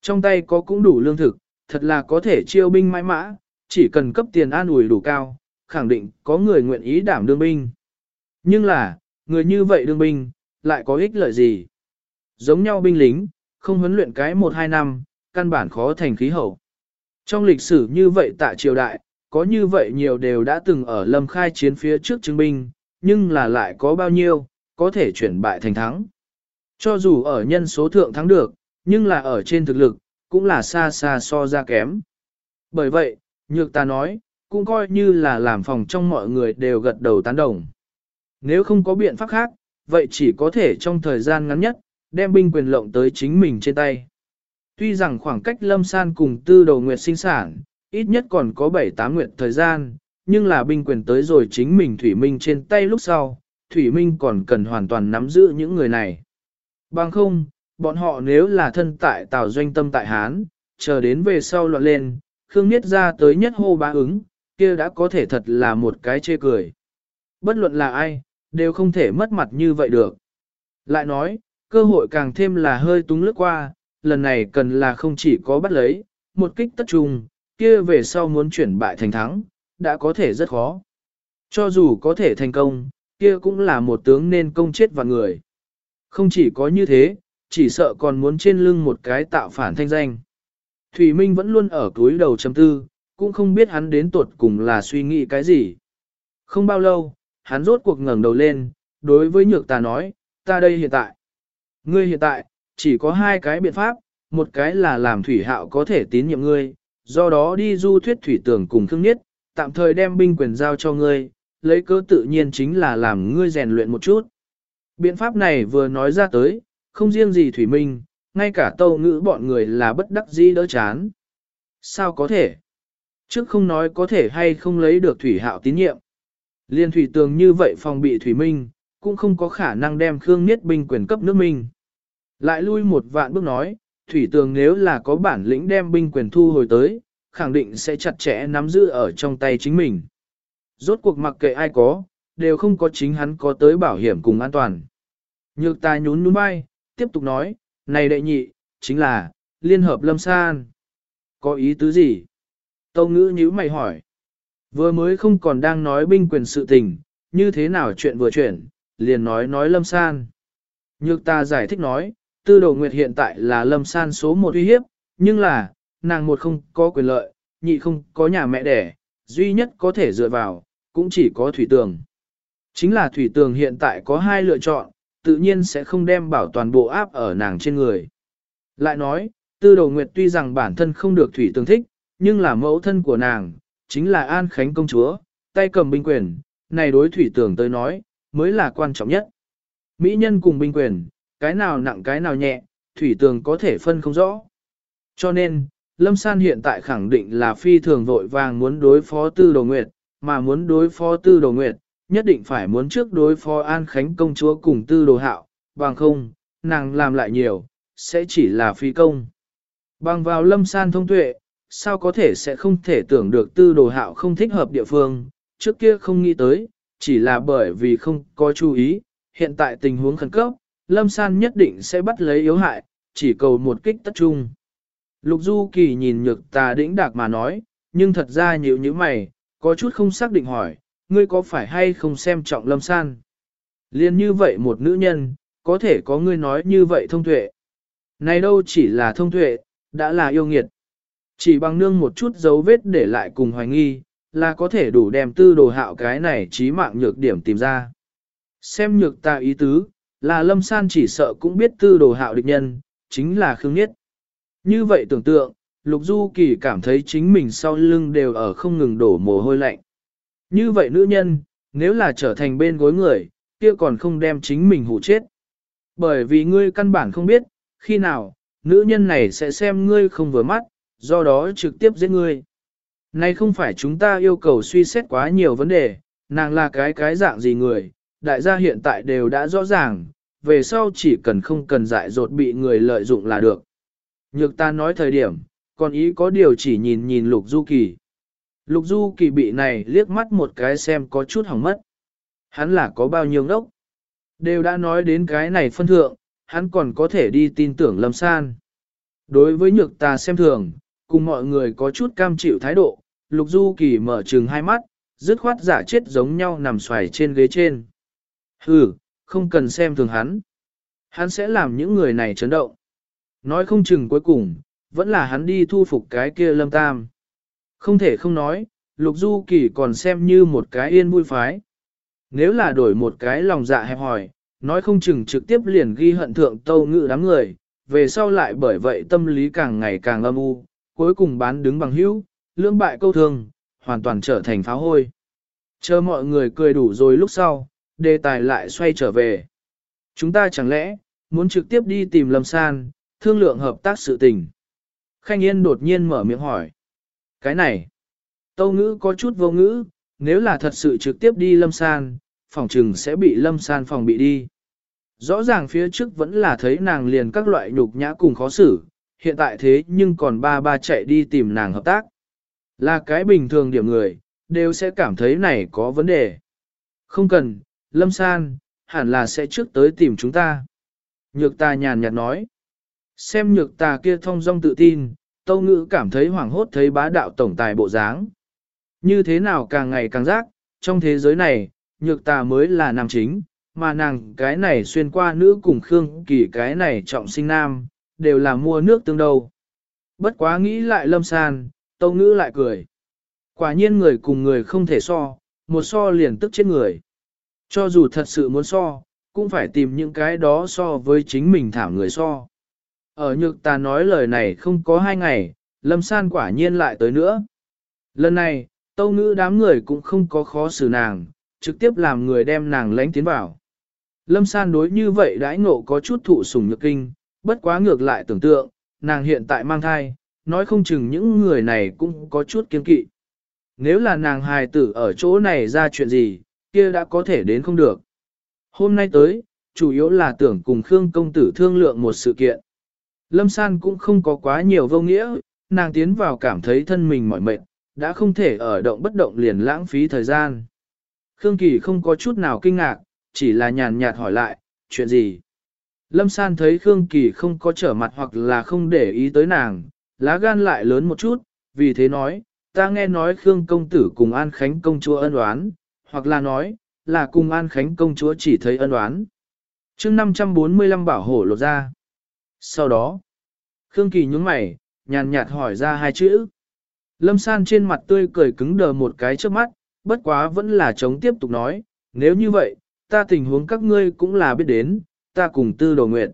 Trong tay có cũng đủ lương thực, thật là có thể chiêu binh mãi mã, chỉ cần cấp tiền an ủi đủ cao, khẳng định có người nguyện ý đảm đương binh. Nhưng là, người như vậy đương binh, lại có ích lợi gì? Giống nhau binh lính, không huấn luyện cái 1-2 năm, căn bản khó thành khí hậu. Trong lịch sử như vậy tại triều đại, có như vậy nhiều đều đã từng ở lâm khai chiến phía trước chứng binh, nhưng là lại có bao nhiêu, có thể chuyển bại thành thắng. Cho dù ở nhân số thượng thắng được, nhưng là ở trên thực lực, cũng là xa xa so ra kém. Bởi vậy, nhược ta nói, cũng coi như là làm phòng trong mọi người đều gật đầu tán đồng. Nếu không có biện pháp khác, vậy chỉ có thể trong thời gian ngắn nhất, đem binh quyền lộng tới chính mình trên tay. Tuy rằng khoảng cách lâm san cùng tư đầu nguyệt sinh sản, ít nhất còn có 7-8 nguyệt thời gian, nhưng là binh quyền tới rồi chính mình Thủy Minh trên tay lúc sau, Thủy Minh còn cần hoàn toàn nắm giữ những người này. Bằng không, bọn họ nếu là thân tại Tào Doanh Tâm tại Hán, chờ đến về sau loạn lên, Khương Niết ra tới nhất hô bá ứng, kia đã có thể thật là một cái chê cười. Bất luận là ai, đều không thể mất mặt như vậy được. Lại nói, cơ hội càng thêm là hơi túng lướt qua, lần này cần là không chỉ có bắt lấy, một kích tất trùng, kia về sau muốn chuyển bại thành thắng, đã có thể rất khó. Cho dù có thể thành công, kia cũng là một tướng nên công chết vạn người. Không chỉ có như thế, chỉ sợ còn muốn trên lưng một cái tạo phản thanh danh. Thủy Minh vẫn luôn ở túi đầu chấm tư, cũng không biết hắn đến tuột cùng là suy nghĩ cái gì. Không bao lâu, hắn rốt cuộc ngẩng đầu lên, đối với nhược ta nói, ta đây hiện tại. Ngươi hiện tại, chỉ có hai cái biện pháp, một cái là làm thủy hạo có thể tín nhiệm ngươi, do đó đi du thuyết thủy tưởng cùng thương nhất, tạm thời đem binh quyền giao cho ngươi, lấy cớ tự nhiên chính là làm ngươi rèn luyện một chút. Biện pháp này vừa nói ra tới, không riêng gì thủy minh, ngay cả tâu ngữ bọn người là bất đắc dĩ đỡ chán. Sao có thể? Trước không nói có thể hay không lấy được thủy hạo tín nhiệm. Liên thủy tường như vậy phòng bị thủy minh, cũng không có khả năng đem Khương Niết binh quyền cấp nước minh. Lại lui một vạn bước nói, thủy tường nếu là có bản lĩnh đem binh quyền thu hồi tới, khẳng định sẽ chặt chẽ nắm giữ ở trong tay chính mình. Rốt cuộc mặc kệ ai có, đều không có chính hắn có tới bảo hiểm cùng an toàn. Nhược ta nhún nhún bay, tiếp tục nói, này đệ nhị, chính là, liên hợp lâm san. Có ý tứ gì? Tâu ngữ nhíu mày hỏi. Vừa mới không còn đang nói binh quyền sự tình, như thế nào chuyện vừa chuyển, liền nói nói lâm san. Nhược ta giải thích nói, tư đồ nguyệt hiện tại là lâm san số một uy hiếp, nhưng là, nàng một không có quyền lợi, nhị không có nhà mẹ đẻ, duy nhất có thể dựa vào, cũng chỉ có thủy tường. Chính là thủy tường hiện tại có hai lựa chọn, tự nhiên sẽ không đem bảo toàn bộ áp ở nàng trên người. Lại nói, tư đồ nguyệt tuy rằng bản thân không được thủy tường thích, nhưng là mẫu thân của nàng, chính là An Khánh công chúa, tay cầm binh quyền, này đối thủy tường tới nói, mới là quan trọng nhất. Mỹ nhân cùng binh quyền, cái nào nặng cái nào nhẹ, thủy tường có thể phân không rõ. Cho nên, Lâm San hiện tại khẳng định là phi thường vội vàng muốn đối phó tư đồ nguyệt, mà muốn đối phó tư đồ nguyệt, nhất định phải muốn trước đối phó An Khánh công chúa cùng tư đồ hạo, bằng không, nàng làm lại nhiều, sẽ chỉ là phi công. Bằng vào Lâm San thông tuệ, sao có thể sẽ không thể tưởng được tư đồ hạo không thích hợp địa phương, trước kia không nghĩ tới, chỉ là bởi vì không có chú ý, hiện tại tình huống khẩn cấp, Lâm San nhất định sẽ bắt lấy yếu hại, chỉ cầu một kích tất trung. Lục Du Kỳ nhìn nhược tà đĩnh đạc mà nói, nhưng thật ra nhiều như mày, có chút không xác định hỏi, ngươi có phải hay không xem trọng Lâm San? Liên như vậy một nữ nhân, có thể có ngươi nói như vậy thông tuệ. Này đâu chỉ là thông tuệ, đã là yêu nghiệt. Chỉ bằng nương một chút dấu vết để lại cùng hoài nghi, là có thể đủ đem tư đồ hạo cái này trí mạng nhược điểm tìm ra. Xem nhược ta ý tứ, là lâm san chỉ sợ cũng biết tư đồ hạo địch nhân, chính là Khương Nhiết. Như vậy tưởng tượng, Lục Du Kỳ cảm thấy chính mình sau lưng đều ở không ngừng đổ mồ hôi lạnh. Như vậy nữ nhân, nếu là trở thành bên gối người, kia còn không đem chính mình hủ chết. Bởi vì ngươi căn bản không biết, khi nào, nữ nhân này sẽ xem ngươi không vừa mắt, do đó trực tiếp giết ngươi. Này không phải chúng ta yêu cầu suy xét quá nhiều vấn đề, nàng là cái cái dạng gì người, đại gia hiện tại đều đã rõ ràng, về sau chỉ cần không cần dại dột bị người lợi dụng là được. Nhược ta nói thời điểm, còn ý có điều chỉ nhìn nhìn Lục Du Kỳ. Lục Du Kỳ bị này liếc mắt một cái xem có chút hỏng mất. Hắn là có bao nhiêu ngốc. Đều đã nói đến cái này phân thượng, hắn còn có thể đi tin tưởng Lâm San. Đối với nhược ta xem thường, cùng mọi người có chút cam chịu thái độ, Lục Du Kỳ mở trừng hai mắt, dứt khoát giả chết giống nhau nằm xoài trên ghế trên. Hừ, không cần xem thường hắn. Hắn sẽ làm những người này chấn động. Nói không chừng cuối cùng, vẫn là hắn đi thu phục cái kia lâm tam. Không thể không nói, Lục Du Kỳ còn xem như một cái yên vui phái. Nếu là đổi một cái lòng dạ hẹp hỏi, nói không chừng trực tiếp liền ghi hận thượng tâu ngự đám người, về sau lại bởi vậy tâm lý càng ngày càng âm u, cuối cùng bán đứng bằng hữu, lưỡng bại câu thương, hoàn toàn trở thành pháo hôi. Chờ mọi người cười đủ rồi lúc sau, đề tài lại xoay trở về. Chúng ta chẳng lẽ, muốn trực tiếp đi tìm Lâm San, thương lượng hợp tác sự tình. Khanh Yên đột nhiên mở miệng hỏi. Cái này, Tâu Ngữ có chút vô ngữ, nếu là thật sự trực tiếp đi Lâm San, phòng trừng sẽ bị Lâm San phòng bị đi. Rõ ràng phía trước vẫn là thấy nàng liền các loại nhục nhã cùng khó xử, hiện tại thế nhưng còn ba ba chạy đi tìm nàng hợp tác. Là cái bình thường điểm người, đều sẽ cảm thấy này có vấn đề. Không cần, Lâm San, hẳn là sẽ trước tới tìm chúng ta. Nhược ta nhàn nhạt nói. Xem nhược ta kia thông dong tự tin, tâu ngữ cảm thấy hoảng hốt thấy bá đạo tổng tài bộ dáng. Như thế nào càng ngày càng giác, trong thế giới này, nhược tà mới là nam chính, mà nàng cái này xuyên qua nữ cùng Khương Kỳ cái này trọng sinh nam, đều là mua nước tương đầu. Bất quá nghĩ lại lâm san, tâu ngữ lại cười. Quả nhiên người cùng người không thể so, một so liền tức chết người. Cho dù thật sự muốn so, cũng phải tìm những cái đó so với chính mình thảm người so. Ở nhược ta nói lời này không có hai ngày, lâm san quả nhiên lại tới nữa. Lần này, tâu ngữ đám người cũng không có khó xử nàng, trực tiếp làm người đem nàng lánh tiến vào. Lâm san đối như vậy đãi ngộ có chút thụ sủng nhược kinh, bất quá ngược lại tưởng tượng, nàng hiện tại mang thai, nói không chừng những người này cũng có chút kiên kỵ. Nếu là nàng hài tử ở chỗ này ra chuyện gì, kia đã có thể đến không được. Hôm nay tới, chủ yếu là tưởng cùng Khương công tử thương lượng một sự kiện. Lâm San cũng không có quá nhiều vô nghĩa, nàng tiến vào cảm thấy thân mình mỏi mệt, đã không thể ở động bất động liền lãng phí thời gian. Khương Kỳ không có chút nào kinh ngạc, chỉ là nhàn nhạt hỏi lại, chuyện gì? Lâm San thấy Khương Kỳ không có trở mặt hoặc là không để ý tới nàng, lá gan lại lớn một chút, vì thế nói, ta nghe nói Khương công tử cùng An Khánh công chúa ân oán, hoặc là nói, là cùng An Khánh công chúa chỉ thấy ân oán. chương 545 bảo hổ lột ra. Sau đó, Khương Kỳ nhúng mày, nhàn nhạt hỏi ra hai chữ. Lâm San trên mặt tươi cười cứng đờ một cái trước mắt, bất quá vẫn là chống tiếp tục nói, nếu như vậy, ta tình huống các ngươi cũng là biết đến, ta cùng tư đồ nguyện.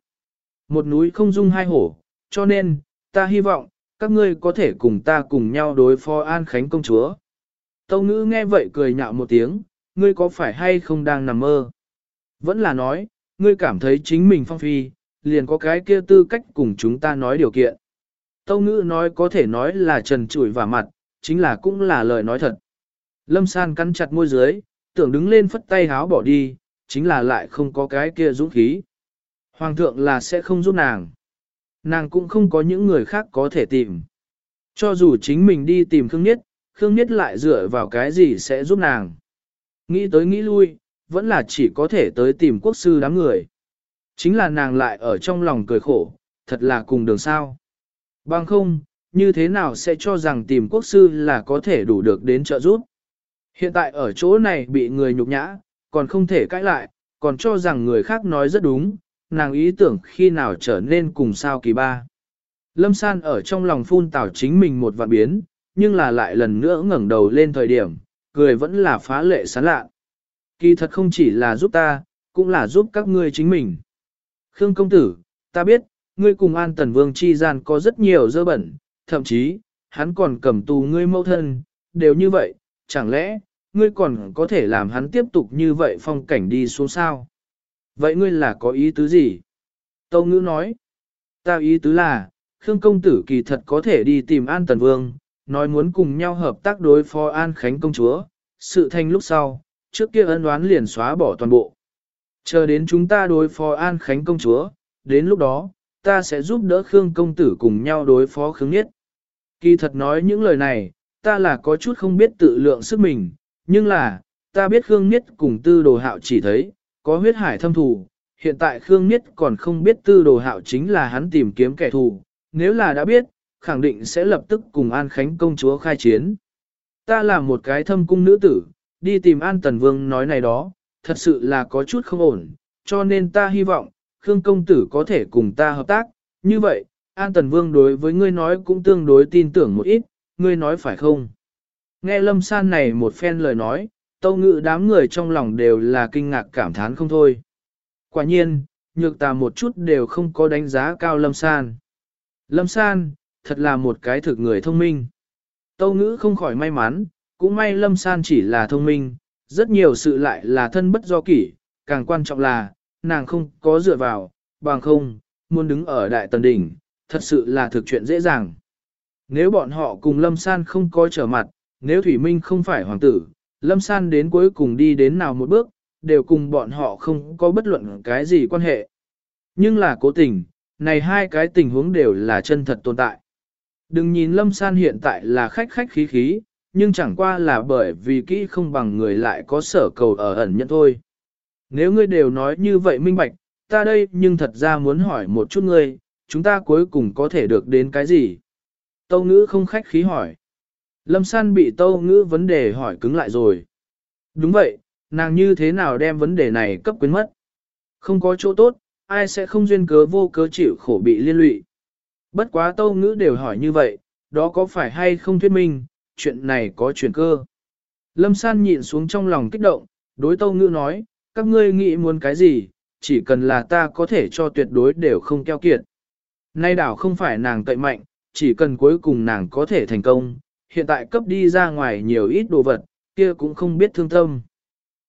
Một núi không dung hai hổ, cho nên, ta hy vọng, các ngươi có thể cùng ta cùng nhau đối phó An Khánh công chúa. Tâu ngữ nghe vậy cười nhạo một tiếng, ngươi có phải hay không đang nằm mơ? Vẫn là nói, ngươi cảm thấy chính mình phong phi, liền có cái kia tư cách cùng chúng ta nói điều kiện. Tâu ngữ nói có thể nói là trần trụi và mặt, chính là cũng là lời nói thật. Lâm san cắn chặt môi dưới, tưởng đứng lên phất tay háo bỏ đi, chính là lại không có cái kia dũng khí. Hoàng thượng là sẽ không giúp nàng. Nàng cũng không có những người khác có thể tìm. Cho dù chính mình đi tìm Khương Niết, Khương Niết lại dựa vào cái gì sẽ giúp nàng. Nghĩ tới nghĩ lui, vẫn là chỉ có thể tới tìm quốc sư đám người. Chính là nàng lại ở trong lòng cười khổ, thật là cùng đường sao. Bằng không, như thế nào sẽ cho rằng tìm quốc sư là có thể đủ được đến trợ giúp. Hiện tại ở chỗ này bị người nhục nhã, còn không thể cãi lại, còn cho rằng người khác nói rất đúng, nàng ý tưởng khi nào trở nên cùng sao kỳ ba. Lâm San ở trong lòng phun tảo chính mình một vạn biến, nhưng là lại lần nữa ngẩng đầu lên thời điểm, cười vẫn là phá lệ sán lạ. Kỳ thật không chỉ là giúp ta, cũng là giúp các ngươi chính mình. Khương công tử, ta biết, ngươi cùng An Tần Vương chi gian có rất nhiều dơ bẩn, thậm chí, hắn còn cầm tù ngươi mâu thân, đều như vậy, chẳng lẽ, ngươi còn có thể làm hắn tiếp tục như vậy phong cảnh đi xuống sao? Vậy ngươi là có ý tứ gì? Tâu ngữ nói, ta ý tứ là, Khương công tử kỳ thật có thể đi tìm An Tần Vương, nói muốn cùng nhau hợp tác đối phó An Khánh công chúa, sự thành lúc sau, trước kia ân oán liền xóa bỏ toàn bộ. Chờ đến chúng ta đối phó An Khánh công chúa, đến lúc đó, ta sẽ giúp đỡ Khương công tử cùng nhau đối phó Khương Niết. Kỳ thật nói những lời này, ta là có chút không biết tự lượng sức mình, nhưng là, ta biết Khương Niết cùng tư đồ hạo chỉ thấy, có huyết hải thâm thù, hiện tại Khương Niết còn không biết tư đồ hạo chính là hắn tìm kiếm kẻ thù, nếu là đã biết, khẳng định sẽ lập tức cùng An Khánh công chúa khai chiến. Ta là một cái thâm cung nữ tử, đi tìm An Tần Vương nói này đó, thật sự là có chút không ổn, cho nên ta hy vọng, Khương công tử có thể cùng ta hợp tác, như vậy, An Tần Vương đối với ngươi nói cũng tương đối tin tưởng một ít, ngươi nói phải không? Nghe Lâm San này một phen lời nói, tâu ngự đám người trong lòng đều là kinh ngạc cảm thán không thôi. Quả nhiên, nhược tà một chút đều không có đánh giá cao Lâm San. Lâm San, thật là một cái thực người thông minh. Tâu ngữ không khỏi may mắn, cũng may Lâm San chỉ là thông minh, rất nhiều sự lại là thân bất do kỷ, càng quan trọng là, nàng không có dựa vào, bằng không, muốn đứng ở đại tần đỉnh, thật sự là thực chuyện dễ dàng. Nếu bọn họ cùng Lâm San không có trở mặt, nếu Thủy Minh không phải hoàng tử, Lâm San đến cuối cùng đi đến nào một bước, đều cùng bọn họ không có bất luận cái gì quan hệ. Nhưng là cố tình, này hai cái tình huống đều là chân thật tồn tại. Đừng nhìn Lâm San hiện tại là khách khách khí khí, nhưng chẳng qua là bởi vì kỹ không bằng người lại có sở cầu ở ẩn nhận thôi. Nếu ngươi đều nói như vậy minh bạch, ta đây nhưng thật ra muốn hỏi một chút ngươi, chúng ta cuối cùng có thể được đến cái gì? Tâu ngữ không khách khí hỏi. Lâm san bị tâu ngữ vấn đề hỏi cứng lại rồi. Đúng vậy, Nàng như thế nào đem vấn đề này cấp quyến mất? Không có chỗ tốt, ai sẽ không duyên cớ vô cớ chịu khổ bị liên lụy. Bất quá tâu ngữ đều hỏi như vậy, đó có phải hay không thuyết minh, chuyện này có chuyển cơ. Lâm san nhịn xuống trong lòng kích động, đối tâu ngữ nói, các ngươi nghĩ muốn cái gì, chỉ cần là ta có thể cho tuyệt đối đều không keo kiệt. Nay đảo không phải nàng cậy mạnh, chỉ cần cuối cùng nàng có thể thành công, hiện tại cấp đi ra ngoài nhiều ít đồ vật, kia cũng không biết thương tâm.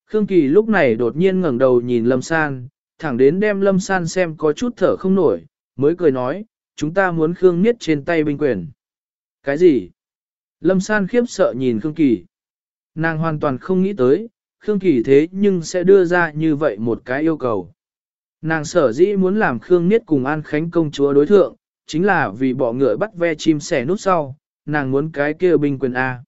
Khương Kỳ lúc này đột nhiên ngẩng đầu nhìn Lâm San, thẳng đến đem Lâm San xem có chút thở không nổi, mới cười nói, chúng ta muốn Khương Niết trên tay binh quyền. Cái gì? Lâm San khiếp sợ nhìn Khương Kỳ. Nàng hoàn toàn không nghĩ tới, Khương Kỳ thế nhưng sẽ đưa ra như vậy một cái yêu cầu. Nàng sở dĩ muốn làm Khương Niết cùng An Khánh công chúa đối thượng, chính là vì bỏ ngựa bắt ve chim sẻ nút sau, nàng muốn cái kia binh quyền A.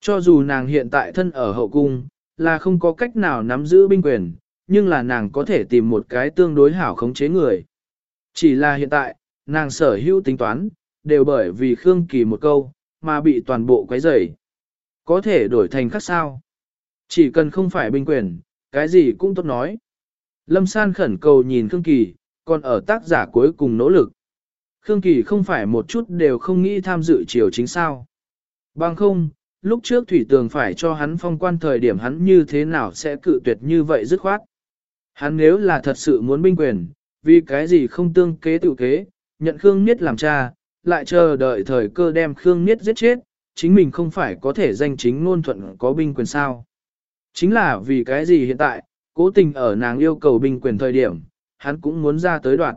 Cho dù nàng hiện tại thân ở hậu cung, là không có cách nào nắm giữ binh quyền, nhưng là nàng có thể tìm một cái tương đối hảo khống chế người. Chỉ là hiện tại, nàng sở hữu tính toán, đều bởi vì Khương Kỳ một câu, mà bị toàn bộ quấy rầy. Có thể đổi thành khác sao? Chỉ cần không phải binh quyền, cái gì cũng tốt nói. Lâm San khẩn cầu nhìn Khương Kỳ, còn ở tác giả cuối cùng nỗ lực. Khương Kỳ không phải một chút đều không nghĩ tham dự triều chính sao. Bằng không, lúc trước Thủy Tường phải cho hắn phong quan thời điểm hắn như thế nào sẽ cự tuyệt như vậy dứt khoát. Hắn nếu là thật sự muốn binh quyền, vì cái gì không tương kế tự kế, nhận Khương Niết làm cha, lại chờ đợi thời cơ đem Khương Niết giết chết, chính mình không phải có thể danh chính ngôn thuận có binh quyền sao. Chính là vì cái gì hiện tại, cố tình ở nàng yêu cầu binh quyền thời điểm, hắn cũng muốn ra tới đoạn.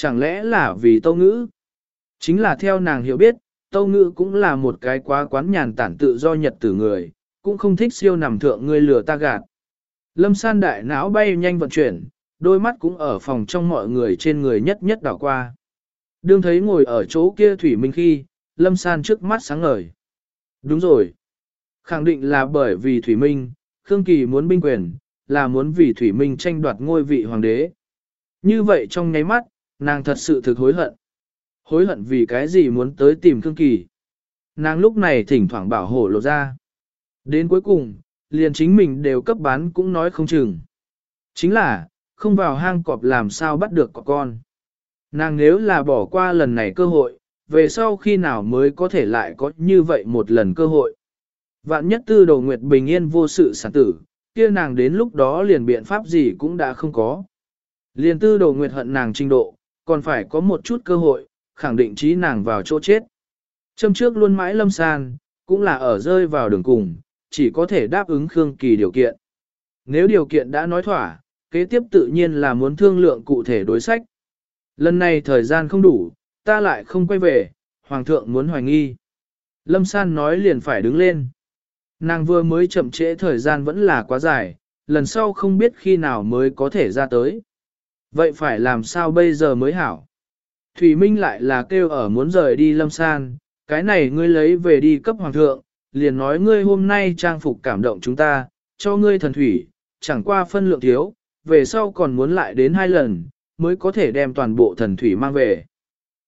Chẳng lẽ là vì tâu ngữ? Chính là theo nàng hiểu biết, tâu ngữ cũng là một cái quá quán nhàn tản tự do nhật tử người, cũng không thích siêu nằm thượng người lừa ta gạt. Lâm san đại não bay nhanh vận chuyển, đôi mắt cũng ở phòng trong mọi người trên người nhất nhất đảo qua. Đương thấy ngồi ở chỗ kia Thủy Minh khi, Lâm san trước mắt sáng ngời. Đúng rồi. Khẳng định là bởi vì Thủy Minh, Khương Kỳ muốn binh quyền, là muốn vì Thủy Minh tranh đoạt ngôi vị hoàng đế. Như vậy trong nháy mắt, nàng thật sự thực hối hận. Hối hận vì cái gì muốn tới tìm Khương Kỳ. Nàng lúc này thỉnh thoảng bảo hộ lộ ra. Đến cuối cùng, liền chính mình đều cấp bán cũng nói không chừng. Chính là, không vào hang cọp làm sao bắt được cọp con. Nàng nếu là bỏ qua lần này cơ hội, về sau khi nào mới có thể lại có như vậy một lần cơ hội. Vạn nhất tư đầu nguyệt bình yên vô sự sản tử, kia nàng đến lúc đó liền biện pháp gì cũng đã không có. Liền tư đầu nguyệt hận nàng trình độ, còn phải có một chút cơ hội, khẳng định trí nàng vào chỗ chết. Châm trước luôn mãi lâm san, cũng là ở rơi vào đường cùng, chỉ có thể đáp ứng Khương Kỳ điều kiện. Nếu điều kiện đã nói thỏa, kế tiếp tự nhiên là muốn thương lượng cụ thể đối sách. Lần này thời gian không đủ, ta lại không quay về, Hoàng thượng muốn hoài nghi. Lâm San nói liền phải đứng lên. Nàng vừa mới chậm trễ thời gian vẫn là quá dài, lần sau không biết khi nào mới có thể ra tới. Vậy phải làm sao bây giờ mới hảo? Thủy Minh lại là kêu ở muốn rời đi lâm san, cái này ngươi lấy về đi cấp hoàng thượng, liền nói ngươi hôm nay trang phục cảm động chúng ta, cho ngươi thần thủy, chẳng qua phân lượng thiếu, về sau còn muốn lại đến hai lần, mới có thể đem toàn bộ thần thủy mang về.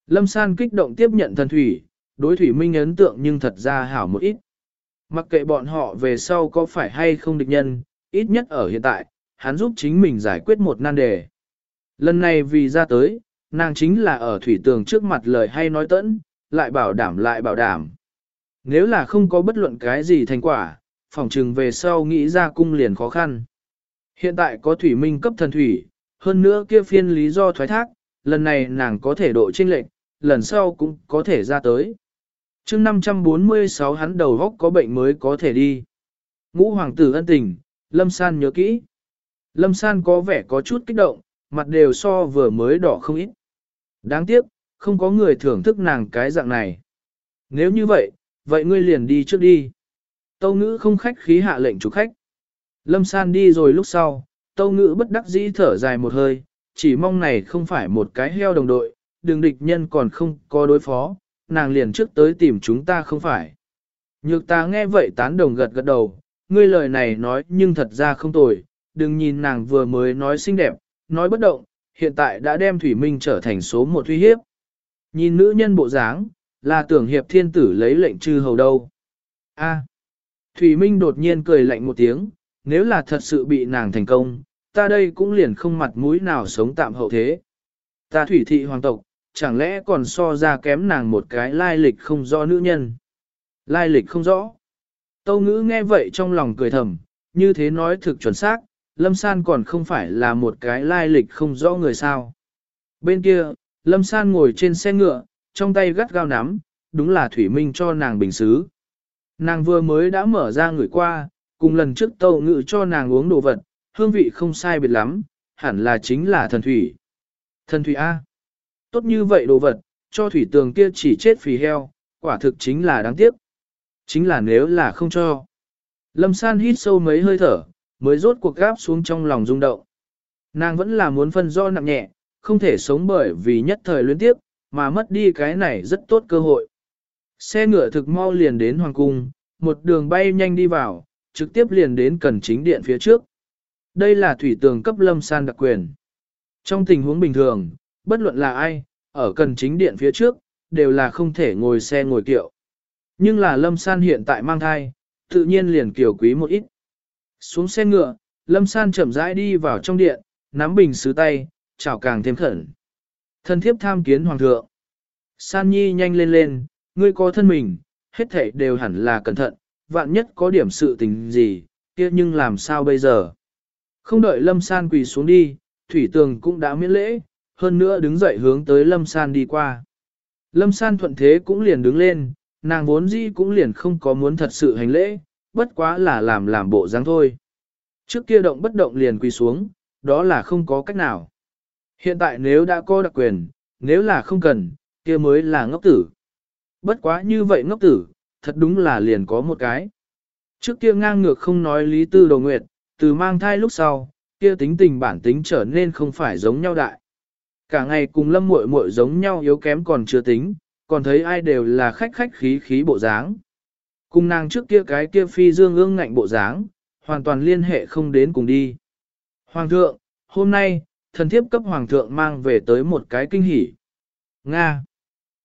Lâm san kích động tiếp nhận thần thủy, đối thủy minh ấn tượng nhưng thật ra hảo một ít. Mặc kệ bọn họ về sau có phải hay không địch nhân, ít nhất ở hiện tại, hắn giúp chính mình giải quyết một nan đề. Lần này vì ra tới, nàng chính là ở thủy tường trước mặt lời hay nói tẫn, lại bảo đảm lại bảo đảm. Nếu là không có bất luận cái gì thành quả, phòng trừng về sau nghĩ ra cung liền khó khăn. Hiện tại có thủy minh cấp thần thủy, hơn nữa kia phiên lý do thoái thác, lần này nàng có thể độ chênh lệnh, lần sau cũng có thể ra tới. chương 546 hắn đầu góc có bệnh mới có thể đi. Ngũ hoàng tử ân tình, Lâm San nhớ kỹ. Lâm San có vẻ có chút kích động, mặt đều so vừa mới đỏ không ít. Đáng tiếc, không có người thưởng thức nàng cái dạng này. Nếu như vậy, vậy ngươi liền đi trước đi. Tâu ngữ không khách khí hạ lệnh chủ khách. Lâm san đi rồi lúc sau, tâu ngữ bất đắc dĩ thở dài một hơi, chỉ mong này không phải một cái heo đồng đội, đường địch nhân còn không có đối phó, nàng liền trước tới tìm chúng ta không phải. Nhược ta nghe vậy tán đồng gật gật đầu, ngươi lời này nói nhưng thật ra không tồi, đừng nhìn nàng vừa mới nói xinh đẹp, nói bất động, hiện tại đã đem Thủy Minh trở thành số một uy hiếp. Nhìn nữ nhân bộ dáng, là tưởng hiệp thiên tử lấy lệnh trừ hầu đâu. A. Thủy Minh đột nhiên cười lạnh một tiếng, nếu là thật sự bị nàng thành công, ta đây cũng liền không mặt mũi nào sống tạm hậu thế. Ta thủy thị hoàng tộc, chẳng lẽ còn so ra kém nàng một cái lai lịch không rõ nữ nhân. Lai lịch không rõ. Tâu ngữ nghe vậy trong lòng cười thầm, như thế nói thực chuẩn xác, Lâm San còn không phải là một cái lai lịch không rõ người sao. Bên kia, Lâm San ngồi trên xe ngựa, trong tay gắt gao nắm, đúng là Thủy Minh cho nàng bình xứ. Nàng vừa mới đã mở ra người qua, cùng lần trước tâu ngự cho nàng uống đồ vật, hương vị không sai biệt lắm, hẳn là chính là thần thủy. Thần thủy A. Tốt như vậy đồ vật, cho thủy tường kia chỉ chết phì heo, quả thực chính là đáng tiếc. Chính là nếu là không cho. Lâm san hít sâu mấy hơi thở, mới rốt cuộc gáp xuống trong lòng rung động. Nàng vẫn là muốn phân do nặng nhẹ, không thể sống bởi vì nhất thời luyến tiếp, mà mất đi cái này rất tốt cơ hội. Xe ngựa thực mau liền đến Hoàng Cung, một đường bay nhanh đi vào, trực tiếp liền đến cần chính điện phía trước. Đây là thủy tường cấp lâm san đặc quyền. Trong tình huống bình thường, bất luận là ai, ở cần chính điện phía trước, đều là không thể ngồi xe ngồi kiệu. Nhưng là lâm san hiện tại mang thai, tự nhiên liền kiểu quý một ít. Xuống xe ngựa, lâm san chậm rãi đi vào trong điện, nắm bình sứ tay, chào càng thêm khẩn. Thân thiếp tham kiến hoàng thượng. San nhi nhanh lên lên, ngươi có thân mình, hết thảy đều hẳn là cẩn thận, vạn nhất có điểm sự tình gì, kia nhưng làm sao bây giờ. Không đợi lâm san quỳ xuống đi, thủy tường cũng đã miễn lễ, hơn nữa đứng dậy hướng tới lâm san đi qua. Lâm san thuận thế cũng liền đứng lên, nàng vốn dĩ cũng liền không có muốn thật sự hành lễ, bất quá là làm làm bộ dáng thôi. Trước kia động bất động liền quỳ xuống, đó là không có cách nào. Hiện tại nếu đã có đặc quyền, nếu là không cần, kia mới là ngốc tử. Bất quá như vậy ngốc tử, thật đúng là liền có một cái. Trước kia ngang ngược không nói lý tư đồ nguyệt, từ mang thai lúc sau, kia tính tình bản tính trở nên không phải giống nhau đại. Cả ngày cùng lâm muội muội giống nhau yếu kém còn chưa tính, còn thấy ai đều là khách khách khí khí bộ dáng. Cùng nàng trước kia cái kia phi dương ương ngạnh bộ dáng, hoàn toàn liên hệ không đến cùng đi. Hoàng thượng, hôm nay, thần thiếp cấp hoàng thượng mang về tới một cái kinh hỉ. Nga!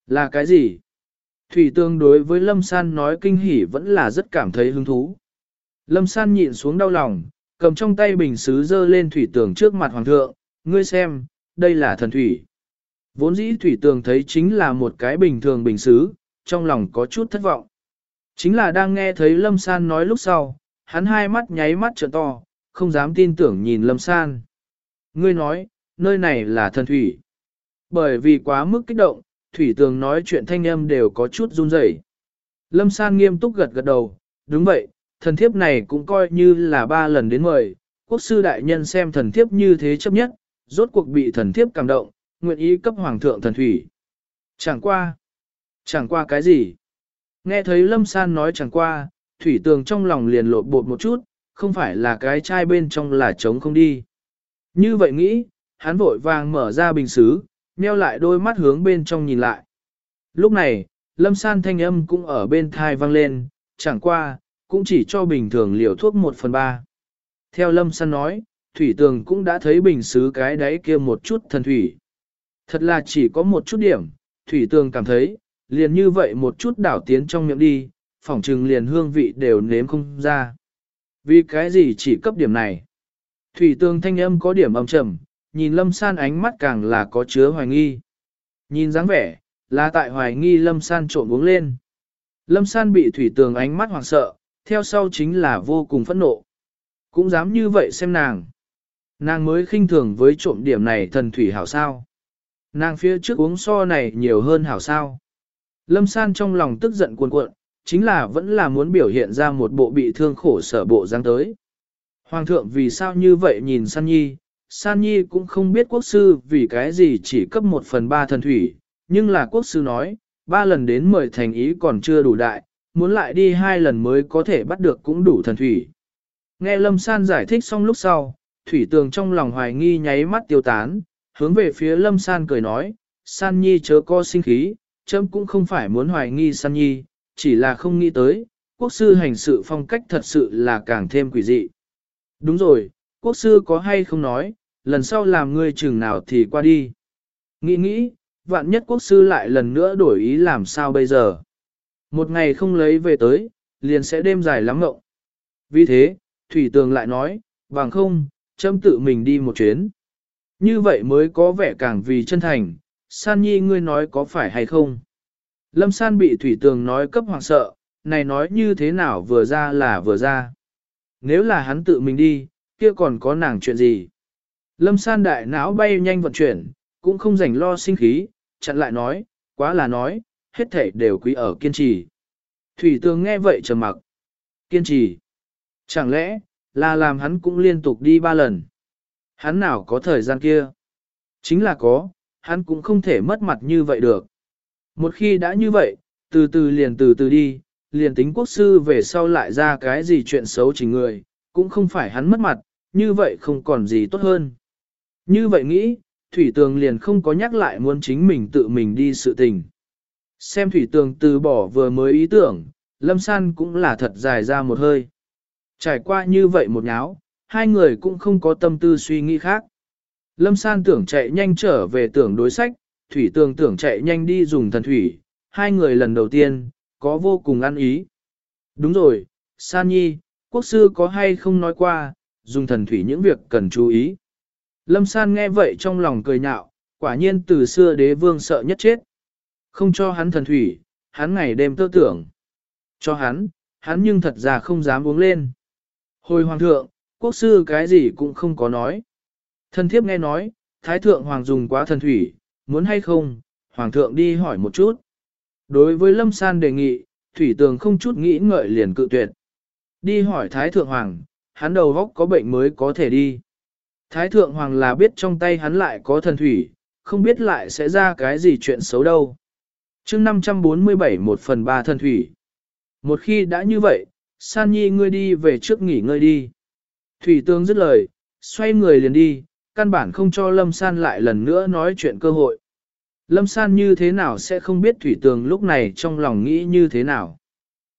Là cái gì? Thủy tương đối với Lâm San nói kinh hỉ vẫn là rất cảm thấy hứng thú. Lâm San nhịn xuống đau lòng, cầm trong tay bình xứ dơ lên thủy tường trước mặt hoàng thượng, ngươi xem, đây là thần thủy. Vốn dĩ thủy tường thấy chính là một cái bình thường bình xứ, trong lòng có chút thất vọng. Chính là đang nghe thấy Lâm San nói lúc sau, hắn hai mắt nháy mắt trợ to, không dám tin tưởng nhìn Lâm San. Ngươi nói, nơi này là thần thủy. Bởi vì quá mức kích động, thủy tường nói chuyện thanh âm đều có chút run rẩy. Lâm San nghiêm túc gật gật đầu, đúng vậy, thần thiếp này cũng coi như là ba lần đến mời, quốc sư đại nhân xem thần thiếp như thế chấp nhất, rốt cuộc bị thần thiếp cảm động, nguyện ý cấp hoàng thượng thần thủy. Chẳng qua, chẳng qua cái gì? Nghe thấy Lâm San nói chẳng qua, thủy tường trong lòng liền lộn bột một chút, không phải là cái chai bên trong là trống không đi. Như vậy nghĩ, hắn vội vàng mở ra bình xứ, nheo lại đôi mắt hướng bên trong nhìn lại. Lúc này, Lâm San thanh âm cũng ở bên thai vang lên, chẳng qua, cũng chỉ cho bình thường liều thuốc 1 phần 3. Theo Lâm San nói, Thủy Tường cũng đã thấy bình xứ cái đáy kia một chút thần thủy. Thật là chỉ có một chút điểm, Thủy Tường cảm thấy, liền như vậy một chút đảo tiến trong miệng đi, phỏng trừng liền hương vị đều nếm không ra. Vì cái gì chỉ cấp điểm này? Thủy Tường thanh âm có điểm âm trầm, nhìn Lâm San ánh mắt càng là có chứa hoài nghi. Nhìn dáng vẻ, là tại hoài nghi Lâm San trộn uống lên. Lâm San bị Thủy Tường ánh mắt hoảng sợ, theo sau chính là vô cùng phẫn nộ. Cũng dám như vậy xem nàng. Nàng mới khinh thường với trộm điểm này thần thủy hảo sao. Nàng phía trước uống so này nhiều hơn hảo sao. Lâm san trong lòng tức giận cuồn cuộn, chính là vẫn là muốn biểu hiện ra một bộ bị thương khổ sở bộ dáng tới. Hoàng thượng vì sao như vậy nhìn san nhi, san nhi cũng không biết quốc sư vì cái gì chỉ cấp một phần ba thần thủy, nhưng là quốc sư nói, ba lần đến mời thành ý còn chưa đủ đại, muốn lại đi hai lần mới có thể bắt được cũng đủ thần thủy. Nghe Lâm San giải thích xong lúc sau, Thủy Tường trong lòng hoài nghi nháy mắt tiêu tán, hướng về phía Lâm San cười nói, San Nhi chớ co sinh khí, chấm cũng không phải muốn hoài nghi săn Nhi, chỉ là không nghĩ tới, quốc sư hành sự phong cách thật sự là càng thêm quỷ dị. Đúng rồi, quốc sư có hay không nói, lần sau làm ngươi chừng nào thì qua đi. Nghĩ nghĩ, vạn nhất quốc sư lại lần nữa đổi ý làm sao bây giờ. Một ngày không lấy về tới, liền sẽ đêm dài lắm ngộng. Vì thế, Thủy Tường lại nói, bằng không, châm tự mình đi một chuyến. Như vậy mới có vẻ càng vì chân thành, San Nhi ngươi nói có phải hay không? Lâm San bị Thủy Tường nói cấp hoàng sợ, này nói như thế nào vừa ra là vừa ra. Nếu là hắn tự mình đi, kia còn có nàng chuyện gì? Lâm San đại não bay nhanh vận chuyển, cũng không rảnh lo sinh khí, chặn lại nói, quá là nói, hết thể đều quý ở kiên trì. Thủy Tường nghe vậy trầm mặc. Kiên trì. Chẳng lẽ, là làm hắn cũng liên tục đi ba lần. Hắn nào có thời gian kia? Chính là có, hắn cũng không thể mất mặt như vậy được. Một khi đã như vậy, từ từ liền từ từ đi, liền tính quốc sư về sau lại ra cái gì chuyện xấu chỉ người, cũng không phải hắn mất mặt, như vậy không còn gì tốt hơn. Như vậy nghĩ, Thủy Tường liền không có nhắc lại muốn chính mình tự mình đi sự tình. Xem Thủy Tường từ bỏ vừa mới ý tưởng, Lâm San cũng là thật dài ra một hơi. Trải qua như vậy một nháo, hai người cũng không có tâm tư suy nghĩ khác. Lâm San tưởng chạy nhanh trở về tưởng đối sách, Thủy Tường tưởng chạy nhanh đi dùng thần thủy, hai người lần đầu tiên, có vô cùng ăn ý. Đúng rồi, San Nhi, quốc sư có hay không nói qua, dùng thần thủy những việc cần chú ý. Lâm San nghe vậy trong lòng cười nhạo, quả nhiên từ xưa đế vương sợ nhất chết. Không cho hắn thần thủy, hắn ngày đêm tơ tưởng. Cho hắn, hắn nhưng thật ra không dám uống lên. Hồi hoàng thượng, quốc sư cái gì cũng không có nói. Thần thiếp nghe nói, thái thượng hoàng dùng quá thần thủy, muốn hay không, hoàng thượng đi hỏi một chút. Đối với lâm san đề nghị, thủy tường không chút nghĩ ngợi liền cự tuyệt. Đi hỏi thái thượng hoàng, hắn đầu góc có bệnh mới có thể đi. Thái thượng hoàng là biết trong tay hắn lại có thần thủy, không biết lại sẽ ra cái gì chuyện xấu đâu. chương 547 một phần ba thần thủy. Một khi đã như vậy, San Nhi ngươi đi về trước nghỉ ngơi đi. Thủy Tường dứt lời, xoay người liền đi, căn bản không cho Lâm San lại lần nữa nói chuyện cơ hội. Lâm San như thế nào sẽ không biết Thủy Tường lúc này trong lòng nghĩ như thế nào.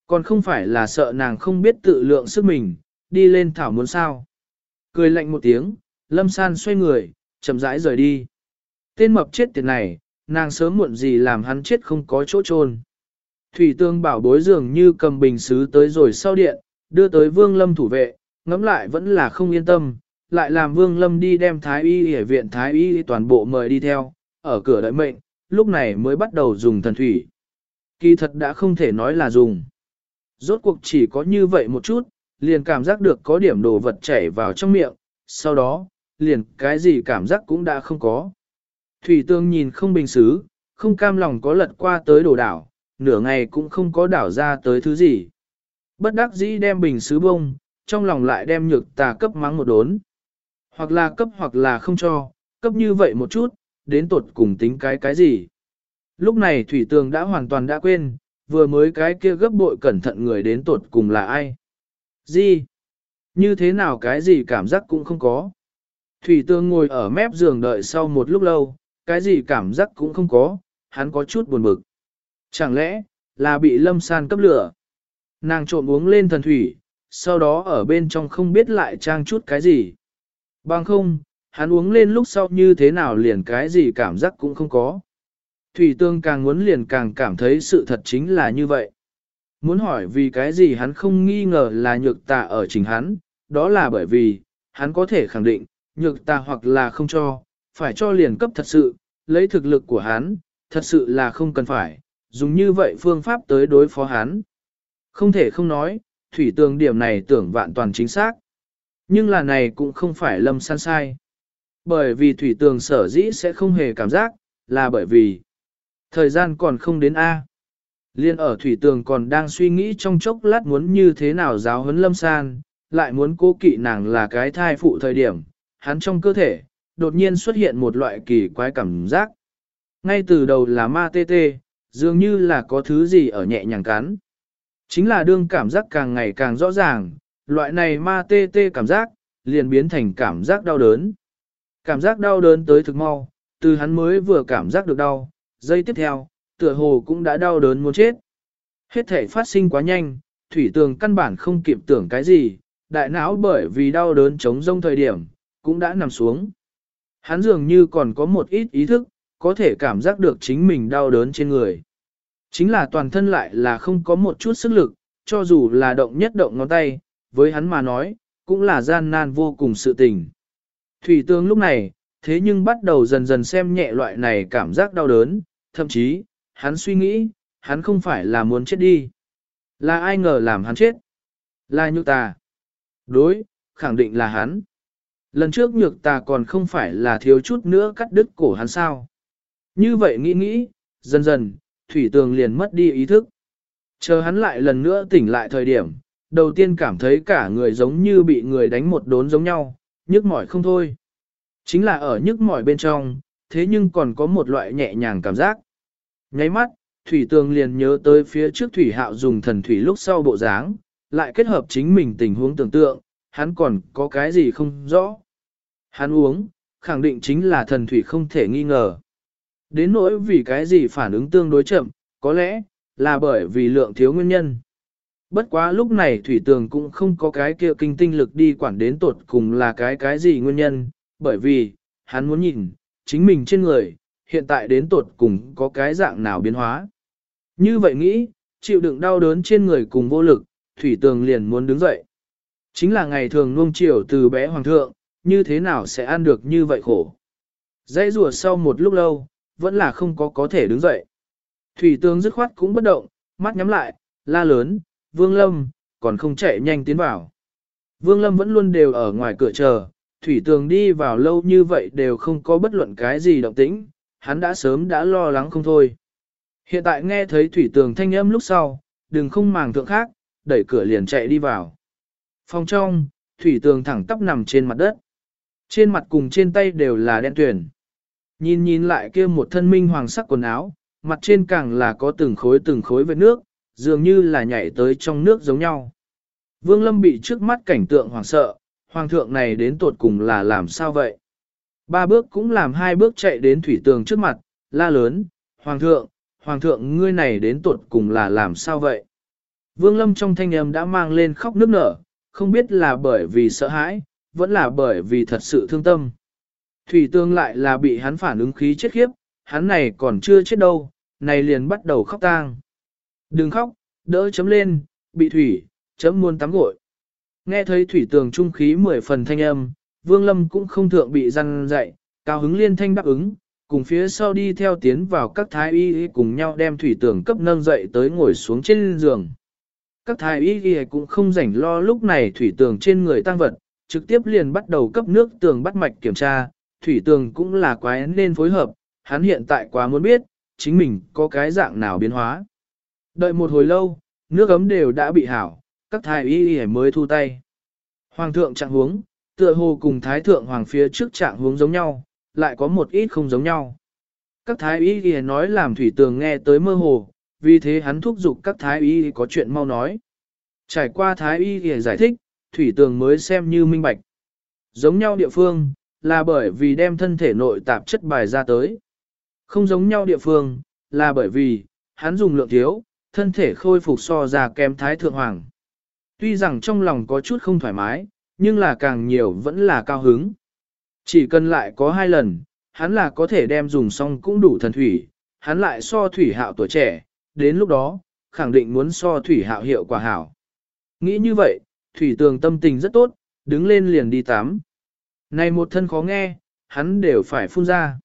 Còn không phải là sợ nàng không biết tự lượng sức mình, đi lên thảo muốn sao. Cười lạnh một tiếng, Lâm San xoay người, chậm rãi rời đi. Tên mập chết tiệt này, nàng sớm muộn gì làm hắn chết không có chỗ chôn. Thủy tương bảo bối dường như cầm bình xứ tới rồi sau điện, đưa tới vương lâm thủ vệ, ngẫm lại vẫn là không yên tâm, lại làm vương lâm đi đem thái y ở viện thái y toàn bộ mời đi theo, ở cửa đợi mệnh, lúc này mới bắt đầu dùng thần thủy. Kỳ thật đã không thể nói là dùng. Rốt cuộc chỉ có như vậy một chút, liền cảm giác được có điểm đồ vật chảy vào trong miệng, sau đó, liền cái gì cảm giác cũng đã không có. Thủy tương nhìn không bình xứ, không cam lòng có lật qua tới đồ đảo, nửa ngày cũng không có đảo ra tới thứ gì. Bất đắc dĩ đem bình xứ bông, trong lòng lại đem nhược tà cấp mắng một đốn. Hoặc là cấp hoặc là không cho, cấp như vậy một chút, đến tột cùng tính cái cái gì. Lúc này Thủy Tường đã hoàn toàn đã quên, vừa mới cái kia gấp bội cẩn thận người đến tột cùng là ai. Gì? Như thế nào cái gì cảm giác cũng không có. Thủy Tường ngồi ở mép giường đợi sau một lúc lâu, cái gì cảm giác cũng không có, hắn có chút buồn bực. Chẳng lẽ, là bị lâm san cấp lửa? Nàng trộm uống lên thần thủy, sau đó ở bên trong không biết lại trang chút cái gì. Bằng không, hắn uống lên lúc sau như thế nào liền cái gì cảm giác cũng không có. Thủy tương càng muốn liền càng cảm thấy sự thật chính là như vậy. Muốn hỏi vì cái gì hắn không nghi ngờ là nhược tà ở chính hắn, đó là bởi vì, hắn có thể khẳng định, nhược tà hoặc là không cho, phải cho liền cấp thật sự, lấy thực lực của hắn, thật sự là không cần phải, dùng như vậy phương pháp tới đối phó hắn. Không thể không nói, thủy tường điểm này tưởng vạn toàn chính xác. Nhưng là này cũng không phải lâm san sai. Bởi vì thủy tường sở dĩ sẽ không hề cảm giác, là bởi vì thời gian còn không đến A. Liên ở thủy tường còn đang suy nghĩ trong chốc lát muốn như thế nào giáo huấn lâm san, lại muốn cố kỵ nàng là cái thai phụ thời điểm, hắn trong cơ thể, đột nhiên xuất hiện một loại kỳ quái cảm giác. Ngay từ đầu là ma tê tê, dường như là có thứ gì ở nhẹ nhàng cắn. Chính là đương cảm giác càng ngày càng rõ ràng, loại này ma tê tê cảm giác, liền biến thành cảm giác đau đớn. Cảm giác đau đớn tới thực mau, từ hắn mới vừa cảm giác được đau, giây tiếp theo, tựa hồ cũng đã đau đớn muốn chết. Hết thể phát sinh quá nhanh, thủy tường căn bản không kịp tưởng cái gì, đại não bởi vì đau đớn chống rông thời điểm, cũng đã nằm xuống. Hắn dường như còn có một ít ý thức, có thể cảm giác được chính mình đau đớn trên người. Chính là toàn thân lại là không có một chút sức lực, cho dù là động nhất động ngón tay, với hắn mà nói, cũng là gian nan vô cùng sự tình. Thủy tướng lúc này, thế nhưng bắt đầu dần dần xem nhẹ loại này cảm giác đau đớn, thậm chí, hắn suy nghĩ, hắn không phải là muốn chết đi. Là ai ngờ làm hắn chết? Là nhược tà. Đối, khẳng định là hắn. Lần trước nhược tà còn không phải là thiếu chút nữa cắt đứt cổ hắn sao. Như vậy nghĩ nghĩ, dần dần, thủy tường liền mất đi ý thức. Chờ hắn lại lần nữa tỉnh lại thời điểm, đầu tiên cảm thấy cả người giống như bị người đánh một đốn giống nhau, nhức mỏi không thôi. Chính là ở nhức mỏi bên trong, thế nhưng còn có một loại nhẹ nhàng cảm giác. Nháy mắt, Thủy Tường liền nhớ tới phía trước Thủy Hạo dùng thần thủy lúc sau bộ dáng, lại kết hợp chính mình tình huống tưởng tượng, hắn còn có cái gì không rõ. Hắn uống, khẳng định chính là thần thủy không thể nghi ngờ. Đến nỗi vì cái gì phản ứng tương đối chậm, có lẽ là bởi vì lượng thiếu nguyên nhân. Bất quá lúc này Thủy Tường cũng không có cái kia kinh tinh lực đi quản đến tột cùng là cái cái gì nguyên nhân, bởi vì, hắn muốn nhìn, chính mình trên người, hiện tại đến tột cùng có cái dạng nào biến hóa. Như vậy nghĩ, chịu đựng đau đớn trên người cùng vô lực, Thủy Tường liền muốn đứng dậy. Chính là ngày thường nuông chiều từ bé hoàng thượng, như thế nào sẽ ăn được như vậy khổ. Dãy rùa sau một lúc lâu, vẫn là không có có thể đứng dậy. Thủy Tường dứt khoát cũng bất động, mắt nhắm lại, la lớn, Vương Lâm, còn không chạy nhanh tiến vào. Vương Lâm vẫn luôn đều ở ngoài cửa chờ, Thủy Tường đi vào lâu như vậy đều không có bất luận cái gì động tĩnh, hắn đã sớm đã lo lắng không thôi. Hiện tại nghe thấy Thủy Tường thanh âm lúc sau, đừng không màng thượng khác, đẩy cửa liền chạy đi vào. Phòng trong, Thủy Tường thẳng tắp nằm trên mặt đất. Trên mặt cùng trên tay đều là đen tuyển. Nhìn nhìn lại kia một thân minh hoàng sắc quần áo, mặt trên càng là có từng khối từng khối vết nước, dường như là nhảy tới trong nước giống nhau. Vương Lâm bị trước mắt cảnh tượng hoảng sợ, hoàng thượng này đến tột cùng là làm sao vậy? Ba bước cũng làm hai bước chạy đến thủy tường trước mặt, la lớn, hoàng thượng, hoàng thượng ngươi này đến tột cùng là làm sao vậy? Vương Lâm trong thanh âm đã mang lên khóc nước nở, không biết là bởi vì sợ hãi, vẫn là bởi vì thật sự thương tâm. Thủy tương lại là bị hắn phản ứng khí chết khiếp, hắn này còn chưa chết đâu, này liền bắt đầu khóc tang. Đừng khóc, đỡ chấm lên, bị thủy, chấm muôn tắm gội. Nghe thấy thủy tường trung khí mười phần thanh âm, Vương Lâm cũng không thượng bị răn dậy, cao hứng liên thanh đáp ứng, cùng phía sau đi theo tiến vào các thái y cùng nhau đem thủy tường cấp nâng dậy tới ngồi xuống trên giường. Các thái y cũng không rảnh lo lúc này thủy tường trên người tăng vật, trực tiếp liền bắt đầu cấp nước tường bắt mạch kiểm tra, thủy tường cũng là quái nên phối hợp, hắn hiện tại quá muốn biết, chính mình có cái dạng nào biến hóa. Đợi một hồi lâu, nước ấm đều đã bị hảo, các thái y y mới thu tay. Hoàng thượng trạng huống, tựa hồ cùng thái thượng hoàng phía trước trạng huống giống nhau, lại có một ít không giống nhau. Các thái y y nói làm thủy tường nghe tới mơ hồ, vì thế hắn thúc giục các thái y có chuyện mau nói. Trải qua thái y y giải thích, thủy tường mới xem như minh bạch. Giống nhau địa phương, là bởi vì đem thân thể nội tạp chất bài ra tới. Không giống nhau địa phương, là bởi vì, hắn dùng lượng thiếu, thân thể khôi phục so ra kém thái thượng hoàng. Tuy rằng trong lòng có chút không thoải mái, nhưng là càng nhiều vẫn là cao hứng. Chỉ cần lại có hai lần, hắn là có thể đem dùng xong cũng đủ thần thủy, hắn lại so thủy hạo tuổi trẻ, đến lúc đó, khẳng định muốn so thủy hạo hiệu quả hảo. Nghĩ như vậy, thủy tường tâm tình rất tốt, đứng lên liền đi tắm. Này một thân khó nghe, hắn đều phải phun ra.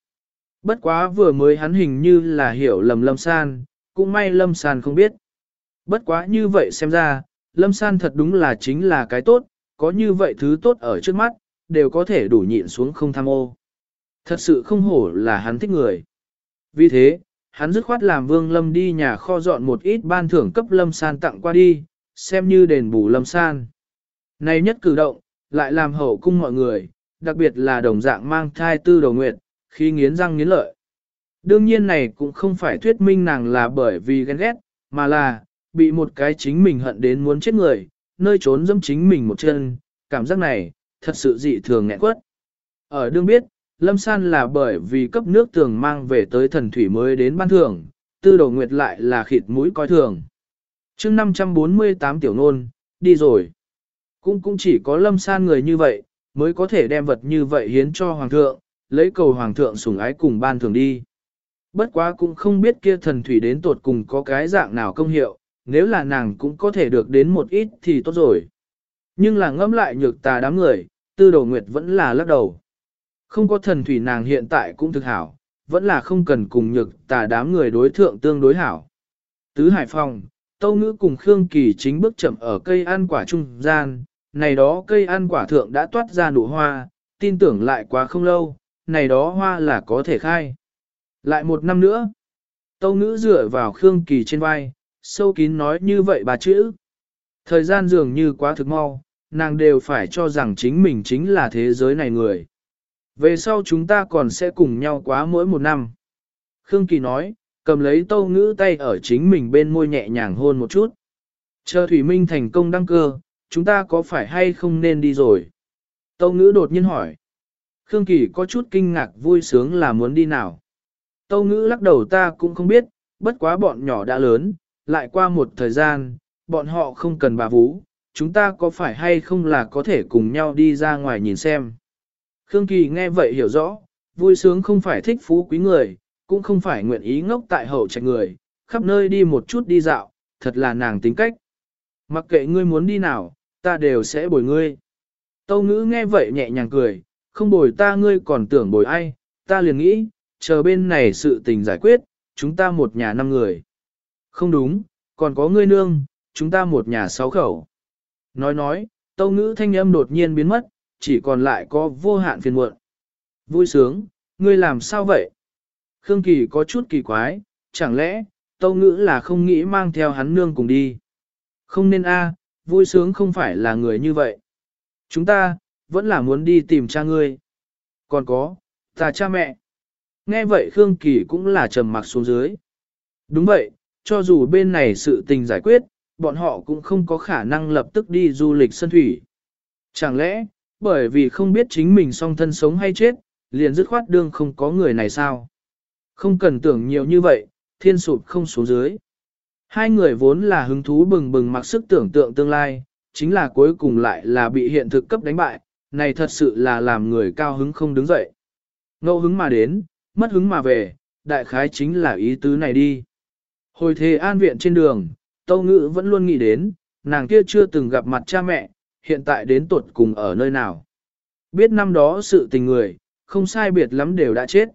Bất quá vừa mới hắn hình như là hiểu lầm lâm san, cũng may lâm san không biết. Bất quá như vậy xem ra, lâm san thật đúng là chính là cái tốt, có như vậy thứ tốt ở trước mắt, đều có thể đủ nhịn xuống không tham ô. Thật sự không hổ là hắn thích người. Vì thế, hắn dứt khoát làm vương lâm đi nhà kho dọn một ít ban thưởng cấp lâm san tặng qua đi, xem như đền bù lâm san. Này nhất cử động, lại làm hậu cung mọi người, đặc biệt là đồng dạng mang thai tư đầu nguyệt, khi nghiến răng nghiến lợi. Đương nhiên này cũng không phải thuyết minh nàng là bởi vì ghen ghét, mà là, bị một cái chính mình hận đến muốn chết người, nơi trốn dâm chính mình một chân, cảm giác này, thật sự dị thường nghẹn quất. Ở đương biết, Lâm San là bởi vì cấp nước tường mang về tới thần thủy mới đến ban thưởng, tư đầu nguyệt lại là khịt mũi coi thường. chương 548 tiểu nôn, đi rồi. Cũng cũng chỉ có Lâm San người như vậy, mới có thể đem vật như vậy hiến cho Hoàng thượng, lấy cầu Hoàng thượng sủng ái cùng ban thường đi. Bất quá cũng không biết kia thần thủy đến tột cùng có cái dạng nào công hiệu, nếu là nàng cũng có thể được đến một ít thì tốt rồi. Nhưng là ngẫm lại nhược tà đám người, tư đồ nguyệt vẫn là lắc đầu. Không có thần thủy nàng hiện tại cũng thực hảo, vẫn là không cần cùng nhược tà đám người đối thượng tương đối hảo. Tứ Hải Phòng, Tâu Ngữ cùng Khương Kỳ chính bước chậm ở cây ăn quả trung gian, này đó cây ăn quả thượng đã toát ra nụ hoa, tin tưởng lại quá không lâu, này đó hoa là có thể khai. Lại một năm nữa, Tâu Ngữ dựa vào Khương Kỳ trên vai, sâu kín nói như vậy bà chữ. Thời gian dường như quá thực mau, nàng đều phải cho rằng chính mình chính là thế giới này người. Về sau chúng ta còn sẽ cùng nhau quá mỗi một năm. Khương Kỳ nói, cầm lấy tâu ngữ tay ở chính mình bên môi nhẹ nhàng hôn một chút. Chờ Thủy Minh thành công đăng cơ, chúng ta có phải hay không nên đi rồi? Tâu ngữ đột nhiên hỏi. Khương Kỳ có chút kinh ngạc vui sướng là muốn đi nào. Tâu ngữ lắc đầu ta cũng không biết, bất quá bọn nhỏ đã lớn, lại qua một thời gian, bọn họ không cần bà vũ, chúng ta có phải hay không là có thể cùng nhau đi ra ngoài nhìn xem. Khương Kỳ nghe vậy hiểu rõ, vui sướng không phải thích phú quý người, cũng không phải nguyện ý ngốc tại hậu trạch người, khắp nơi đi một chút đi dạo, thật là nàng tính cách. Mặc kệ ngươi muốn đi nào, ta đều sẽ bồi ngươi. Tâu ngữ nghe vậy nhẹ nhàng cười, không bồi ta ngươi còn tưởng bồi ai, ta liền nghĩ, chờ bên này sự tình giải quyết, chúng ta một nhà năm người. Không đúng, còn có ngươi nương, chúng ta một nhà sáu khẩu. Nói nói, tâu ngữ thanh âm đột nhiên biến mất, chỉ còn lại có vô hạn phiền muộn. Vui sướng, ngươi làm sao vậy? Khương Kỳ có chút kỳ quái, chẳng lẽ, tâu ngữ là không nghĩ mang theo hắn nương cùng đi. Không nên a vui sướng không phải là người như vậy. Chúng ta, vẫn là muốn đi tìm cha ngươi. Còn có, ta cha mẹ. Nghe vậy Khương Kỳ cũng là trầm mặc xuống dưới. Đúng vậy, cho dù bên này sự tình giải quyết, bọn họ cũng không có khả năng lập tức đi du lịch sân thủy. Chẳng lẽ, bởi vì không biết chính mình song thân sống hay chết, liền dứt khoát đương không có người này sao? Không cần tưởng nhiều như vậy, thiên sụp không xuống dưới. Hai người vốn là hứng thú bừng bừng mặc sức tưởng tượng tương lai, chính là cuối cùng lại là bị hiện thực cấp đánh bại, này thật sự là làm người cao hứng không đứng dậy. Ngẫu hứng mà đến, mất hứng mà về, đại khái chính là ý tứ này đi. Hồi thề an viện trên đường, Tâu Ngữ vẫn luôn nghĩ đến, nàng kia chưa từng gặp mặt cha mẹ, hiện tại đến tuột cùng ở nơi nào. Biết năm đó sự tình người, không sai biệt lắm đều đã chết.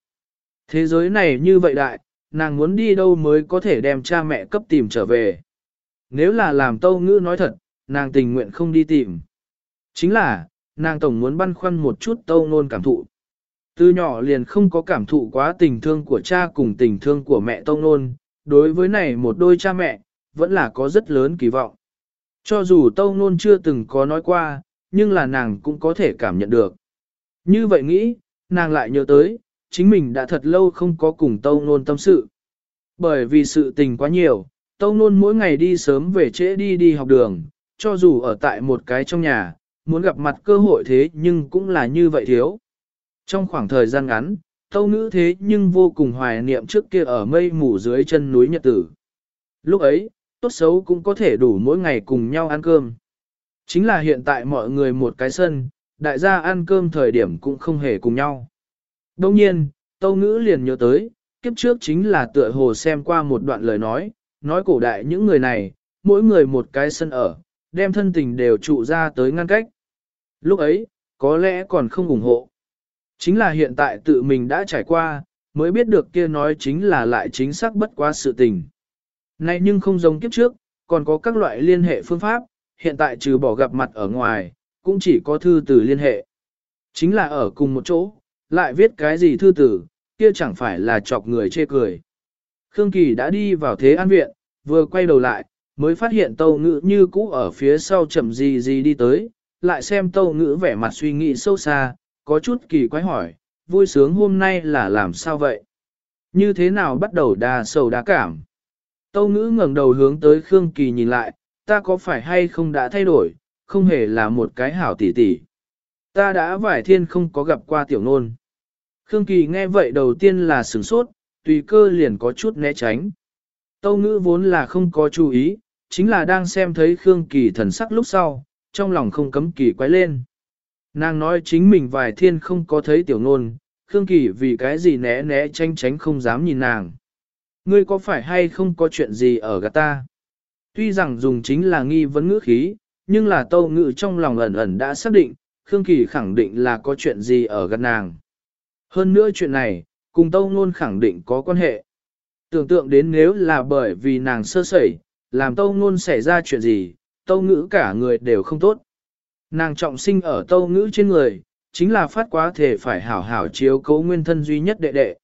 Thế giới này như vậy đại, nàng muốn đi đâu mới có thể đem cha mẹ cấp tìm trở về. Nếu là làm tâu ngữ nói thật, nàng tình nguyện không đi tìm. Chính là, nàng tổng muốn băn khoăn một chút tâu nôn cảm thụ. Từ nhỏ liền không có cảm thụ quá tình thương của cha cùng tình thương của mẹ tông nôn, đối với này một đôi cha mẹ, vẫn là có rất lớn kỳ vọng. Cho dù tông nôn chưa từng có nói qua, nhưng là nàng cũng có thể cảm nhận được. Như vậy nghĩ, nàng lại nhớ tới, chính mình đã thật lâu không có cùng tông nôn tâm sự. Bởi vì sự tình quá nhiều, tông nôn mỗi ngày đi sớm về trễ đi đi học đường, cho dù ở tại một cái trong nhà, muốn gặp mặt cơ hội thế nhưng cũng là như vậy thiếu. Trong khoảng thời gian ngắn, tâu ngữ thế nhưng vô cùng hoài niệm trước kia ở mây mù dưới chân núi Nhật Tử. Lúc ấy, tốt xấu cũng có thể đủ mỗi ngày cùng nhau ăn cơm. Chính là hiện tại mọi người một cái sân, đại gia ăn cơm thời điểm cũng không hề cùng nhau. Đồng nhiên, Tâu Ngữ liền nhớ tới, kiếp trước chính là tựa hồ xem qua một đoạn lời nói, nói cổ đại những người này, mỗi người một cái sân ở, đem thân tình đều trụ ra tới ngăn cách. Lúc ấy, có lẽ còn không ủng hộ. Chính là hiện tại tự mình đã trải qua, mới biết được kia nói chính là lại chính xác bất quá sự tình. nay nhưng không giống kiếp trước, còn có các loại liên hệ phương pháp, hiện tại trừ bỏ gặp mặt ở ngoài, cũng chỉ có thư từ liên hệ. Chính là ở cùng một chỗ, lại viết cái gì thư tử, kia chẳng phải là chọc người chê cười. Khương Kỳ đã đi vào thế an viện, vừa quay đầu lại, mới phát hiện tâu ngữ như cũ ở phía sau chậm gì gì đi tới, lại xem tâu ngữ vẻ mặt suy nghĩ sâu xa, có chút kỳ quái hỏi, vui sướng hôm nay là làm sao vậy? Như thế nào bắt đầu đa sầu đa cảm? Tâu ngữ ngẩng đầu hướng tới Khương Kỳ nhìn lại, ta có phải hay không đã thay đổi, không hề là một cái hảo tỷ tỷ. Ta đã vải thiên không có gặp qua tiểu nôn. Khương Kỳ nghe vậy đầu tiên là sửng sốt, tùy cơ liền có chút né tránh. Tâu ngữ vốn là không có chú ý, chính là đang xem thấy Khương Kỳ thần sắc lúc sau, trong lòng không cấm kỳ quay lên. Nàng nói chính mình vài thiên không có thấy tiểu nôn, Khương Kỳ vì cái gì né né tranh tránh không dám nhìn nàng. Ngươi có phải hay không có chuyện gì ở gạt ta? Tuy rằng dùng chính là nghi vấn ngữ khí, nhưng là tâu ngữ trong lòng ẩn ẩn đã xác định, Khương Kỳ khẳng định là có chuyện gì ở gần nàng. Hơn nữa chuyện này, cùng tâu ngôn khẳng định có quan hệ. Tưởng tượng đến nếu là bởi vì nàng sơ sẩy, làm tâu ngôn xảy ra chuyện gì, tâu ngữ cả người đều không tốt. Nàng trọng sinh ở tâu ngữ trên người, chính là phát quá thể phải hảo hảo chiếu cố nguyên thân duy nhất đệ đệ.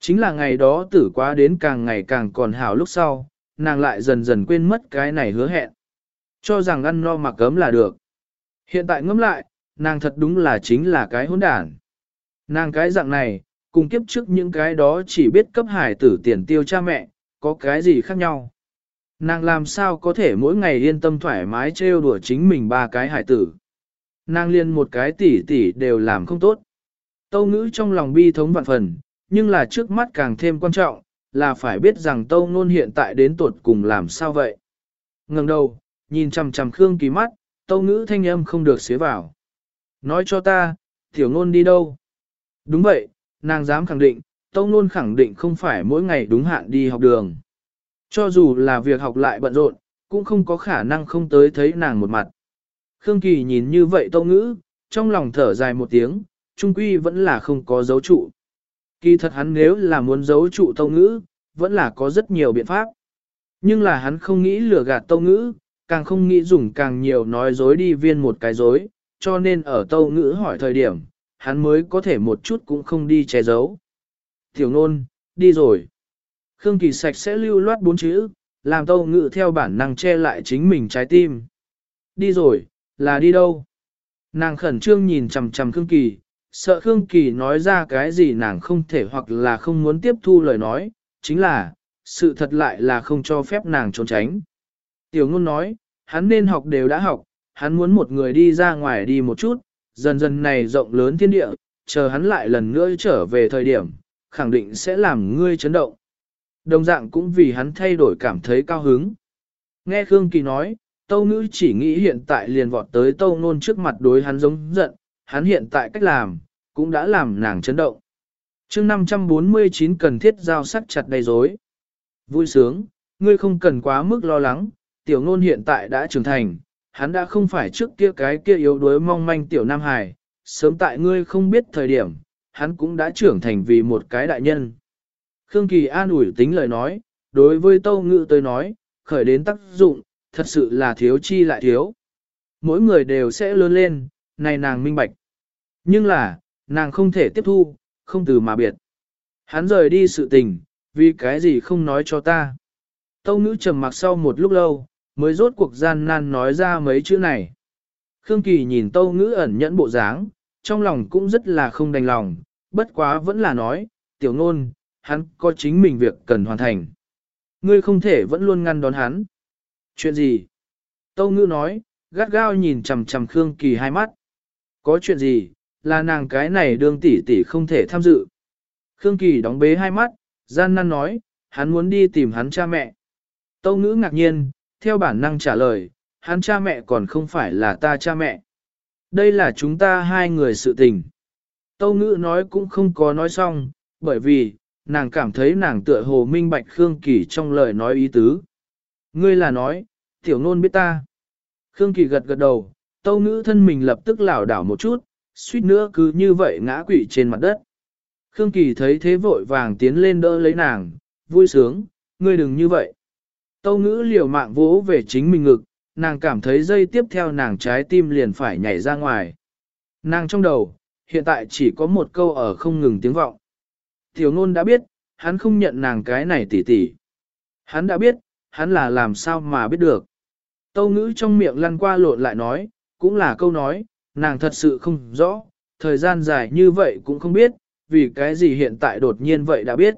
Chính là ngày đó tử quá đến càng ngày càng còn hảo lúc sau, nàng lại dần dần quên mất cái này hứa hẹn. Cho rằng ăn no mặc cấm là được. Hiện tại ngẫm lại, nàng thật đúng là chính là cái hỗn đản. Nàng cái dạng này, cùng kiếp trước những cái đó chỉ biết cấp hải tử tiền tiêu cha mẹ, có cái gì khác nhau. Nàng làm sao có thể mỗi ngày yên tâm thoải mái trêu đùa chính mình ba cái hải tử. Nàng liên một cái tỷ tỷ đều làm không tốt. Tâu ngữ trong lòng bi thống vạn phần, nhưng là trước mắt càng thêm quan trọng, là phải biết rằng tâu ngôn hiện tại đến tuột cùng làm sao vậy. Ngừng đầu, nhìn chằm chằm Khương Kỳ mắt, tâu ngữ thanh âm không được xế vào. Nói cho ta, tiểu ngôn đi đâu? Đúng vậy, nàng dám khẳng định, tâu ngôn khẳng định không phải mỗi ngày đúng hạn đi học đường. Cho dù là việc học lại bận rộn, cũng không có khả năng không tới thấy nàng một mặt. Khương Kỳ nhìn như vậy tâu ngữ, trong lòng thở dài một tiếng, trung quy vẫn là không có dấu trụ. Kỳ thật hắn nếu là muốn giấu trụ tâu ngữ, vẫn là có rất nhiều biện pháp. Nhưng là hắn không nghĩ lừa gạt tâu ngữ, càng không nghĩ dùng càng nhiều nói dối đi viên một cái dối, cho nên ở tâu ngữ hỏi thời điểm, hắn mới có thể một chút cũng không đi che giấu. Tiểu nôn, đi rồi. Khương Kỳ sạch sẽ lưu loát bốn chữ, làm tâu ngự theo bản năng che lại chính mình trái tim. Đi rồi, là đi đâu? Nàng khẩn trương nhìn chằm chằm Khương Kỳ, sợ Khương Kỳ nói ra cái gì nàng không thể hoặc là không muốn tiếp thu lời nói, chính là, sự thật lại là không cho phép nàng trốn tránh. Tiểu ngôn nói, hắn nên học đều đã học, hắn muốn một người đi ra ngoài đi một chút, dần dần này rộng lớn thiên địa, chờ hắn lại lần nữa trở về thời điểm, khẳng định sẽ làm ngươi chấn động. Đồng dạng cũng vì hắn thay đổi cảm thấy cao hứng. Nghe Khương Kỳ nói, Tâu Ngữ chỉ nghĩ hiện tại liền vọt tới Tâu Nôn trước mặt đối hắn giống giận, hắn hiện tại cách làm, cũng đã làm nàng chấn động. chương 549 cần thiết giao sắc chặt đầy rối. Vui sướng, ngươi không cần quá mức lo lắng, tiểu nôn hiện tại đã trưởng thành, hắn đã không phải trước kia cái kia yếu đuối mong manh tiểu Nam Hải, sớm tại ngươi không biết thời điểm, hắn cũng đã trưởng thành vì một cái đại nhân. Khương Kỳ an ủi tính lời nói, đối với Tâu Ngự tới nói, khởi đến tác dụng, thật sự là thiếu chi lại thiếu. Mỗi người đều sẽ lớn lên, này nàng minh bạch. Nhưng là, nàng không thể tiếp thu, không từ mà biệt. Hắn rời đi sự tình, vì cái gì không nói cho ta. Tâu ngữ trầm mặc sau một lúc lâu, mới rốt cuộc gian nan nói ra mấy chữ này. Khương Kỳ nhìn tâu ngữ ẩn nhẫn bộ dáng, trong lòng cũng rất là không đành lòng, bất quá vẫn là nói, tiểu ngôn, hắn có chính mình việc cần hoàn thành. Ngươi không thể vẫn luôn ngăn đón hắn. Chuyện gì? Tâu ngữ nói, gắt gao nhìn chầm chầm Khương Kỳ hai mắt. Có chuyện gì, là nàng cái này đương tỷ tỷ không thể tham dự. Khương Kỳ đóng bế hai mắt, gian nan nói, hắn muốn đi tìm hắn cha mẹ. Tâu ngữ ngạc nhiên, theo bản năng trả lời, hắn cha mẹ còn không phải là ta cha mẹ. Đây là chúng ta hai người sự tình. Tâu ngữ nói cũng không có nói xong, bởi vì, nàng cảm thấy nàng tựa hồ minh bạch Khương Kỳ trong lời nói ý tứ. Ngươi là nói, tiểu nôn biết ta. Khương Kỳ gật gật đầu, tâu ngữ thân mình lập tức lảo đảo một chút, suýt nữa cứ như vậy ngã quỵ trên mặt đất. Khương Kỳ thấy thế vội vàng tiến lên đỡ lấy nàng, vui sướng, ngươi đừng như vậy. Tâu ngữ liều mạng vỗ về chính mình ngực, nàng cảm thấy dây tiếp theo nàng trái tim liền phải nhảy ra ngoài. Nàng trong đầu, hiện tại chỉ có một câu ở không ngừng tiếng vọng. Tiểu ngôn đã biết, hắn không nhận nàng cái này tỉ tỉ. Hắn đã biết, hắn là làm sao mà biết được. Tâu ngữ trong miệng lăn qua lộn lại nói, cũng là câu nói, nàng thật sự không rõ, thời gian dài như vậy cũng không biết, vì cái gì hiện tại đột nhiên vậy đã biết.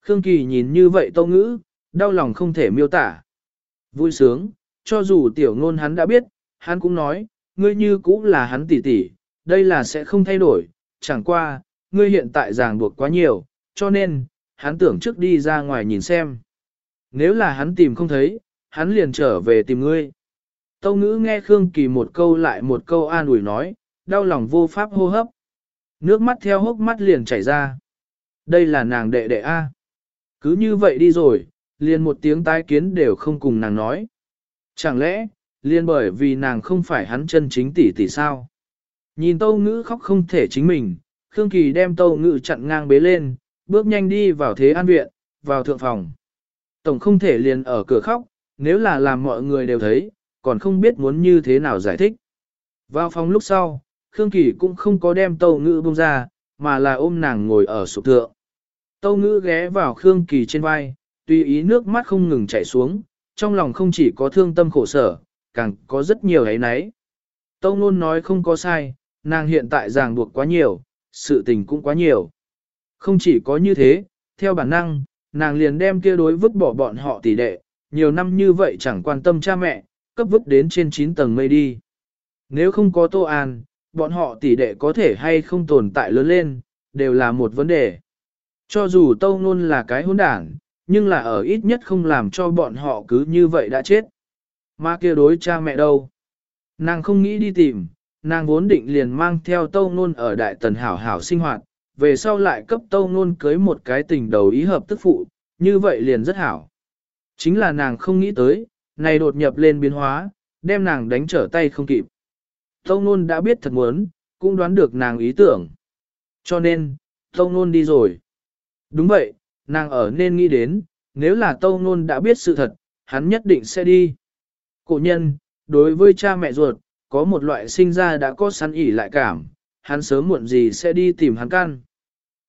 Khương Kỳ nhìn như vậy tâu ngữ, đau lòng không thể miêu tả. Vui sướng, cho dù tiểu ngôn hắn đã biết, hắn cũng nói, ngươi như cũng là hắn tỷ tỷ, đây là sẽ không thay đổi, chẳng qua, ngươi hiện tại ràng buộc quá nhiều, cho nên, hắn tưởng trước đi ra ngoài nhìn xem. Nếu là hắn tìm không thấy, hắn liền trở về tìm ngươi. Tâu ngữ nghe Khương Kỳ một câu lại một câu an ủi nói, đau lòng vô pháp hô hấp. Nước mắt theo hốc mắt liền chảy ra. Đây là nàng đệ đệ A. Cứ như vậy đi rồi, liền một tiếng tái kiến đều không cùng nàng nói. Chẳng lẽ, Liên bởi vì nàng không phải hắn chân chính tỷ tỷ sao. Nhìn tâu ngữ khóc không thể chính mình, Khương Kỳ đem tâu Ngự chặn ngang bế lên, bước nhanh đi vào thế an viện, vào thượng phòng. Tổng không thể liền ở cửa khóc, nếu là làm mọi người đều thấy, còn không biết muốn như thế nào giải thích. Vào phòng lúc sau, Khương Kỳ cũng không có đem tâu Ngự bông ra, mà là ôm nàng ngồi ở sụp thượng. Tâu ngữ ghé vào Khương Kỳ trên vai, tùy ý nước mắt không ngừng chảy xuống, trong lòng không chỉ có thương tâm khổ sở, càng có rất nhiều ấy nấy. Tâu ngôn nói không có sai, nàng hiện tại ràng buộc quá nhiều, sự tình cũng quá nhiều. Không chỉ có như thế, theo bản năng, nàng liền đem kia đối vứt bỏ bọn họ tỷ đệ, nhiều năm như vậy chẳng quan tâm cha mẹ, cấp vứt đến trên 9 tầng mây đi. Nếu không có Tô An, bọn họ tỷ đệ có thể hay không tồn tại lớn lên, đều là một vấn đề. Cho dù Tâu Nôn là cái hỗn đảng, nhưng là ở ít nhất không làm cho bọn họ cứ như vậy đã chết. Mà kia đối cha mẹ đâu? Nàng không nghĩ đi tìm, nàng vốn định liền mang theo Tâu Nôn ở Đại Tần Hảo Hảo sinh hoạt, về sau lại cấp Tâu Nôn cưới một cái tình đầu ý hợp tức phụ, như vậy liền rất hảo. Chính là nàng không nghĩ tới, này đột nhập lên biến hóa, đem nàng đánh trở tay không kịp. Tâu Nôn đã biết thật muốn, cũng đoán được nàng ý tưởng. Cho nên, Tâu Nôn đi rồi. Đúng vậy, nàng ở nên nghĩ đến, nếu là Tâu Nôn đã biết sự thật, hắn nhất định sẽ đi. Cổ nhân, đối với cha mẹ ruột, có một loại sinh ra đã có sẵn ỉ lại cảm, hắn sớm muộn gì sẽ đi tìm hắn can.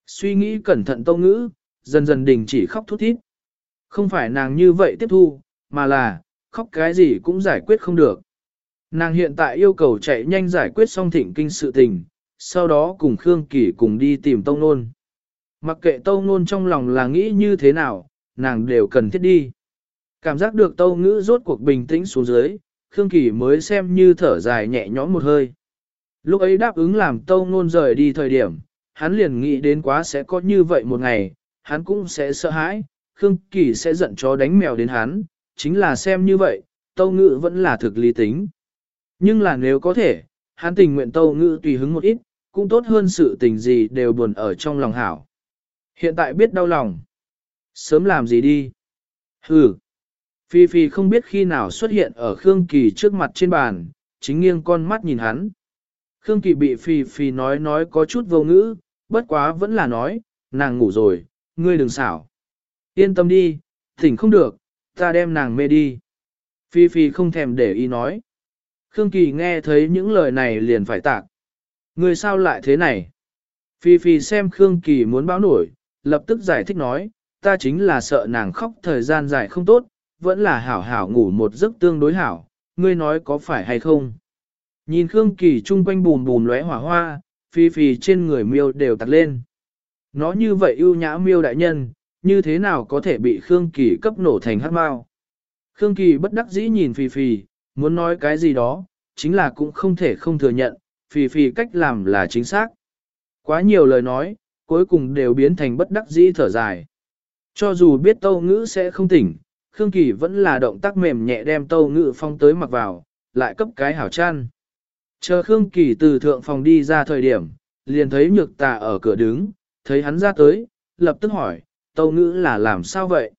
Suy nghĩ cẩn thận Tâu Ngữ, dần dần đình chỉ khóc thút thít. Không phải nàng như vậy tiếp thu, mà là, khóc cái gì cũng giải quyết không được. Nàng hiện tại yêu cầu chạy nhanh giải quyết xong thỉnh kinh sự tình, sau đó cùng Khương Kỳ cùng đi tìm Tông Nôn. Mặc kệ Tông Nôn trong lòng là nghĩ như thế nào, nàng đều cần thiết đi. Cảm giác được Tâu Ngữ rốt cuộc bình tĩnh xuống dưới, Khương Kỳ mới xem như thở dài nhẹ nhõm một hơi. Lúc ấy đáp ứng làm Tâu Nôn rời đi thời điểm, hắn liền nghĩ đến quá sẽ có như vậy một ngày, hắn cũng sẽ sợ hãi, Khương Kỳ sẽ giận chó đánh mèo đến hắn, chính là xem như vậy, Tâu Ngữ vẫn là thực lý tính. Nhưng là nếu có thể, hắn tình nguyện Tâu Ngữ tùy hứng một ít, cũng tốt hơn sự tình gì đều buồn ở trong lòng hảo. Hiện tại biết đau lòng. Sớm làm gì đi. Hừ. Phi Phi không biết khi nào xuất hiện ở Khương Kỳ trước mặt trên bàn, chính nghiêng con mắt nhìn hắn. Khương Kỳ bị Phi Phi nói nói có chút vô ngữ, bất quá vẫn là nói, nàng ngủ rồi, ngươi đừng xảo. Yên tâm đi, thỉnh không được, ta đem nàng mê đi. Phi Phi không thèm để ý nói. Khương Kỳ nghe thấy những lời này liền phải tạc. Ngươi sao lại thế này? Phi Phi xem Khương Kỳ muốn báo nổi, lập tức giải thích nói, ta chính là sợ nàng khóc thời gian dài không tốt, vẫn là hảo hảo ngủ một giấc tương đối hảo, ngươi nói có phải hay không? Nhìn Khương Kỳ chung quanh bùn bùn lóe hỏa hoa, Phi Phi trên người miêu đều tặc lên. Nó như vậy ưu nhã miêu đại nhân, như thế nào có thể bị Khương Kỳ cấp nổ thành hát mao. Khương Kỳ bất đắc dĩ nhìn Phi Phi, muốn nói cái gì đó, chính là cũng không thể không thừa nhận, Phi Phi cách làm là chính xác. Quá nhiều lời nói, cuối cùng đều biến thành bất đắc dĩ thở dài. Cho dù biết tâu ngữ sẽ không tỉnh, Khương Kỳ vẫn là động tác mềm nhẹ đem tâu ngự phong tới mặc vào, lại cấp cái hảo chăn. Chờ Khương Kỳ từ thượng phòng đi ra thời điểm, liền thấy nhược tà ở cửa đứng, thấy hắn ra tới, lập tức hỏi, tâu ngữ là làm sao vậy?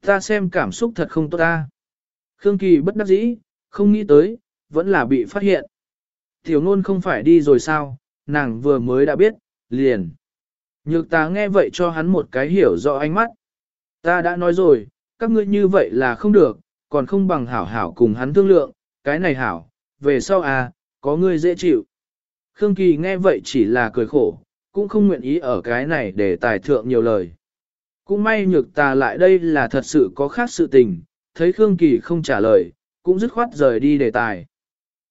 Ta xem cảm xúc thật không tốt ta. Khương Kỳ bất đắc dĩ, không nghĩ tới, vẫn là bị phát hiện. Tiểu ngôn không phải đi rồi sao, nàng vừa mới đã biết, liền. Nhược ta nghe vậy cho hắn một cái hiểu rõ ánh mắt. Ta đã nói rồi, các ngươi như vậy là không được, còn không bằng hảo hảo cùng hắn thương lượng, cái này hảo, về sau à, có ngươi dễ chịu. Khương Kỳ nghe vậy chỉ là cười khổ, cũng không nguyện ý ở cái này để tài thượng nhiều lời. Cũng may nhược ta lại đây là thật sự có khác sự tình, thấy Khương Kỳ không trả lời, cũng dứt khoát rời đi đề tài.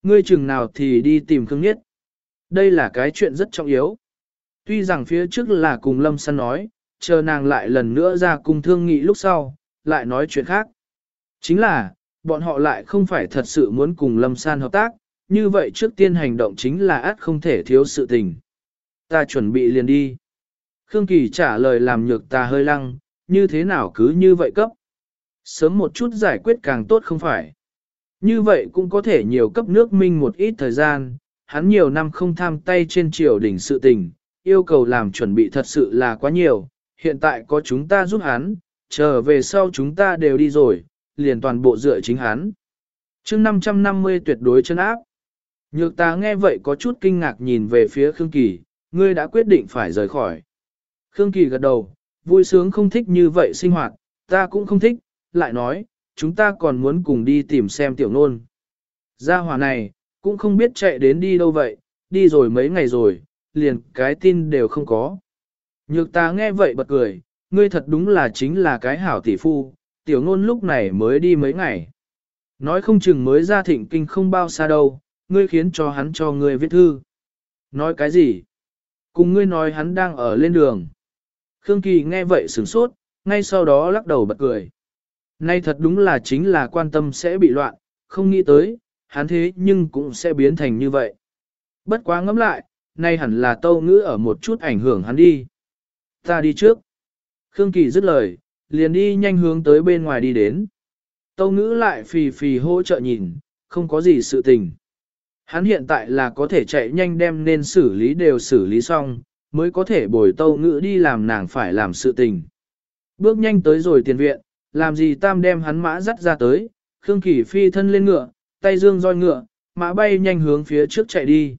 Ngươi chừng nào thì đi tìm Khương Nhất. Đây là cái chuyện rất trọng yếu. Tuy rằng phía trước là cùng Lâm Săn nói, chờ nàng lại lần nữa ra cùng thương nghị lúc sau, lại nói chuyện khác. Chính là, bọn họ lại không phải thật sự muốn cùng Lâm San hợp tác, như vậy trước tiên hành động chính là át không thể thiếu sự tình. Ta chuẩn bị liền đi. Khương Kỳ trả lời làm nhược ta hơi lăng, như thế nào cứ như vậy cấp. Sớm một chút giải quyết càng tốt không phải. Như vậy cũng có thể nhiều cấp nước minh một ít thời gian, hắn nhiều năm không tham tay trên triều đỉnh sự tình, yêu cầu làm chuẩn bị thật sự là quá nhiều, hiện tại có chúng ta giúp hắn, chờ về sau chúng ta đều đi rồi, liền toàn bộ dựa chính hắn. chương 550 tuyệt đối chân áp. Nhược ta nghe vậy có chút kinh ngạc nhìn về phía Khương Kỳ, ngươi đã quyết định phải rời khỏi. Khương Kỳ gật đầu, vui sướng không thích như vậy sinh hoạt, ta cũng không thích, lại nói, chúng ta còn muốn cùng đi tìm xem tiểu nôn. Gia hỏa này, cũng không biết chạy đến đi đâu vậy, đi rồi mấy ngày rồi, liền cái tin đều không có. Nhược ta nghe vậy bật cười, ngươi thật đúng là chính là cái hảo tỷ phu, tiểu ngôn lúc này mới đi mấy ngày. Nói không chừng mới ra thịnh kinh không bao xa đâu, ngươi khiến cho hắn cho ngươi viết thư. Nói cái gì? Cùng ngươi nói hắn đang ở lên đường. Khương Kỳ nghe vậy sửng sốt, ngay sau đó lắc đầu bật cười. Nay thật đúng là chính là quan tâm sẽ bị loạn, không nghĩ tới, hắn thế nhưng cũng sẽ biến thành như vậy. Bất quá ngẫm lại, nay hẳn là tâu ngữ ở một chút ảnh hưởng hắn đi. Ta đi trước. Khương Kỳ dứt lời, liền đi nhanh hướng tới bên ngoài đi đến. Tâu ngữ lại phì phì hỗ trợ nhìn, không có gì sự tình. Hắn hiện tại là có thể chạy nhanh đem nên xử lý đều xử lý xong, mới có thể bồi tâu ngữ đi làm nàng phải làm sự tình. Bước nhanh tới rồi tiền viện, làm gì tam đem hắn mã dắt ra tới, Khương Kỳ phi thân lên ngựa, tay dương roi ngựa, mã bay nhanh hướng phía trước chạy đi.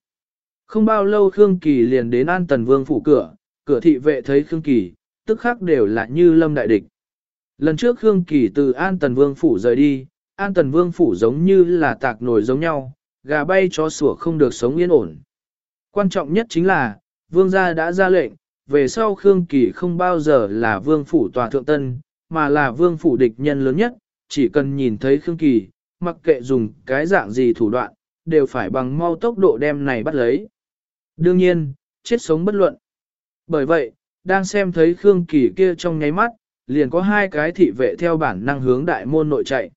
Không bao lâu Khương Kỳ liền đến An Tần Vương phủ cửa, cửa thị vệ thấy Khương Kỳ, tức khác đều là như lâm đại địch. Lần trước Khương Kỳ từ An Tần Vương phủ rời đi, An Tần Vương phủ giống như là tạc nổi giống nhau, gà bay chó sủa không được sống yên ổn. Quan trọng nhất chính là, Vương gia đã ra lệnh, về sau Khương Kỳ không bao giờ là Vương phủ tòa thượng tân, mà là Vương phủ địch nhân lớn nhất, chỉ cần nhìn thấy Khương Kỳ, mặc kệ dùng cái dạng gì thủ đoạn, đều phải bằng mau tốc độ đem này bắt lấy. Đương nhiên, chết sống bất luận. Bởi vậy, đang xem thấy Khương Kỳ kia trong nháy mắt, liền có hai cái thị vệ theo bản năng hướng đại môn nội chạy.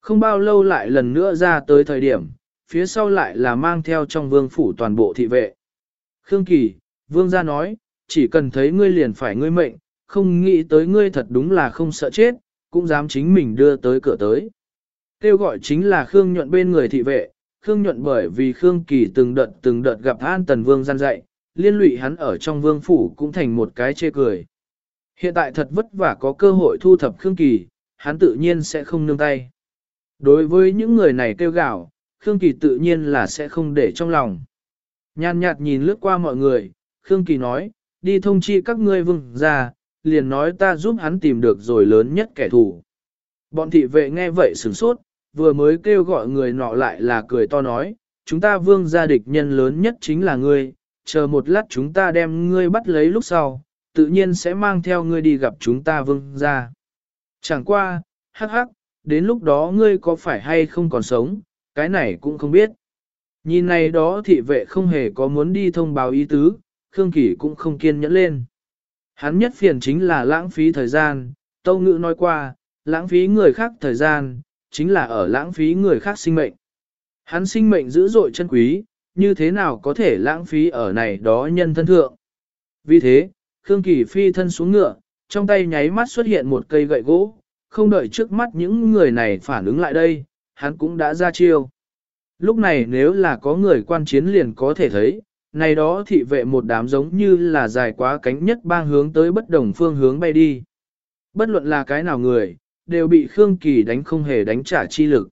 Không bao lâu lại lần nữa ra tới thời điểm, phía sau lại là mang theo trong vương phủ toàn bộ thị vệ. Khương Kỳ, vương gia nói, chỉ cần thấy ngươi liền phải ngươi mệnh, không nghĩ tới ngươi thật đúng là không sợ chết, cũng dám chính mình đưa tới cửa tới. Kêu gọi chính là Khương nhuận bên người thị vệ, Khương nhuận bởi vì Khương Kỳ từng đợt từng đợt gặp An Tần Vương gian dạy, liên lụy hắn ở trong vương phủ cũng thành một cái chê cười. Hiện tại thật vất vả có cơ hội thu thập Khương Kỳ, hắn tự nhiên sẽ không nương tay. Đối với những người này kêu gạo, Khương Kỳ tự nhiên là sẽ không để trong lòng. Nhàn nhạt nhìn lướt qua mọi người, Khương Kỳ nói, đi thông chi các ngươi vương ra, liền nói ta giúp hắn tìm được rồi lớn nhất kẻ thù. Bọn thị vệ nghe vậy sửng sốt, vừa mới kêu gọi người nọ lại là cười to nói, chúng ta vương gia địch nhân lớn nhất chính là ngươi, chờ một lát chúng ta đem ngươi bắt lấy lúc sau, tự nhiên sẽ mang theo ngươi đi gặp chúng ta vương gia. Chẳng qua, hắc hắc, đến lúc đó ngươi có phải hay không còn sống, cái này cũng không biết. Nhìn này đó thị vệ không hề có muốn đi thông báo ý tứ, Khương Kỳ cũng không kiên nhẫn lên. Hắn nhất phiền chính là lãng phí thời gian, Tâu Ngữ nói qua, lãng phí người khác thời gian, chính là ở lãng phí người khác sinh mệnh. Hắn sinh mệnh dữ dội chân quý, như thế nào có thể lãng phí ở này đó nhân thân thượng. Vì thế, Khương Kỳ phi thân xuống ngựa, trong tay nháy mắt xuất hiện một cây gậy gỗ, không đợi trước mắt những người này phản ứng lại đây, hắn cũng đã ra chiêu. Lúc này nếu là có người quan chiến liền có thể thấy, này đó thị vệ một đám giống như là dài quá cánh nhất bang hướng tới bất đồng phương hướng bay đi. Bất luận là cái nào người, đều bị Khương Kỳ đánh không hề đánh trả chi lực.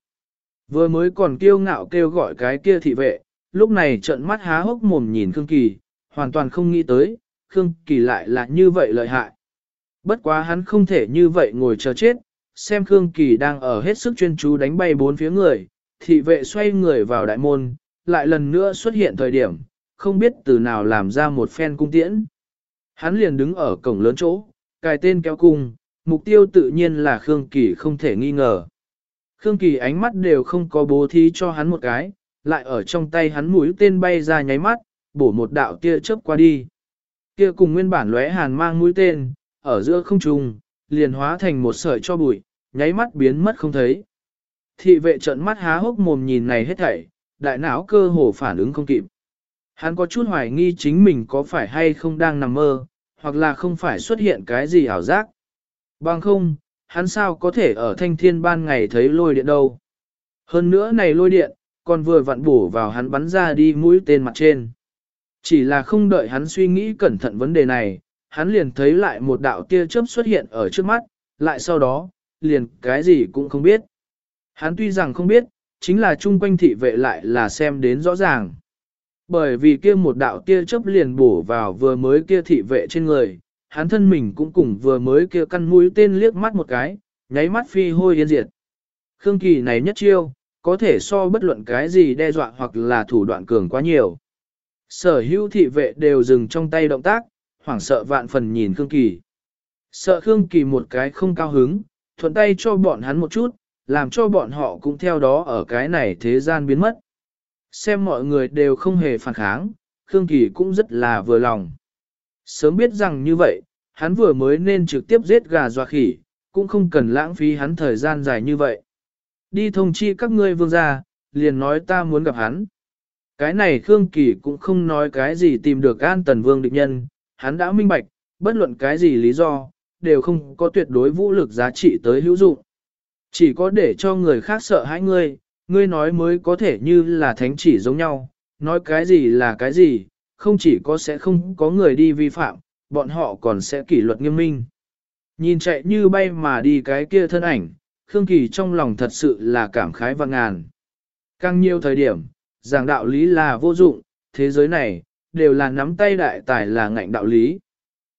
Vừa mới còn kiêu ngạo kêu gọi cái kia thị vệ, lúc này trợn mắt há hốc mồm nhìn Khương Kỳ, hoàn toàn không nghĩ tới, Khương Kỳ lại là như vậy lợi hại. Bất quá hắn không thể như vậy ngồi chờ chết, xem Khương Kỳ đang ở hết sức chuyên chú đánh bay bốn phía người, thị vệ xoay người vào đại môn, lại lần nữa xuất hiện thời điểm, không biết từ nào làm ra một phen cung tiễn. Hắn liền đứng ở cổng lớn chỗ, cài tên kéo cung, mục tiêu tự nhiên là Khương Kỳ không thể nghi ngờ. Khương Kỳ ánh mắt đều không có bố thí cho hắn một cái, lại ở trong tay hắn mũi tên bay ra nháy mắt, bổ một đạo tia chớp qua đi. Kia cùng nguyên bản lóe hàn mang mũi tên, ở giữa không trung, liền hóa thành một sợi cho bụi, nháy mắt biến mất không thấy. Thị vệ trợn mắt há hốc mồm nhìn này hết thảy, đại não cơ hồ phản ứng không kịp. Hắn có chút hoài nghi chính mình có phải hay không đang nằm mơ, hoặc là không phải xuất hiện cái gì ảo giác. Bằng không, hắn sao có thể ở thanh thiên ban ngày thấy lôi điện đâu. Hơn nữa này lôi điện, còn vừa vặn bổ vào hắn bắn ra đi mũi tên mặt trên. Chỉ là không đợi hắn suy nghĩ cẩn thận vấn đề này, hắn liền thấy lại một đạo tia chớp xuất hiện ở trước mắt, lại sau đó, liền cái gì cũng không biết. Hắn tuy rằng không biết, chính là chung quanh thị vệ lại là xem đến rõ ràng. Bởi vì kia một đạo tia chớp liền bổ vào vừa mới kia thị vệ trên người, hắn thân mình cũng cùng vừa mới kia căn mũi tên liếc mắt một cái, nháy mắt phi hôi yên diệt. Khương Kỳ này nhất chiêu, có thể so bất luận cái gì đe dọa hoặc là thủ đoạn cường quá nhiều. Sở hữu thị vệ đều dừng trong tay động tác, hoảng sợ vạn phần nhìn Khương Kỳ. Sợ Khương Kỳ một cái không cao hứng, thuận tay cho bọn hắn một chút, làm cho bọn họ cũng theo đó ở cái này thế gian biến mất. Xem mọi người đều không hề phản kháng, Khương Kỳ cũng rất là vừa lòng. Sớm biết rằng như vậy, hắn vừa mới nên trực tiếp giết gà dọa khỉ, cũng không cần lãng phí hắn thời gian dài như vậy. Đi thông chi các ngươi vương gia, liền nói ta muốn gặp hắn. Cái này Khương Kỳ cũng không nói cái gì tìm được an tần vương địch nhân, hắn đã minh bạch, bất luận cái gì lý do, đều không có tuyệt đối vũ lực giá trị tới hữu dụng. Chỉ có để cho người khác sợ hãi ngươi, ngươi nói mới có thể như là thánh chỉ giống nhau, nói cái gì là cái gì, không chỉ có sẽ không có người đi vi phạm, bọn họ còn sẽ kỷ luật nghiêm minh. Nhìn chạy như bay mà đi cái kia thân ảnh, Khương Kỳ trong lòng thật sự là cảm khái và ngàn. Càng nhiều thời điểm, giảng đạo lý là vô dụng, thế giới này, đều là nắm tay đại tài là ngạnh đạo lý.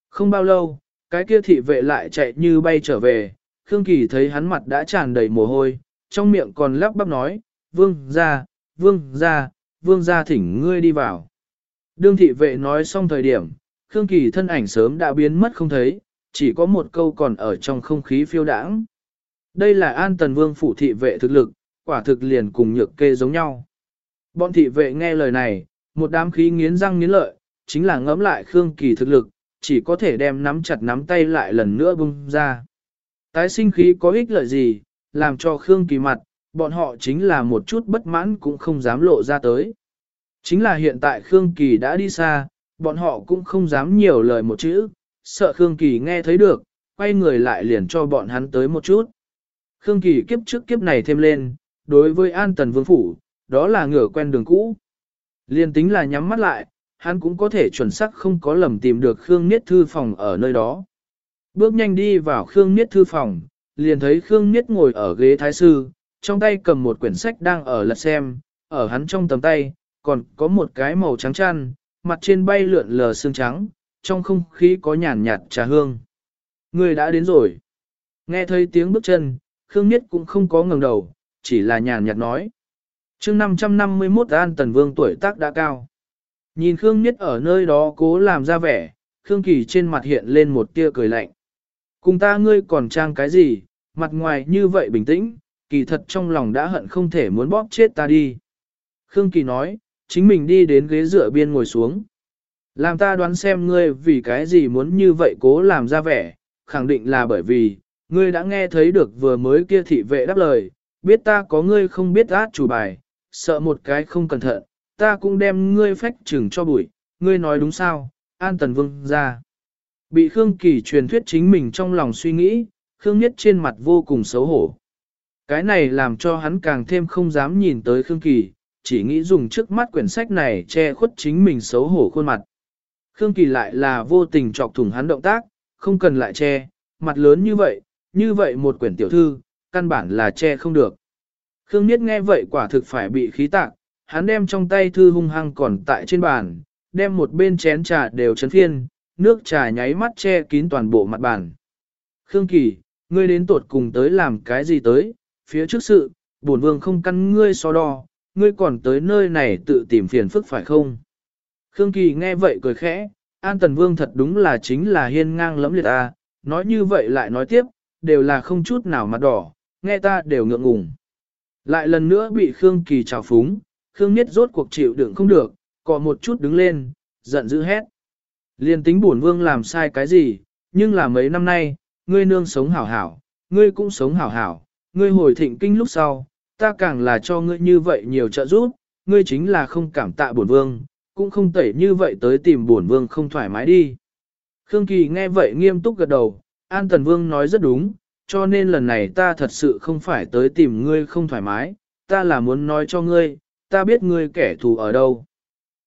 Không bao lâu, cái kia thị vệ lại chạy như bay trở về, Khương Kỳ thấy hắn mặt đã tràn đầy mồ hôi, trong miệng còn lắp bắp nói, vương ra, vương ra, vương ra thỉnh ngươi đi vào. Đương thị vệ nói xong thời điểm, Khương Kỳ thân ảnh sớm đã biến mất không thấy, chỉ có một câu còn ở trong không khí phiêu đãng. Đây là an tần vương phủ thị vệ thực lực, quả thực liền cùng nhược kê giống nhau. Bọn thị vệ nghe lời này, một đám khí nghiến răng nghiến lợi, chính là ngẫm lại Khương Kỳ thực lực, chỉ có thể đem nắm chặt nắm tay lại lần nữa bung ra. Tái sinh khí có ích lợi gì, làm cho Khương Kỳ mặt, bọn họ chính là một chút bất mãn cũng không dám lộ ra tới. Chính là hiện tại Khương Kỳ đã đi xa, bọn họ cũng không dám nhiều lời một chữ, sợ Khương Kỳ nghe thấy được, quay người lại liền cho bọn hắn tới một chút. Khương Kỳ kiếp trước kiếp này thêm lên, đối với An Tần Vương Phủ, đó là ngửa quen đường cũ. Liên tính là nhắm mắt lại, hắn cũng có thể chuẩn xác không có lầm tìm được Khương Niết Thư phòng ở nơi đó. Bước nhanh đi vào Khương Niết Thư phòng, liền thấy Khương Niết ngồi ở ghế thái sư, trong tay cầm một quyển sách đang ở lật xem, ở hắn trong tầm tay, còn có một cái màu trắng chăn, mặt trên bay lượn lờ sương trắng, trong không khí có nhàn nhạt trà hương. Người đã đến rồi. Nghe thấy tiếng bước chân, Khương Niết cũng không có ngẩng đầu, chỉ là nhàn nhạt nói. chương 551 An Tần Vương tuổi tác đã cao. Nhìn Khương Niết ở nơi đó cố làm ra vẻ, Khương Kỳ trên mặt hiện lên một tia cười lạnh. Cùng ta ngươi còn trang cái gì, mặt ngoài như vậy bình tĩnh, kỳ thật trong lòng đã hận không thể muốn bóp chết ta đi. Khương Kỳ nói, chính mình đi đến ghế dựa biên ngồi xuống. Làm ta đoán xem ngươi vì cái gì muốn như vậy cố làm ra vẻ, khẳng định là bởi vì, ngươi đã nghe thấy được vừa mới kia thị vệ đáp lời, biết ta có ngươi không biết át chủ bài, sợ một cái không cẩn thận, ta cũng đem ngươi phách trừng cho bụi, ngươi nói đúng sao, an tần vương ra. Bị Khương Kỳ truyền thuyết chính mình trong lòng suy nghĩ, Khương Nhất trên mặt vô cùng xấu hổ. Cái này làm cho hắn càng thêm không dám nhìn tới Khương Kỳ, chỉ nghĩ dùng trước mắt quyển sách này che khuất chính mình xấu hổ khuôn mặt. Khương Kỳ lại là vô tình chọc thủng hắn động tác, không cần lại che, mặt lớn như vậy, như vậy một quyển tiểu thư, căn bản là che không được. Khương Niết nghe vậy quả thực phải bị khí tạc, hắn đem trong tay thư hung hăng còn tại trên bàn, đem một bên chén trà đều chấn phiên, nước trà nháy mắt che kín toàn bộ mặt bàn. Khương Kỳ, ngươi đến tuột cùng tới làm cái gì tới, phía trước sự, bổn vương không căn ngươi so đo, ngươi còn tới nơi này tự tìm phiền phức phải không? Khương Kỳ nghe vậy cười khẽ, An Tần Vương thật đúng là chính là hiên ngang lẫm liệt à, nói như vậy lại nói tiếp, đều là không chút nào mặt đỏ, nghe ta đều ngượng ngùng. Lại lần nữa bị Khương Kỳ trào phúng, Khương Niết rốt cuộc chịu đựng không được, cọ một chút đứng lên, giận dữ hét. Liên tính bổn vương làm sai cái gì, nhưng là mấy năm nay, ngươi nương sống hảo hảo, ngươi cũng sống hảo hảo, ngươi hồi thịnh kinh lúc sau, ta càng là cho ngươi như vậy nhiều trợ giúp, ngươi chính là không cảm tạ bổn vương, cũng không tẩy như vậy tới tìm bổn vương không thoải mái đi. Khương Kỳ nghe vậy nghiêm túc gật đầu, An Tần Vương nói rất đúng, cho nên lần này ta thật sự không phải tới tìm ngươi không thoải mái, ta là muốn nói cho ngươi, ta biết ngươi kẻ thù ở đâu.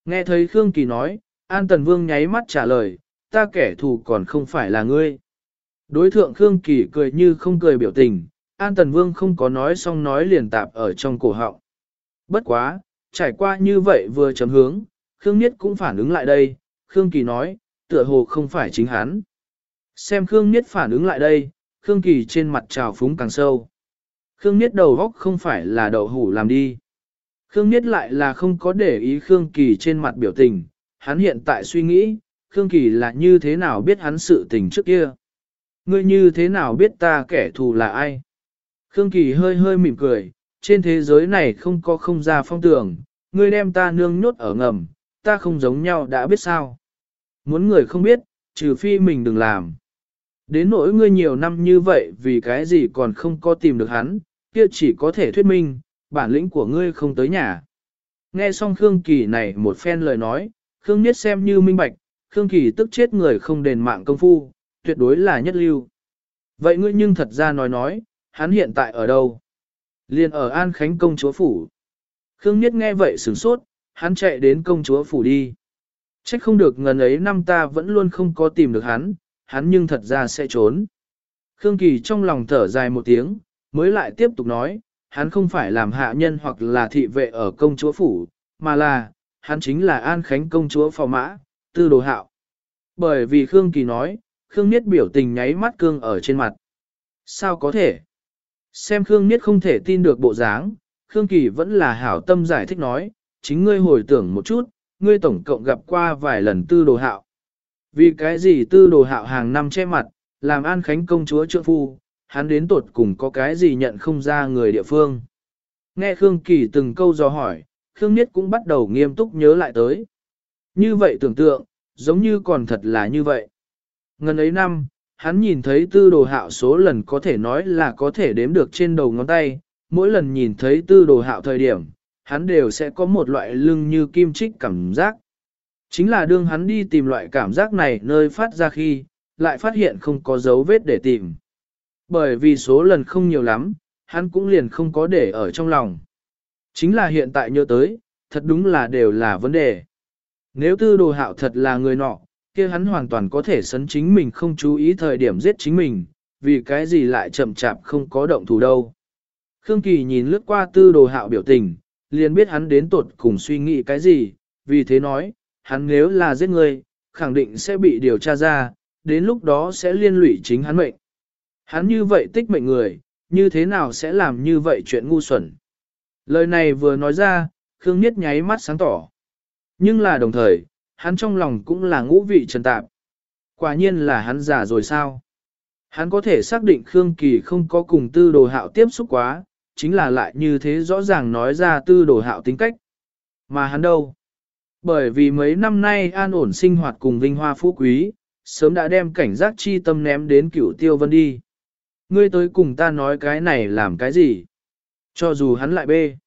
Nghe thấy Khương Kỳ nói, An Tần Vương nháy mắt trả lời, ta kẻ thù còn không phải là ngươi. Đối thượng Khương Kỳ cười như không cười biểu tình, An Tần Vương không có nói xong nói liền tạp ở trong cổ họng. Bất quá, trải qua như vậy vừa chấm hướng, Khương Niết cũng phản ứng lại đây, Khương Kỳ nói, tựa hồ không phải chính hắn. Xem Khương Niết phản ứng lại đây, Khương Kỳ trên mặt trào phúng càng sâu. Khương Niết đầu góc không phải là đậu hủ làm đi. Khương Niết lại là không có để ý Khương Kỳ trên mặt biểu tình, hắn hiện tại suy nghĩ, Khương Kỳ là như thế nào biết hắn sự tình trước kia. Ngươi như thế nào biết ta kẻ thù là ai? Khương Kỳ hơi hơi mỉm cười, trên thế giới này không có không ra phong tưởng ngươi đem ta nương nhốt ở ngầm, ta không giống nhau đã biết sao. Muốn người không biết, trừ phi mình đừng làm. Đến nỗi ngươi nhiều năm như vậy vì cái gì còn không có tìm được hắn, kia chỉ có thể thuyết minh, bản lĩnh của ngươi không tới nhà. Nghe xong Khương Kỳ này một phen lời nói, Khương Niết xem như minh bạch, Khương Kỳ tức chết người không đền mạng công phu, tuyệt đối là nhất lưu. Vậy ngươi nhưng thật ra nói nói, hắn hiện tại ở đâu? Liên ở An Khánh công chúa phủ. Khương Niết nghe vậy sửng sốt, hắn chạy đến công chúa phủ đi. Trách không được ngần ấy năm ta vẫn luôn không có tìm được hắn, hắn nhưng thật ra sẽ trốn. Khương Kỳ trong lòng thở dài một tiếng, mới lại tiếp tục nói, hắn không phải làm hạ nhân hoặc là thị vệ ở công chúa phủ, mà là, hắn chính là An Khánh công chúa phò mã, tư đồ hạo. Bởi vì Khương Kỳ nói, Khương Niết biểu tình nháy mắt cương ở trên mặt. Sao có thể? Xem Khương Niết không thể tin được bộ dáng, Khương Kỳ vẫn là hảo tâm giải thích nói, chính ngươi hồi tưởng một chút, ngươi tổng cộng gặp qua vài lần tư đồ hạo. Vì cái gì tư đồ hạo hàng năm che mặt, làm an khánh công chúa trượng phu, hắn đến tột cùng có cái gì nhận không ra người địa phương. Nghe Khương Kỳ từng câu dò hỏi, Khương Niết cũng bắt đầu nghiêm túc nhớ lại tới. Như vậy tưởng tượng, giống như còn thật là như vậy. Ngần ấy năm, hắn nhìn thấy tư đồ hạo số lần có thể nói là có thể đếm được trên đầu ngón tay, mỗi lần nhìn thấy tư đồ hạo thời điểm, hắn đều sẽ có một loại lưng như kim chích cảm giác. Chính là đương hắn đi tìm loại cảm giác này nơi phát ra khi, lại phát hiện không có dấu vết để tìm. Bởi vì số lần không nhiều lắm, hắn cũng liền không có để ở trong lòng. Chính là hiện tại nhớ tới, thật đúng là đều là vấn đề. Nếu tư đồ hạo thật là người nọ, kia hắn hoàn toàn có thể sấn chính mình không chú ý thời điểm giết chính mình, vì cái gì lại chậm chạp không có động thủ đâu. Khương Kỳ nhìn lướt qua tư đồ hạo biểu tình, liền biết hắn đến tột cùng suy nghĩ cái gì, vì thế nói, hắn nếu là giết người, khẳng định sẽ bị điều tra ra, đến lúc đó sẽ liên lụy chính hắn mệnh. Hắn như vậy tích mệnh người, như thế nào sẽ làm như vậy chuyện ngu xuẩn. Lời này vừa nói ra, Khương Niết nháy mắt sáng tỏ. Nhưng là đồng thời, hắn trong lòng cũng là ngũ vị trần tạp. Quả nhiên là hắn giả rồi sao? Hắn có thể xác định Khương Kỳ không có cùng tư đồ hạo tiếp xúc quá, chính là lại như thế rõ ràng nói ra tư đồ hạo tính cách. Mà hắn đâu? Bởi vì mấy năm nay an ổn sinh hoạt cùng vinh hoa phú quý, sớm đã đem cảnh giác chi tâm ném đến cửu tiêu vân đi. Ngươi tới cùng ta nói cái này làm cái gì? Cho dù hắn lại bê.